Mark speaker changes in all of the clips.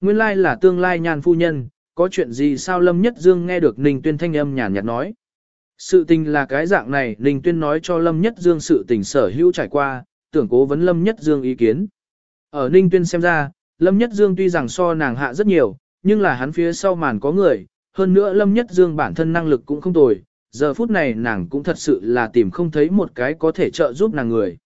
Speaker 1: Nguyên lai là tương lai nhan phu nhân, có chuyện gì sao Lâm Nhất Dương nghe được Ninh Tuyên thanh âm nhàn nhạt nói. Sự tình là cái dạng này, Ninh Tuyên nói cho Lâm Nhất Dương sự tình sở hữu trải qua, tưởng cố vấn Lâm Nhất Dương ý kiến. Ở Ninh Tuyên xem ra, Lâm Nhất Dương tuy rằng so nàng hạ rất nhiều, nhưng là hắn phía sau màn có người, hơn nữa Lâm Nhất Dương bản thân năng lực cũng không tồi, giờ phút này nàng cũng thật sự là tìm không thấy một cái có thể trợ giúp nàng người.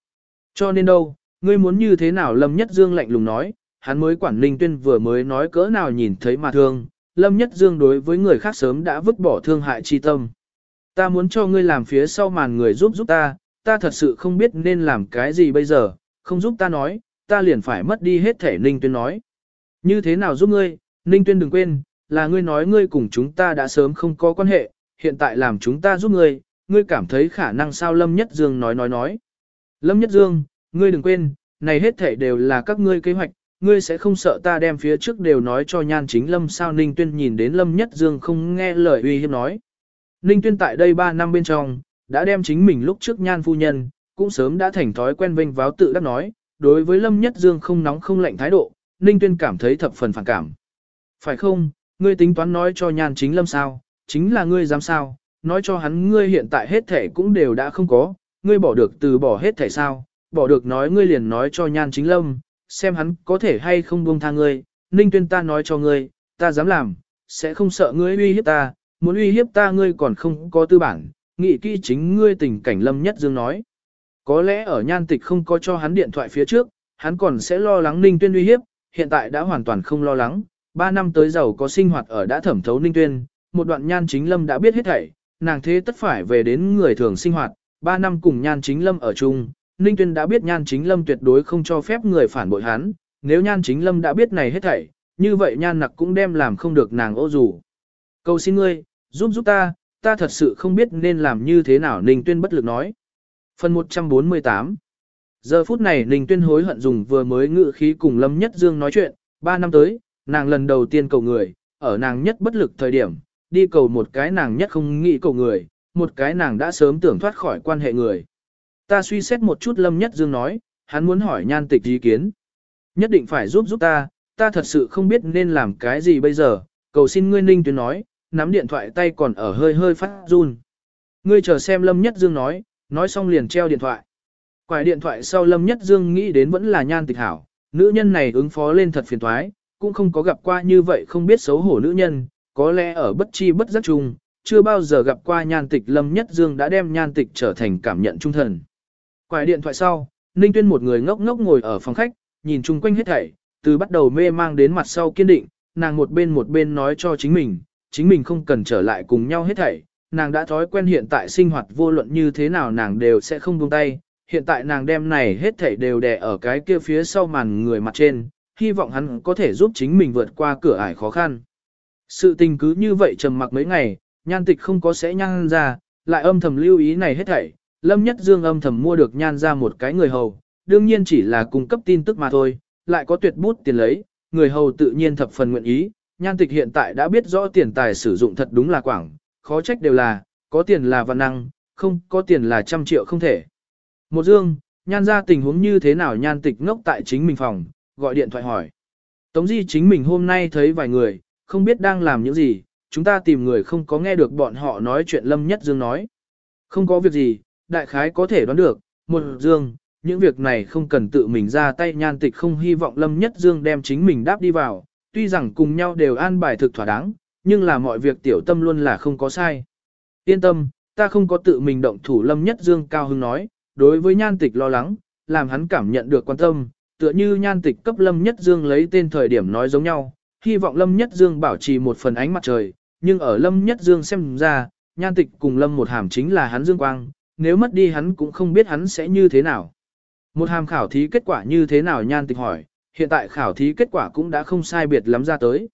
Speaker 1: Cho nên đâu, ngươi muốn như thế nào Lâm Nhất Dương lạnh lùng nói, hắn mới quản Ninh Tuyên vừa mới nói cỡ nào nhìn thấy mà thương, Lâm Nhất Dương đối với người khác sớm đã vứt bỏ thương hại chi tâm. Ta muốn cho ngươi làm phía sau màn người giúp giúp ta, ta thật sự không biết nên làm cái gì bây giờ, không giúp ta nói, ta liền phải mất đi hết thể Ninh Tuyên nói. Như thế nào giúp ngươi, Ninh Tuyên đừng quên, là ngươi nói ngươi cùng chúng ta đã sớm không có quan hệ, hiện tại làm chúng ta giúp ngươi, ngươi cảm thấy khả năng sao Lâm Nhất Dương nói nói nói. Lâm Nhất Dương, ngươi đừng quên, này hết thể đều là các ngươi kế hoạch, ngươi sẽ không sợ ta đem phía trước đều nói cho nhan chính Lâm sao Ninh Tuyên nhìn đến Lâm Nhất Dương không nghe lời uy hiếp nói. Ninh Tuyên tại đây 3 năm bên trong, đã đem chính mình lúc trước nhan phu nhân, cũng sớm đã thành thói quen vinh váo tự đắc nói, đối với Lâm Nhất Dương không nóng không lạnh thái độ, Ninh Tuyên cảm thấy thập phần phản cảm. Phải không, ngươi tính toán nói cho nhan chính Lâm sao, chính là ngươi dám sao, nói cho hắn ngươi hiện tại hết thể cũng đều đã không có, ngươi bỏ được từ bỏ hết thể sao, bỏ được nói ngươi liền nói cho nhan chính Lâm, xem hắn có thể hay không buông tha ngươi, Ninh Tuyên ta nói cho ngươi, ta dám làm, sẽ không sợ ngươi uy hiếp ta, muốn uy hiếp ta ngươi còn không có tư bản, nghĩ kỹ chính ngươi tình cảnh Lâm Nhất Dương nói. Có lẽ ở nhan tịch không có cho hắn điện thoại phía trước, hắn còn sẽ lo lắng Ninh Tuyên uy hiếp, hiện tại đã hoàn toàn không lo lắng. Ba năm tới giàu có sinh hoạt ở đã thẩm thấu Ninh Tuyên, một đoạn nhan chính lâm đã biết hết thảy, nàng thế tất phải về đến người thường sinh hoạt, ba năm cùng nhan chính lâm ở chung. Ninh Tuyên đã biết nhan chính lâm tuyệt đối không cho phép người phản bội hắn, nếu nhan chính lâm đã biết này hết thảy, như vậy nhan nặc cũng đem làm không được nàng ô dù. Cầu xin ngươi, giúp giúp ta, ta thật sự không biết nên làm như thế nào Ninh Tuyên bất lực nói. Phần 148 Giờ phút này Ninh Tuyên hối hận dùng vừa mới ngự khí cùng Lâm Nhất Dương nói chuyện, ba năm tới, nàng lần đầu tiên cầu người, ở nàng nhất bất lực thời điểm, đi cầu một cái nàng nhất không nghĩ cầu người, một cái nàng đã sớm tưởng thoát khỏi quan hệ người. Ta suy xét một chút Lâm Nhất Dương nói, hắn muốn hỏi nhan tịch ý kiến. Nhất định phải giúp giúp ta, ta thật sự không biết nên làm cái gì bây giờ, cầu xin ngươi Ninh tuyến nói, nắm điện thoại tay còn ở hơi hơi phát run. Ngươi chờ xem Lâm Nhất Dương nói, nói xong liền treo điện thoại. Quải điện thoại sau Lâm Nhất Dương nghĩ đến vẫn là nhan tịch hảo, nữ nhân này ứng phó lên thật phiền toái, cũng không có gặp qua như vậy không biết xấu hổ nữ nhân, có lẽ ở bất chi bất giác chung, chưa bao giờ gặp qua nhan tịch Lâm Nhất Dương đã đem nhan tịch trở thành cảm nhận trung thần. Quải điện thoại sau, Ninh Tuyên một người ngốc ngốc ngồi ở phòng khách, nhìn chung quanh hết thảy, từ bắt đầu mê mang đến mặt sau kiên định, nàng một bên một bên nói cho chính mình, chính mình không cần trở lại cùng nhau hết thảy, nàng đã thói quen hiện tại sinh hoạt vô luận như thế nào nàng đều sẽ không buông tay, hiện tại nàng đem này hết thảy đều đè ở cái kia phía sau màn người mặt trên, hy vọng hắn có thể giúp chính mình vượt qua cửa ải khó khăn. Sự tình cứ như vậy trầm mặc mấy ngày, nhan tịch không có sẽ nhăn ra, lại âm thầm lưu ý này hết thảy, Lâm Nhất Dương âm thầm mua được nhan ra một cái người hầu, đương nhiên chỉ là cung cấp tin tức mà thôi, lại có tuyệt bút tiền lấy, người hầu tự nhiên thập phần nguyện ý, nhan tịch hiện tại đã biết rõ tiền tài sử dụng thật đúng là quảng, khó trách đều là, có tiền là văn năng, không có tiền là trăm triệu không thể. Một dương, nhan ra tình huống như thế nào nhan tịch ngốc tại chính mình phòng, gọi điện thoại hỏi. Tống di chính mình hôm nay thấy vài người, không biết đang làm những gì, chúng ta tìm người không có nghe được bọn họ nói chuyện Lâm Nhất Dương nói. Không có việc gì, đại khái có thể đoán được, một Dương, những việc này không cần tự mình ra tay nhan tịch không hy vọng Lâm Nhất Dương đem chính mình đáp đi vào, tuy rằng cùng nhau đều an bài thực thỏa đáng, nhưng là mọi việc tiểu tâm luôn là không có sai. Yên tâm, ta không có tự mình động thủ Lâm Nhất Dương cao hưng nói, đối với nhan tịch lo lắng, làm hắn cảm nhận được quan tâm, tựa như nhan tịch cấp Lâm Nhất Dương lấy tên thời điểm nói giống nhau, hy vọng Lâm Nhất Dương bảo trì một phần ánh mặt trời, nhưng ở Lâm Nhất Dương xem ra, nhan tịch cùng Lâm một hàm chính là hắn Dương Quang, nếu mất đi hắn cũng không biết hắn sẽ như thế nào. Một hàm khảo thí kết quả như thế nào nhan tịch hỏi, hiện tại khảo thí kết quả cũng đã không sai biệt lắm ra tới.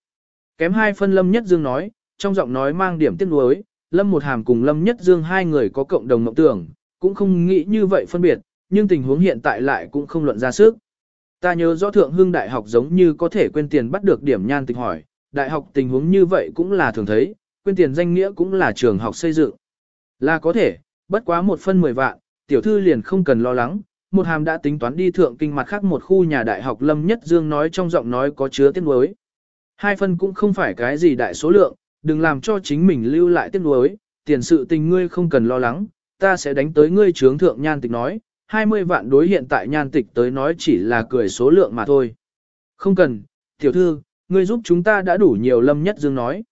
Speaker 1: Kém hai phân Lâm Nhất Dương nói, trong giọng nói mang điểm tiếc nuối, Lâm một hàm cùng Lâm Nhất Dương hai người có cộng đồng mộng tưởng, cũng không nghĩ như vậy phân biệt, nhưng tình huống hiện tại lại cũng không luận ra sức. Ta nhớ rõ Thượng Hưng Đại học giống như có thể quên tiền bắt được điểm nhan tịch hỏi, đại học tình huống như vậy cũng là thường thấy, quên tiền danh nghĩa cũng là trường học xây dựng. Là có thể, bất quá một phân mười vạn, tiểu thư liền không cần lo lắng, một hàm đã tính toán đi thượng kinh mặt khác một khu nhà đại học Lâm Nhất Dương nói trong giọng nói có chứa tiếc nuối. Hai phân cũng không phải cái gì đại số lượng, đừng làm cho chính mình lưu lại tiếc nuối, tiền sự tình ngươi không cần lo lắng, ta sẽ đánh tới ngươi trướng thượng nhan tịch nói, 20 vạn đối hiện tại nhan tịch tới nói chỉ là cười số lượng mà thôi. Không cần, tiểu thư, ngươi giúp chúng ta đã đủ nhiều lâm nhất dương nói.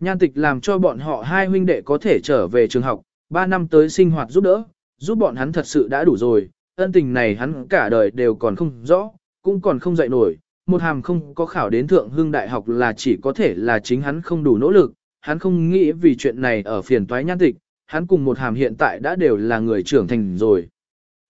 Speaker 1: Nhan tịch làm cho bọn họ hai huynh đệ có thể trở về trường học, Ba năm tới sinh hoạt giúp đỡ, giúp bọn hắn thật sự đã đủ rồi, ân tình này hắn cả đời đều còn không rõ, cũng còn không dạy nổi, một hàm không có khảo đến thượng hương đại học là chỉ có thể là chính hắn không đủ nỗ lực, hắn không nghĩ vì chuyện này ở phiền toái nhan tịch, hắn cùng một hàm hiện tại đã đều là người trưởng thành rồi.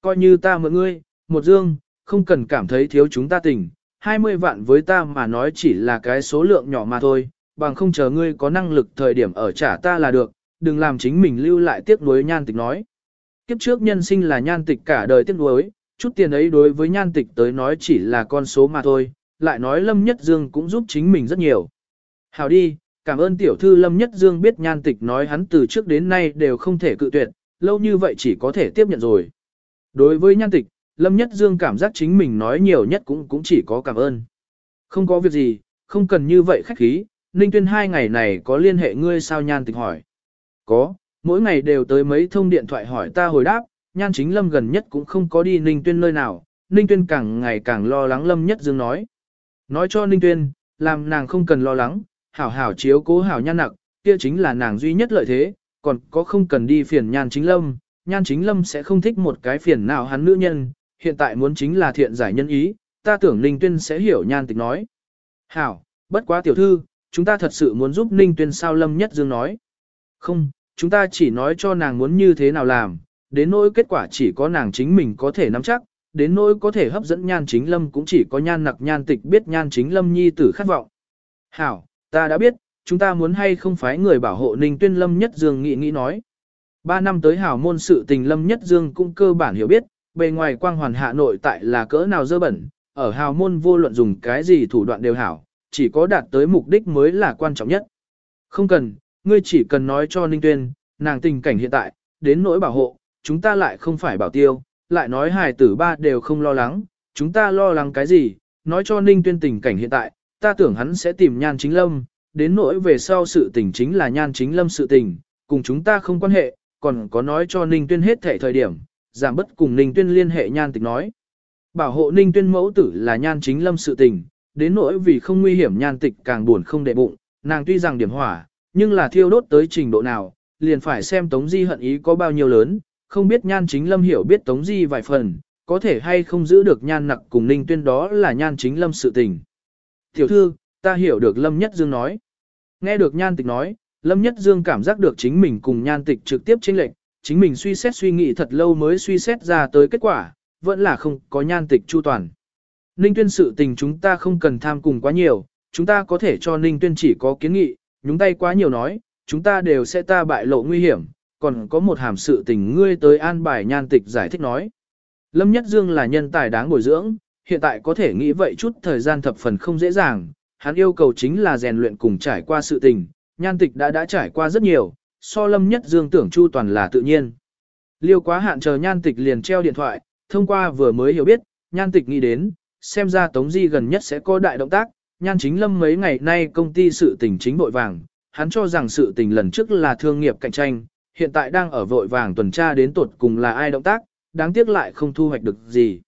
Speaker 1: Coi như ta mượn ngươi, một dương, không cần cảm thấy thiếu chúng ta tình, 20 vạn với ta mà nói chỉ là cái số lượng nhỏ mà thôi, bằng không chờ ngươi có năng lực thời điểm ở trả ta là được, đừng làm chính mình lưu lại tiếc nuối nhan tịch nói. Kiếp trước nhân sinh là nhan tịch cả đời tiếc nuối, chút tiền ấy đối với nhan tịch tới nói chỉ là con số mà thôi, lại nói Lâm Nhất Dương cũng giúp chính mình rất nhiều. Hào đi, cảm ơn tiểu thư Lâm Nhất Dương biết nhan tịch nói hắn từ trước đến nay đều không thể cự tuyệt, lâu như vậy chỉ có thể tiếp nhận rồi. Đối với nhan tịch, Lâm Nhất Dương cảm giác chính mình nói nhiều nhất cũng cũng chỉ có cảm ơn. Không có việc gì, không cần như vậy khách khí, Ninh Tuyên hai ngày này có liên hệ ngươi sao nhan tịch hỏi. Có, mỗi ngày đều tới mấy thông điện thoại hỏi ta hồi đáp, nhan chính Lâm gần nhất cũng không có đi Ninh Tuyên nơi nào, Ninh Tuyên càng ngày càng lo lắng Lâm Nhất Dương nói. Nói cho Ninh Tuyên, làm nàng không cần lo lắng, hảo hảo chiếu cố hảo nhan nặc, kia chính là nàng duy nhất lợi thế, còn có không cần đi phiền nhan chính lâm, nhan chính lâm sẽ không thích một cái phiền nào hắn nữ nhân, hiện tại muốn chính là thiện giải nhân ý, ta tưởng Ninh Tuyên sẽ hiểu nhan tịch nói. Hảo, bất quá tiểu thư, chúng ta thật sự muốn giúp Ninh Tuyên sao lâm nhất dương nói. Không, chúng ta chỉ nói cho nàng muốn như thế nào làm, đến nỗi kết quả chỉ có nàng chính mình có thể nắm chắc, đến nỗi có thể hấp dẫn nhan chính lâm cũng chỉ có nhan nặc nhan tịch biết nhan chính lâm nhi tử khát vọng. Hảo, ta đã biết, chúng ta muốn hay không phải người bảo hộ ninh tuyên lâm nhất dương nghĩ nghĩ nói. Ba năm tới hảo môn sự tình lâm nhất dương cũng cơ bản hiểu biết, bề ngoài quang hoàn hạ nội tại là cỡ nào dơ bẩn, ở hào môn vô luận dùng cái gì thủ đoạn đều hảo, chỉ có đạt tới mục đích mới là quan trọng nhất. Không cần, ngươi chỉ cần nói cho ninh tuyên, nàng tình cảnh hiện tại, đến nỗi bảo hộ, chúng ta lại không phải bảo tiêu, lại nói hài tử ba đều không lo lắng, chúng ta lo lắng cái gì, nói cho Ninh Tuyên tình cảnh hiện tại, ta tưởng hắn sẽ tìm nhan chính lâm, đến nỗi về sau sự tình chính là nhan chính lâm sự tình, cùng chúng ta không quan hệ, còn có nói cho Ninh Tuyên hết thể thời điểm, giảm bất cùng Ninh Tuyên liên hệ nhan tịch nói. Bảo hộ Ninh Tuyên mẫu tử là nhan chính lâm sự tình, đến nỗi vì không nguy hiểm nhan tịch càng buồn không đệ bụng, nàng tuy rằng điểm hỏa, nhưng là thiêu đốt tới trình độ nào, liền phải xem Tống Di hận ý có bao nhiêu lớn, không biết nhan chính lâm hiểu biết Tống Di vài phần, có thể hay không giữ được nhan nặc cùng ninh tuyên đó là nhan chính lâm sự tình. Tiểu thư, ta hiểu được Lâm Nhất Dương nói. Nghe được nhan tịch nói, Lâm Nhất Dương cảm giác được chính mình cùng nhan tịch trực tiếp chênh lệnh, chính mình suy xét suy nghĩ thật lâu mới suy xét ra tới kết quả, vẫn là không có nhan tịch chu toàn. Ninh tuyên sự tình chúng ta không cần tham cùng quá nhiều, chúng ta có thể cho Ninh tuyên chỉ có kiến nghị, nhúng tay quá nhiều nói, chúng ta đều sẽ ta bại lộ nguy hiểm, còn có một hàm sự tình ngươi tới an bài nhan tịch giải thích nói. Lâm Nhất Dương là nhân tài đáng bồi dưỡng, hiện tại có thể nghĩ vậy chút thời gian thập phần không dễ dàng, hắn yêu cầu chính là rèn luyện cùng trải qua sự tình, nhan tịch đã đã trải qua rất nhiều, so Lâm Nhất Dương tưởng chu toàn là tự nhiên. Liêu quá hạn chờ nhan tịch liền treo điện thoại, thông qua vừa mới hiểu biết, nhan tịch nghĩ đến, xem ra Tống Di gần nhất sẽ có đại động tác, nhan chính lâm mấy ngày nay công ty sự tình chính vội vàng, hắn cho rằng sự tình lần trước là thương nghiệp cạnh tranh, hiện tại đang ở vội vàng tuần tra đến tuột cùng là ai động tác, đáng tiếc lại không thu hoạch được gì.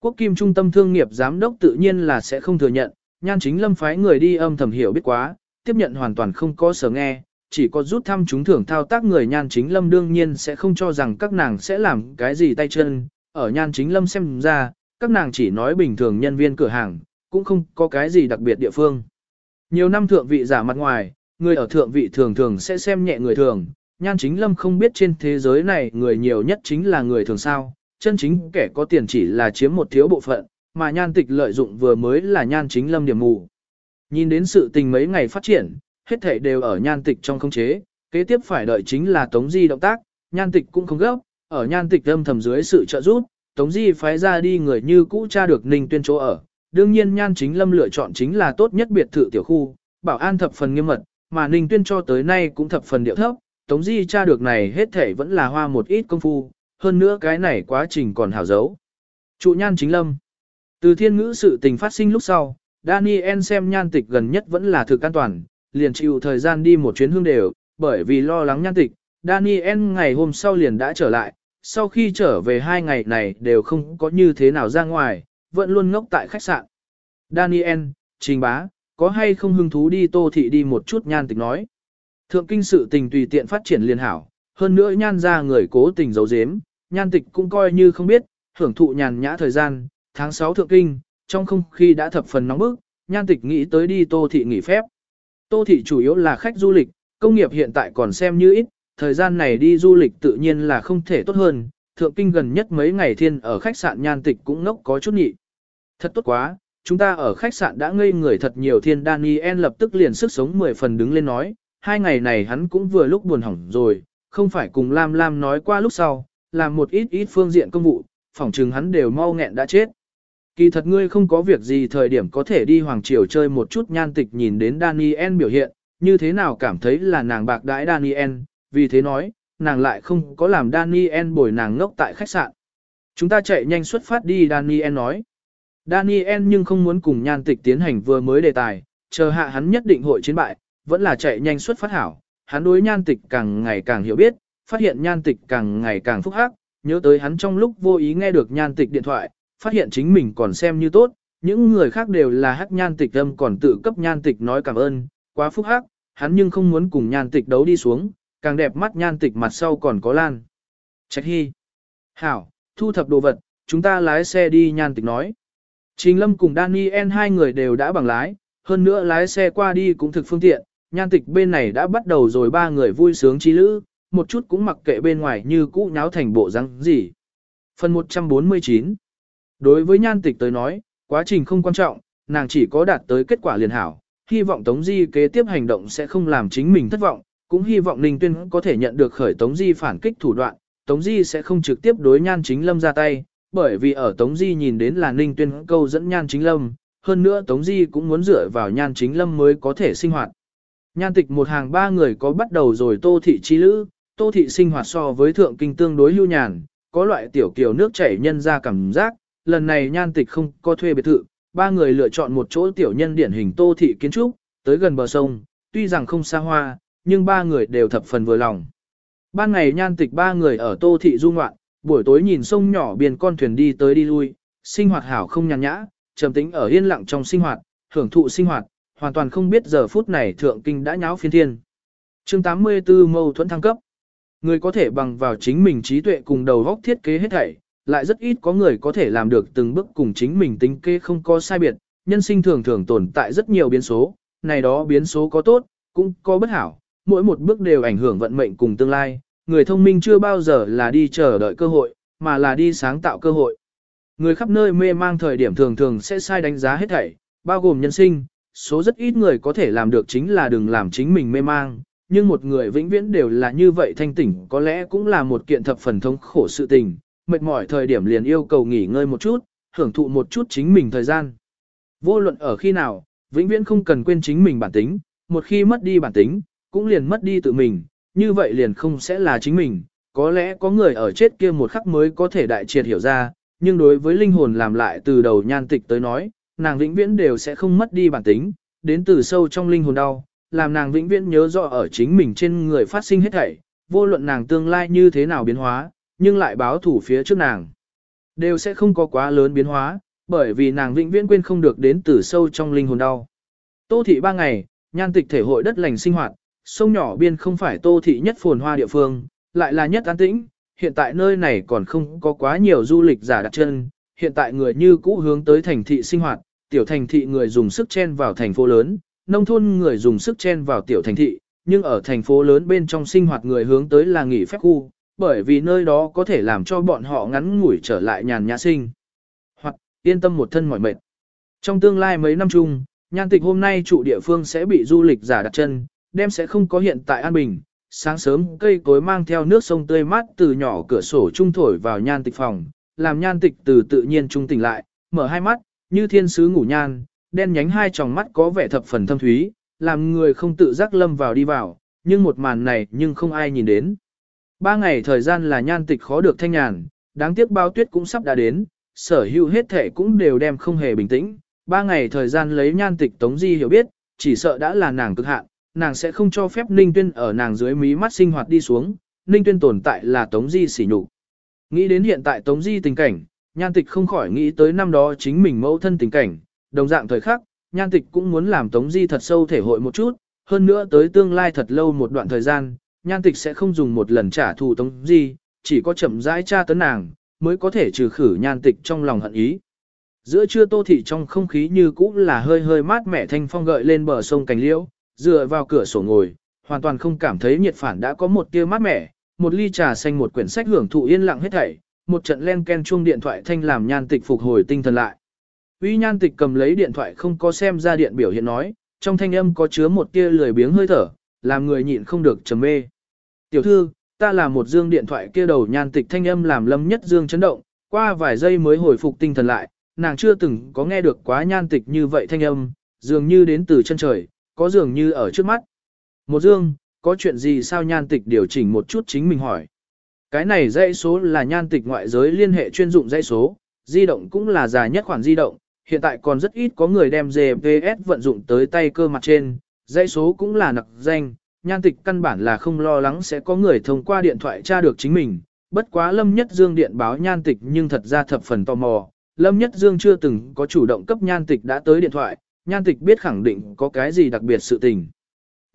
Speaker 1: Quốc Kim Trung tâm thương nghiệp giám đốc tự nhiên là sẽ không thừa nhận, nhan chính lâm phái người đi âm thầm hiểu biết quá, tiếp nhận hoàn toàn không có sở nghe, chỉ có rút thăm chúng thưởng thao tác người nhan chính lâm đương nhiên sẽ không cho rằng các nàng sẽ làm cái gì tay chân, ở nhan chính lâm xem ra, các nàng chỉ nói bình thường nhân viên cửa hàng, cũng không có cái gì đặc biệt địa phương. Nhiều năm thượng vị giả mặt ngoài, người ở thượng vị thường thường sẽ xem nhẹ người thường, nhan chính lâm không biết trên thế giới này người nhiều nhất chính là người thường sao, chân chính kẻ có tiền chỉ là chiếm một thiếu bộ phận, mà nhan tịch lợi dụng vừa mới là nhan chính lâm điểm mù. Nhìn đến sự tình mấy ngày phát triển, hết thảy đều ở nhan tịch trong không chế, kế tiếp phải đợi chính là Tống Di động tác, nhan tịch cũng không gấp, ở nhan tịch âm thầm dưới sự trợ giúp, Tống Di phái ra đi người như cũ tra được Ninh Tuyên chỗ ở. Đương nhiên nhan chính lâm lựa chọn chính là tốt nhất biệt thự tiểu khu, bảo an thập phần nghiêm mật, mà Ninh Tuyên cho tới nay cũng thập phần điệu thấp, Tống Di tra được này hết thể vẫn là hoa một ít công phu, hơn nữa cái này quá trình còn hảo dấu. Trụ nhan chính lâm. Từ thiên ngữ sự tình phát sinh lúc sau, Daniel xem nhan tịch gần nhất vẫn là thực an toàn, liền chịu thời gian đi một chuyến hương đều, bởi vì lo lắng nhan tịch, Daniel ngày hôm sau liền đã trở lại, sau khi trở về hai ngày này đều không có như thế nào ra ngoài, vẫn luôn ngốc tại khách sạn. Daniel, trình bá, có hay không hứng thú đi tô thị đi một chút nhan tịch nói. Thượng kinh sự tình tùy tiện phát triển liên hảo, hơn nữa nhan ra người cố tình giấu giếm, nhan tịch cũng coi như không biết, hưởng thụ nhàn nhã thời gian, tháng 6 thượng kinh, trong không khí đã thập phần nóng bức, nhan tịch nghĩ tới đi tô thị nghỉ phép. Tô thị chủ yếu là khách du lịch, công nghiệp hiện tại còn xem như ít, thời gian này đi du lịch tự nhiên là không thể tốt hơn, thượng kinh gần nhất mấy ngày thiên ở khách sạn nhan tịch cũng ngốc có chút nhị. Thật tốt quá, chúng ta ở khách sạn đã ngây người thật nhiều thiên Daniel lập tức liền sức sống 10 phần đứng lên nói, hai ngày này hắn cũng vừa lúc buồn hỏng rồi, không phải cùng Lam Lam nói qua lúc sau, làm một ít ít phương diện công vụ, phỏng chừng hắn đều mau nghẹn đã chết. Kỳ thật ngươi không có việc gì thời điểm có thể đi Hoàng Triều chơi một chút nhan tịch nhìn đến Daniel biểu hiện, như thế nào cảm thấy là nàng bạc đãi Daniel, vì thế nói, nàng lại không có làm Daniel bồi nàng ngốc tại khách sạn. Chúng ta chạy nhanh xuất phát đi Daniel nói. Daniel nhưng không muốn cùng nhan tịch tiến hành vừa mới đề tài, chờ hạ hắn nhất định hội chiến bại, vẫn là chạy nhanh xuất phát hảo. Hắn đối nhan tịch càng ngày càng hiểu biết, phát hiện nhan tịch càng ngày càng phúc hắc, nhớ tới hắn trong lúc vô ý nghe được nhan tịch điện thoại, phát hiện chính mình còn xem như tốt, những người khác đều là hắc nhan tịch âm còn tự cấp nhan tịch nói cảm ơn, quá phúc hắc, hắn nhưng không muốn cùng nhan tịch đấu đi xuống, càng đẹp mắt nhan tịch mặt sau còn có lan. Trạch hy. Hảo, thu thập đồ vật, chúng ta lái xe đi nhan tịch nói. Trình Lâm cùng Daniel hai người đều đã bằng lái, hơn nữa lái xe qua đi cũng thực phương tiện, nhan tịch bên này đã bắt đầu rồi ba người vui sướng trí lữ, một chút cũng mặc kệ bên ngoài như cũ nháo thành bộ răng gì. Phần 149 Đối với nhan tịch tới nói, quá trình không quan trọng, nàng chỉ có đạt tới kết quả liền hảo, hy vọng Tống Di kế tiếp hành động sẽ không làm chính mình thất vọng, cũng hy vọng Ninh Tuyên có thể nhận được khởi Tống Di phản kích thủ đoạn, Tống Di sẽ không trực tiếp đối nhan chính lâm ra tay, bởi vì ở Tống Di nhìn đến là Ninh Tuyên câu dẫn nhan chính lâm, hơn nữa Tống Di cũng muốn dựa vào nhan chính lâm mới có thể sinh hoạt. Nhan tịch một hàng ba người có bắt đầu rồi tô thị chi lữ, tô thị sinh hoạt so với thượng kinh tương đối lưu nhàn, có loại tiểu kiều nước chảy nhân ra cảm giác, lần này nhan tịch không có thuê biệt thự, ba người lựa chọn một chỗ tiểu nhân điển hình tô thị kiến trúc, tới gần bờ sông, tuy rằng không xa hoa, nhưng ba người đều thập phần vừa lòng. Ban ngày nhan tịch ba người ở tô thị du ngoạn, buổi tối nhìn sông nhỏ biển con thuyền đi tới đi lui, sinh hoạt hảo không nhàn nhã, trầm tĩnh ở yên lặng trong sinh hoạt, hưởng thụ sinh hoạt, hoàn toàn không biết giờ phút này thượng kinh đã nháo phiên thiên. chương 84 mâu thuẫn thăng cấp. Người có thể bằng vào chính mình trí tuệ cùng đầu góc thiết kế hết thảy, lại rất ít có người có thể làm được từng bước cùng chính mình tính kế không có sai biệt, nhân sinh thường thường tồn tại rất nhiều biến số, này đó biến số có tốt, cũng có bất hảo, mỗi một bước đều ảnh hưởng vận mệnh cùng tương lai, người thông minh chưa bao giờ là đi chờ đợi cơ hội, mà là đi sáng tạo cơ hội. Người khắp nơi mê mang thời điểm thường thường sẽ sai đánh giá hết thảy, bao gồm nhân sinh, số rất ít người có thể làm được chính là đừng làm chính mình mê mang, nhưng một người vĩnh viễn đều là như vậy thanh tỉnh có lẽ cũng là một kiện thập phần thống khổ sự tình, mệt mỏi thời điểm liền yêu cầu nghỉ ngơi một chút, hưởng thụ một chút chính mình thời gian. Vô luận ở khi nào, vĩnh viễn không cần quên chính mình bản tính, một khi mất đi bản tính, cũng liền mất đi tự mình, như vậy liền không sẽ là chính mình. Có lẽ có người ở chết kia một khắc mới có thể đại triệt hiểu ra, nhưng đối với linh hồn làm lại từ đầu nhan tịch tới nói, nàng vĩnh viễn đều sẽ không mất đi bản tính, đến từ sâu trong linh hồn đau, làm nàng vĩnh viễn nhớ rõ ở chính mình trên người phát sinh hết thảy, vô luận nàng tương lai như thế nào biến hóa, nhưng lại báo thủ phía trước nàng. Đều sẽ không có quá lớn biến hóa, bởi vì nàng vĩnh viễn quên không được đến từ sâu trong linh hồn đau. Tô thị ba ngày, nhan tịch thể hội đất lành sinh hoạt, sông nhỏ biên không phải tô thị nhất phồn hoa địa phương, lại là nhất an tĩnh, hiện tại nơi này còn không có quá nhiều du lịch giả đặt chân, hiện tại người như cũ hướng tới thành thị sinh hoạt, tiểu thành thị người dùng sức chen vào thành phố lớn, nông thôn người dùng sức chen vào tiểu thành thị, nhưng ở thành phố lớn bên trong sinh hoạt người hướng tới là nghỉ phép khu, bởi vì nơi đó có thể làm cho bọn họ ngắn ngủi trở lại nhàn nhã sinh. Hoặc, yên tâm một thân mỏi mệt. Trong tương lai mấy năm chung, nhan tịch hôm nay trụ địa phương sẽ bị du lịch giả đặt chân, đem sẽ không có hiện tại an bình. Sáng sớm cây cối mang theo nước sông tươi mát từ nhỏ cửa sổ trung thổi vào nhan tịch phòng, làm nhan tịch từ tự nhiên trung tỉnh lại, mở hai mắt, như thiên sứ ngủ nhan, đen nhánh hai tròng mắt có vẻ thập phần thâm thúy, làm người không tự giác lâm vào đi vào, nhưng một màn này nhưng không ai nhìn đến. Ba ngày thời gian là nhan tịch khó được thanh nhàn, đáng tiếc bao tuyết cũng sắp đã đến, sở hữu hết thể cũng đều đem không hề bình tĩnh, ba ngày thời gian lấy nhan tịch Tống Di hiểu biết, chỉ sợ đã là nàng cực hạn, nàng sẽ không cho phép Ninh Tuyên ở nàng dưới mí mắt sinh hoạt đi xuống, Ninh Tuyên tồn tại là Tống Di sỉ nhục. Nghĩ đến hiện tại Tống Di tình cảnh, nhan tịch không khỏi nghĩ tới năm đó chính mình mẫu thân tình cảnh, đồng dạng thời khắc, nhan tịch cũng muốn làm Tống Di thật sâu thể hội một chút, hơn nữa tới tương lai thật lâu một đoạn thời gian, nhan tịch sẽ không dùng một lần trả thù Tống Di, chỉ có chậm rãi tra tấn nàng, mới có thể trừ khử nhan tịch trong lòng hận ý. Giữa trưa tô thị trong không khí như cũ là hơi hơi mát mẻ thanh phong gợi lên bờ sông cành liễu, dựa vào cửa sổ ngồi, hoàn toàn không cảm thấy nhiệt phản đã có một tia mát mẻ, một ly trà xanh một quyển sách hưởng thụ yên lặng hết thảy, một trận len ken chuông điện thoại thanh làm nhan tịch phục hồi tinh thần lại. Uy nhan tịch cầm lấy điện thoại không có xem ra điện biểu hiện nói, trong thanh âm có chứa một tia lười biếng hơi thở, làm người nhịn không được trầm mê. Tiểu thư, ta là một dương điện thoại kia đầu nhan tịch thanh âm làm lâm nhất dương chấn động, qua vài giây mới hồi phục tinh thần lại, nàng chưa từng có nghe được quá nhan tịch như vậy thanh âm, dường như đến từ chân trời, có dường như ở trước mắt. Một dương, có chuyện gì sao nhan tịch điều chỉnh một chút chính mình hỏi. Cái này dãy số là nhan tịch ngoại giới liên hệ chuyên dụng dãy số, di động cũng là dài nhất khoản di động, hiện tại còn rất ít có người đem GPS vận dụng tới tay cơ mặt trên, dãy số cũng là nặc danh, nhan tịch căn bản là không lo lắng sẽ có người thông qua điện thoại tra được chính mình. Bất quá Lâm Nhất Dương điện báo nhan tịch nhưng thật ra thập phần tò mò, Lâm Nhất Dương chưa từng có chủ động cấp nhan tịch đã tới điện thoại, nhan tịch biết khẳng định có cái gì đặc biệt sự tình.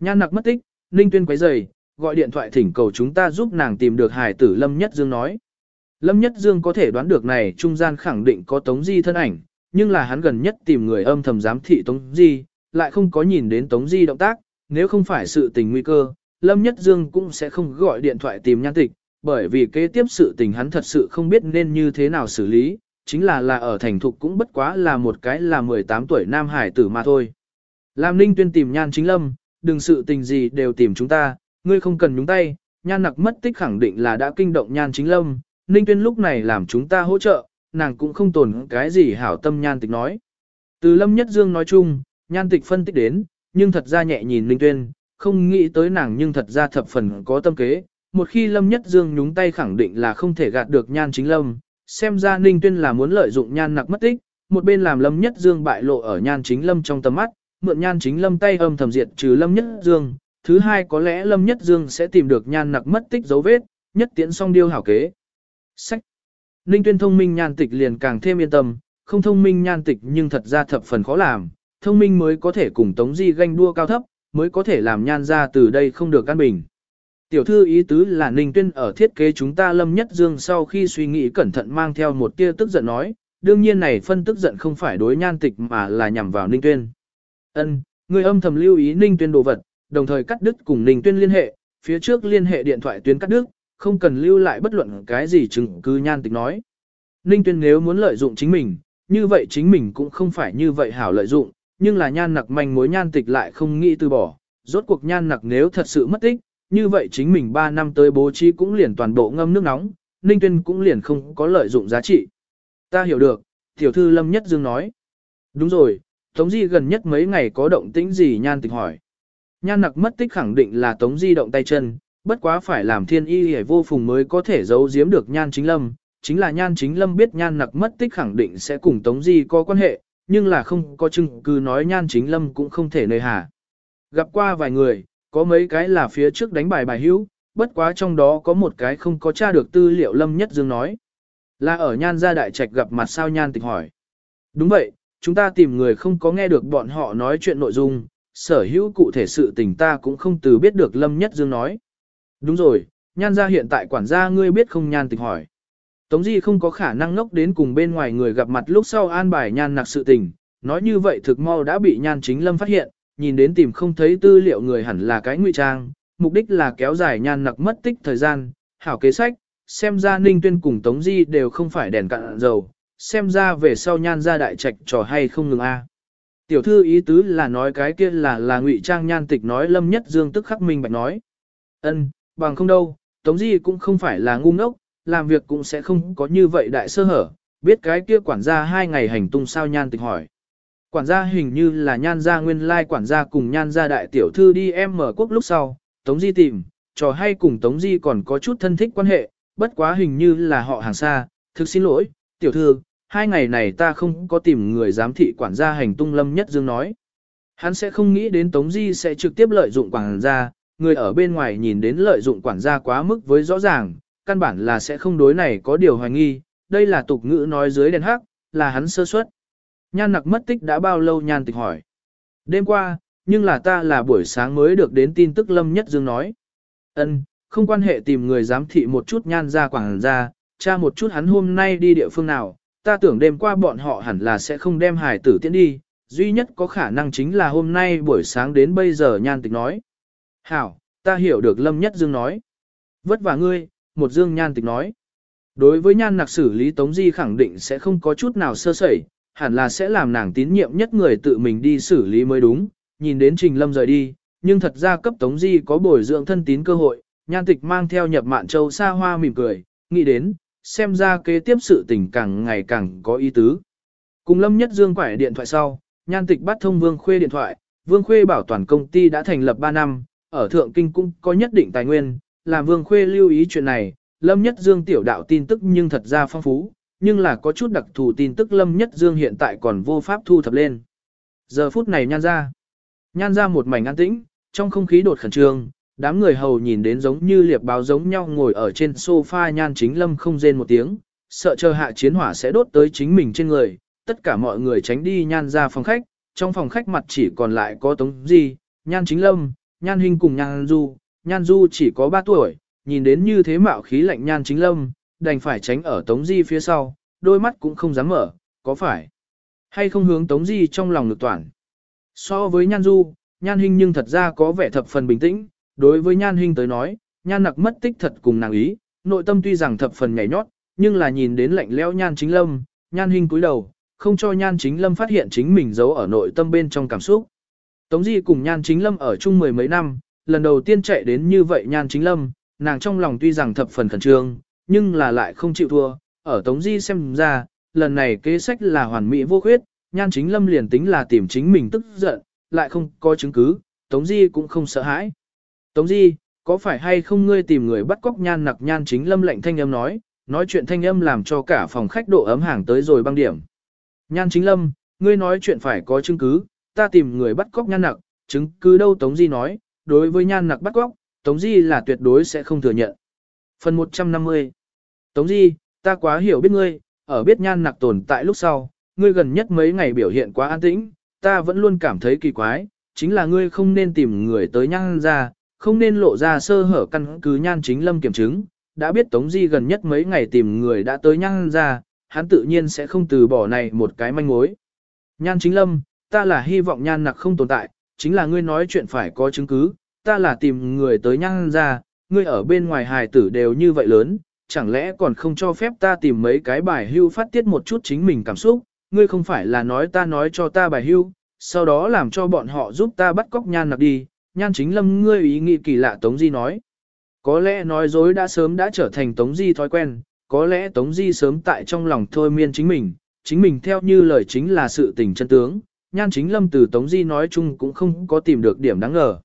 Speaker 1: Nhan nặc mất tích, Ninh Tuyên quấy rầy, gọi điện thoại thỉnh cầu chúng ta giúp nàng tìm được hài tử Lâm Nhất Dương nói. Lâm Nhất Dương có thể đoán được này trung gian khẳng định có Tống Di thân ảnh, nhưng là hắn gần nhất tìm người âm thầm giám thị Tống Di, lại không có nhìn đến Tống Di động tác, nếu không phải sự tình nguy cơ, Lâm Nhất Dương cũng sẽ không gọi điện thoại tìm nhan tịch, bởi vì kế tiếp sự tình hắn thật sự không biết nên như thế nào xử lý, chính là là ở thành thục cũng bất quá là một cái là 18 tuổi nam hải tử mà thôi. Lam Ninh tuyên tìm nhan chính lâm, đừng sự tình gì đều tìm chúng ta, ngươi không cần nhúng tay, nhan nặc mất tích khẳng định là đã kinh động nhan chính lâm, Ninh tuyên lúc này làm chúng ta hỗ trợ, nàng cũng không tồn cái gì hảo tâm nhan tịch nói. Từ lâm nhất dương nói chung, nhan tịch phân tích đến, nhưng thật ra nhẹ nhìn Ninh tuyên, không nghĩ tới nàng nhưng thật ra thập phần có tâm kế, một khi lâm nhất dương nhúng tay khẳng định là không thể gạt được nhan chính lâm, xem ra Ninh Tuyên là muốn lợi dụng nhan nặc mất tích, một bên làm Lâm Nhất Dương bại lộ ở nhan chính Lâm trong tầm mắt, mượn nhan chính Lâm tay âm thầm diệt trừ Lâm Nhất Dương, thứ hai có lẽ Lâm Nhất Dương sẽ tìm được nhan nặc mất tích dấu vết, nhất tiễn song điêu hảo kế. Sách. Ninh Tuyên thông minh nhan tịch liền càng thêm yên tâm, không thông minh nhan tịch nhưng thật ra thập phần khó làm, thông minh mới có thể cùng Tống Di ganh đua cao thấp, mới có thể làm nhan ra từ đây không được căn bình. Tiểu thư ý tứ là Ninh Tuyên ở thiết kế chúng ta Lâm Nhất Dương sau khi suy nghĩ cẩn thận mang theo một tia tức giận nói, đương nhiên này phân tức giận không phải đối nhan tịch mà là nhằm vào Ninh Tuyên. Ân, người âm thầm lưu ý Ninh Tuyên đồ vật, đồng thời cắt đứt cùng Ninh Tuyên liên hệ, phía trước liên hệ điện thoại tuyến cắt đứt, không cần lưu lại bất luận cái gì chứng cứ nhan tịch nói. Ninh Tuyên nếu muốn lợi dụng chính mình, như vậy chính mình cũng không phải như vậy hảo lợi dụng, nhưng là nhan nặc manh mối nhan tịch lại không nghĩ từ bỏ. Rốt cuộc nhan nặc nếu thật sự mất tích, như vậy chính mình 3 năm tới bố trí cũng liền toàn bộ ngâm nước nóng, Ninh Tuyên cũng liền không có lợi dụng giá trị. Ta hiểu được, tiểu thư Lâm Nhất Dương nói. Đúng rồi, Tống Di gần nhất mấy ngày có động tĩnh gì nhan tịch hỏi. Nhan nặc mất tích khẳng định là Tống Di động tay chân, bất quá phải làm thiên y hề vô phùng mới có thể giấu giếm được nhan chính lâm. Chính là nhan chính lâm biết nhan nặc mất tích khẳng định sẽ cùng Tống Di có quan hệ, nhưng là không có chứng cứ nói nhan chính lâm cũng không thể nơi hà. Gặp qua vài người, có mấy cái là phía trước đánh bài bài hữu, bất quá trong đó có một cái không có tra được tư liệu Lâm Nhất Dương nói. Là ở nhan gia đại trạch gặp mặt sao nhan tịch hỏi. Đúng vậy, chúng ta tìm người không có nghe được bọn họ nói chuyện nội dung, sở hữu cụ thể sự tình ta cũng không từ biết được Lâm Nhất Dương nói. Đúng rồi, nhan gia hiện tại quản gia ngươi biết không nhan tịch hỏi. Tống Di không có khả năng ngốc đến cùng bên ngoài người gặp mặt lúc sau an bài nhan nặc sự tình, nói như vậy thực mau đã bị nhan chính Lâm phát hiện, nhìn đến tìm không thấy tư liệu người hẳn là cái ngụy trang, mục đích là kéo dài nhan nặc mất tích thời gian, hảo kế sách, xem ra Ninh Tuyên cùng Tống Di đều không phải đèn cạn dầu, xem ra về sau nhan ra đại trạch trò hay không ngừng a. Tiểu thư ý tứ là nói cái kia là là ngụy trang nhan tịch nói lâm nhất dương tức khắc minh bạch nói. ân bằng không đâu, Tống Di cũng không phải là ngu ngốc, làm việc cũng sẽ không có như vậy đại sơ hở, biết cái kia quản gia hai ngày hành tung sao nhan tịch hỏi. Quản gia hình như là nhan gia nguyên lai quản gia cùng nhan gia đại tiểu thư đi em mở quốc lúc sau, Tống Di tìm, trò hay cùng Tống Di còn có chút thân thích quan hệ, bất quá hình như là họ hàng xa, thực xin lỗi, tiểu thư, hai ngày này ta không có tìm người giám thị quản gia hành tung Lâm Nhất Dương nói. Hắn sẽ không nghĩ đến Tống Di sẽ trực tiếp lợi dụng quản gia, người ở bên ngoài nhìn đến lợi dụng quản gia quá mức với rõ ràng, căn bản là sẽ không đối này có điều hoài nghi, đây là tục ngữ nói dưới đèn hắc, là hắn sơ suất. Nhan nặc mất tích đã bao lâu nhan tịch hỏi. Đêm qua, nhưng là ta là buổi sáng mới được đến tin tức Lâm Nhất Dương nói. ân không quan hệ tìm người giám thị một chút nhan ra quảng ra, cha một chút hắn hôm nay đi địa phương nào, ta tưởng đêm qua bọn họ hẳn là sẽ không đem hải tử tiễn đi, duy nhất có khả năng chính là hôm nay buổi sáng đến bây giờ nhan tịch nói. Hảo, ta hiểu được Lâm Nhất Dương nói. Vất vả ngươi, một dương nhan tịch nói. Đối với nhan nặc xử lý Tống Di khẳng định sẽ không có chút nào sơ sẩy, hẳn là sẽ làm nàng tín nhiệm nhất người tự mình đi xử lý mới đúng, nhìn đến Trình Lâm rời đi, nhưng thật ra cấp Tống Di có bồi dưỡng thân tín cơ hội, nhan tịch mang theo nhập mạn châu xa hoa mỉm cười, nghĩ đến, xem ra kế tiếp sự tình càng ngày càng có ý tứ. Cùng Lâm Nhất Dương quải điện thoại sau, nhan tịch bắt thông Vương Khuê điện thoại, Vương Khuê bảo toàn công ty đã thành lập 3 năm, ở Thượng Kinh cũng có nhất định tài nguyên, làm Vương Khuê lưu ý chuyện này, Lâm Nhất Dương tiểu đạo tin tức nhưng thật ra phong phú, nhưng là có chút đặc thù tin tức Lâm Nhất Dương hiện tại còn vô pháp thu thập lên. Giờ phút này nhan ra. Nhan ra một mảnh an tĩnh, trong không khí đột khẩn trương, đám người hầu nhìn đến giống như liệp báo giống nhau ngồi ở trên sofa nhan chính lâm không rên một tiếng, sợ chờ hạ chiến hỏa sẽ đốt tới chính mình trên người, tất cả mọi người tránh đi nhan ra phòng khách, trong phòng khách mặt chỉ còn lại có tống di, nhan chính lâm, nhan hình cùng nhan du, nhan du chỉ có 3 tuổi, nhìn đến như thế mạo khí lạnh nhan chính lâm, đành phải tránh ở tống di phía sau, đôi mắt cũng không dám mở, có phải hay không hướng tống di trong lòng lực toàn. So với nhan du, nhan Hinh nhưng thật ra có vẻ thập phần bình tĩnh, đối với nhan Hinh tới nói, nhan nặc mất tích thật cùng nàng ý, nội tâm tuy rằng thập phần nhảy nhót, nhưng là nhìn đến lạnh lẽo nhan chính lâm, nhan Hinh cúi đầu, không cho nhan chính lâm phát hiện chính mình giấu ở nội tâm bên trong cảm xúc. Tống Di cùng nhan chính lâm ở chung mười mấy năm, lần đầu tiên chạy đến như vậy nhan chính lâm, nàng trong lòng tuy rằng thập phần khẩn trương, nhưng là lại không chịu thua, ở Tống Di xem ra, lần này kế sách là hoàn mỹ vô khuyết, nhan chính lâm liền tính là tìm chính mình tức giận, lại không có chứng cứ, Tống Di cũng không sợ hãi. Tống Di, có phải hay không ngươi tìm người bắt cóc nhan nặc nhan chính lâm lệnh thanh âm nói, nói chuyện thanh âm làm cho cả phòng khách độ ấm hàng tới rồi băng điểm. Nhan chính lâm, ngươi nói chuyện phải có chứng cứ, ta tìm người bắt cóc nhan nặc, chứng cứ đâu Tống Di nói, đối với nhan nặc bắt cóc, Tống Di là tuyệt đối sẽ không thừa nhận. Phần 150 Tống Di, ta quá hiểu biết ngươi, ở biết nhan nặc tồn tại lúc sau, ngươi gần nhất mấy ngày biểu hiện quá an tĩnh, ta vẫn luôn cảm thấy kỳ quái, chính là ngươi không nên tìm người tới nhan ra, không nên lộ ra sơ hở căn cứ nhan chính lâm kiểm chứng, đã biết Tống Di gần nhất mấy ngày tìm người đã tới nhan ra, hắn tự nhiên sẽ không từ bỏ này một cái manh mối. Nhan chính lâm, ta là hy vọng nhan nặc không tồn tại, chính là ngươi nói chuyện phải có chứng cứ, ta là tìm người tới nhan ra, ngươi ở bên ngoài hài tử đều như vậy lớn, chẳng lẽ còn không cho phép ta tìm mấy cái bài hưu phát tiết một chút chính mình cảm xúc, ngươi không phải là nói ta nói cho ta bài hưu, sau đó làm cho bọn họ giúp ta bắt cóc nhan nặc đi, nhan chính lâm ngươi ý nghĩ kỳ lạ Tống Di nói. Có lẽ nói dối đã sớm đã trở thành Tống Di thói quen, có lẽ Tống Di sớm tại trong lòng thôi miên chính mình, chính mình theo như lời chính là sự tình chân tướng, nhan chính lâm từ Tống Di nói chung cũng không có tìm được điểm đáng ngờ.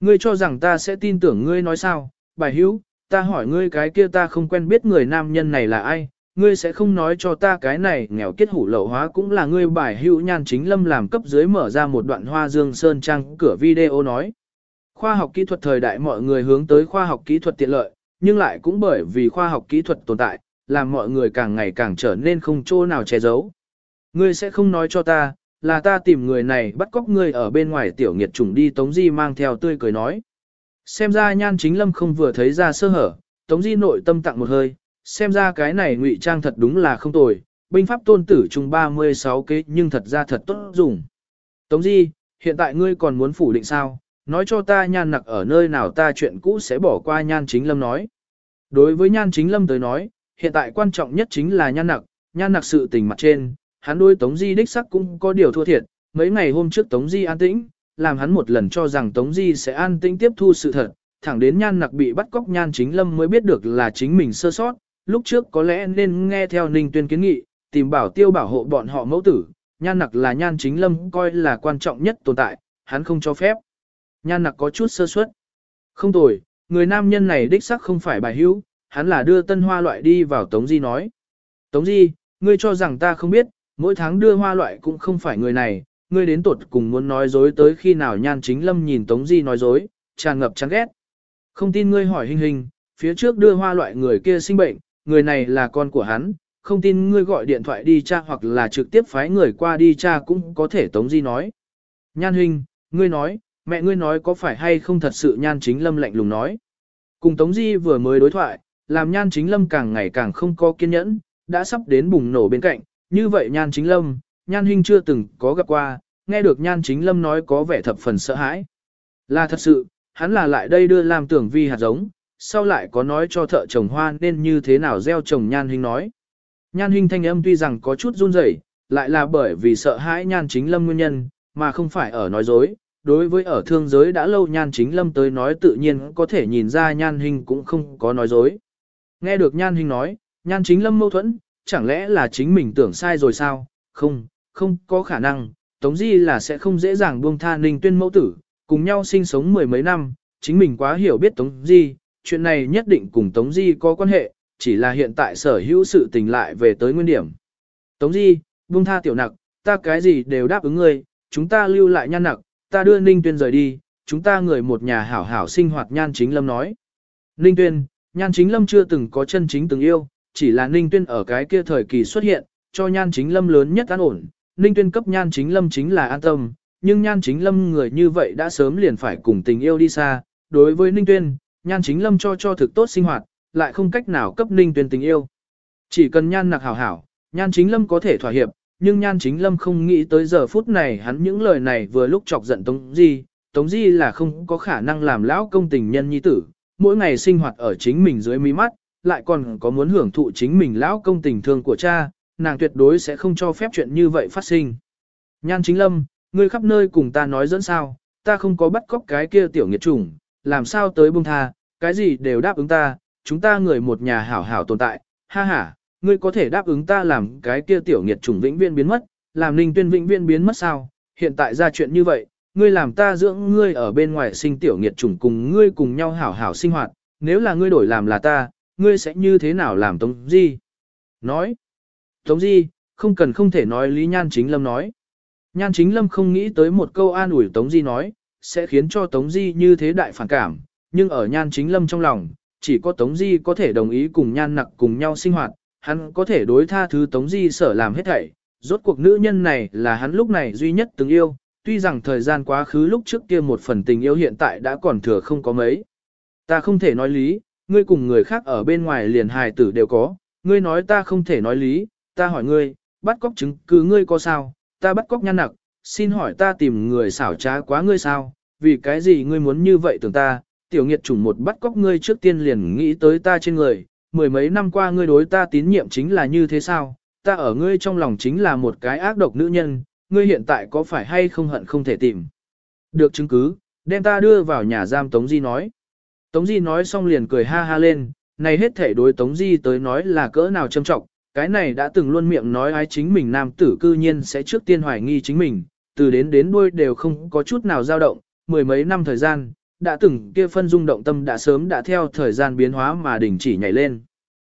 Speaker 1: Ngươi cho rằng ta sẽ tin tưởng ngươi nói sao, bài hữu, ta hỏi ngươi cái kia ta không quen biết người nam nhân này là ai, ngươi sẽ không nói cho ta cái này nghèo kết hủ lậu hóa cũng là ngươi bài hữu nhan chính lâm làm cấp dưới mở ra một đoạn hoa dương sơn trang cửa video nói. Khoa học kỹ thuật thời đại mọi người hướng tới khoa học kỹ thuật tiện lợi, nhưng lại cũng bởi vì khoa học kỹ thuật tồn tại, làm mọi người càng ngày càng trở nên không chỗ nào che giấu. Ngươi sẽ không nói cho ta, là ta tìm người này bắt cóc ngươi ở bên ngoài tiểu nghiệt trùng đi Tống Di mang theo tươi cười nói. Xem ra nhan chính lâm không vừa thấy ra sơ hở, Tống Di nội tâm tặng một hơi, xem ra cái này ngụy trang thật đúng là không tồi, binh pháp tôn tử chung 36 kế nhưng thật ra thật tốt dùng. Tống Di, hiện tại ngươi còn muốn phủ định sao, nói cho ta nhan nặc ở nơi nào ta chuyện cũ sẽ bỏ qua nhan chính lâm nói. Đối với nhan chính lâm tới nói, hiện tại quan trọng nhất chính là nhan nặc, nhan nặc sự tình mặt trên, hắn đôi Tống Di đích sắc cũng có điều thua thiệt, mấy ngày hôm trước Tống Di an tĩnh, làm hắn một lần cho rằng Tống Di sẽ an tĩnh tiếp thu sự thật, thẳng đến nhan nặc bị bắt cóc nhan chính lâm mới biết được là chính mình sơ sót, lúc trước có lẽ nên nghe theo Ninh Tuyên kiến nghị, tìm bảo tiêu bảo hộ bọn họ mẫu tử, nhan nặc là nhan chính lâm coi là quan trọng nhất tồn tại, hắn không cho phép. Nhan nặc có chút sơ suất. Không tồi, người nam nhân này đích sắc không phải bài hữu, hắn là đưa tân hoa loại đi vào Tống Di nói. Tống Di, ngươi cho rằng ta không biết, mỗi tháng đưa hoa loại cũng không phải người này, ngươi đến tuột cùng muốn nói dối tới khi nào nhan chính lâm nhìn Tống Di nói dối, tràn ngập chán ghét. Không tin ngươi hỏi hình hình, phía trước đưa hoa loại người kia sinh bệnh, người này là con của hắn, không tin ngươi gọi điện thoại đi cha hoặc là trực tiếp phái người qua đi cha cũng có thể Tống Di nói. Nhan hình, ngươi nói, mẹ ngươi nói có phải hay không thật sự nhan chính lâm lạnh lùng nói. Cùng Tống Di vừa mới đối thoại, làm nhan chính lâm càng ngày càng không có kiên nhẫn, đã sắp đến bùng nổ bên cạnh, như vậy nhan chính lâm, nhan hình chưa từng có gặp qua, nghe được nhan chính lâm nói có vẻ thập phần sợ hãi. Là thật sự, hắn là lại đây đưa làm tưởng vi hạt giống, sau lại có nói cho thợ trồng hoa nên như thế nào gieo trồng nhan hình nói. Nhan hình thanh âm tuy rằng có chút run rẩy, lại là bởi vì sợ hãi nhan chính lâm nguyên nhân, mà không phải ở nói dối. Đối với ở thương giới đã lâu nhan chính lâm tới nói tự nhiên có thể nhìn ra nhan hình cũng không có nói dối. Nghe được nhan hình nói, nhan chính lâm mâu thuẫn, chẳng lẽ là chính mình tưởng sai rồi sao? Không, không có khả năng, Tống Di là sẽ không dễ dàng buông tha Ninh Tuyên mẫu tử, cùng nhau sinh sống mười mấy năm, chính mình quá hiểu biết Tống Di, chuyện này nhất định cùng Tống Di có quan hệ, chỉ là hiện tại sở hữu sự tình lại về tới nguyên điểm. Tống Di, buông tha tiểu nặc, ta cái gì đều đáp ứng ngươi, chúng ta lưu lại nhan nặc, ta đưa Ninh Tuyên rời đi, chúng ta người một nhà hảo hảo sinh hoạt nhan chính lâm nói. Ninh Tuyên, nhan chính lâm chưa từng có chân chính từng yêu, chỉ là Ninh Tuyên ở cái kia thời kỳ xuất hiện, cho nhan chính lâm lớn nhất an ổn, Ninh Tuyên cấp nhan chính lâm chính là an tâm, nhưng nhan chính lâm người như vậy đã sớm liền phải cùng tình yêu đi xa. Đối với Ninh Tuyên, nhan chính lâm cho cho thực tốt sinh hoạt, lại không cách nào cấp Ninh Tuyên tình yêu. Chỉ cần nhan nặc hảo hảo, nhan chính lâm có thể thỏa hiệp, nhưng nhan chính lâm không nghĩ tới giờ phút này hắn những lời này vừa lúc chọc giận Tống Di. Tống Di là không có khả năng làm lão công tình nhân nhi tử, mỗi ngày sinh hoạt ở chính mình dưới mí mắt, lại còn có muốn hưởng thụ chính mình lão công tình thương của cha, nàng tuyệt đối sẽ không cho phép chuyện như vậy phát sinh. Nhan chính lâm, ngươi khắp nơi cùng ta nói dẫn sao, ta không có bắt cóc cái kia tiểu nghiệt chủng, làm sao tới bông tha, cái gì đều đáp ứng ta, chúng ta người một nhà hảo hảo tồn tại, ha ha, ngươi có thể đáp ứng ta làm cái kia tiểu nghiệt chủng vĩnh viễn biến mất, làm ninh tuyên vĩnh viễn biến mất sao, hiện tại ra chuyện như vậy, ngươi làm ta dưỡng ngươi ở bên ngoài sinh tiểu nghiệt chủng cùng ngươi cùng nhau hảo hảo sinh hoạt, nếu là ngươi đổi làm là ta, ngươi sẽ như thế nào làm tống gì? Nói, Tống Di, không cần không thể nói Lý Nhan Chính Lâm nói. Nhan Chính Lâm không nghĩ tới một câu an ủi Tống Di nói, sẽ khiến cho Tống Di như thế đại phản cảm, nhưng ở Nhan Chính Lâm trong lòng, chỉ có Tống Di có thể đồng ý cùng Nhan Nặc cùng nhau sinh hoạt, hắn có thể đối tha thứ Tống Di sở làm hết thảy. Rốt cuộc nữ nhân này là hắn lúc này duy nhất từng yêu, tuy rằng thời gian quá khứ lúc trước kia một phần tình yêu hiện tại đã còn thừa không có mấy. Ta không thể nói lý, ngươi cùng người khác ở bên ngoài liền hài tử đều có, ngươi nói ta không thể nói lý, ta hỏi ngươi, bắt cóc chứng cứ ngươi có sao, ta bắt cóc nhan nặc, xin hỏi ta tìm người xảo trá quá ngươi sao, vì cái gì ngươi muốn như vậy tưởng ta, tiểu nghiệt chủng một bắt cóc ngươi trước tiên liền nghĩ tới ta trên người, mười mấy năm qua ngươi đối ta tín nhiệm chính là như thế sao, ta ở ngươi trong lòng chính là một cái ác độc nữ nhân, ngươi hiện tại có phải hay không hận không thể tìm. Được chứng cứ, đem ta đưa vào nhà giam Tống Di nói. Tống Di nói xong liền cười ha ha lên, này hết thể đối Tống Di tới nói là cỡ nào châm trọng, cái này đã từng luôn miệng nói ai chính mình nam tử cư nhiên sẽ trước tiên hoài nghi chính mình, từ đến đến đuôi đều không có chút nào dao động, mười mấy năm thời gian, đã từng kia phân dung động tâm đã sớm đã theo thời gian biến hóa mà đình chỉ nhảy lên.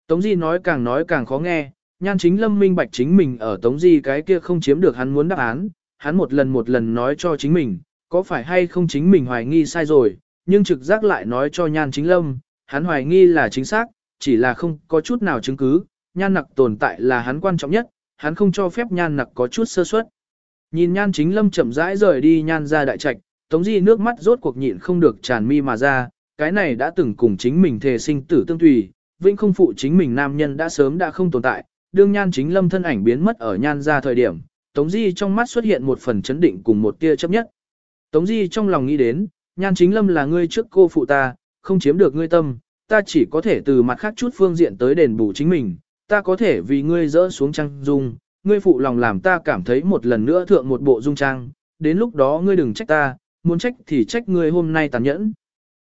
Speaker 1: Tống Di nói càng nói càng khó nghe, nhan chính lâm minh bạch chính mình ở Tống Di cái kia không chiếm được hắn muốn đáp án, hắn một lần một lần nói cho chính mình, có phải hay không chính mình hoài nghi sai rồi, nhưng trực giác lại nói cho nhan chính lâm, hắn hoài nghi là chính xác, chỉ là không có chút nào chứng cứ, nhan nặc tồn tại là hắn quan trọng nhất, hắn không cho phép nhan nặc có chút sơ suất. Nhìn nhan chính lâm chậm rãi rời đi nhan ra đại trạch, tống di nước mắt rốt cuộc nhịn không được tràn mi mà ra, cái này đã từng cùng chính mình thề sinh tử tương tùy, vĩnh không phụ chính mình nam nhân đã sớm đã không tồn tại, đương nhan chính lâm thân ảnh biến mất ở nhan ra thời điểm, tống di trong mắt xuất hiện một phần chấn định cùng một tia chấp nhất. Tống di trong lòng nghĩ đến, nhan chính lâm là ngươi trước cô phụ ta, không chiếm được ngươi tâm, ta chỉ có thể từ mặt khác chút phương diện tới đền bù chính mình, ta có thể vì ngươi dỡ xuống trang dung, ngươi phụ lòng làm ta cảm thấy một lần nữa thượng một bộ dung trang, đến lúc đó ngươi đừng trách ta, muốn trách thì trách ngươi hôm nay tàn nhẫn.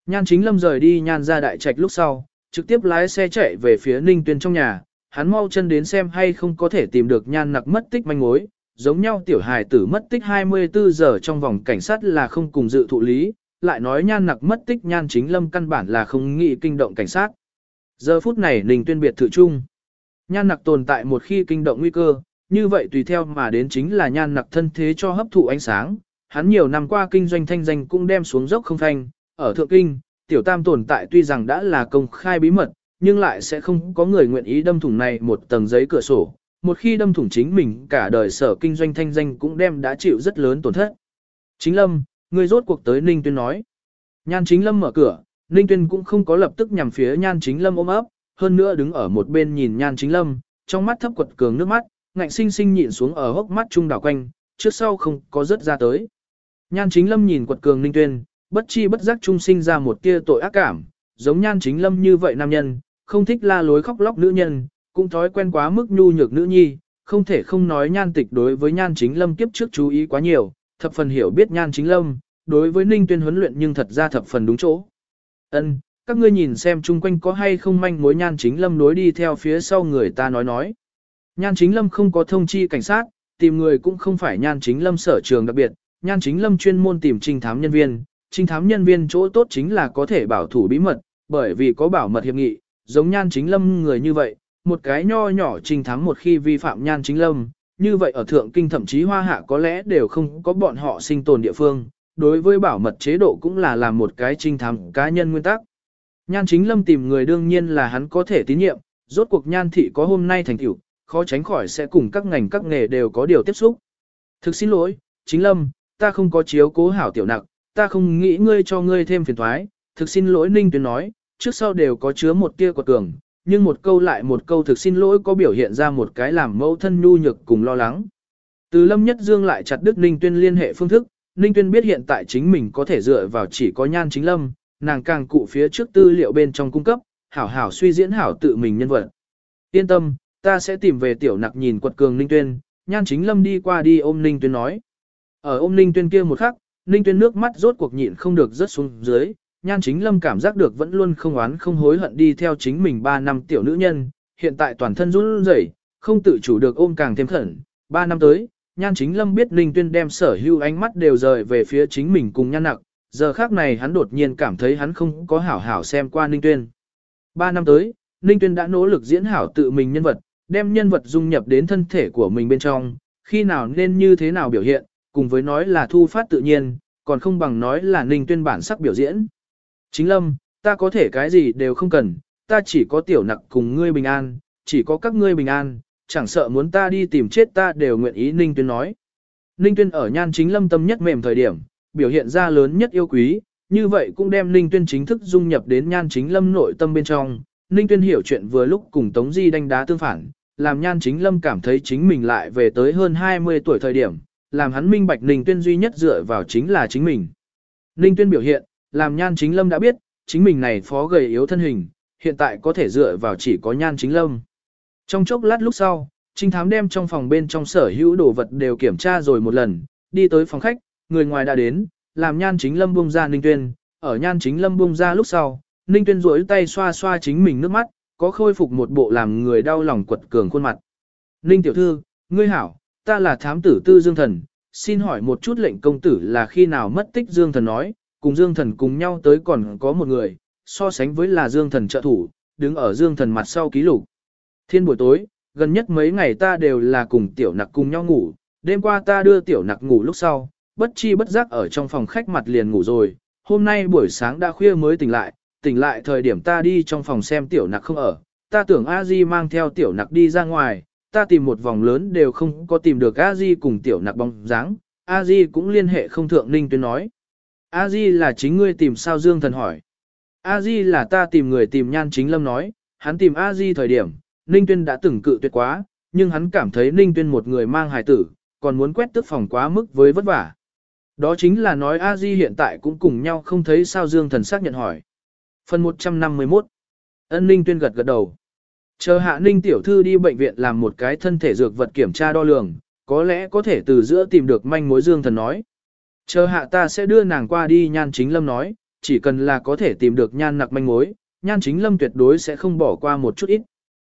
Speaker 1: Nhan chính lâm rời đi nhan ra đại trạch lúc sau, trực tiếp lái xe chạy về phía ninh tuyên trong nhà, hắn mau chân đến xem hay không có thể tìm được nhan nặc mất tích manh mối, giống nhau tiểu hài tử mất tích 24 giờ trong vòng cảnh sát là không cùng dự thụ lý, lại nói nhan nặc mất tích nhan chính lâm căn bản là không nghĩ kinh động cảnh sát. Giờ phút này ninh tuyên biệt thự chung. Nhan nặc tồn tại một khi kinh động nguy cơ, như vậy tùy theo mà đến chính là nhan nặc thân thế cho hấp thụ ánh sáng. Hắn nhiều năm qua kinh doanh thanh danh cũng đem xuống dốc không thanh, ở thượng kinh, tiểu tam tồn tại tuy rằng đã là công khai bí mật, nhưng lại sẽ không có người nguyện ý đâm thủng này một tầng giấy cửa sổ. Một khi đâm thủng chính mình, cả đời sở kinh doanh thanh danh cũng đem đã chịu rất lớn tổn thất. Chính lâm, người rốt cuộc tới Ninh Tuyên nói. Nhan chính lâm mở cửa, Ninh Tuyên cũng không có lập tức nhằm phía nhan chính lâm ôm ấp, hơn nữa đứng ở một bên nhìn nhan chính lâm, trong mắt thấp quật cường nước mắt, ngạnh sinh sinh nhịn xuống ở hốc mắt trung đảo quanh, trước sau không có rớt ra tới. Nhan chính lâm nhìn quật cường Ninh Tuyên, bất chi bất giác trung sinh ra một tia tội ác cảm, giống nhan chính lâm như vậy nam nhân, không thích la lối khóc lóc nữ nhân, cũng thói quen quá mức nhu nhược nữ nhi, không thể không nói nhan tịch đối với nhan chính lâm kiếp trước chú ý quá nhiều, thập phần hiểu biết nhan chính lâm, đối với ninh tuyên huấn luyện nhưng thật ra thập phần đúng chỗ. Ân, các ngươi nhìn xem chung quanh có hay không manh mối nhan chính lâm nối đi theo phía sau người ta nói nói. Nhan chính lâm không có thông chi cảnh sát, tìm người cũng không phải nhan chính lâm sở trường đặc biệt, nhan chính lâm chuyên môn tìm trinh thám nhân viên, trinh thám nhân viên chỗ tốt chính là có thể bảo thủ bí mật, bởi vì có bảo mật hiệp nghị, giống nhan chính lâm người như vậy, một cái nho nhỏ trinh thám một khi vi phạm nhan chính lâm, như vậy ở thượng kinh thậm chí hoa hạ có lẽ đều không có bọn họ sinh tồn địa phương, đối với bảo mật chế độ cũng là làm một cái trinh thám cá nhân nguyên tắc. Nhan chính lâm tìm người đương nhiên là hắn có thể tín nhiệm, rốt cuộc nhan thị có hôm nay thành tựu, khó tránh khỏi sẽ cùng các ngành các nghề đều có điều tiếp xúc. Thực xin lỗi, chính lâm, ta không có chiếu cố hảo tiểu nặc, ta không nghĩ ngươi cho ngươi thêm phiền thoái, thực xin lỗi Ninh Tuyến nói, trước sau đều có chứa một tia quật cường, nhưng một câu lại một câu thực xin lỗi có biểu hiện ra một cái làm mẫu thân nhu nhược cùng lo lắng. Từ Lâm Nhất Dương lại chặt đứt Ninh Tuyên liên hệ phương thức, Ninh Tuyên biết hiện tại chính mình có thể dựa vào chỉ có nhan chính lâm, nàng càng cụ phía trước tư liệu bên trong cung cấp, hảo hảo suy diễn hảo tự mình nhân vật. Yên tâm, ta sẽ tìm về tiểu nặc nhìn quật cường Ninh Tuyên, nhan chính lâm đi qua đi ôm Ninh Tuyên nói. Ở ôm Ninh Tuyên kia một khắc, Ninh Tuyên nước mắt rốt cuộc nhịn không được rớt xuống dưới, nhan chính lâm cảm giác được vẫn luôn không oán không hối hận đi theo chính mình 3 năm tiểu nữ nhân, hiện tại toàn thân run rẩy, không tự chủ được ôm càng thêm khẩn, 3 năm tới, nhan chính lâm biết Ninh Tuyên đem sở hữu ánh mắt đều rời về phía chính mình cùng nhan nặc, giờ khác này hắn đột nhiên cảm thấy hắn không có hảo hảo xem qua Ninh Tuyên. ba năm tới, Ninh Tuyên đã nỗ lực diễn hảo tự mình nhân vật, đem nhân vật dung nhập đến thân thể của mình bên trong, khi nào nên như thế nào biểu hiện, cùng với nói là thu phát tự nhiên, còn không bằng nói là Ninh Tuyên bản sắc biểu diễn. Chính lâm, ta có thể cái gì đều không cần, ta chỉ có tiểu nặc cùng ngươi bình an, chỉ có các ngươi bình an, chẳng sợ muốn ta đi tìm chết ta đều nguyện ý Ninh Tuyên nói. Ninh Tuyên ở nhan chính lâm tâm nhất mềm thời điểm, biểu hiện ra lớn nhất yêu quý, như vậy cũng đem Ninh Tuyên chính thức dung nhập đến nhan chính lâm nội tâm bên trong. Ninh Tuyên hiểu chuyện vừa lúc cùng Tống Di đánh đá tương phản, làm nhan chính lâm cảm thấy chính mình lại về tới hơn 20 tuổi thời điểm, làm hắn minh bạch Ninh Tuyên duy nhất dựa vào chính là chính mình. Ninh Tuyên biểu hiện, làm nhan chính lâm đã biết, chính mình này phó gầy yếu thân hình, hiện tại có thể dựa vào chỉ có nhan chính lâm. Trong chốc lát lúc sau, trinh thám đem trong phòng bên trong sở hữu đồ vật đều kiểm tra rồi một lần, đi tới phòng khách, người ngoài đã đến, làm nhan chính lâm buông ra ninh tuyên, ở nhan chính lâm buông ra lúc sau, ninh tuyên duỗi tay xoa xoa chính mình nước mắt, có khôi phục một bộ làm người đau lòng quật cường khuôn mặt. Ninh tiểu thư, ngươi hảo, ta là thám tử tư dương thần, xin hỏi một chút lệnh công tử là khi nào mất tích dương thần nói, cùng Dương Thần cùng nhau tới còn có một người, so sánh với là Dương Thần trợ thủ, đứng ở Dương Thần mặt sau ký lục. Thiên buổi tối, gần nhất mấy ngày ta đều là cùng tiểu nặc cùng nhau ngủ, đêm qua ta đưa tiểu nặc ngủ lúc sau, bất chi bất giác ở trong phòng khách mặt liền ngủ rồi, hôm nay buổi sáng đã khuya mới tỉnh lại, tỉnh lại thời điểm ta đi trong phòng xem tiểu nặc không ở, ta tưởng a di mang theo tiểu nặc đi ra ngoài, ta tìm một vòng lớn đều không có tìm được a di cùng tiểu nặc bóng dáng, a di cũng liên hệ không thượng ninh tuyên nói. A Di là chính ngươi tìm sao Dương Thần hỏi. A Di là ta tìm người tìm nhan chính lâm nói, hắn tìm A Di thời điểm, Ninh Tuyên đã từng cự tuyệt quá, nhưng hắn cảm thấy Ninh Tuyên một người mang hài tử, còn muốn quét tức phòng quá mức với vất vả. Đó chính là nói A Di hiện tại cũng cùng nhau không thấy sao Dương Thần xác nhận hỏi. Phần 151 Ân Ninh Tuyên gật gật đầu. Chờ hạ Ninh Tiểu Thư đi bệnh viện làm một cái thân thể dược vật kiểm tra đo lường, có lẽ có thể từ giữa tìm được manh mối Dương Thần nói. Chờ hạ ta sẽ đưa nàng qua đi nhan chính lâm nói, chỉ cần là có thể tìm được nhan nặc manh mối, nhan chính lâm tuyệt đối sẽ không bỏ qua một chút ít.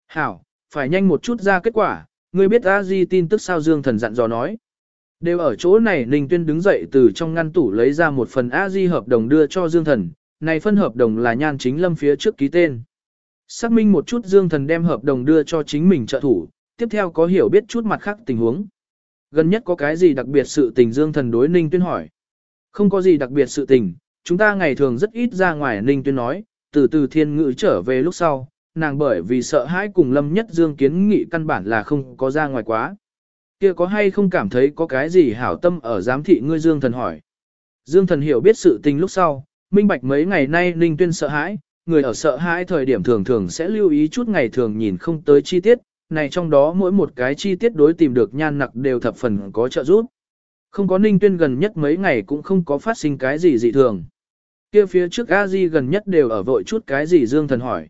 Speaker 1: Hảo, phải nhanh một chút ra kết quả, ngươi biết a di tin tức sao dương thần dặn dò nói. Đều ở chỗ này Ninh Tuyên đứng dậy từ trong ngăn tủ lấy ra một phần a di hợp đồng đưa cho dương thần, này phân hợp đồng là nhan chính lâm phía trước ký tên. Xác minh một chút Dương Thần đem hợp đồng đưa cho chính mình trợ thủ, tiếp theo có hiểu biết chút mặt khác tình huống. Gần nhất có cái gì đặc biệt sự tình Dương Thần đối Ninh Tuyên hỏi. Không có gì đặc biệt sự tình, chúng ta ngày thường rất ít ra ngoài Ninh Tuyên nói, từ từ thiên ngữ trở về lúc sau, nàng bởi vì sợ hãi cùng Lâm Nhất Dương kiến nghị căn bản là không có ra ngoài quá. Kia có hay không cảm thấy có cái gì hảo tâm ở giám thị ngươi Dương Thần hỏi. Dương Thần hiểu biết sự tình lúc sau, minh bạch mấy ngày nay Ninh Tuyên sợ hãi, người ở sợ hãi thời điểm thường thường sẽ lưu ý chút ngày thường nhìn không tới chi tiết, này trong đó mỗi một cái chi tiết đối tìm được nhan nặc đều thập phần có trợ giúp. Không có Ninh Tuyên gần nhất mấy ngày cũng không có phát sinh cái gì dị thường. Kia phía trước A Di gần nhất đều ở vội chút cái gì Dương Thần hỏi.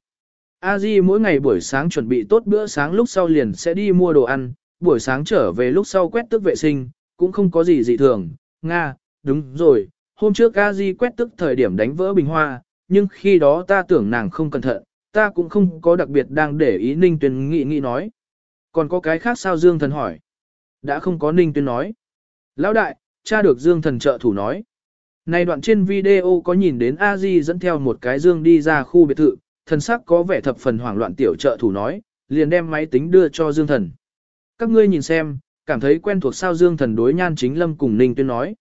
Speaker 1: A Di mỗi ngày buổi sáng chuẩn bị tốt bữa sáng lúc sau liền sẽ đi mua đồ ăn, buổi sáng trở về lúc sau quét tước vệ sinh, cũng không có gì dị thường. Nga, đúng rồi, hôm trước A Di quét tước thời điểm đánh vỡ bình hoa, nhưng khi đó ta tưởng nàng không cẩn thận, ta cũng không có đặc biệt đang để ý Ninh Tuyên nghĩ nghĩ nói. Còn có cái khác sao Dương Thần hỏi? Đã không có Ninh Tuyên nói. Lão đại, cha được Dương Thần trợ thủ nói. Này đoạn trên video có nhìn đến A Di dẫn theo một cái dương đi ra khu biệt thự, thần sắc có vẻ thập phần hoảng loạn tiểu trợ thủ nói, liền đem máy tính đưa cho Dương Thần. Các ngươi nhìn xem, cảm thấy quen thuộc sao Dương Thần đối nhan chính lâm cùng Ninh Tuyên nói.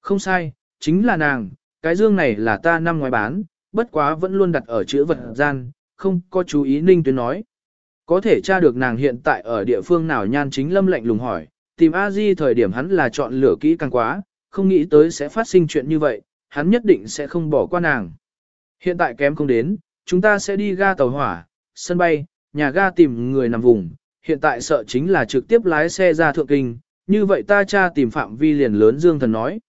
Speaker 1: Không sai, chính là nàng, cái dương này là ta năm ngoài bán, bất quá vẫn luôn đặt ở chữ vật gian, không có chú ý Ninh Tuyên nói. Có thể tra được nàng hiện tại ở địa phương nào nhan chính lâm lạnh lùng hỏi, tìm a di thời điểm hắn là chọn lửa kỹ càng quá, không nghĩ tới sẽ phát sinh chuyện như vậy, hắn nhất định sẽ không bỏ qua nàng. Hiện tại kém không đến, chúng ta sẽ đi ga tàu hỏa, sân bay, nhà ga tìm người nằm vùng, hiện tại sợ chính là trực tiếp lái xe ra thượng kinh, như vậy ta cha tìm phạm vi liền lớn Dương Thần nói.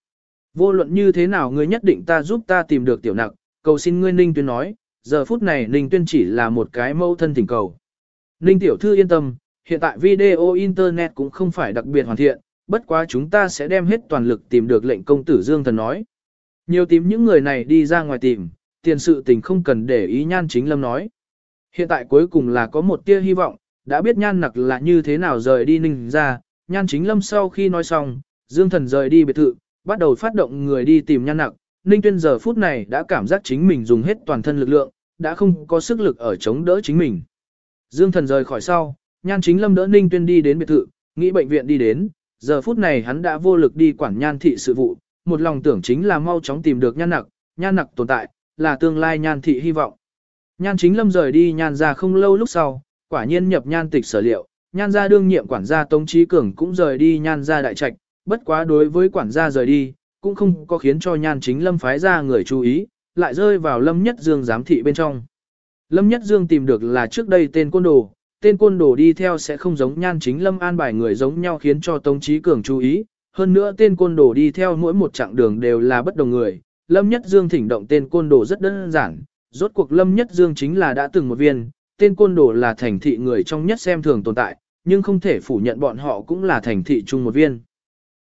Speaker 1: Vô luận như thế nào ngươi nhất định ta giúp ta tìm được tiểu nặc, cầu xin ngươi Ninh Tuyên nói, giờ phút này Ninh Tuyên chỉ là một cái mâu thân thỉnh cầu. Ninh Tiểu Thư yên tâm, hiện tại video Internet cũng không phải đặc biệt hoàn thiện, bất quá chúng ta sẽ đem hết toàn lực tìm được lệnh công tử Dương Thần nói. Nhiều tìm những người này đi ra ngoài tìm, tiền sự tình không cần để ý nhan chính lâm nói. Hiện tại cuối cùng là có một tia hy vọng, đã biết nhan nặc là như thế nào rời đi ninh ra, nhan chính lâm sau khi nói xong, Dương Thần rời đi biệt thự, bắt đầu phát động người đi tìm nhan nặc, Ninh Tuyên giờ phút này đã cảm giác chính mình dùng hết toàn thân lực lượng, đã không có sức lực ở chống đỡ chính mình. Dương Thần rời khỏi sau, Nhan Chính Lâm đỡ Ninh Tuyên đi đến biệt thự, nghĩ bệnh viện đi đến, giờ phút này hắn đã vô lực đi quản Nhan thị sự vụ, một lòng tưởng chính là mau chóng tìm được Nhan Nặc, Nhan Nặc tồn tại, là tương lai Nhan thị hy vọng. Nhan Chính Lâm rời đi Nhan ra không lâu lúc sau, quả nhiên nhập Nhan tịch sở liệu, Nhan gia đương nhiệm quản gia Tống trí Cường cũng rời đi Nhan gia đại trạch, bất quá đối với quản gia rời đi, cũng không có khiến cho nhan chính lâm phái ra người chú ý, lại rơi vào lâm nhất dương giám thị bên trong. Lâm nhất dương tìm được là trước đây tên côn đồ, tên côn đồ đi theo sẽ không giống nhan chính lâm an bài người giống nhau khiến cho Tống trí Cường chú ý, hơn nữa tên côn đồ đi theo mỗi một chặng đường đều là bất đồng người. Lâm Nhất Dương thỉnh động tên côn đồ rất đơn giản, rốt cuộc Lâm Nhất Dương chính là đã từng một viên, tên côn đồ là thành thị người trong nhất xem thường tồn tại, nhưng không thể phủ nhận bọn họ cũng là thành thị chung một viên.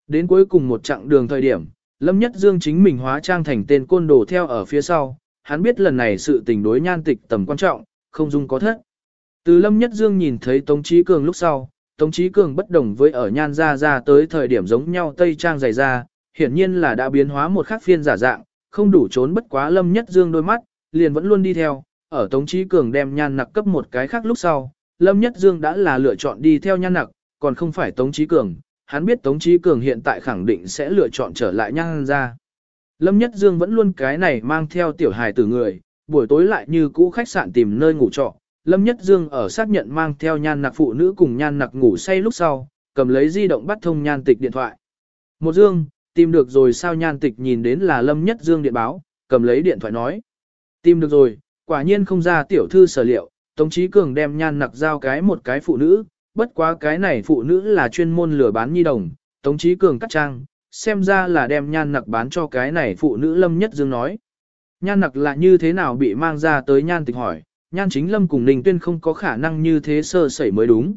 Speaker 1: Đến cuối cùng một chặng đường thời điểm, Lâm Nhất Dương chính mình hóa trang thành tên côn đồ theo ở phía sau, hắn biết lần này sự tình đối nhan tịch tầm quan trọng, không dung có thất. Từ Lâm Nhất Dương nhìn thấy Tống Chí Cường lúc sau, Tống Chí Cường bất đồng với ở nhan ra ra tới thời điểm giống nhau tây trang dày ra, hiển nhiên là đã biến hóa một khắc phiên giả dạng, không đủ trốn bất quá Lâm Nhất Dương đôi mắt, liền vẫn luôn đi theo, ở Tống Chí Cường đem nhan nặc cấp một cái khác lúc sau, Lâm Nhất Dương đã là lựa chọn đi theo nhan nặc, còn không phải Tống Chí Cường, hắn biết Tống Chí Cường hiện tại khẳng định sẽ lựa chọn trở lại nhan ra. Lâm Nhất Dương vẫn luôn cái này mang theo tiểu hài tử người, buổi tối lại như cũ khách sạn tìm nơi ngủ trọ. Lâm Nhất Dương ở xác nhận mang theo nhan nặc phụ nữ cùng nhan nặc ngủ say lúc sau, cầm lấy di động bắt thông nhan tịch điện thoại. Một Dương, tìm được rồi sao nhan tịch nhìn đến là Lâm Nhất Dương điện báo, cầm lấy điện thoại nói. Tìm được rồi, quả nhiên không ra tiểu thư sở liệu, Tống Chí Cường đem nhan nặc giao cái một cái phụ nữ, bất quá cái này phụ nữ là chuyên môn lừa bán nhi đồng, Tống Chí Cường cắt trang, xem ra là đem nhan nặc bán cho cái này phụ nữ Lâm Nhất Dương nói. Nhan nặc là như thế nào bị mang ra tới nhan tịch hỏi, nhan chính Lâm cùng Ninh Tuyên không có khả năng như thế sơ sẩy mới đúng.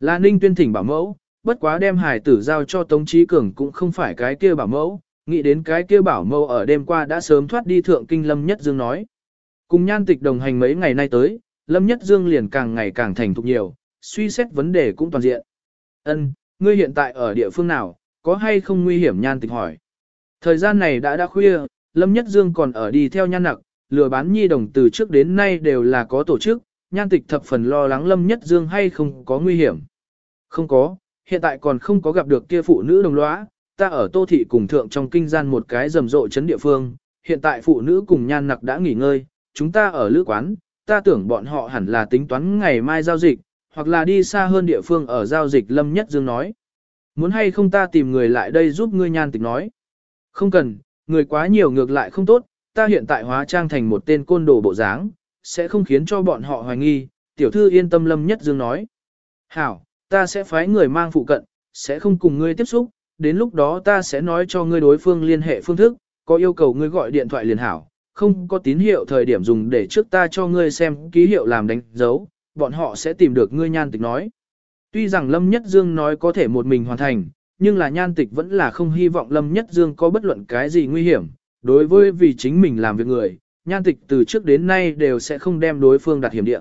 Speaker 1: Là Ninh Tuyên thỉnh bảo mẫu, bất quá đem hải tử giao cho Tống Chí Cường cũng không phải cái kia bảo mẫu, nghĩ đến cái kia bảo mẫu ở đêm qua đã sớm thoát đi thượng kinh Lâm Nhất Dương nói. Cùng nhan tịch đồng hành mấy ngày nay tới, Lâm Nhất Dương liền càng ngày càng thành thục nhiều, suy xét vấn đề cũng toàn diện. Ân, ngươi hiện tại ở địa phương nào, có hay không nguy hiểm nhan tịch hỏi. Thời gian này đã đã khuya, Lâm Nhất Dương còn ở đi theo nhan nặc, lừa bán nhi đồng từ trước đến nay đều là có tổ chức, nhan tịch thập phần lo lắng Lâm Nhất Dương hay không có nguy hiểm. Không có, hiện tại còn không có gặp được kia phụ nữ đồng lõa, ta ở Tô Thị cùng thượng trong kinh gian một cái rầm rộ chấn địa phương, hiện tại phụ nữ cùng nhan nặc đã nghỉ ngơi, chúng ta ở lữ quán, ta tưởng bọn họ hẳn là tính toán ngày mai giao dịch, hoặc là đi xa hơn địa phương ở giao dịch Lâm Nhất Dương nói. Muốn hay không ta tìm người lại đây giúp ngươi nhan tịch nói. Không cần, người quá nhiều ngược lại không tốt, ta hiện tại hóa trang thành một tên côn đồ bộ dáng, sẽ không khiến cho bọn họ hoài nghi, tiểu thư yên tâm Lâm Nhất Dương nói. Hảo, ta sẽ phái người mang phụ cận, sẽ không cùng ngươi tiếp xúc, đến lúc đó ta sẽ nói cho ngươi đối phương liên hệ phương thức, có yêu cầu ngươi gọi điện thoại liền hảo, không có tín hiệu thời điểm dùng để trước ta cho ngươi xem ký hiệu làm đánh dấu, bọn họ sẽ tìm được ngươi nhan tịch nói. Tuy rằng Lâm Nhất Dương nói có thể một mình hoàn thành, nhưng là nhan tịch vẫn là không hy vọng Lâm Nhất Dương có bất luận cái gì nguy hiểm, đối với vì chính mình làm việc người, nhan tịch từ trước đến nay đều sẽ không đem đối phương đặt hiểm địa.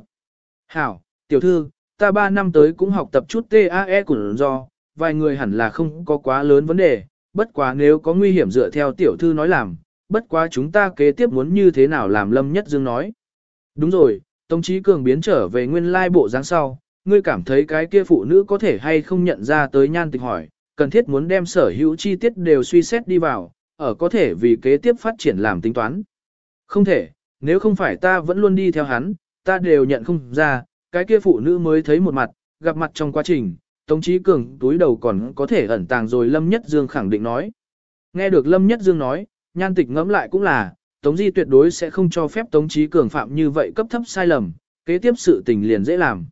Speaker 1: Hảo, tiểu thư, ta 3 năm tới cũng học tập chút TAE của do, vài người hẳn là không có quá lớn vấn đề, bất quá nếu có nguy hiểm dựa theo tiểu thư nói làm, bất quá chúng ta kế tiếp muốn như thế nào làm Lâm Nhất Dương nói. Đúng rồi, Tống Chí Cường biến trở về nguyên lai bộ dáng sau, ngươi cảm thấy cái kia phụ nữ có thể hay không nhận ra tới nhan tịch hỏi, cần thiết muốn đem sở hữu chi tiết đều suy xét đi vào, ở có thể vì kế tiếp phát triển làm tính toán. Không thể, nếu không phải ta vẫn luôn đi theo hắn, ta đều nhận không ra, cái kia phụ nữ mới thấy một mặt, gặp mặt trong quá trình, Tống Chí Cường túi đầu còn có thể ẩn tàng rồi Lâm Nhất Dương khẳng định nói. Nghe được Lâm Nhất Dương nói, nhan tịch ngẫm lại cũng là, Tống Di tuyệt đối sẽ không cho phép Tống Chí Cường phạm như vậy cấp thấp sai lầm, kế tiếp sự tình liền dễ làm.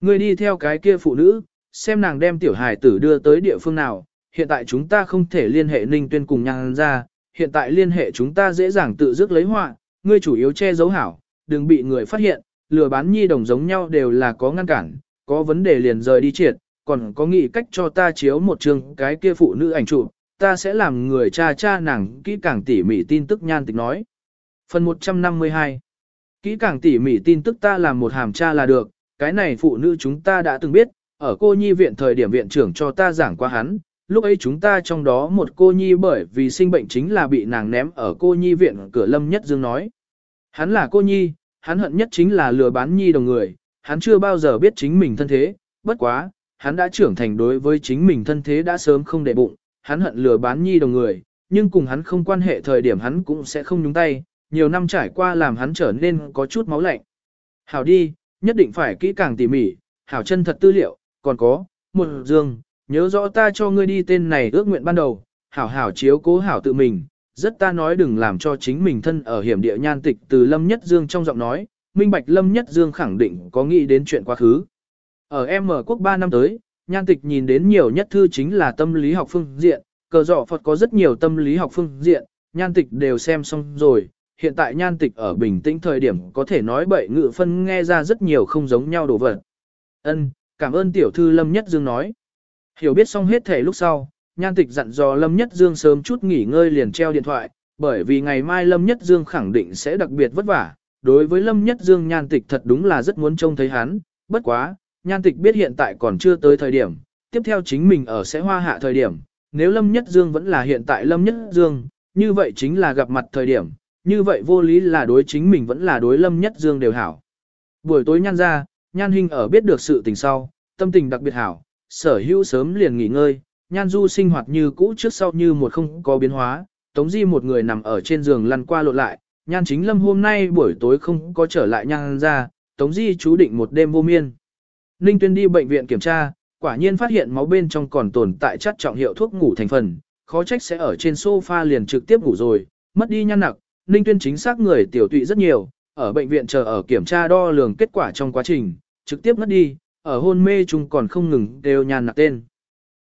Speaker 1: Người đi theo cái kia phụ nữ, xem nàng đem tiểu hài tử đưa tới địa phương nào, hiện tại chúng ta không thể liên hệ ninh tuyên cùng nhan ra, hiện tại liên hệ chúng ta dễ dàng tự dứt lấy họa, ngươi chủ yếu che giấu hảo, đừng bị người phát hiện, lừa bán nhi đồng giống nhau đều là có ngăn cản, có vấn đề liền rời đi triệt, còn có nghĩ cách cho ta chiếu một trường cái kia phụ nữ ảnh chụp, ta sẽ làm người cha cha nàng kỹ càng tỉ mỉ tin tức nhan tịch nói. Phần 152 Kỹ càng tỉ mỉ tin tức ta làm một hàm cha là được, cái này phụ nữ chúng ta đã từng biết, ở cô nhi viện thời điểm viện trưởng cho ta giảng qua hắn, lúc ấy chúng ta trong đó một cô nhi bởi vì sinh bệnh chính là bị nàng ném ở cô nhi viện cửa lâm nhất dương nói. Hắn là cô nhi, hắn hận nhất chính là lừa bán nhi đồng người, hắn chưa bao giờ biết chính mình thân thế, bất quá, hắn đã trưởng thành đối với chính mình thân thế đã sớm không để bụng, hắn hận lừa bán nhi đồng người, nhưng cùng hắn không quan hệ thời điểm hắn cũng sẽ không nhúng tay, nhiều năm trải qua làm hắn trở nên có chút máu lạnh. Hảo đi, nhất định phải kỹ càng tỉ mỉ, hảo chân thật tư liệu, còn có, một dương, nhớ rõ ta cho ngươi đi tên này ước nguyện ban đầu, hảo hảo chiếu cố hảo tự mình, rất ta nói đừng làm cho chính mình thân ở hiểm địa nhan tịch từ Lâm Nhất Dương trong giọng nói, minh bạch Lâm Nhất Dương khẳng định có nghĩ đến chuyện quá khứ. Ở M quốc 3 năm tới, nhan tịch nhìn đến nhiều nhất thư chính là tâm lý học phương diện, cờ dọ Phật có rất nhiều tâm lý học phương diện, nhan tịch đều xem xong rồi. Hiện tại nhan tịch ở bình tĩnh thời điểm có thể nói bậy ngự phân nghe ra rất nhiều không giống nhau đồ vật. Ân, cảm ơn tiểu thư Lâm Nhất Dương nói. Hiểu biết xong hết thể lúc sau, nhan tịch dặn dò Lâm Nhất Dương sớm chút nghỉ ngơi liền treo điện thoại, bởi vì ngày mai Lâm Nhất Dương khẳng định sẽ đặc biệt vất vả. Đối với Lâm Nhất Dương nhan tịch thật đúng là rất muốn trông thấy hắn, bất quá, nhan tịch biết hiện tại còn chưa tới thời điểm, tiếp theo chính mình ở sẽ hoa hạ thời điểm, nếu Lâm Nhất Dương vẫn là hiện tại Lâm Nhất Dương, như vậy chính là gặp mặt thời điểm, như vậy vô lý là đối chính mình vẫn là đối Lâm Nhất Dương đều hảo. Buổi tối nhan ra, nhan hình ở biết được sự tình sau, tâm tình đặc biệt hảo, sở hữu sớm liền nghỉ ngơi, nhan du sinh hoạt như cũ trước sau như một không có biến hóa, tống di một người nằm ở trên giường lăn qua lộn lại, nhan chính lâm hôm nay buổi tối không có trở lại nhan ra, tống di chú định một đêm vô miên. Ninh tuyên đi bệnh viện kiểm tra, quả nhiên phát hiện máu bên trong còn tồn tại chất trọng hiệu thuốc ngủ thành phần, khó trách sẽ ở trên sofa liền trực tiếp ngủ rồi, mất đi nhan nặc, Ninh tuyên chính xác người tiểu tụy rất nhiều, ở bệnh viện chờ ở kiểm tra đo lường kết quả trong quá trình, trực tiếp mất đi, ở hôn mê chung còn không ngừng đều nhan nặc tên.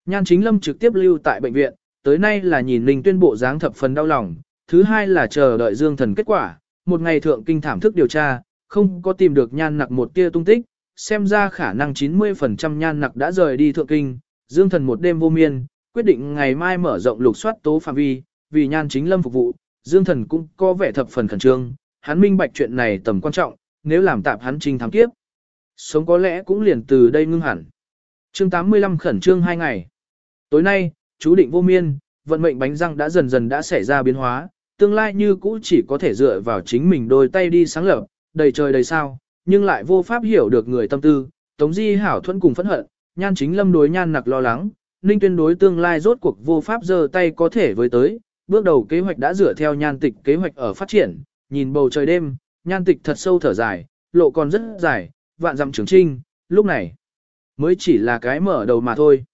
Speaker 1: Nhan chính lâm trực tiếp lưu tại bệnh viện, tới nay là nhìn Ninh tuyên bộ dáng thập phần đau lòng, thứ hai là chờ đợi dương thần kết quả, một ngày thượng kinh thảm thức điều tra, không có tìm được nhan nặc một tia tung tích, xem ra khả năng 90% nhan nặc đã rời đi thượng kinh, dương thần một đêm vô miên, quyết định ngày mai mở rộng lục soát tố phạm vi, vì nhan chính lâm phục vụ, dương thần cũng có vẻ thập phần khẩn trương, hắn minh bạch chuyện này tầm quan trọng, nếu làm tạp hắn trình thám kiếp. Sống có lẽ cũng liền từ đây ngưng hẳn. Chương 85 khẩn trương hai ngày. Tối nay, chú định vô miên, vận mệnh bánh răng đã dần dần đã xảy ra biến hóa, tương lai như cũ chỉ có thể dựa vào chính mình đôi tay đi sáng lập, đầy trời đầy sao, nhưng lại vô pháp hiểu được người tâm tư, Tống Di hảo thuẫn cùng phẫn hận, nhan chính lâm đối nhan nặc lo lắng, ninh tuyên đối tương lai rốt cuộc vô pháp giơ tay có thể với tới, bước đầu kế hoạch đã dựa theo nhan tịch kế hoạch ở phát triển, nhìn bầu trời đêm, nhan tịch thật sâu thở dài, lộ còn rất dài, vạn dặm trường trinh, lúc này mới chỉ là cái mở đầu mà thôi.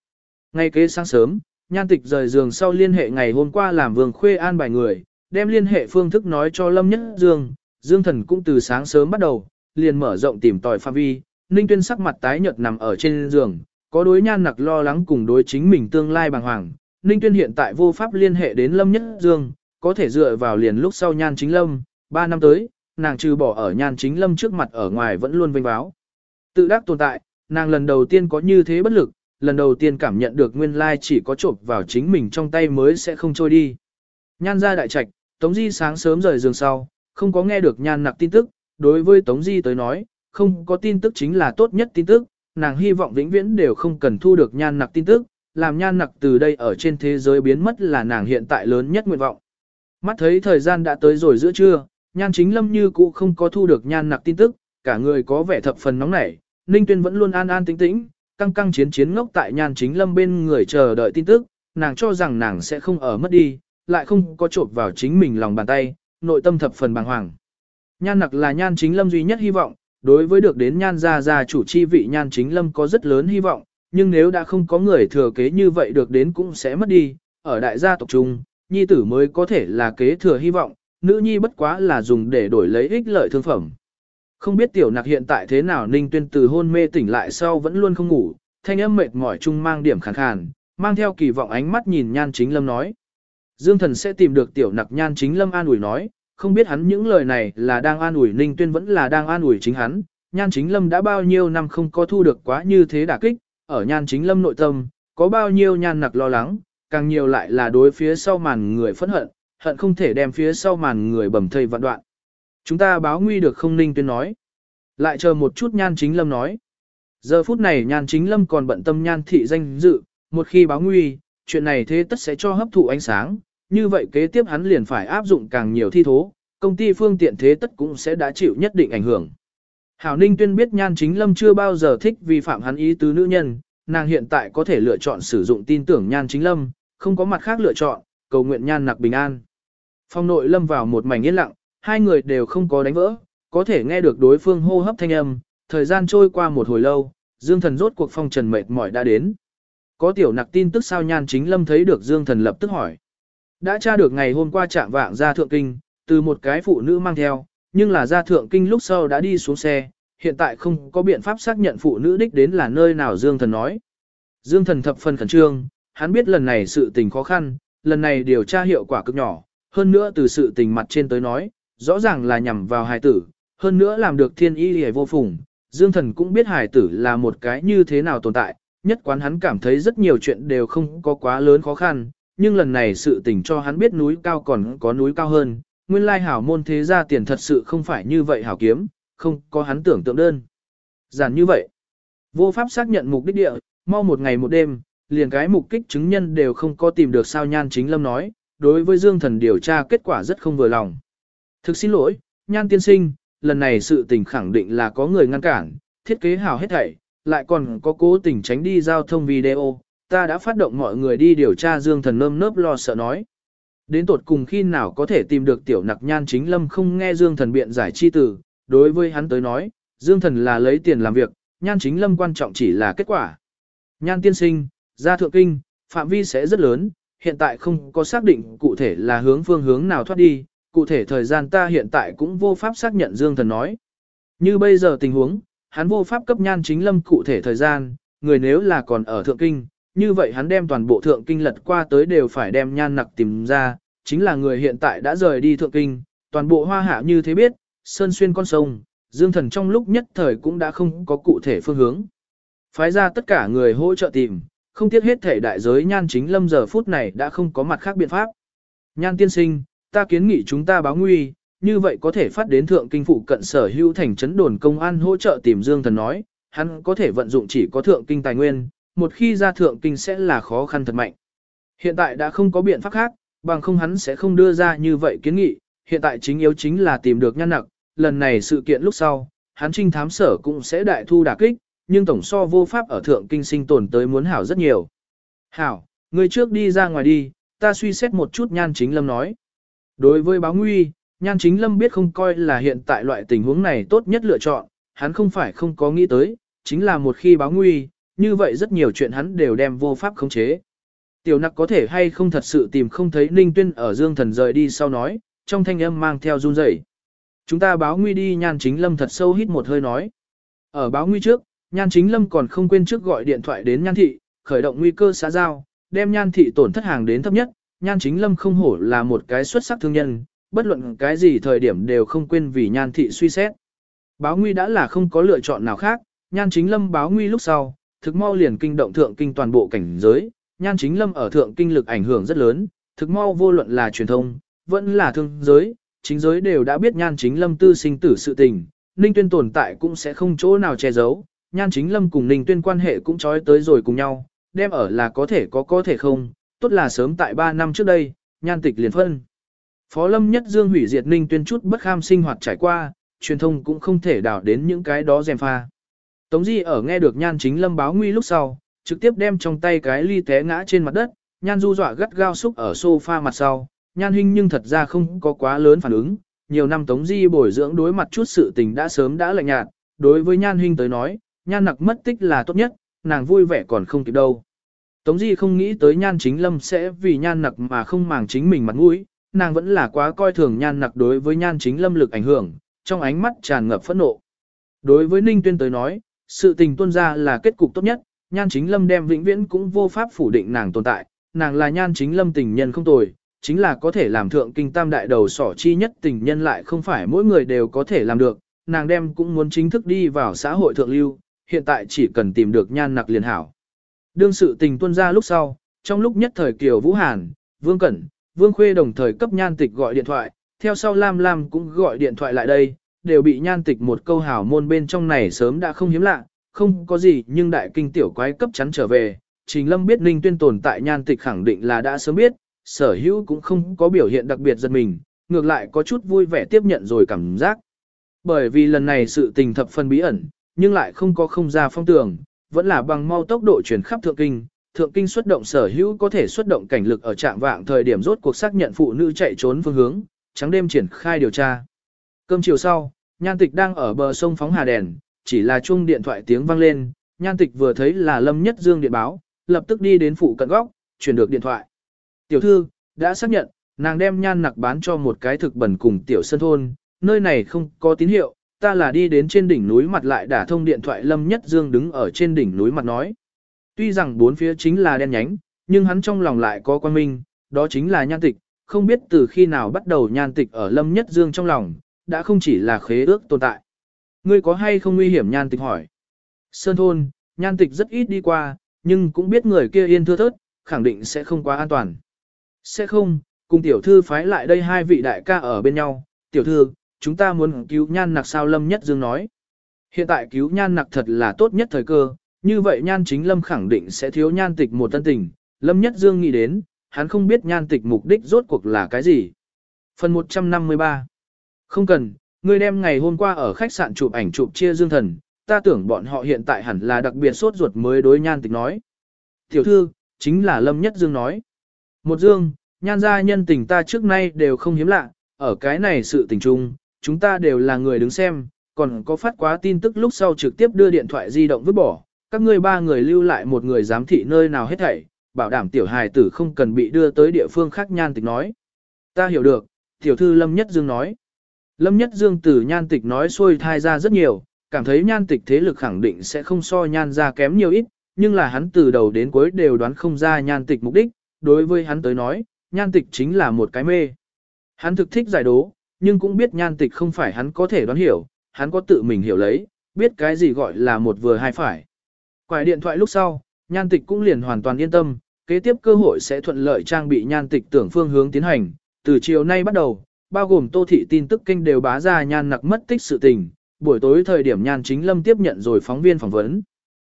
Speaker 1: Ngay kế sáng sớm, nhan tịch rời giường sau liên hệ ngày hôm qua làm vương khuê an bài người, đem liên hệ phương thức nói cho Lâm Nhất Dương, Dương Thần cũng từ sáng sớm bắt đầu, liền mở rộng tìm tòi phạm vi, Ninh Tuyên sắc mặt tái nhợt nằm ở trên giường, có đối nhan nặc lo lắng cùng đối chính mình tương lai bàng hoàng. Ninh Tuyên hiện tại vô pháp liên hệ đến Lâm Nhất Dương, có thể dựa vào liền lúc sau nhan chính Lâm, 3 năm tới, nàng trừ bỏ ở nhan chính Lâm trước mặt ở ngoài vẫn luôn vinh báo. Tự đắc tồn tại, nàng lần đầu tiên có như thế bất lực, lần đầu tiên cảm nhận được nguyên lai chỉ có trộm vào chính mình trong tay mới sẽ không trôi đi. Nhan ra đại trạch, Tống Di sáng sớm rời giường sau, không có nghe được nhan nặc tin tức, đối với Tống Di tới nói, không có tin tức chính là tốt nhất tin tức, nàng hy vọng vĩnh viễn đều không cần thu được nhan nặc tin tức, làm nhan nặc từ đây ở trên thế giới biến mất là nàng hiện tại lớn nhất nguyện vọng. Mắt thấy thời gian đã tới rồi giữa trưa, nhan chính lâm như cũ không có thu được nhan nặc tin tức, cả người có vẻ thập phần nóng nảy, Ninh Tuyên vẫn luôn an an tĩnh tĩnh, căng căng chiến chiến ngốc tại nhan chính lâm bên người chờ đợi tin tức, nàng cho rằng nàng sẽ không ở mất đi, lại không có trộn vào chính mình lòng bàn tay, nội tâm thập phần bàng hoàng. Nhan nặc là nhan chính lâm duy nhất hy vọng, đối với được đến nhan gia gia chủ chi vị nhan chính lâm có rất lớn hy vọng, nhưng nếu đã không có người thừa kế như vậy được đến cũng sẽ mất đi, ở đại gia tộc trung, nhi tử mới có thể là kế thừa hy vọng, nữ nhi bất quá là dùng để đổi lấy ích lợi thương phẩm. Không biết tiểu nặc hiện tại thế nào ninh tuyên từ hôn mê tỉnh lại sau vẫn luôn không ngủ, thanh âm mệt mỏi chung mang điểm khàn khàn, mang theo kỳ vọng ánh mắt nhìn nhan chính lâm nói. Dương thần sẽ tìm được tiểu nặc nhan chính lâm an ủi nói, không biết hắn những lời này là đang an ủi ninh tuyên vẫn là đang an ủi chính hắn. Nhan chính lâm đã bao nhiêu năm không có thu được quá như thế đả kích, ở nhan chính lâm nội tâm, có bao nhiêu nhan nặc lo lắng, càng nhiều lại là đối phía sau màn người phẫn hận, hận không thể đem phía sau màn người bầm thây vạn đoạn. Chúng ta báo nguy được không ninh tuyên nói. Lại chờ một chút nhan chính lâm nói. Giờ phút này nhan chính lâm còn bận tâm nhan thị danh dự, một khi báo nguy, chuyện này thế tất sẽ cho hấp thụ ánh sáng, như vậy kế tiếp hắn liền phải áp dụng càng nhiều thi thố, công ty phương tiện thế tất cũng sẽ đã chịu nhất định ảnh hưởng. Hảo Ninh tuyên biết nhan chính lâm chưa bao giờ thích vi phạm hắn ý tứ nữ nhân, nàng hiện tại có thể lựa chọn sử dụng tin tưởng nhan chính lâm, không có mặt khác lựa chọn, cầu nguyện nhan nặc bình an. Phong nội lâm vào một mảnh yên lặng, hai người đều không có đánh vỡ, có thể nghe được đối phương hô hấp thanh âm, thời gian trôi qua một hồi lâu, Dương Thần rốt cuộc phong trần mệt mỏi đã đến. Có tiểu nặc tin tức sao nhan chính lâm thấy được Dương Thần lập tức hỏi. Đã tra được ngày hôm qua chạm vạng ra thượng kinh, từ một cái phụ nữ mang theo, nhưng là ra thượng kinh lúc sau đã đi xuống xe, hiện tại không có biện pháp xác nhận phụ nữ đích đến là nơi nào Dương Thần nói. Dương Thần thập phần khẩn trương, hắn biết lần này sự tình khó khăn, lần này điều tra hiệu quả cực nhỏ, hơn nữa từ sự tình mặt trên tới nói, rõ ràng là nhằm vào hài tử, hơn nữa làm được thiên y hề vô phùng. Dương Thần cũng biết hài tử là một cái như thế nào tồn tại, nhất quán hắn cảm thấy rất nhiều chuyện đều không có quá lớn khó khăn, nhưng lần này sự tình cho hắn biết núi cao còn có núi cao hơn, nguyên lai hảo môn thế gia tiền thật sự không phải như vậy hảo kiếm, không có hắn tưởng tượng đơn. Giản như vậy, vô pháp xác nhận mục đích địa, mau một ngày một đêm, liền cái mục kích chứng nhân đều không có tìm được sao nhan chính lâm nói, đối với Dương Thần điều tra kết quả rất không vừa lòng. Thực xin lỗi, nhan tiên sinh, lần này sự tình khẳng định là có người ngăn cản, thiết kế hảo hết thảy, lại còn có cố tình tránh đi giao thông video, ta đã phát động mọi người đi điều tra Dương Thần nơm nớp lo sợ nói. Đến tột cùng khi nào có thể tìm được tiểu nặc nhan chính lâm không nghe Dương Thần biện giải chi từ, đối với hắn tới nói, Dương Thần là lấy tiền làm việc, nhan chính lâm quan trọng chỉ là kết quả. Nhan tiên sinh, ra thượng kinh, phạm vi sẽ rất lớn, hiện tại không có xác định cụ thể là hướng phương hướng nào thoát đi, cụ thể thời gian ta hiện tại cũng vô pháp xác nhận Dương Thần nói. Như bây giờ tình huống, hắn vô pháp cấp nhan chính lâm cụ thể thời gian, người nếu là còn ở thượng kinh, như vậy hắn đem toàn bộ thượng kinh lật qua tới đều phải đem nhan nặc tìm ra, chính là người hiện tại đã rời đi thượng kinh, toàn bộ hoa hạ như thế biết, sơn xuyên con sông, dương thần trong lúc nhất thời cũng đã không có cụ thể phương hướng. Phái ra tất cả người hỗ trợ tìm, không tiếc hết thể đại giới nhan chính lâm giờ phút này đã không có mặt khác biện pháp. Nhan tiên sinh, ta kiến nghị chúng ta báo nguy, như vậy có thể phát đến thượng kinh phụ cận sở hữu thành trấn đồn công an hỗ trợ tìm dương thần nói, hắn có thể vận dụng chỉ có thượng kinh tài nguyên, một khi ra thượng kinh sẽ là khó khăn thật mạnh. Hiện tại đã không có biện pháp khác, bằng không hắn sẽ không đưa ra như vậy kiến nghị, hiện tại chính yếu chính là tìm được nhan nặc, lần này sự kiện lúc sau, hắn trinh thám sở cũng sẽ đại thu đả kích, nhưng tổng so vô pháp ở thượng kinh sinh tồn tới muốn hảo rất nhiều. Hảo, người trước đi ra ngoài đi, ta suy xét một chút nhan chính lâm nói. Đối với báo nguy, nhan chính lâm biết không coi là hiện tại loại tình huống này tốt nhất lựa chọn, hắn không phải không có nghĩ tới, chính là một khi báo nguy, như vậy rất nhiều chuyện hắn đều đem vô pháp khống chế. Tiểu nặc có thể hay không thật sự tìm không thấy Ninh Tuyên ở Dương Thần rời đi sau nói, trong thanh âm mang theo run rẩy. Chúng ta báo nguy đi nhan chính lâm thật sâu hít một hơi nói. Ở báo nguy trước, nhan chính lâm còn không quên trước gọi điện thoại đến nhan thị, khởi động nguy cơ xã giao, đem nhan thị tổn thất hàng đến thấp nhất. Nhan chính lâm không hổ là một cái xuất sắc thương nhân, bất luận cái gì thời điểm đều không quên vì nhan thị suy xét. Báo nguy đã là không có lựa chọn nào khác, nhan chính lâm báo nguy lúc sau, thực mau liền kinh động thượng kinh toàn bộ cảnh giới, nhan chính lâm ở thượng kinh lực ảnh hưởng rất lớn, thực mau vô luận là truyền thông, vẫn là thương giới, chính giới đều đã biết nhan chính lâm tư sinh tử sự tình, ninh tuyên tồn tại cũng sẽ không chỗ nào che giấu, nhan chính lâm cùng ninh tuyên quan hệ cũng trói tới rồi cùng nhau, đem ở là có thể có có thể không, tốt là sớm tại 3 năm trước đây, nhan tịch liền phân. Phó lâm nhất dương hủy diệt ninh tuyên chút bất kham sinh hoạt trải qua, truyền thông cũng không thể đảo đến những cái đó dèm pha. Tống Di ở nghe được nhan chính lâm báo nguy lúc sau, trực tiếp đem trong tay cái ly té ngã trên mặt đất, nhan du dọa gắt gao xúc ở sofa mặt sau, nhan huynh nhưng thật ra không có quá lớn phản ứng, nhiều năm Tống Di bồi dưỡng đối mặt chút sự tình đã sớm đã lạnh nhạt, đối với nhan huynh tới nói, nhan nặc mất tích là tốt nhất, nàng vui vẻ còn không kịp đâu. Tống Di không nghĩ tới nhan chính lâm sẽ vì nhan nặc mà không màng chính mình mặt mũi, nàng vẫn là quá coi thường nhan nặc đối với nhan chính lâm lực ảnh hưởng, trong ánh mắt tràn ngập phẫn nộ. Đối với Ninh Tuyên tới nói, sự tình tuân ra là kết cục tốt nhất, nhan chính lâm đem vĩnh viễn cũng vô pháp phủ định nàng tồn tại, nàng là nhan chính lâm tình nhân không tồi, chính là có thể làm thượng kinh tam đại đầu sỏ chi nhất tình nhân lại không phải mỗi người đều có thể làm được, nàng đem cũng muốn chính thức đi vào xã hội thượng lưu, hiện tại chỉ cần tìm được nhan nặc liền hảo. Đương sự tình tuân ra lúc sau, trong lúc nhất thời Kiều Vũ Hàn, Vương Cẩn, Vương Khuê đồng thời cấp nhan tịch gọi điện thoại, theo sau Lam Lam cũng gọi điện thoại lại đây, đều bị nhan tịch một câu hào môn bên trong này sớm đã không hiếm lạ, không có gì nhưng đại kinh tiểu quái cấp chắn trở về. Trình Lâm biết Ninh Tuyên tồn tại nhan tịch khẳng định là đã sớm biết, sở hữu cũng không có biểu hiện đặc biệt giật mình, ngược lại có chút vui vẻ tiếp nhận rồi cảm giác. Bởi vì lần này sự tình thập phân bí ẩn, nhưng lại không có không ra phong tường, vẫn là bằng mau tốc độ chuyển khắp thượng kinh. Thượng kinh xuất động sở hữu có thể xuất động cảnh lực ở trạng vạng thời điểm rốt cuộc xác nhận phụ nữ chạy trốn phương hướng, trắng đêm triển khai điều tra. Cơm chiều sau, nhan tịch đang ở bờ sông phóng hà đèn, chỉ là chuông điện thoại tiếng vang lên, nhan tịch vừa thấy là Lâm Nhất Dương điện báo, lập tức đi đến phụ cận góc, chuyển được điện thoại. Tiểu thư, đã xác nhận, nàng đem nhan nặc bán cho một cái thực bẩn cùng tiểu sân thôn, nơi này không có tín hiệu, ta là đi đến trên đỉnh núi mặt lại đả thông điện thoại Lâm Nhất Dương đứng ở trên đỉnh núi mặt nói. Tuy rằng bốn phía chính là đen nhánh, nhưng hắn trong lòng lại có quan minh, đó chính là nhan tịch, không biết từ khi nào bắt đầu nhan tịch ở Lâm Nhất Dương trong lòng, đã không chỉ là khế ước tồn tại. Ngươi có hay không nguy hiểm nhan tịch hỏi. Sơn thôn, nhan tịch rất ít đi qua, nhưng cũng biết người kia yên thưa thớt, khẳng định sẽ không quá an toàn. Sẽ không, cùng tiểu thư phái lại đây hai vị đại ca ở bên nhau, tiểu thư, chúng ta muốn cứu nhan nặc sao Lâm Nhất Dương nói. Hiện tại cứu nhan nặc thật là tốt nhất thời cơ, như vậy nhan chính Lâm khẳng định sẽ thiếu nhan tịch một tân tình, Lâm Nhất Dương nghĩ đến, hắn không biết nhan tịch mục đích rốt cuộc là cái gì. Phần 153 không cần, ngươi đem ngày hôm qua ở khách sạn chụp ảnh chụp chia dương thần, ta tưởng bọn họ hiện tại hẳn là đặc biệt sốt ruột mới đối nhan tịch nói. Tiểu thư, chính là Lâm Nhất Dương nói. Một dương, nhan gia nhân tình ta trước nay đều không hiếm lạ, ở cái này sự tình chung, chúng ta đều là người đứng xem, còn có phát quá tin tức lúc sau trực tiếp đưa điện thoại di động vứt bỏ, các ngươi ba người lưu lại một người giám thị nơi nào hết thảy, bảo đảm tiểu hài tử không cần bị đưa tới địa phương khác nhan tịch nói. Ta hiểu được, tiểu thư Lâm Nhất Dương nói. Lâm Nhất Dương từ nhan tịch nói xuôi thai ra rất nhiều, cảm thấy nhan tịch thế lực khẳng định sẽ không so nhan ra kém nhiều ít, nhưng là hắn từ đầu đến cuối đều đoán không ra nhan tịch mục đích, đối với hắn tới nói, nhan tịch chính là một cái mê. Hắn thực thích giải đố, nhưng cũng biết nhan tịch không phải hắn có thể đoán hiểu, hắn có tự mình hiểu lấy, biết cái gì gọi là một vừa hai phải. Quải điện thoại lúc sau, nhan tịch cũng liền hoàn toàn yên tâm, kế tiếp cơ hội sẽ thuận lợi trang bị nhan tịch tưởng phương hướng tiến hành, từ chiều nay bắt đầu, bao gồm tô thị tin tức kênh đều bá ra nhan nặc mất tích sự tình, buổi tối thời điểm nhan chính lâm tiếp nhận rồi phóng viên phỏng vấn.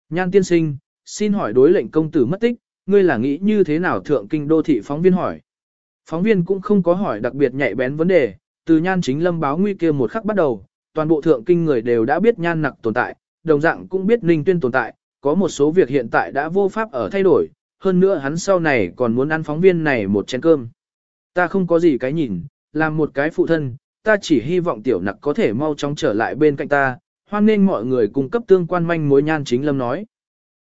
Speaker 1: Nhan tiên sinh, xin hỏi đối lệnh công tử mất tích, ngươi là nghĩ như thế nào thượng kinh đô thị phóng viên hỏi. Phóng viên cũng không có hỏi đặc biệt nhạy bén vấn đề, từ nhan chính lâm báo nguy kia một khắc bắt đầu, toàn bộ thượng kinh người đều đã biết nhan nặc tồn tại, đồng dạng cũng biết Ninh Tuyên tồn tại, có một số việc hiện tại đã vô pháp ở thay đổi, hơn nữa hắn sau này còn muốn ăn phóng viên này một chén cơm. Ta không có gì cái nhìn, làm một cái phụ thân, ta chỉ hy vọng tiểu nặc có thể mau chóng trở lại bên cạnh ta, hoan nên mọi người cung cấp tương quan manh mối nhan chính lâm nói.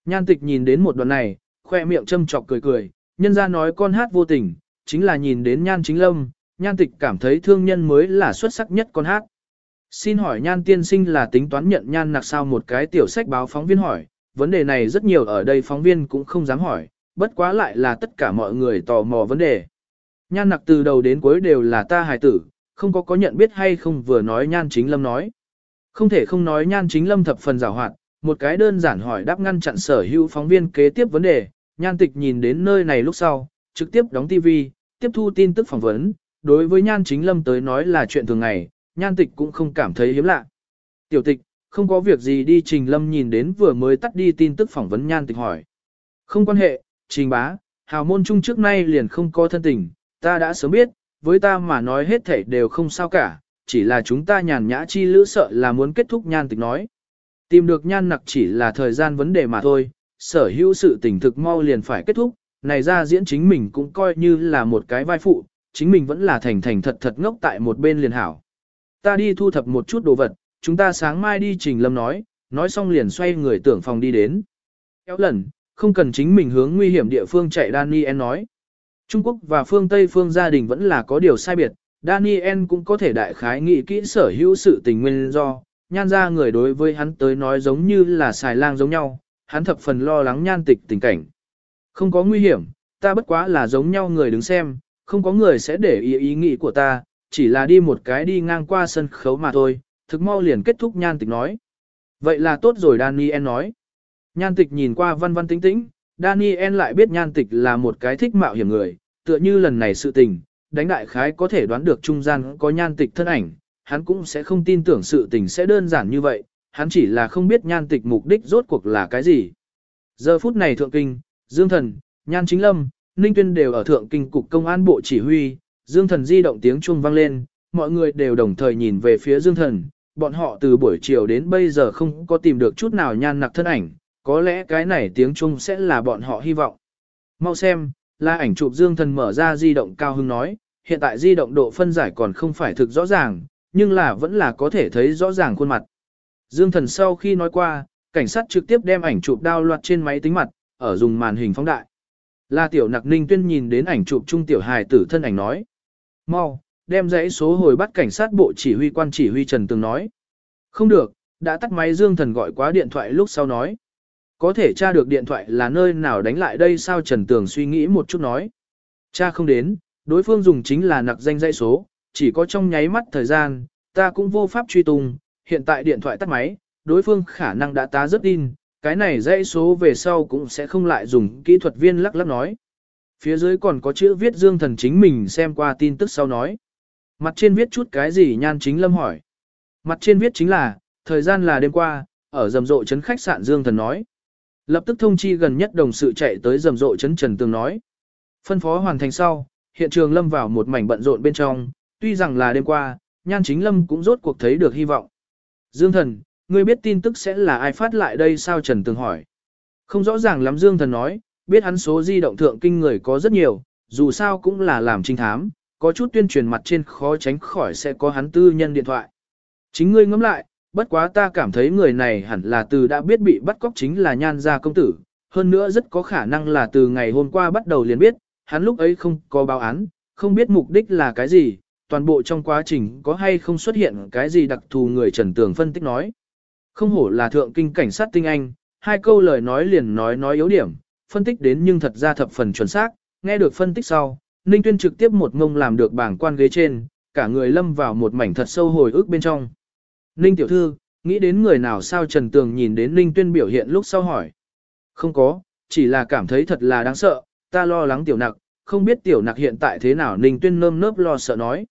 Speaker 1: Nhan tịch nhìn đến một đoạn này, khoe miệng châm chọc cười cười, nhân ra nói con hát vô tình, chính là nhìn đến nhan chính lâm, nhan tịch cảm thấy thương nhân mới là xuất sắc nhất con hát. Xin hỏi nhan tiên sinh là tính toán nhận nhan nặc sao một cái tiểu sách báo phóng viên hỏi, vấn đề này rất nhiều ở đây phóng viên cũng không dám hỏi, bất quá lại là tất cả mọi người tò mò vấn đề. Nhan nặc từ đầu đến cuối đều là ta hài tử, không có có nhận biết hay không vừa nói nhan chính lâm nói. Không thể không nói nhan chính lâm thập phần rào hoạt, một cái đơn giản hỏi đáp ngăn chặn sở hữu phóng viên kế tiếp vấn đề, nhan tịch nhìn đến nơi này lúc sau, trực tiếp đóng TV, tiếp thu tin tức phỏng vấn, đối với nhan chính lâm tới nói là chuyện thường ngày, nhan tịch cũng không cảm thấy hiếm lạ. Tiểu tịch, không có việc gì đi trình lâm nhìn đến vừa mới tắt đi tin tức phỏng vấn nhan tịch hỏi. Không quan hệ, trình bá, hào môn chung trước nay liền không có thân tình, ta đã sớm biết, với ta mà nói hết thảy đều không sao cả, chỉ là chúng ta nhàn nhã chi lữ sợ là muốn kết thúc nhan tịch nói. Tìm được nhan nặc chỉ là thời gian vấn đề mà thôi, sở hữu sự tình thực mau liền phải kết thúc, này ra diễn chính mình cũng coi như là một cái vai phụ, chính mình vẫn là thành thành thật thật ngốc tại một bên liền hảo. Ta đi thu thập một chút đồ vật, chúng ta sáng mai đi trình lâm nói, nói xong liền xoay người tưởng phòng đi đến. Kéo lần, không cần chính mình hướng nguy hiểm địa phương chạy Daniel nói. Trung Quốc và phương Tây phương gia đình vẫn là có điều sai biệt, Daniel cũng có thể đại khái nghĩ kỹ sở hữu sự tình nguyên do, nhan ra người đối với hắn tới nói giống như là xài lang giống nhau, hắn thập phần lo lắng nhan tịch tình cảnh. Không có nguy hiểm, ta bất quá là giống nhau người đứng xem, không có người sẽ để ý ý nghĩ của ta, chỉ là đi một cái đi ngang qua sân khấu mà thôi, thực mau liền kết thúc nhan tịch nói. Vậy là tốt rồi Daniel nói. Nhan tịch nhìn qua văn văn tĩnh tĩnh, Daniel lại biết nhan tịch là một cái thích mạo hiểm người, tựa như lần này sự tình, đánh đại khái có thể đoán được trung gian có nhan tịch thân ảnh, hắn cũng sẽ không tin tưởng sự tình sẽ đơn giản như vậy, hắn chỉ là không biết nhan tịch mục đích rốt cuộc là cái gì. Giờ phút này thượng kinh, Dương Thần, Nhan Chính Lâm, Ninh Tuyên đều ở thượng kinh cục công an bộ chỉ huy, Dương Thần di động tiếng chuông vang lên, mọi người đều đồng thời nhìn về phía Dương Thần, bọn họ từ buổi chiều đến bây giờ không có tìm được chút nào nhan nặc thân ảnh, có lẽ cái này tiếng trung sẽ là bọn họ hy vọng. Mau xem, là ảnh chụp Dương Thần mở ra di động cao hưng nói, hiện tại di động độ phân giải còn không phải thực rõ ràng, nhưng là vẫn là có thể thấy rõ ràng khuôn mặt. Dương Thần sau khi nói qua, cảnh sát trực tiếp đem ảnh chụp đao loạt trên máy tính mặt, ở dùng màn hình phóng đại. La tiểu nặc ninh tuyên nhìn đến ảnh chụp trung tiểu hài tử thân ảnh nói. Mau, đem dãy số hồi bắt cảnh sát bộ chỉ huy quan chỉ huy Trần Tường nói. Không được, đã tắt máy Dương Thần gọi quá điện thoại lúc sau nói. Có thể tra được điện thoại là nơi nào đánh lại đây sao Trần Tường suy nghĩ một chút nói. Cha không đến, đối phương dùng chính là nặc danh dãy số, chỉ có trong nháy mắt thời gian, ta cũng vô pháp truy tung, hiện tại điện thoại tắt máy, đối phương khả năng đã tá rất tin, cái này dãy số về sau cũng sẽ không lại dùng kỹ thuật viên lắc lắc nói. Phía dưới còn có chữ viết Dương Thần chính mình xem qua tin tức sau nói. Mặt trên viết chút cái gì nhan chính lâm hỏi. Mặt trên viết chính là, thời gian là đêm qua, ở rầm rộ trấn khách sạn Dương Thần nói. Lập tức thông chi gần nhất đồng sự chạy tới rầm rộ chấn Trần Tường nói. Phân phó hoàn thành sau, hiện trường lâm vào một mảnh bận rộn bên trong, tuy rằng là đêm qua, nhan chính lâm cũng rốt cuộc thấy được hy vọng. Dương Thần, ngươi biết tin tức sẽ là ai phát lại đây sao Trần Tường hỏi. Không rõ ràng lắm Dương Thần nói, biết hắn số di động thượng kinh người có rất nhiều, dù sao cũng là làm trinh thám, có chút tuyên truyền mặt trên khó tránh khỏi sẽ có hắn tư nhân điện thoại. Chính ngươi ngẫm lại, bất quá ta cảm thấy người này hẳn là từ đã biết bị bắt cóc chính là nhan gia công tử, hơn nữa rất có khả năng là từ ngày hôm qua bắt đầu liền biết, hắn lúc ấy không có báo án, không biết mục đích là cái gì, toàn bộ trong quá trình có hay không xuất hiện cái gì đặc thù người Trần Tường phân tích nói. Không hổ là thượng kinh cảnh sát tinh anh, hai câu lời nói liền nói nói yếu điểm, phân tích đến nhưng thật ra thập phần chuẩn xác, nghe được phân tích sau, Ninh Tuyên trực tiếp một ngông làm được bảng quan ghế trên, cả người lâm vào một mảnh thật sâu hồi ức bên trong. Ninh tiểu thư, nghĩ đến người nào sao Trần Tường nhìn đến Ninh Tuyên biểu hiện lúc sau hỏi. Không có, chỉ là cảm thấy thật là đáng sợ, ta lo lắng tiểu nặc, không biết tiểu nặc hiện tại thế nào Ninh Tuyên nơm nớp lo sợ nói.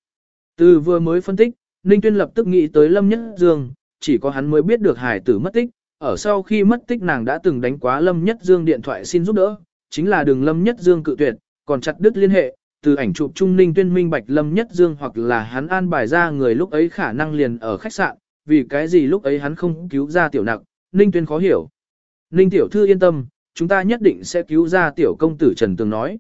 Speaker 1: Từ vừa mới phân tích, Ninh Tuyên lập tức nghĩ tới Lâm Nhất Dương, chỉ có hắn mới biết được hải tử mất tích, ở sau khi mất tích nàng đã từng đánh quá Lâm Nhất Dương điện thoại xin giúp đỡ, chính là đường Lâm Nhất Dương cự tuyệt, còn chặt đứt liên hệ, từ ảnh chụp trung ninh tuyên minh bạch Lâm Nhất Dương hoặc là hắn an bài ra người lúc ấy khả năng liền ở khách sạn, vì cái gì lúc ấy hắn không cứu ra tiểu nặc, Ninh Tuyên khó hiểu. Ninh tiểu thư yên tâm, chúng ta nhất định sẽ cứu ra tiểu công tử Trần Tường nói.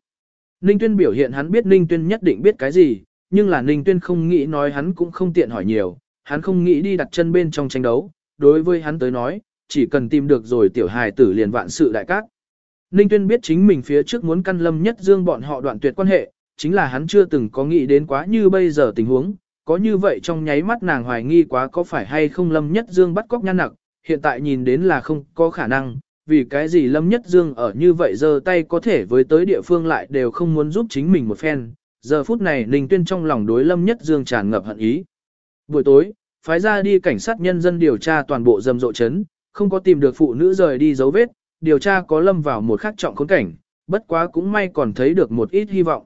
Speaker 1: Ninh Tuyên biểu hiện hắn biết Ninh Tuyên nhất định biết cái gì, nhưng là Ninh Tuyên không nghĩ nói hắn cũng không tiện hỏi nhiều, hắn không nghĩ đi đặt chân bên trong tranh đấu, đối với hắn tới nói, chỉ cần tìm được rồi tiểu hài tử liền vạn sự đại cát. Ninh Tuyên biết chính mình phía trước muốn căn lâm nhất dương bọn họ đoạn tuyệt quan hệ, chính là hắn chưa từng có nghĩ đến quá như bây giờ tình huống, có như vậy trong nháy mắt nàng hoài nghi quá có phải hay không lâm nhất dương bắt cóc nhan nặc, hiện tại nhìn đến là không có khả năng, vì cái gì lâm nhất dương ở như vậy giờ tay có thể với tới địa phương lại đều không muốn giúp chính mình một phen, giờ phút này Ninh Tuyên trong lòng đối lâm nhất dương tràn ngập hận ý. Buổi tối, phái ra đi cảnh sát nhân dân điều tra toàn bộ rầm rộ chấn, không có tìm được phụ nữ rời đi dấu vết, điều tra có lâm vào một khắc trọng khốn cảnh, bất quá cũng may còn thấy được một ít hy vọng.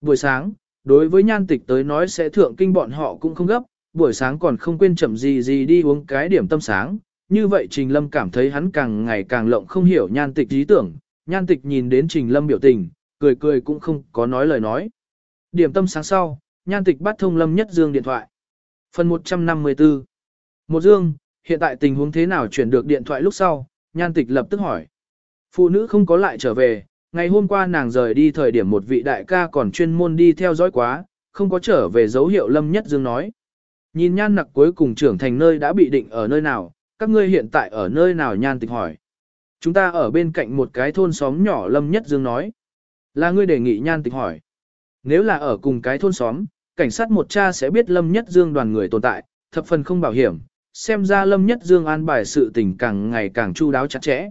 Speaker 1: Buổi sáng, đối với nhan tịch tới nói sẽ thượng kinh bọn họ cũng không gấp, buổi sáng còn không quên chậm gì gì đi uống cái điểm tâm sáng. Như vậy Trình Lâm cảm thấy hắn càng ngày càng lộng không hiểu nhan tịch ý tưởng, nhan tịch nhìn đến Trình Lâm biểu tình, cười cười cũng không có nói lời nói. Điểm tâm sáng sau, nhan tịch bắt thông Lâm Nhất Dương điện thoại. Phần 154 Một Dương, hiện tại tình huống thế nào chuyển được điện thoại lúc sau, nhan tịch lập tức hỏi. Phụ nữ không có lại trở về, ngày hôm qua nàng rời đi thời điểm một vị đại ca còn chuyên môn đi theo dõi quá, không có trở về dấu hiệu Lâm Nhất Dương nói. Nhìn nhan nặc cuối cùng trưởng thành nơi đã bị định ở nơi nào, các ngươi hiện tại ở nơi nào nhan tịch hỏi. Chúng ta ở bên cạnh một cái thôn xóm nhỏ Lâm Nhất Dương nói. Là ngươi đề nghị nhan tịch hỏi. Nếu là ở cùng cái thôn xóm, cảnh sát một cha sẽ biết Lâm Nhất Dương đoàn người tồn tại, thập phần không bảo hiểm, xem ra Lâm Nhất Dương an bài sự tình càng ngày càng chu đáo chặt chẽ.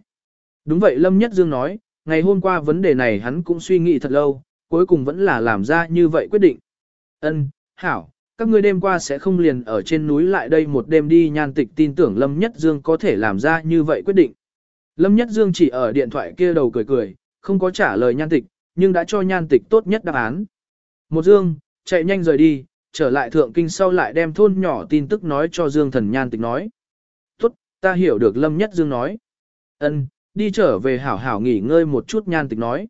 Speaker 1: Đúng vậy Lâm Nhất Dương nói, ngày hôm qua vấn đề này hắn cũng suy nghĩ thật lâu, cuối cùng vẫn là làm ra như vậy quyết định. Ân, hảo, các ngươi đêm qua sẽ không liền ở trên núi lại đây một đêm đi nhan tịch tin tưởng Lâm Nhất Dương có thể làm ra như vậy quyết định. Lâm Nhất Dương chỉ ở điện thoại kia đầu cười cười, không có trả lời nhan tịch, nhưng đã cho nhan tịch tốt nhất đáp án. Một Dương, chạy nhanh rời đi, trở lại thượng kinh sau lại đem thôn nhỏ tin tức nói cho Dương thần nhan tịch nói. Tốt, ta hiểu được Lâm Nhất Dương nói. Ân, đi trở về hảo hảo nghỉ ngơi một chút nhan tịch nói.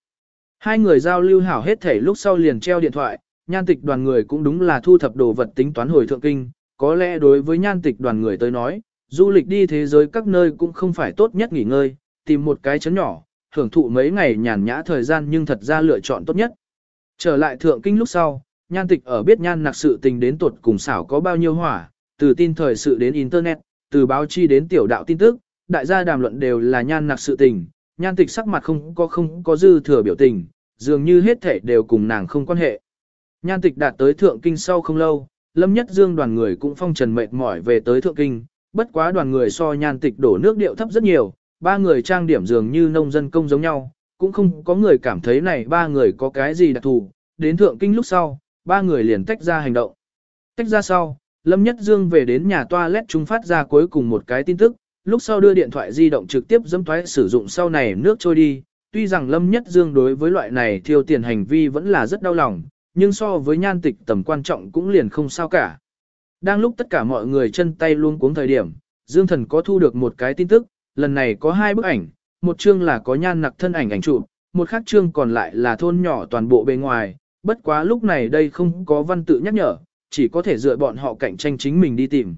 Speaker 1: Hai người giao lưu hảo hết thể lúc sau liền treo điện thoại, nhan tịch đoàn người cũng đúng là thu thập đồ vật tính toán hồi thượng kinh, có lẽ đối với nhan tịch đoàn người tới nói, du lịch đi thế giới các nơi cũng không phải tốt nhất nghỉ ngơi, tìm một cái chấn nhỏ, hưởng thụ mấy ngày nhàn nhã thời gian nhưng thật ra lựa chọn tốt nhất. Trở lại thượng kinh lúc sau, nhan tịch ở biết nhan nặc sự tình đến tuột cùng xảo có bao nhiêu hỏa, từ tin thời sự đến internet, từ báo chi đến tiểu đạo tin tức, đại gia đàm luận đều là nhan nặc sự tình, nhan tịch sắc mặt không có không có dư thừa biểu tình, dường như hết thể đều cùng nàng không quan hệ. Nhan tịch đạt tới thượng kinh sau không lâu, lâm nhất dương đoàn người cũng phong trần mệt mỏi về tới thượng kinh, bất quá đoàn người so nhan tịch đổ nước điệu thấp rất nhiều, ba người trang điểm dường như nông dân công giống nhau, cũng không có người cảm thấy này ba người có cái gì đặc thù, đến thượng kinh lúc sau, ba người liền tách ra hành động. Tách ra sau, Lâm Nhất Dương về đến nhà toilet chúng phát ra cuối cùng một cái tin tức, lúc sau đưa điện thoại di động trực tiếp dâm thoái sử dụng sau này nước trôi đi. Tuy rằng Lâm Nhất Dương đối với loại này thiêu tiền hành vi vẫn là rất đau lòng, nhưng so với nhan tịch tầm quan trọng cũng liền không sao cả. Đang lúc tất cả mọi người chân tay luôn cuống thời điểm, Dương Thần có thu được một cái tin tức, lần này có hai bức ảnh, một chương là có nhan nặc thân ảnh ảnh chụp, một khác chương còn lại là thôn nhỏ toàn bộ bên ngoài, bất quá lúc này đây không có văn tự nhắc nhở, chỉ có thể dựa bọn họ cạnh tranh chính mình đi tìm.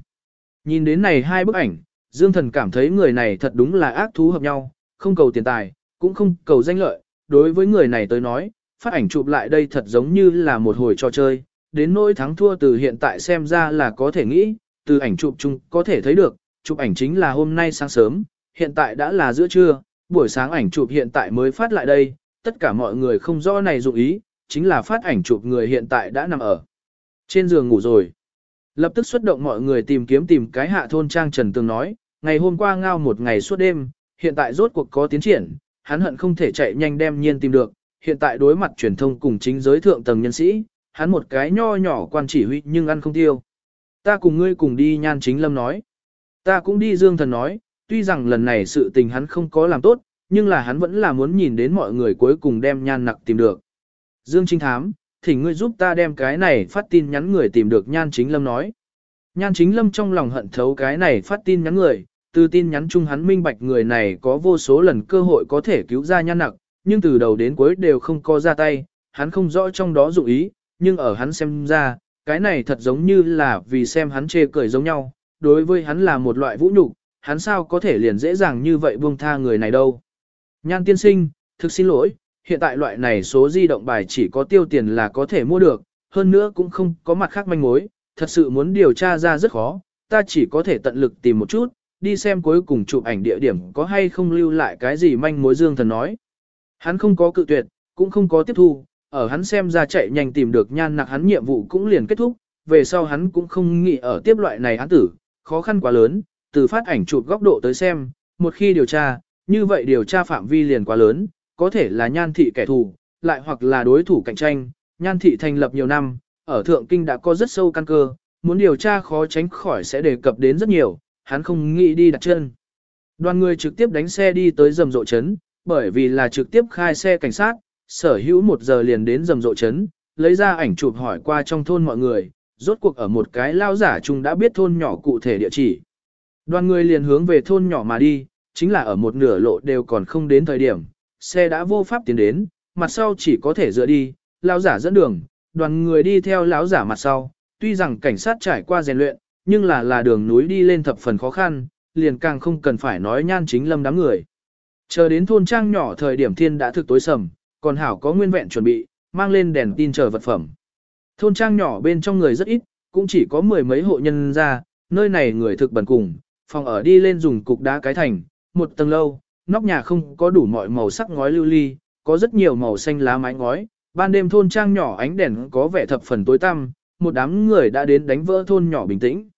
Speaker 1: Nhìn đến này hai bức ảnh, Dương Thần cảm thấy người này thật đúng là ác thú hợp nhau, không cầu tiền tài, cũng không cầu danh lợi, đối với người này tới nói, phát ảnh chụp lại đây thật giống như là một hồi trò chơi, đến nỗi thắng thua từ hiện tại xem ra là có thể nghĩ, từ ảnh chụp chung có thể thấy được, chụp ảnh chính là hôm nay sáng sớm, hiện tại đã là giữa trưa, buổi sáng ảnh chụp hiện tại mới phát lại đây, tất cả mọi người không rõ này dụng ý, chính là phát ảnh chụp người hiện tại đã nằm ở trên giường ngủ rồi. Lập tức xuất động mọi người tìm kiếm tìm cái hạ thôn trang Trần Tường nói, ngày hôm qua ngao một ngày suốt đêm, hiện tại rốt cuộc có tiến triển, hắn hận không thể chạy nhanh đem nhiên tìm được, hiện tại đối mặt truyền thông cùng chính giới thượng tầng nhân sĩ, hắn một cái nho nhỏ quan chỉ huy nhưng ăn không tiêu. Ta cùng ngươi cùng đi nhan chính lâm nói. Ta cũng đi dương thần nói, tuy rằng lần này sự tình hắn không có làm tốt, nhưng là hắn vẫn là muốn nhìn đến mọi người cuối cùng đem nhan nặc tìm được. Dương Trinh Thám, thỉnh ngươi giúp ta đem cái này phát tin nhắn người tìm được Nhan Chính Lâm nói. Nhan Chính Lâm trong lòng hận thấu cái này phát tin nhắn người, từ tin nhắn chung hắn minh bạch người này có vô số lần cơ hội có thể cứu ra nhan nặc, nhưng từ đầu đến cuối đều không có ra tay, hắn không rõ trong đó dụng ý, nhưng ở hắn xem ra, cái này thật giống như là vì xem hắn chê cười giống nhau, đối với hắn là một loại vũ nhục, hắn sao có thể liền dễ dàng như vậy buông tha người này đâu. Nhan tiên sinh, thực xin lỗi, hiện tại loại này số di động bài chỉ có tiêu tiền là có thể mua được, hơn nữa cũng không có mặt khác manh mối, thật sự muốn điều tra ra rất khó, ta chỉ có thể tận lực tìm một chút, đi xem cuối cùng chụp ảnh địa điểm có hay không lưu lại cái gì manh mối Dương Thần nói. Hắn không có cự tuyệt, cũng không có tiếp thu, ở hắn xem ra chạy nhanh tìm được nhan nặc hắn nhiệm vụ cũng liền kết thúc, về sau hắn cũng không nghĩ ở tiếp loại này án tử, khó khăn quá lớn, từ phát ảnh chụp góc độ tới xem, một khi điều tra, như vậy điều tra phạm vi liền quá lớn, có thể là nhan thị kẻ thù, lại hoặc là đối thủ cạnh tranh, nhan thị thành lập nhiều năm, ở Thượng Kinh đã có rất sâu căn cơ, muốn điều tra khó tránh khỏi sẽ đề cập đến rất nhiều, hắn không nghĩ đi đặt chân. Đoàn người trực tiếp đánh xe đi tới rầm rộ trấn, bởi vì là trực tiếp khai xe cảnh sát, sở hữu một giờ liền đến rầm rộ trấn, lấy ra ảnh chụp hỏi qua trong thôn mọi người, rốt cuộc ở một cái lao giả chung đã biết thôn nhỏ cụ thể địa chỉ. Đoàn người liền hướng về thôn nhỏ mà đi, chính là ở một nửa lộ đều còn không đến thời điểm, xe đã vô pháp tiến đến, mặt sau chỉ có thể dựa đi, lão giả dẫn đường, đoàn người đi theo lão giả mặt sau, tuy rằng cảnh sát trải qua rèn luyện, nhưng là là đường núi đi lên thập phần khó khăn, liền càng không cần phải nói nhan chính lâm đám người. Chờ đến thôn trang nhỏ thời điểm thiên đã thực tối sầm, còn hảo có nguyên vẹn chuẩn bị, mang lên đèn tin chờ vật phẩm. Thôn trang nhỏ bên trong người rất ít, cũng chỉ có mười mấy hộ nhân ra, nơi này người thực bẩn cùng, phòng ở đi lên dùng cục đá cái thành, một tầng lâu, nóc nhà không có đủ mọi màu sắc ngói lưu ly, có rất nhiều màu xanh lá mái ngói, ban đêm thôn trang nhỏ ánh đèn có vẻ thập phần tối tăm, một đám người đã đến đánh vỡ thôn nhỏ bình tĩnh.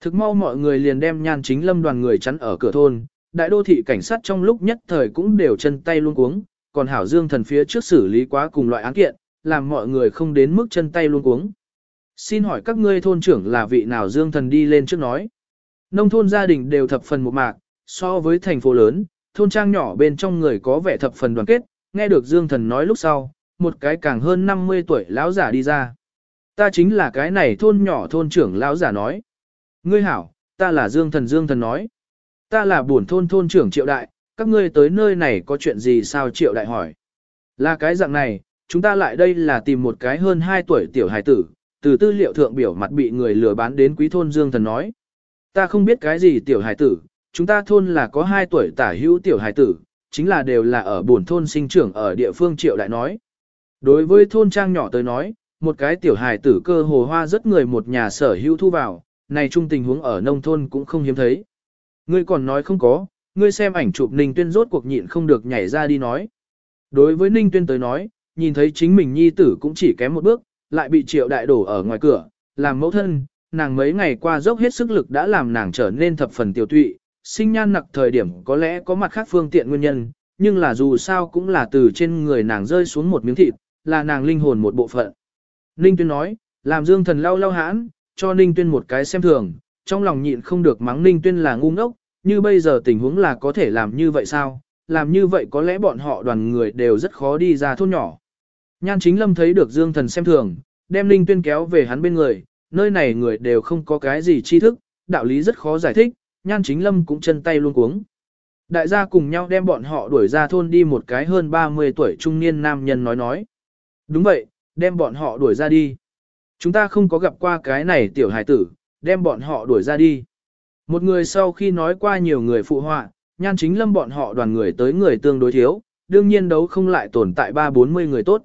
Speaker 1: Thực mau mọi người liền đem nhan chính lâm đoàn người chắn ở cửa thôn, đại đô thị cảnh sát trong lúc nhất thời cũng đều chân tay luôn cuống, còn hảo dương thần phía trước xử lý quá cùng loại án kiện, làm mọi người không đến mức chân tay luôn cuống. Xin hỏi các ngươi thôn trưởng là vị nào dương thần đi lên trước nói. Nông thôn gia đình đều thập phần một mạc, so với thành phố lớn, thôn trang nhỏ bên trong người có vẻ thập phần đoàn kết, nghe được dương thần nói lúc sau, một cái càng hơn 50 tuổi lão giả đi ra. Ta chính là cái này thôn nhỏ thôn trưởng lão giả nói. Ngươi hảo, ta là Dương Thần Dương Thần nói. Ta là buồn thôn thôn trưởng Triệu Đại, các ngươi tới nơi này có chuyện gì sao Triệu Đại hỏi. Là cái dạng này, chúng ta lại đây là tìm một cái hơn 2 tuổi tiểu hài tử, từ tư liệu thượng biểu mặt bị người lừa bán đến quý thôn Dương Thần nói. Ta không biết cái gì tiểu hài tử, chúng ta thôn là có 2 tuổi tả hữu tiểu hài tử, chính là đều là ở buồn thôn sinh trưởng ở địa phương Triệu Đại nói. Đối với thôn trang nhỏ tới nói, một cái tiểu hài tử cơ hồ hoa rất người một nhà sở hữu thu vào, này chung tình huống ở nông thôn cũng không hiếm thấy. Ngươi còn nói không có, ngươi xem ảnh chụp Ninh Tuyên rốt cuộc nhịn không được nhảy ra đi nói. Đối với Ninh Tuyên tới nói, nhìn thấy chính mình nhi tử cũng chỉ kém một bước, lại bị triệu đại đổ ở ngoài cửa, làm mẫu thân, nàng mấy ngày qua dốc hết sức lực đã làm nàng trở nên thập phần tiểu tụy, sinh nhan nặc thời điểm có lẽ có mặt khác phương tiện nguyên nhân, nhưng là dù sao cũng là từ trên người nàng rơi xuống một miếng thịt, là nàng linh hồn một bộ phận. Ninh Tuyên nói, làm Dương Thần lau lau hãn, cho Ninh Tuyên một cái xem thường, trong lòng nhịn không được mắng Ninh Tuyên là ngu ngốc, như bây giờ tình huống là có thể làm như vậy sao, làm như vậy có lẽ bọn họ đoàn người đều rất khó đi ra thôn nhỏ. Nhan chính lâm thấy được Dương Thần xem thường, đem Ninh Tuyên kéo về hắn bên người, nơi này người đều không có cái gì tri thức, đạo lý rất khó giải thích, Nhan chính lâm cũng chân tay luôn cuống. Đại gia cùng nhau đem bọn họ đuổi ra thôn đi một cái hơn 30 tuổi trung niên nam nhân nói nói. Đúng vậy, đem bọn họ đuổi ra đi. Chúng ta không có gặp qua cái này tiểu hài tử, đem bọn họ đuổi ra đi. Một người sau khi nói qua nhiều người phụ họa, nhan chính lâm bọn họ đoàn người tới người tương đối thiếu, đương nhiên đấu không lại tồn tại ba bốn mươi người tốt.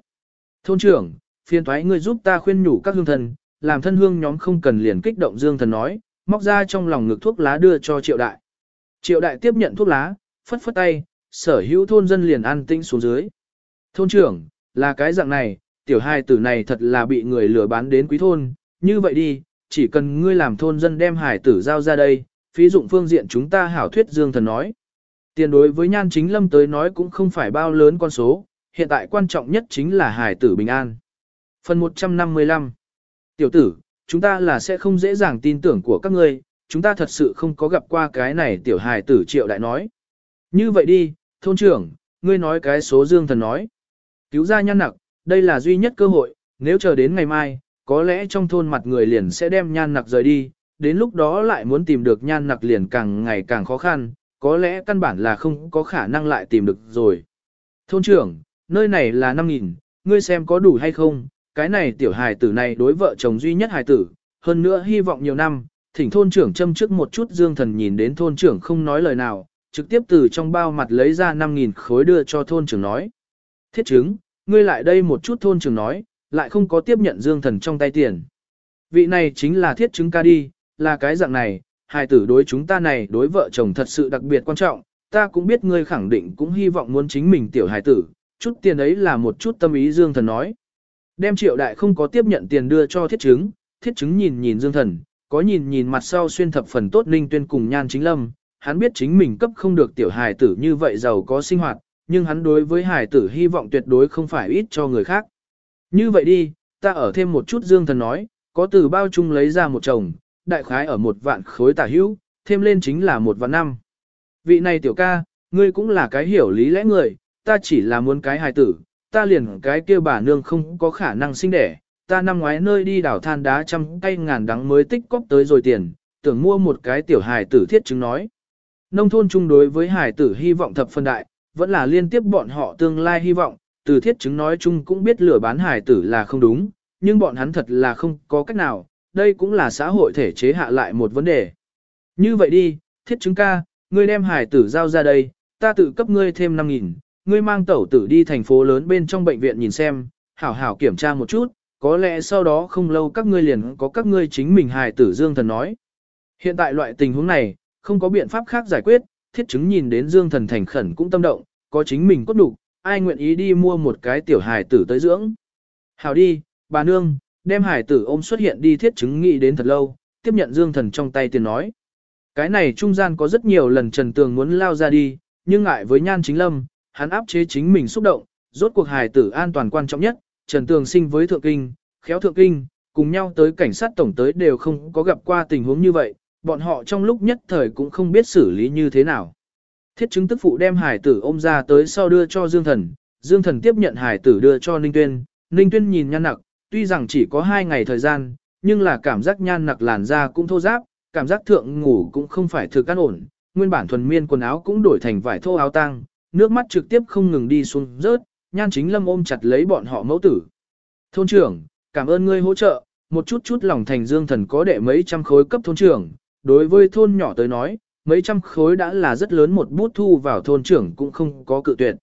Speaker 1: Thôn trưởng, phiên thoái người giúp ta khuyên nhủ các hương thần, làm thân hương nhóm không cần liền kích động dương thần nói, móc ra trong lòng ngực thuốc lá đưa cho triệu đại. Triệu đại tiếp nhận thuốc lá, phất phất tay, sở hữu thôn dân liền an tĩnh xuống dưới. Thôn trưởng, là cái dạng này, tiểu hài tử này thật là bị người lừa bán đến quý thôn, như vậy đi, chỉ cần ngươi làm thôn dân đem hải tử giao ra đây, phí dụng phương diện chúng ta hảo thuyết dương thần nói. Tiền đối với nhan chính lâm tới nói cũng không phải bao lớn con số, hiện tại quan trọng nhất chính là hải tử bình an. Phần 155 Tiểu tử, chúng ta là sẽ không dễ dàng tin tưởng của các ngươi, chúng ta thật sự không có gặp qua cái này tiểu hài tử triệu đại nói. Như vậy đi, thôn trưởng, ngươi nói cái số dương thần nói. Cứu ra nhan nặc, đây là duy nhất cơ hội, nếu chờ đến ngày mai, có lẽ trong thôn mặt người liền sẽ đem nhan nặc rời đi, đến lúc đó lại muốn tìm được nhan nặc liền càng ngày càng khó khăn, có lẽ căn bản là không có khả năng lại tìm được rồi. Thôn trưởng, nơi này là 5.000, ngươi xem có đủ hay không, cái này tiểu hài tử này đối vợ chồng duy nhất hài tử, hơn nữa hy vọng nhiều năm, thỉnh thôn trưởng châm trước một chút dương thần nhìn đến thôn trưởng không nói lời nào, trực tiếp từ trong bao mặt lấy ra 5.000 khối đưa cho thôn trưởng nói. Thiết chứng, ngươi lại đây một chút thôn trưởng nói, lại không có tiếp nhận dương thần trong tay tiền. Vị này chính là thiết chứng ca đi, là cái dạng này, hài tử đối chúng ta này đối vợ chồng thật sự đặc biệt quan trọng, ta cũng biết ngươi khẳng định cũng hy vọng muốn chính mình tiểu hài tử, chút tiền ấy là một chút tâm ý dương thần nói. Đem triệu đại không có tiếp nhận tiền đưa cho thiết chứng, thiết chứng nhìn nhìn dương thần, có nhìn nhìn mặt sau xuyên thập phần tốt ninh tuyên cùng nhan chính lâm, hắn biết chính mình cấp không được tiểu hài tử như vậy giàu có sinh hoạt, nhưng hắn đối với hài tử hy vọng tuyệt đối không phải ít cho người khác. Như vậy đi, ta ở thêm một chút dương thần nói, có từ bao chung lấy ra một chồng, đại khái ở một vạn khối tả hữu, thêm lên chính là một vạn năm. Vị này tiểu ca, ngươi cũng là cái hiểu lý lẽ người, ta chỉ là muốn cái hài tử, ta liền cái kia bà nương không có khả năng sinh đẻ, ta năm ngoái nơi đi đảo than đá trăm cây ngàn đắng mới tích cóp tới rồi tiền, tưởng mua một cái tiểu hài tử thiết chứng nói. Nông thôn chung đối với hài tử hy vọng thập phân đại, vẫn là liên tiếp bọn họ tương lai hy vọng, từ thiết chứng nói chung cũng biết lừa bán hài tử là không đúng, nhưng bọn hắn thật là không có cách nào, đây cũng là xã hội thể chế hạ lại một vấn đề. Như vậy đi, thiết chứng ca, ngươi đem hài tử giao ra đây, ta tự cấp ngươi thêm 5.000, ngươi mang tẩu tử đi thành phố lớn bên trong bệnh viện nhìn xem, hảo hảo kiểm tra một chút, có lẽ sau đó không lâu các ngươi liền có các ngươi chính mình hài tử Dương Thần nói. Hiện tại loại tình huống này, không có biện pháp khác giải quyết, thiết chứng nhìn đến Dương Thần thành khẩn cũng tâm động, có chính mình cốt đủ, ai nguyện ý đi mua một cái tiểu hài tử tới dưỡng. Hảo đi, bà nương, đem hài tử ôm xuất hiện đi thiết chứng nghĩ đến thật lâu, tiếp nhận Dương Thần trong tay tiền nói. Cái này trung gian có rất nhiều lần Trần Tường muốn lao ra đi, nhưng ngại với nhan chính lâm, hắn áp chế chính mình xúc động, rốt cuộc hài tử an toàn quan trọng nhất, Trần Tường sinh với thượng kinh, khéo thượng kinh, cùng nhau tới cảnh sát tổng tới đều không có gặp qua tình huống như vậy, bọn họ trong lúc nhất thời cũng không biết xử lý như thế nào. Thiết chứng tức phụ đem hải tử ôm ra tới sau đưa cho Dương Thần, Dương Thần tiếp nhận hải tử đưa cho Ninh Tuyên, Ninh Tuyên nhìn nhan nặc, tuy rằng chỉ có hai ngày thời gian, nhưng là cảm giác nhan nặc làn da cũng thô ráp, cảm giác thượng ngủ cũng không phải thực căn ổn, nguyên bản thuần miên quần áo cũng đổi thành vải thô áo tang, nước mắt trực tiếp không ngừng đi xuống rớt, nhan chính lâm ôm chặt lấy bọn họ mẫu tử. Thôn trưởng, cảm ơn ngươi hỗ trợ, một chút chút lòng thành dương thần có đệ mấy trăm khối cấp thôn trưởng, đối với thôn nhỏ tới nói, mấy trăm khối đã là rất lớn một bút thu vào thôn trưởng cũng không có cự tuyệt.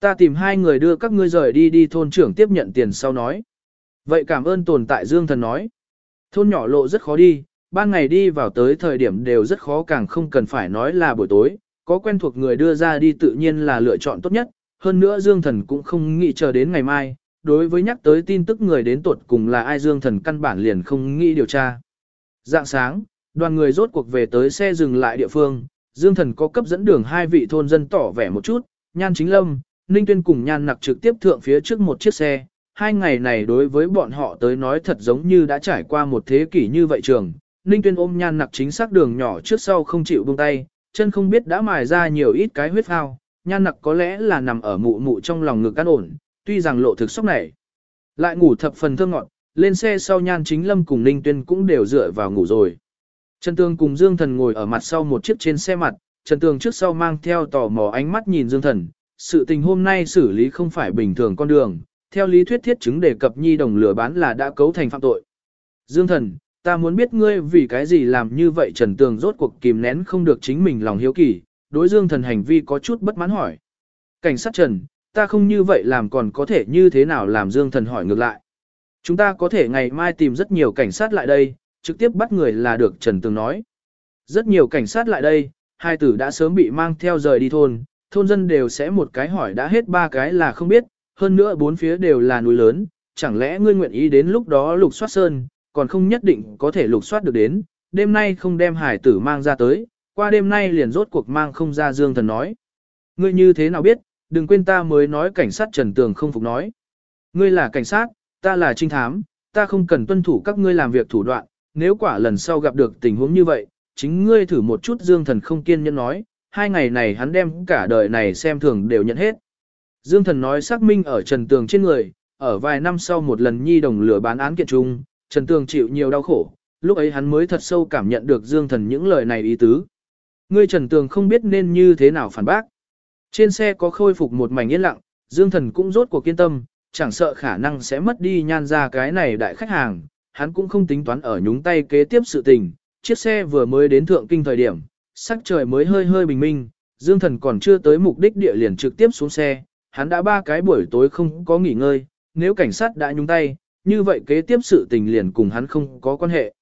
Speaker 1: Ta tìm hai người đưa các ngươi rời đi đi thôn trưởng tiếp nhận tiền sau nói. Vậy cảm ơn tồn tại dương thần nói. Thôn nhỏ lộ rất khó đi, ban ngày đi vào tới thời điểm đều rất khó càng không cần phải nói là buổi tối, có quen thuộc người đưa ra đi tự nhiên là lựa chọn tốt nhất, hơn nữa Dương Thần cũng không nghĩ chờ đến ngày mai, đối với nhắc tới tin tức người đến tuột cùng là ai Dương Thần căn bản liền không nghĩ điều tra. Dạng sáng, đoàn người rốt cuộc về tới xe dừng lại địa phương, Dương Thần có cấp dẫn đường hai vị thôn dân tỏ vẻ một chút, Nhan Chính Lâm, Ninh Tuyên cùng Nhan Nặc trực tiếp thượng phía trước một chiếc xe. Hai ngày này đối với bọn họ tới nói thật giống như đã trải qua một thế kỷ như vậy trường. Ninh Tuyên ôm Nhan Nặc chính xác đường nhỏ trước sau không chịu buông tay, chân không biết đã mài ra nhiều ít cái huyết phao, nhan nặc có lẽ là nằm ở mụ mụ trong lòng ngực căn ổn, tuy rằng lộ thực sốc này. Lại ngủ thập phần thơ ngọn, lên xe sau nhan chính lâm cùng Ninh Tuyên cũng đều dựa vào ngủ rồi. Trần Tường cùng Dương Thần ngồi ở mặt sau một chiếc trên xe mặt, Trần Tường trước sau mang theo tò mò ánh mắt nhìn Dương Thần, sự tình hôm nay xử lý không phải bình thường con đường, theo lý thuyết thiết chứng đề cập nhi đồng lừa bán là đã cấu thành phạm tội. Dương Thần, ta muốn biết ngươi vì cái gì làm như vậy Trần Tường rốt cuộc kìm nén không được chính mình lòng hiếu kỳ, đối Dương Thần hành vi có chút bất mãn hỏi. Cảnh sát Trần, ta không như vậy làm còn có thể như thế nào làm Dương Thần hỏi ngược lại. Chúng ta có thể ngày mai tìm rất nhiều cảnh sát lại đây, trực tiếp bắt người là được Trần Tường nói. Rất nhiều cảnh sát lại đây, hai tử đã sớm bị mang theo rời đi thôn, thôn dân đều sẽ một cái hỏi đã hết ba cái là không biết, hơn nữa bốn phía đều là núi lớn, chẳng lẽ ngươi nguyện ý đến lúc đó lục soát sơn, còn không nhất định có thể lục soát được đến, đêm nay không đem hải tử mang ra tới, qua đêm nay liền rốt cuộc mang không ra Dương Thần nói. Ngươi như thế nào biết, đừng quên ta mới nói cảnh sát Trần Tường không phục nói. Ngươi là cảnh sát, ta là trinh thám, ta không cần tuân thủ các ngươi làm việc thủ đoạn, nếu quả lần sau gặp được tình huống như vậy, chính ngươi thử một chút Dương Thần không kiên nhẫn nói, hai ngày này hắn đem cả đời này xem thường đều nhận hết. Dương Thần nói xác minh ở Trần Tường trên người, ở vài năm sau một lần nhi đồng lửa bán án kiện chung, Trần Tường chịu nhiều đau khổ, lúc ấy hắn mới thật sâu cảm nhận được Dương Thần những lời này ý tứ. Ngươi Trần Tường không biết nên như thế nào phản bác. Trên xe có khôi phục một mảnh yên lặng, Dương Thần cũng rốt cuộc kiên tâm, chẳng sợ khả năng sẽ mất đi nhan ra cái này đại khách hàng, hắn cũng không tính toán ở nhúng tay kế tiếp sự tình, chiếc xe vừa mới đến thượng kinh thời điểm, sắc trời mới hơi hơi bình minh, Dương Thần còn chưa tới mục đích địa liền trực tiếp xuống xe, hắn đã ba cái buổi tối không có nghỉ ngơi, nếu cảnh sát đã nhúng tay, như vậy kế tiếp sự tình liền cùng hắn không có quan hệ.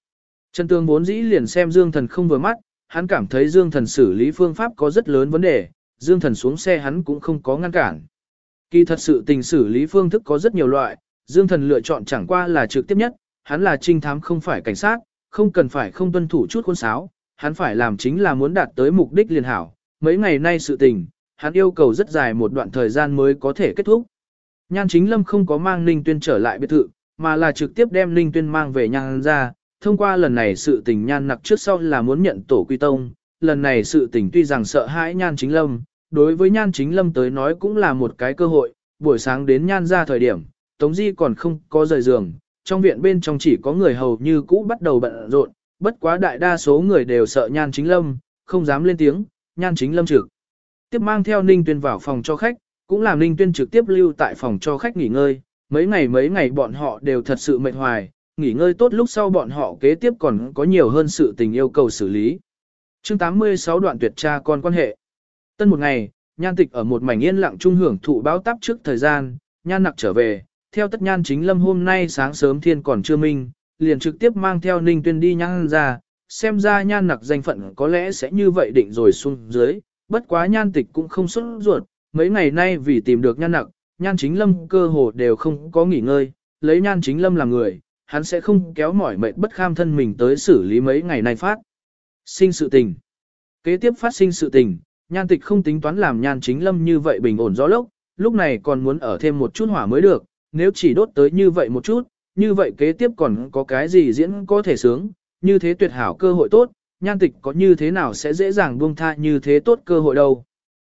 Speaker 1: Trần Tường vốn dĩ liền xem Dương Thần không vừa mắt, hắn cảm thấy Dương Thần xử lý phương pháp có rất lớn vấn đề, Dương Thần xuống xe hắn cũng không có ngăn cản. Kỳ thật sự tình xử lý phương thức có rất nhiều loại, Dương Thần lựa chọn chẳng qua là trực tiếp nhất, hắn là trinh thám không phải cảnh sát, không cần phải không tuân thủ chút khuôn sáo, hắn phải làm chính là muốn đạt tới mục đích liền hảo. Mấy ngày nay sự tình, hắn yêu cầu rất dài một đoạn thời gian mới có thể kết thúc. Nhan chính lâm không có mang Ninh Tuyên trở lại biệt thự, mà là trực tiếp đem Ninh Tuyên mang về nhan ra. Thông qua lần này sự tình nhan nặc trước sau là muốn nhận tổ quy tông, lần này sự tình tuy rằng sợ hãi nhan chính lâm, đối với nhan chính lâm tới nói cũng là một cái cơ hội, buổi sáng đến nhan ra thời điểm, Tống Di còn không có rời giường, trong viện bên trong chỉ có người hầu như cũ bắt đầu bận rộn, bất quá đại đa số người đều sợ nhan chính lâm, không dám lên tiếng, nhan chính lâm trực. Tiếp mang theo Ninh Tuyên vào phòng cho khách, cũng làm Ninh Tuyên trực tiếp lưu tại phòng cho khách nghỉ ngơi, mấy ngày mấy ngày bọn họ đều thật sự mệt hoài, nghỉ ngơi tốt lúc sau bọn họ kế tiếp còn có nhiều hơn sự tình yêu cầu xử lý. chương 86 đoạn tuyệt tra con quan hệ. Tân một ngày, nhan tịch ở một mảnh yên lặng trung hưởng thụ báo táp trước thời gian, nhan nặc trở về, theo tất nhan chính lâm hôm nay sáng sớm thiên còn chưa minh, liền trực tiếp mang theo ninh tuyên đi nhan ra, xem ra nhan nặc danh phận có lẽ sẽ như vậy định rồi xuống dưới, bất quá nhan tịch cũng không xuất ruột, mấy ngày nay vì tìm được nhan nặc, nhan chính lâm cơ hồ đều không có nghỉ ngơi, lấy nhan chính lâm làm người, hắn sẽ không kéo mỏi mệt bất kham thân mình tới xử lý mấy ngày nay phát. Sinh sự tình. Kế tiếp phát sinh sự tình, nhan tịch không tính toán làm nhan chính lâm như vậy bình ổn gió lốc, lúc này còn muốn ở thêm một chút hỏa mới được, nếu chỉ đốt tới như vậy một chút, như vậy kế tiếp còn có cái gì diễn có thể sướng, như thế tuyệt hảo cơ hội tốt, nhan tịch có như thế nào sẽ dễ dàng buông tha như thế tốt cơ hội đâu.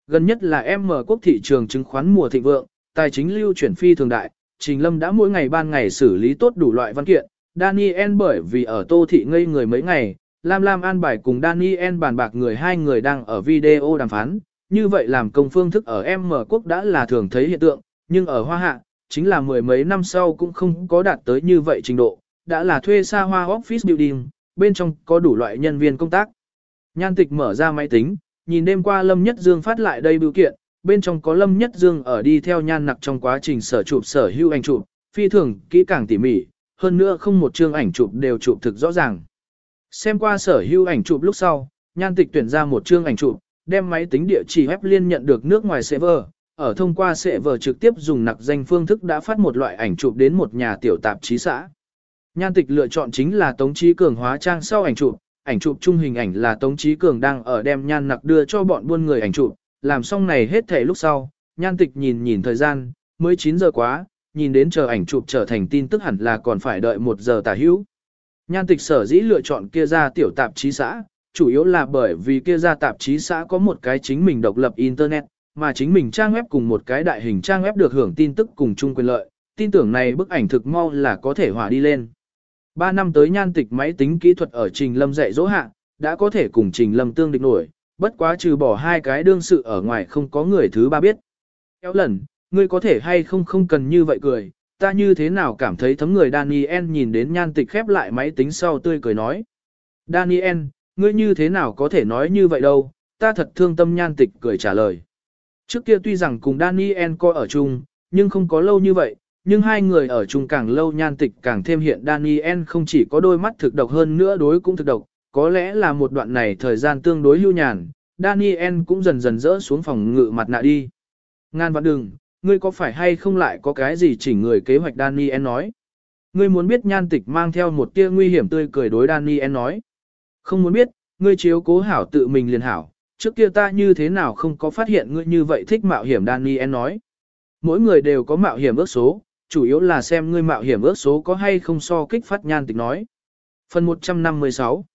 Speaker 1: Gần nhất là em mở quốc thị trường chứng khoán mùa thịnh vượng, tài chính lưu chuyển phi thường đại, Trình Lâm đã mỗi ngày ban ngày xử lý tốt đủ loại văn kiện, Daniel bởi vì ở Tô Thị ngây người mấy ngày, Lam Lam an bài cùng Daniel bàn bạc người hai người đang ở video đàm phán, như vậy làm công phương thức ở M quốc đã là thường thấy hiện tượng, nhưng ở Hoa Hạ, chính là mười mấy năm sau cũng không có đạt tới như vậy trình độ, đã là thuê xa hoa office building, bên trong có đủ loại nhân viên công tác. Nhan tịch mở ra máy tính, nhìn đêm qua Lâm Nhất Dương phát lại đây biểu kiện, bên trong có Lâm Nhất Dương ở đi theo nhan nặc trong quá trình sở chụp sở hữu ảnh chụp, phi thường, kỹ càng tỉ mỉ, hơn nữa không một chương ảnh chụp đều chụp thực rõ ràng. Xem qua sở hữu ảnh chụp lúc sau, nhan tịch tuyển ra một chương ảnh chụp, đem máy tính địa chỉ web liên nhận được nước ngoài server, ở thông qua server trực tiếp dùng nặc danh phương thức đã phát một loại ảnh chụp đến một nhà tiểu tạp chí xã. Nhan tịch lựa chọn chính là Tống trí Cường hóa trang sau ảnh chụp, ảnh chụp chung hình ảnh là Tống trí Cường đang ở đem nhan nặc đưa cho bọn buôn người ảnh chụp, làm xong này hết thể lúc sau, nhan tịch nhìn nhìn thời gian, mới 9 giờ quá, nhìn đến chờ ảnh chụp trở thành tin tức hẳn là còn phải đợi 1 giờ tả hữu. Nhan tịch sở dĩ lựa chọn kia ra tiểu tạp chí xã, chủ yếu là bởi vì kia ra tạp chí xã có một cái chính mình độc lập Internet, mà chính mình trang web cùng một cái đại hình trang web được hưởng tin tức cùng chung quyền lợi, tin tưởng này bức ảnh thực mau là có thể hỏa đi lên. Ba năm tới nhan tịch máy tính kỹ thuật ở Trình Lâm dạy dỗ hạ, đã có thể cùng Trình Lâm tương địch nổi, bất quá trừ bỏ hai cái đương sự ở ngoài không có người thứ ba biết. Kéo lần, ngươi có thể hay không không cần như vậy cười, ta như thế nào cảm thấy thấm người Daniel nhìn đến nhan tịch khép lại máy tính sau tươi cười nói. Daniel, ngươi như thế nào có thể nói như vậy đâu, ta thật thương tâm nhan tịch cười trả lời. Trước kia tuy rằng cùng Daniel coi ở chung, nhưng không có lâu như vậy, nhưng hai người ở chung càng lâu nhan tịch càng thêm hiện Daniel không chỉ có đôi mắt thực độc hơn nữa đối cũng thực độc, có lẽ là một đoạn này thời gian tương đối lưu nhàn, Daniel cũng dần dần rỡ xuống phòng ngự mặt nạ đi. Ngan vạn đừng, ngươi có phải hay không lại có cái gì chỉnh người kế hoạch Daniel nói. Ngươi muốn biết nhan tịch mang theo một tia nguy hiểm tươi cười đối Daniel nói. Không muốn biết, ngươi chiếu cố hảo tự mình liền hảo, trước kia ta như thế nào không có phát hiện ngươi như vậy thích mạo hiểm Daniel nói. Mỗi người đều có mạo hiểm ước số, chủ yếu là xem ngươi mạo hiểm ước số có hay không so kích phát nhan tịch nói. Phần 156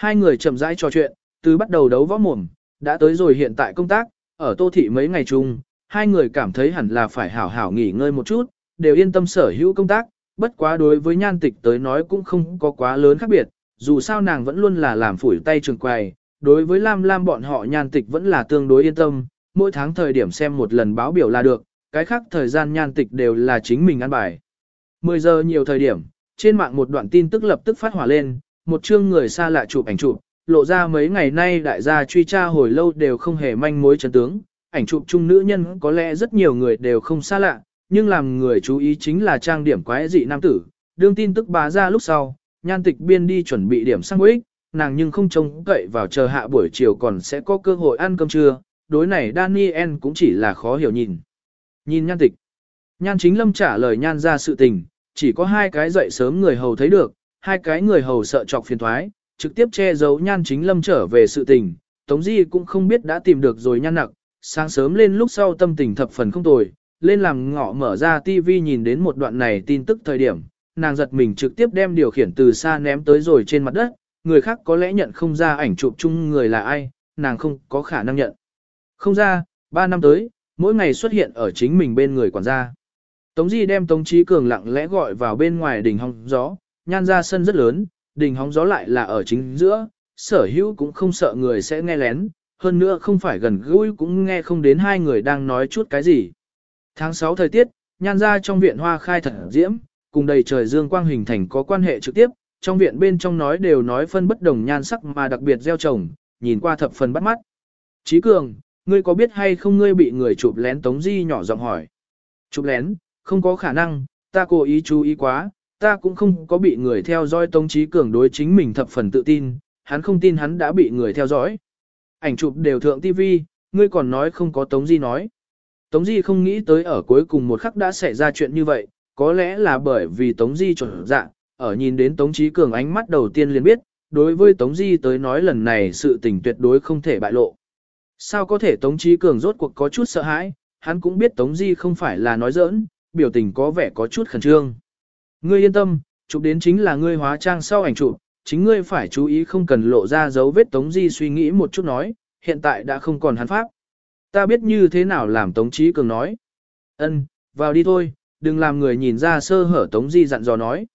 Speaker 1: Hai người chậm rãi trò chuyện, từ bắt đầu đấu võ mồm, đã tới rồi hiện tại công tác, ở tô thị mấy ngày chung, hai người cảm thấy hẳn là phải hảo hảo nghỉ ngơi một chút, đều yên tâm sở hữu công tác, bất quá đối với nhan tịch tới nói cũng không có quá lớn khác biệt, dù sao nàng vẫn luôn là làm phủi tay trường quầy, đối với Lam Lam bọn họ nhan tịch vẫn là tương đối yên tâm, mỗi tháng thời điểm xem một lần báo biểu là được, cái khác thời gian nhan tịch đều là chính mình ăn bài. 10 giờ nhiều thời điểm, trên mạng một đoạn tin tức lập tức phát hỏa lên, một chương người xa lạ chụp ảnh chụp, lộ ra mấy ngày nay đại gia truy tra hồi lâu đều không hề manh mối chân tướng, ảnh chụp chung nữ nhân có lẽ rất nhiều người đều không xa lạ, nhưng làm người chú ý chính là trang điểm quái dị nam tử, đương tin tức bá ra lúc sau, nhan tịch biên đi chuẩn bị điểm sang ích, nàng nhưng không trông cậy vào chờ hạ buổi chiều còn sẽ có cơ hội ăn cơm trưa, đối này Daniel cũng chỉ là khó hiểu nhìn. Nhìn nhan tịch, nhan chính lâm trả lời nhan ra sự tình, chỉ có hai cái dậy sớm người hầu thấy được, hai cái người hầu sợ chọc phiền thoái, trực tiếp che giấu nhan chính lâm trở về sự tình, Tống Di cũng không biết đã tìm được rồi nhan nặc, sáng sớm lên lúc sau tâm tình thập phần không tồi, lên làm ngọ mở ra TV nhìn đến một đoạn này tin tức thời điểm, nàng giật mình trực tiếp đem điều khiển từ xa ném tới rồi trên mặt đất, người khác có lẽ nhận không ra ảnh chụp chung người là ai, nàng không có khả năng nhận. Không ra, ba năm tới, mỗi ngày xuất hiện ở chính mình bên người quản gia. Tống Di đem Tống Chí Cường lặng lẽ gọi vào bên ngoài đỉnh hong gió, nhan ra sân rất lớn, đình hóng gió lại là ở chính giữa, sở hữu cũng không sợ người sẽ nghe lén, hơn nữa không phải gần gũi cũng nghe không đến hai người đang nói chút cái gì. Tháng 6 thời tiết, nhan ra trong viện hoa khai thật diễm, cùng đầy trời dương quang hình thành có quan hệ trực tiếp, trong viện bên trong nói đều nói phân bất đồng nhan sắc mà đặc biệt gieo trồng, nhìn qua thập phần bắt mắt. Chí Cường, ngươi có biết hay không ngươi bị người chụp lén Tống Di nhỏ giọng hỏi. Chụp lén, không có khả năng, ta cố ý chú ý quá, ta cũng không có bị người theo dõi Tống Chí Cường đối chính mình thập phần tự tin, hắn không tin hắn đã bị người theo dõi. Ảnh chụp đều thượng TV, ngươi còn nói không có Tống Di nói. Tống Di không nghĩ tới ở cuối cùng một khắc đã xảy ra chuyện như vậy, có lẽ là bởi vì Tống Di chuẩn dạ, ở nhìn đến Tống Chí Cường ánh mắt đầu tiên liền biết, đối với Tống Di tới nói lần này sự tình tuyệt đối không thể bại lộ. Sao có thể Tống Chí Cường rốt cuộc có chút sợ hãi, hắn cũng biết Tống Di không phải là nói giỡn, biểu tình có vẻ có chút khẩn trương. Ngươi yên tâm, chụp đến chính là ngươi hóa trang sau ảnh chụp, chính ngươi phải chú ý không cần lộ ra dấu vết Tống Di suy nghĩ một chút nói, hiện tại đã không còn hắn pháp. Ta biết như thế nào làm Tống Chí Cường nói. Ân, vào đi thôi, đừng làm người nhìn ra sơ hở Tống Di dặn dò nói.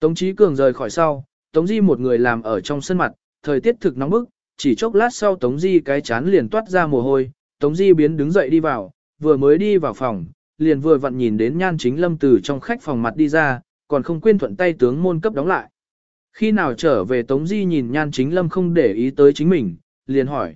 Speaker 1: Tống Chí Cường rời khỏi sau, Tống Di một người làm ở trong sân mặt, thời tiết thực nóng bức, chỉ chốc lát sau Tống Di cái chán liền toát ra mồ hôi, Tống Di biến đứng dậy đi vào, vừa mới đi vào phòng, liền vừa vặn nhìn đến Nhan Chính Lâm từ trong khách phòng mặt đi ra, còn không quên thuận tay tướng môn cấp đóng lại. Khi nào trở về Tống Di nhìn Nhan Chính Lâm không để ý tới chính mình, liền hỏi.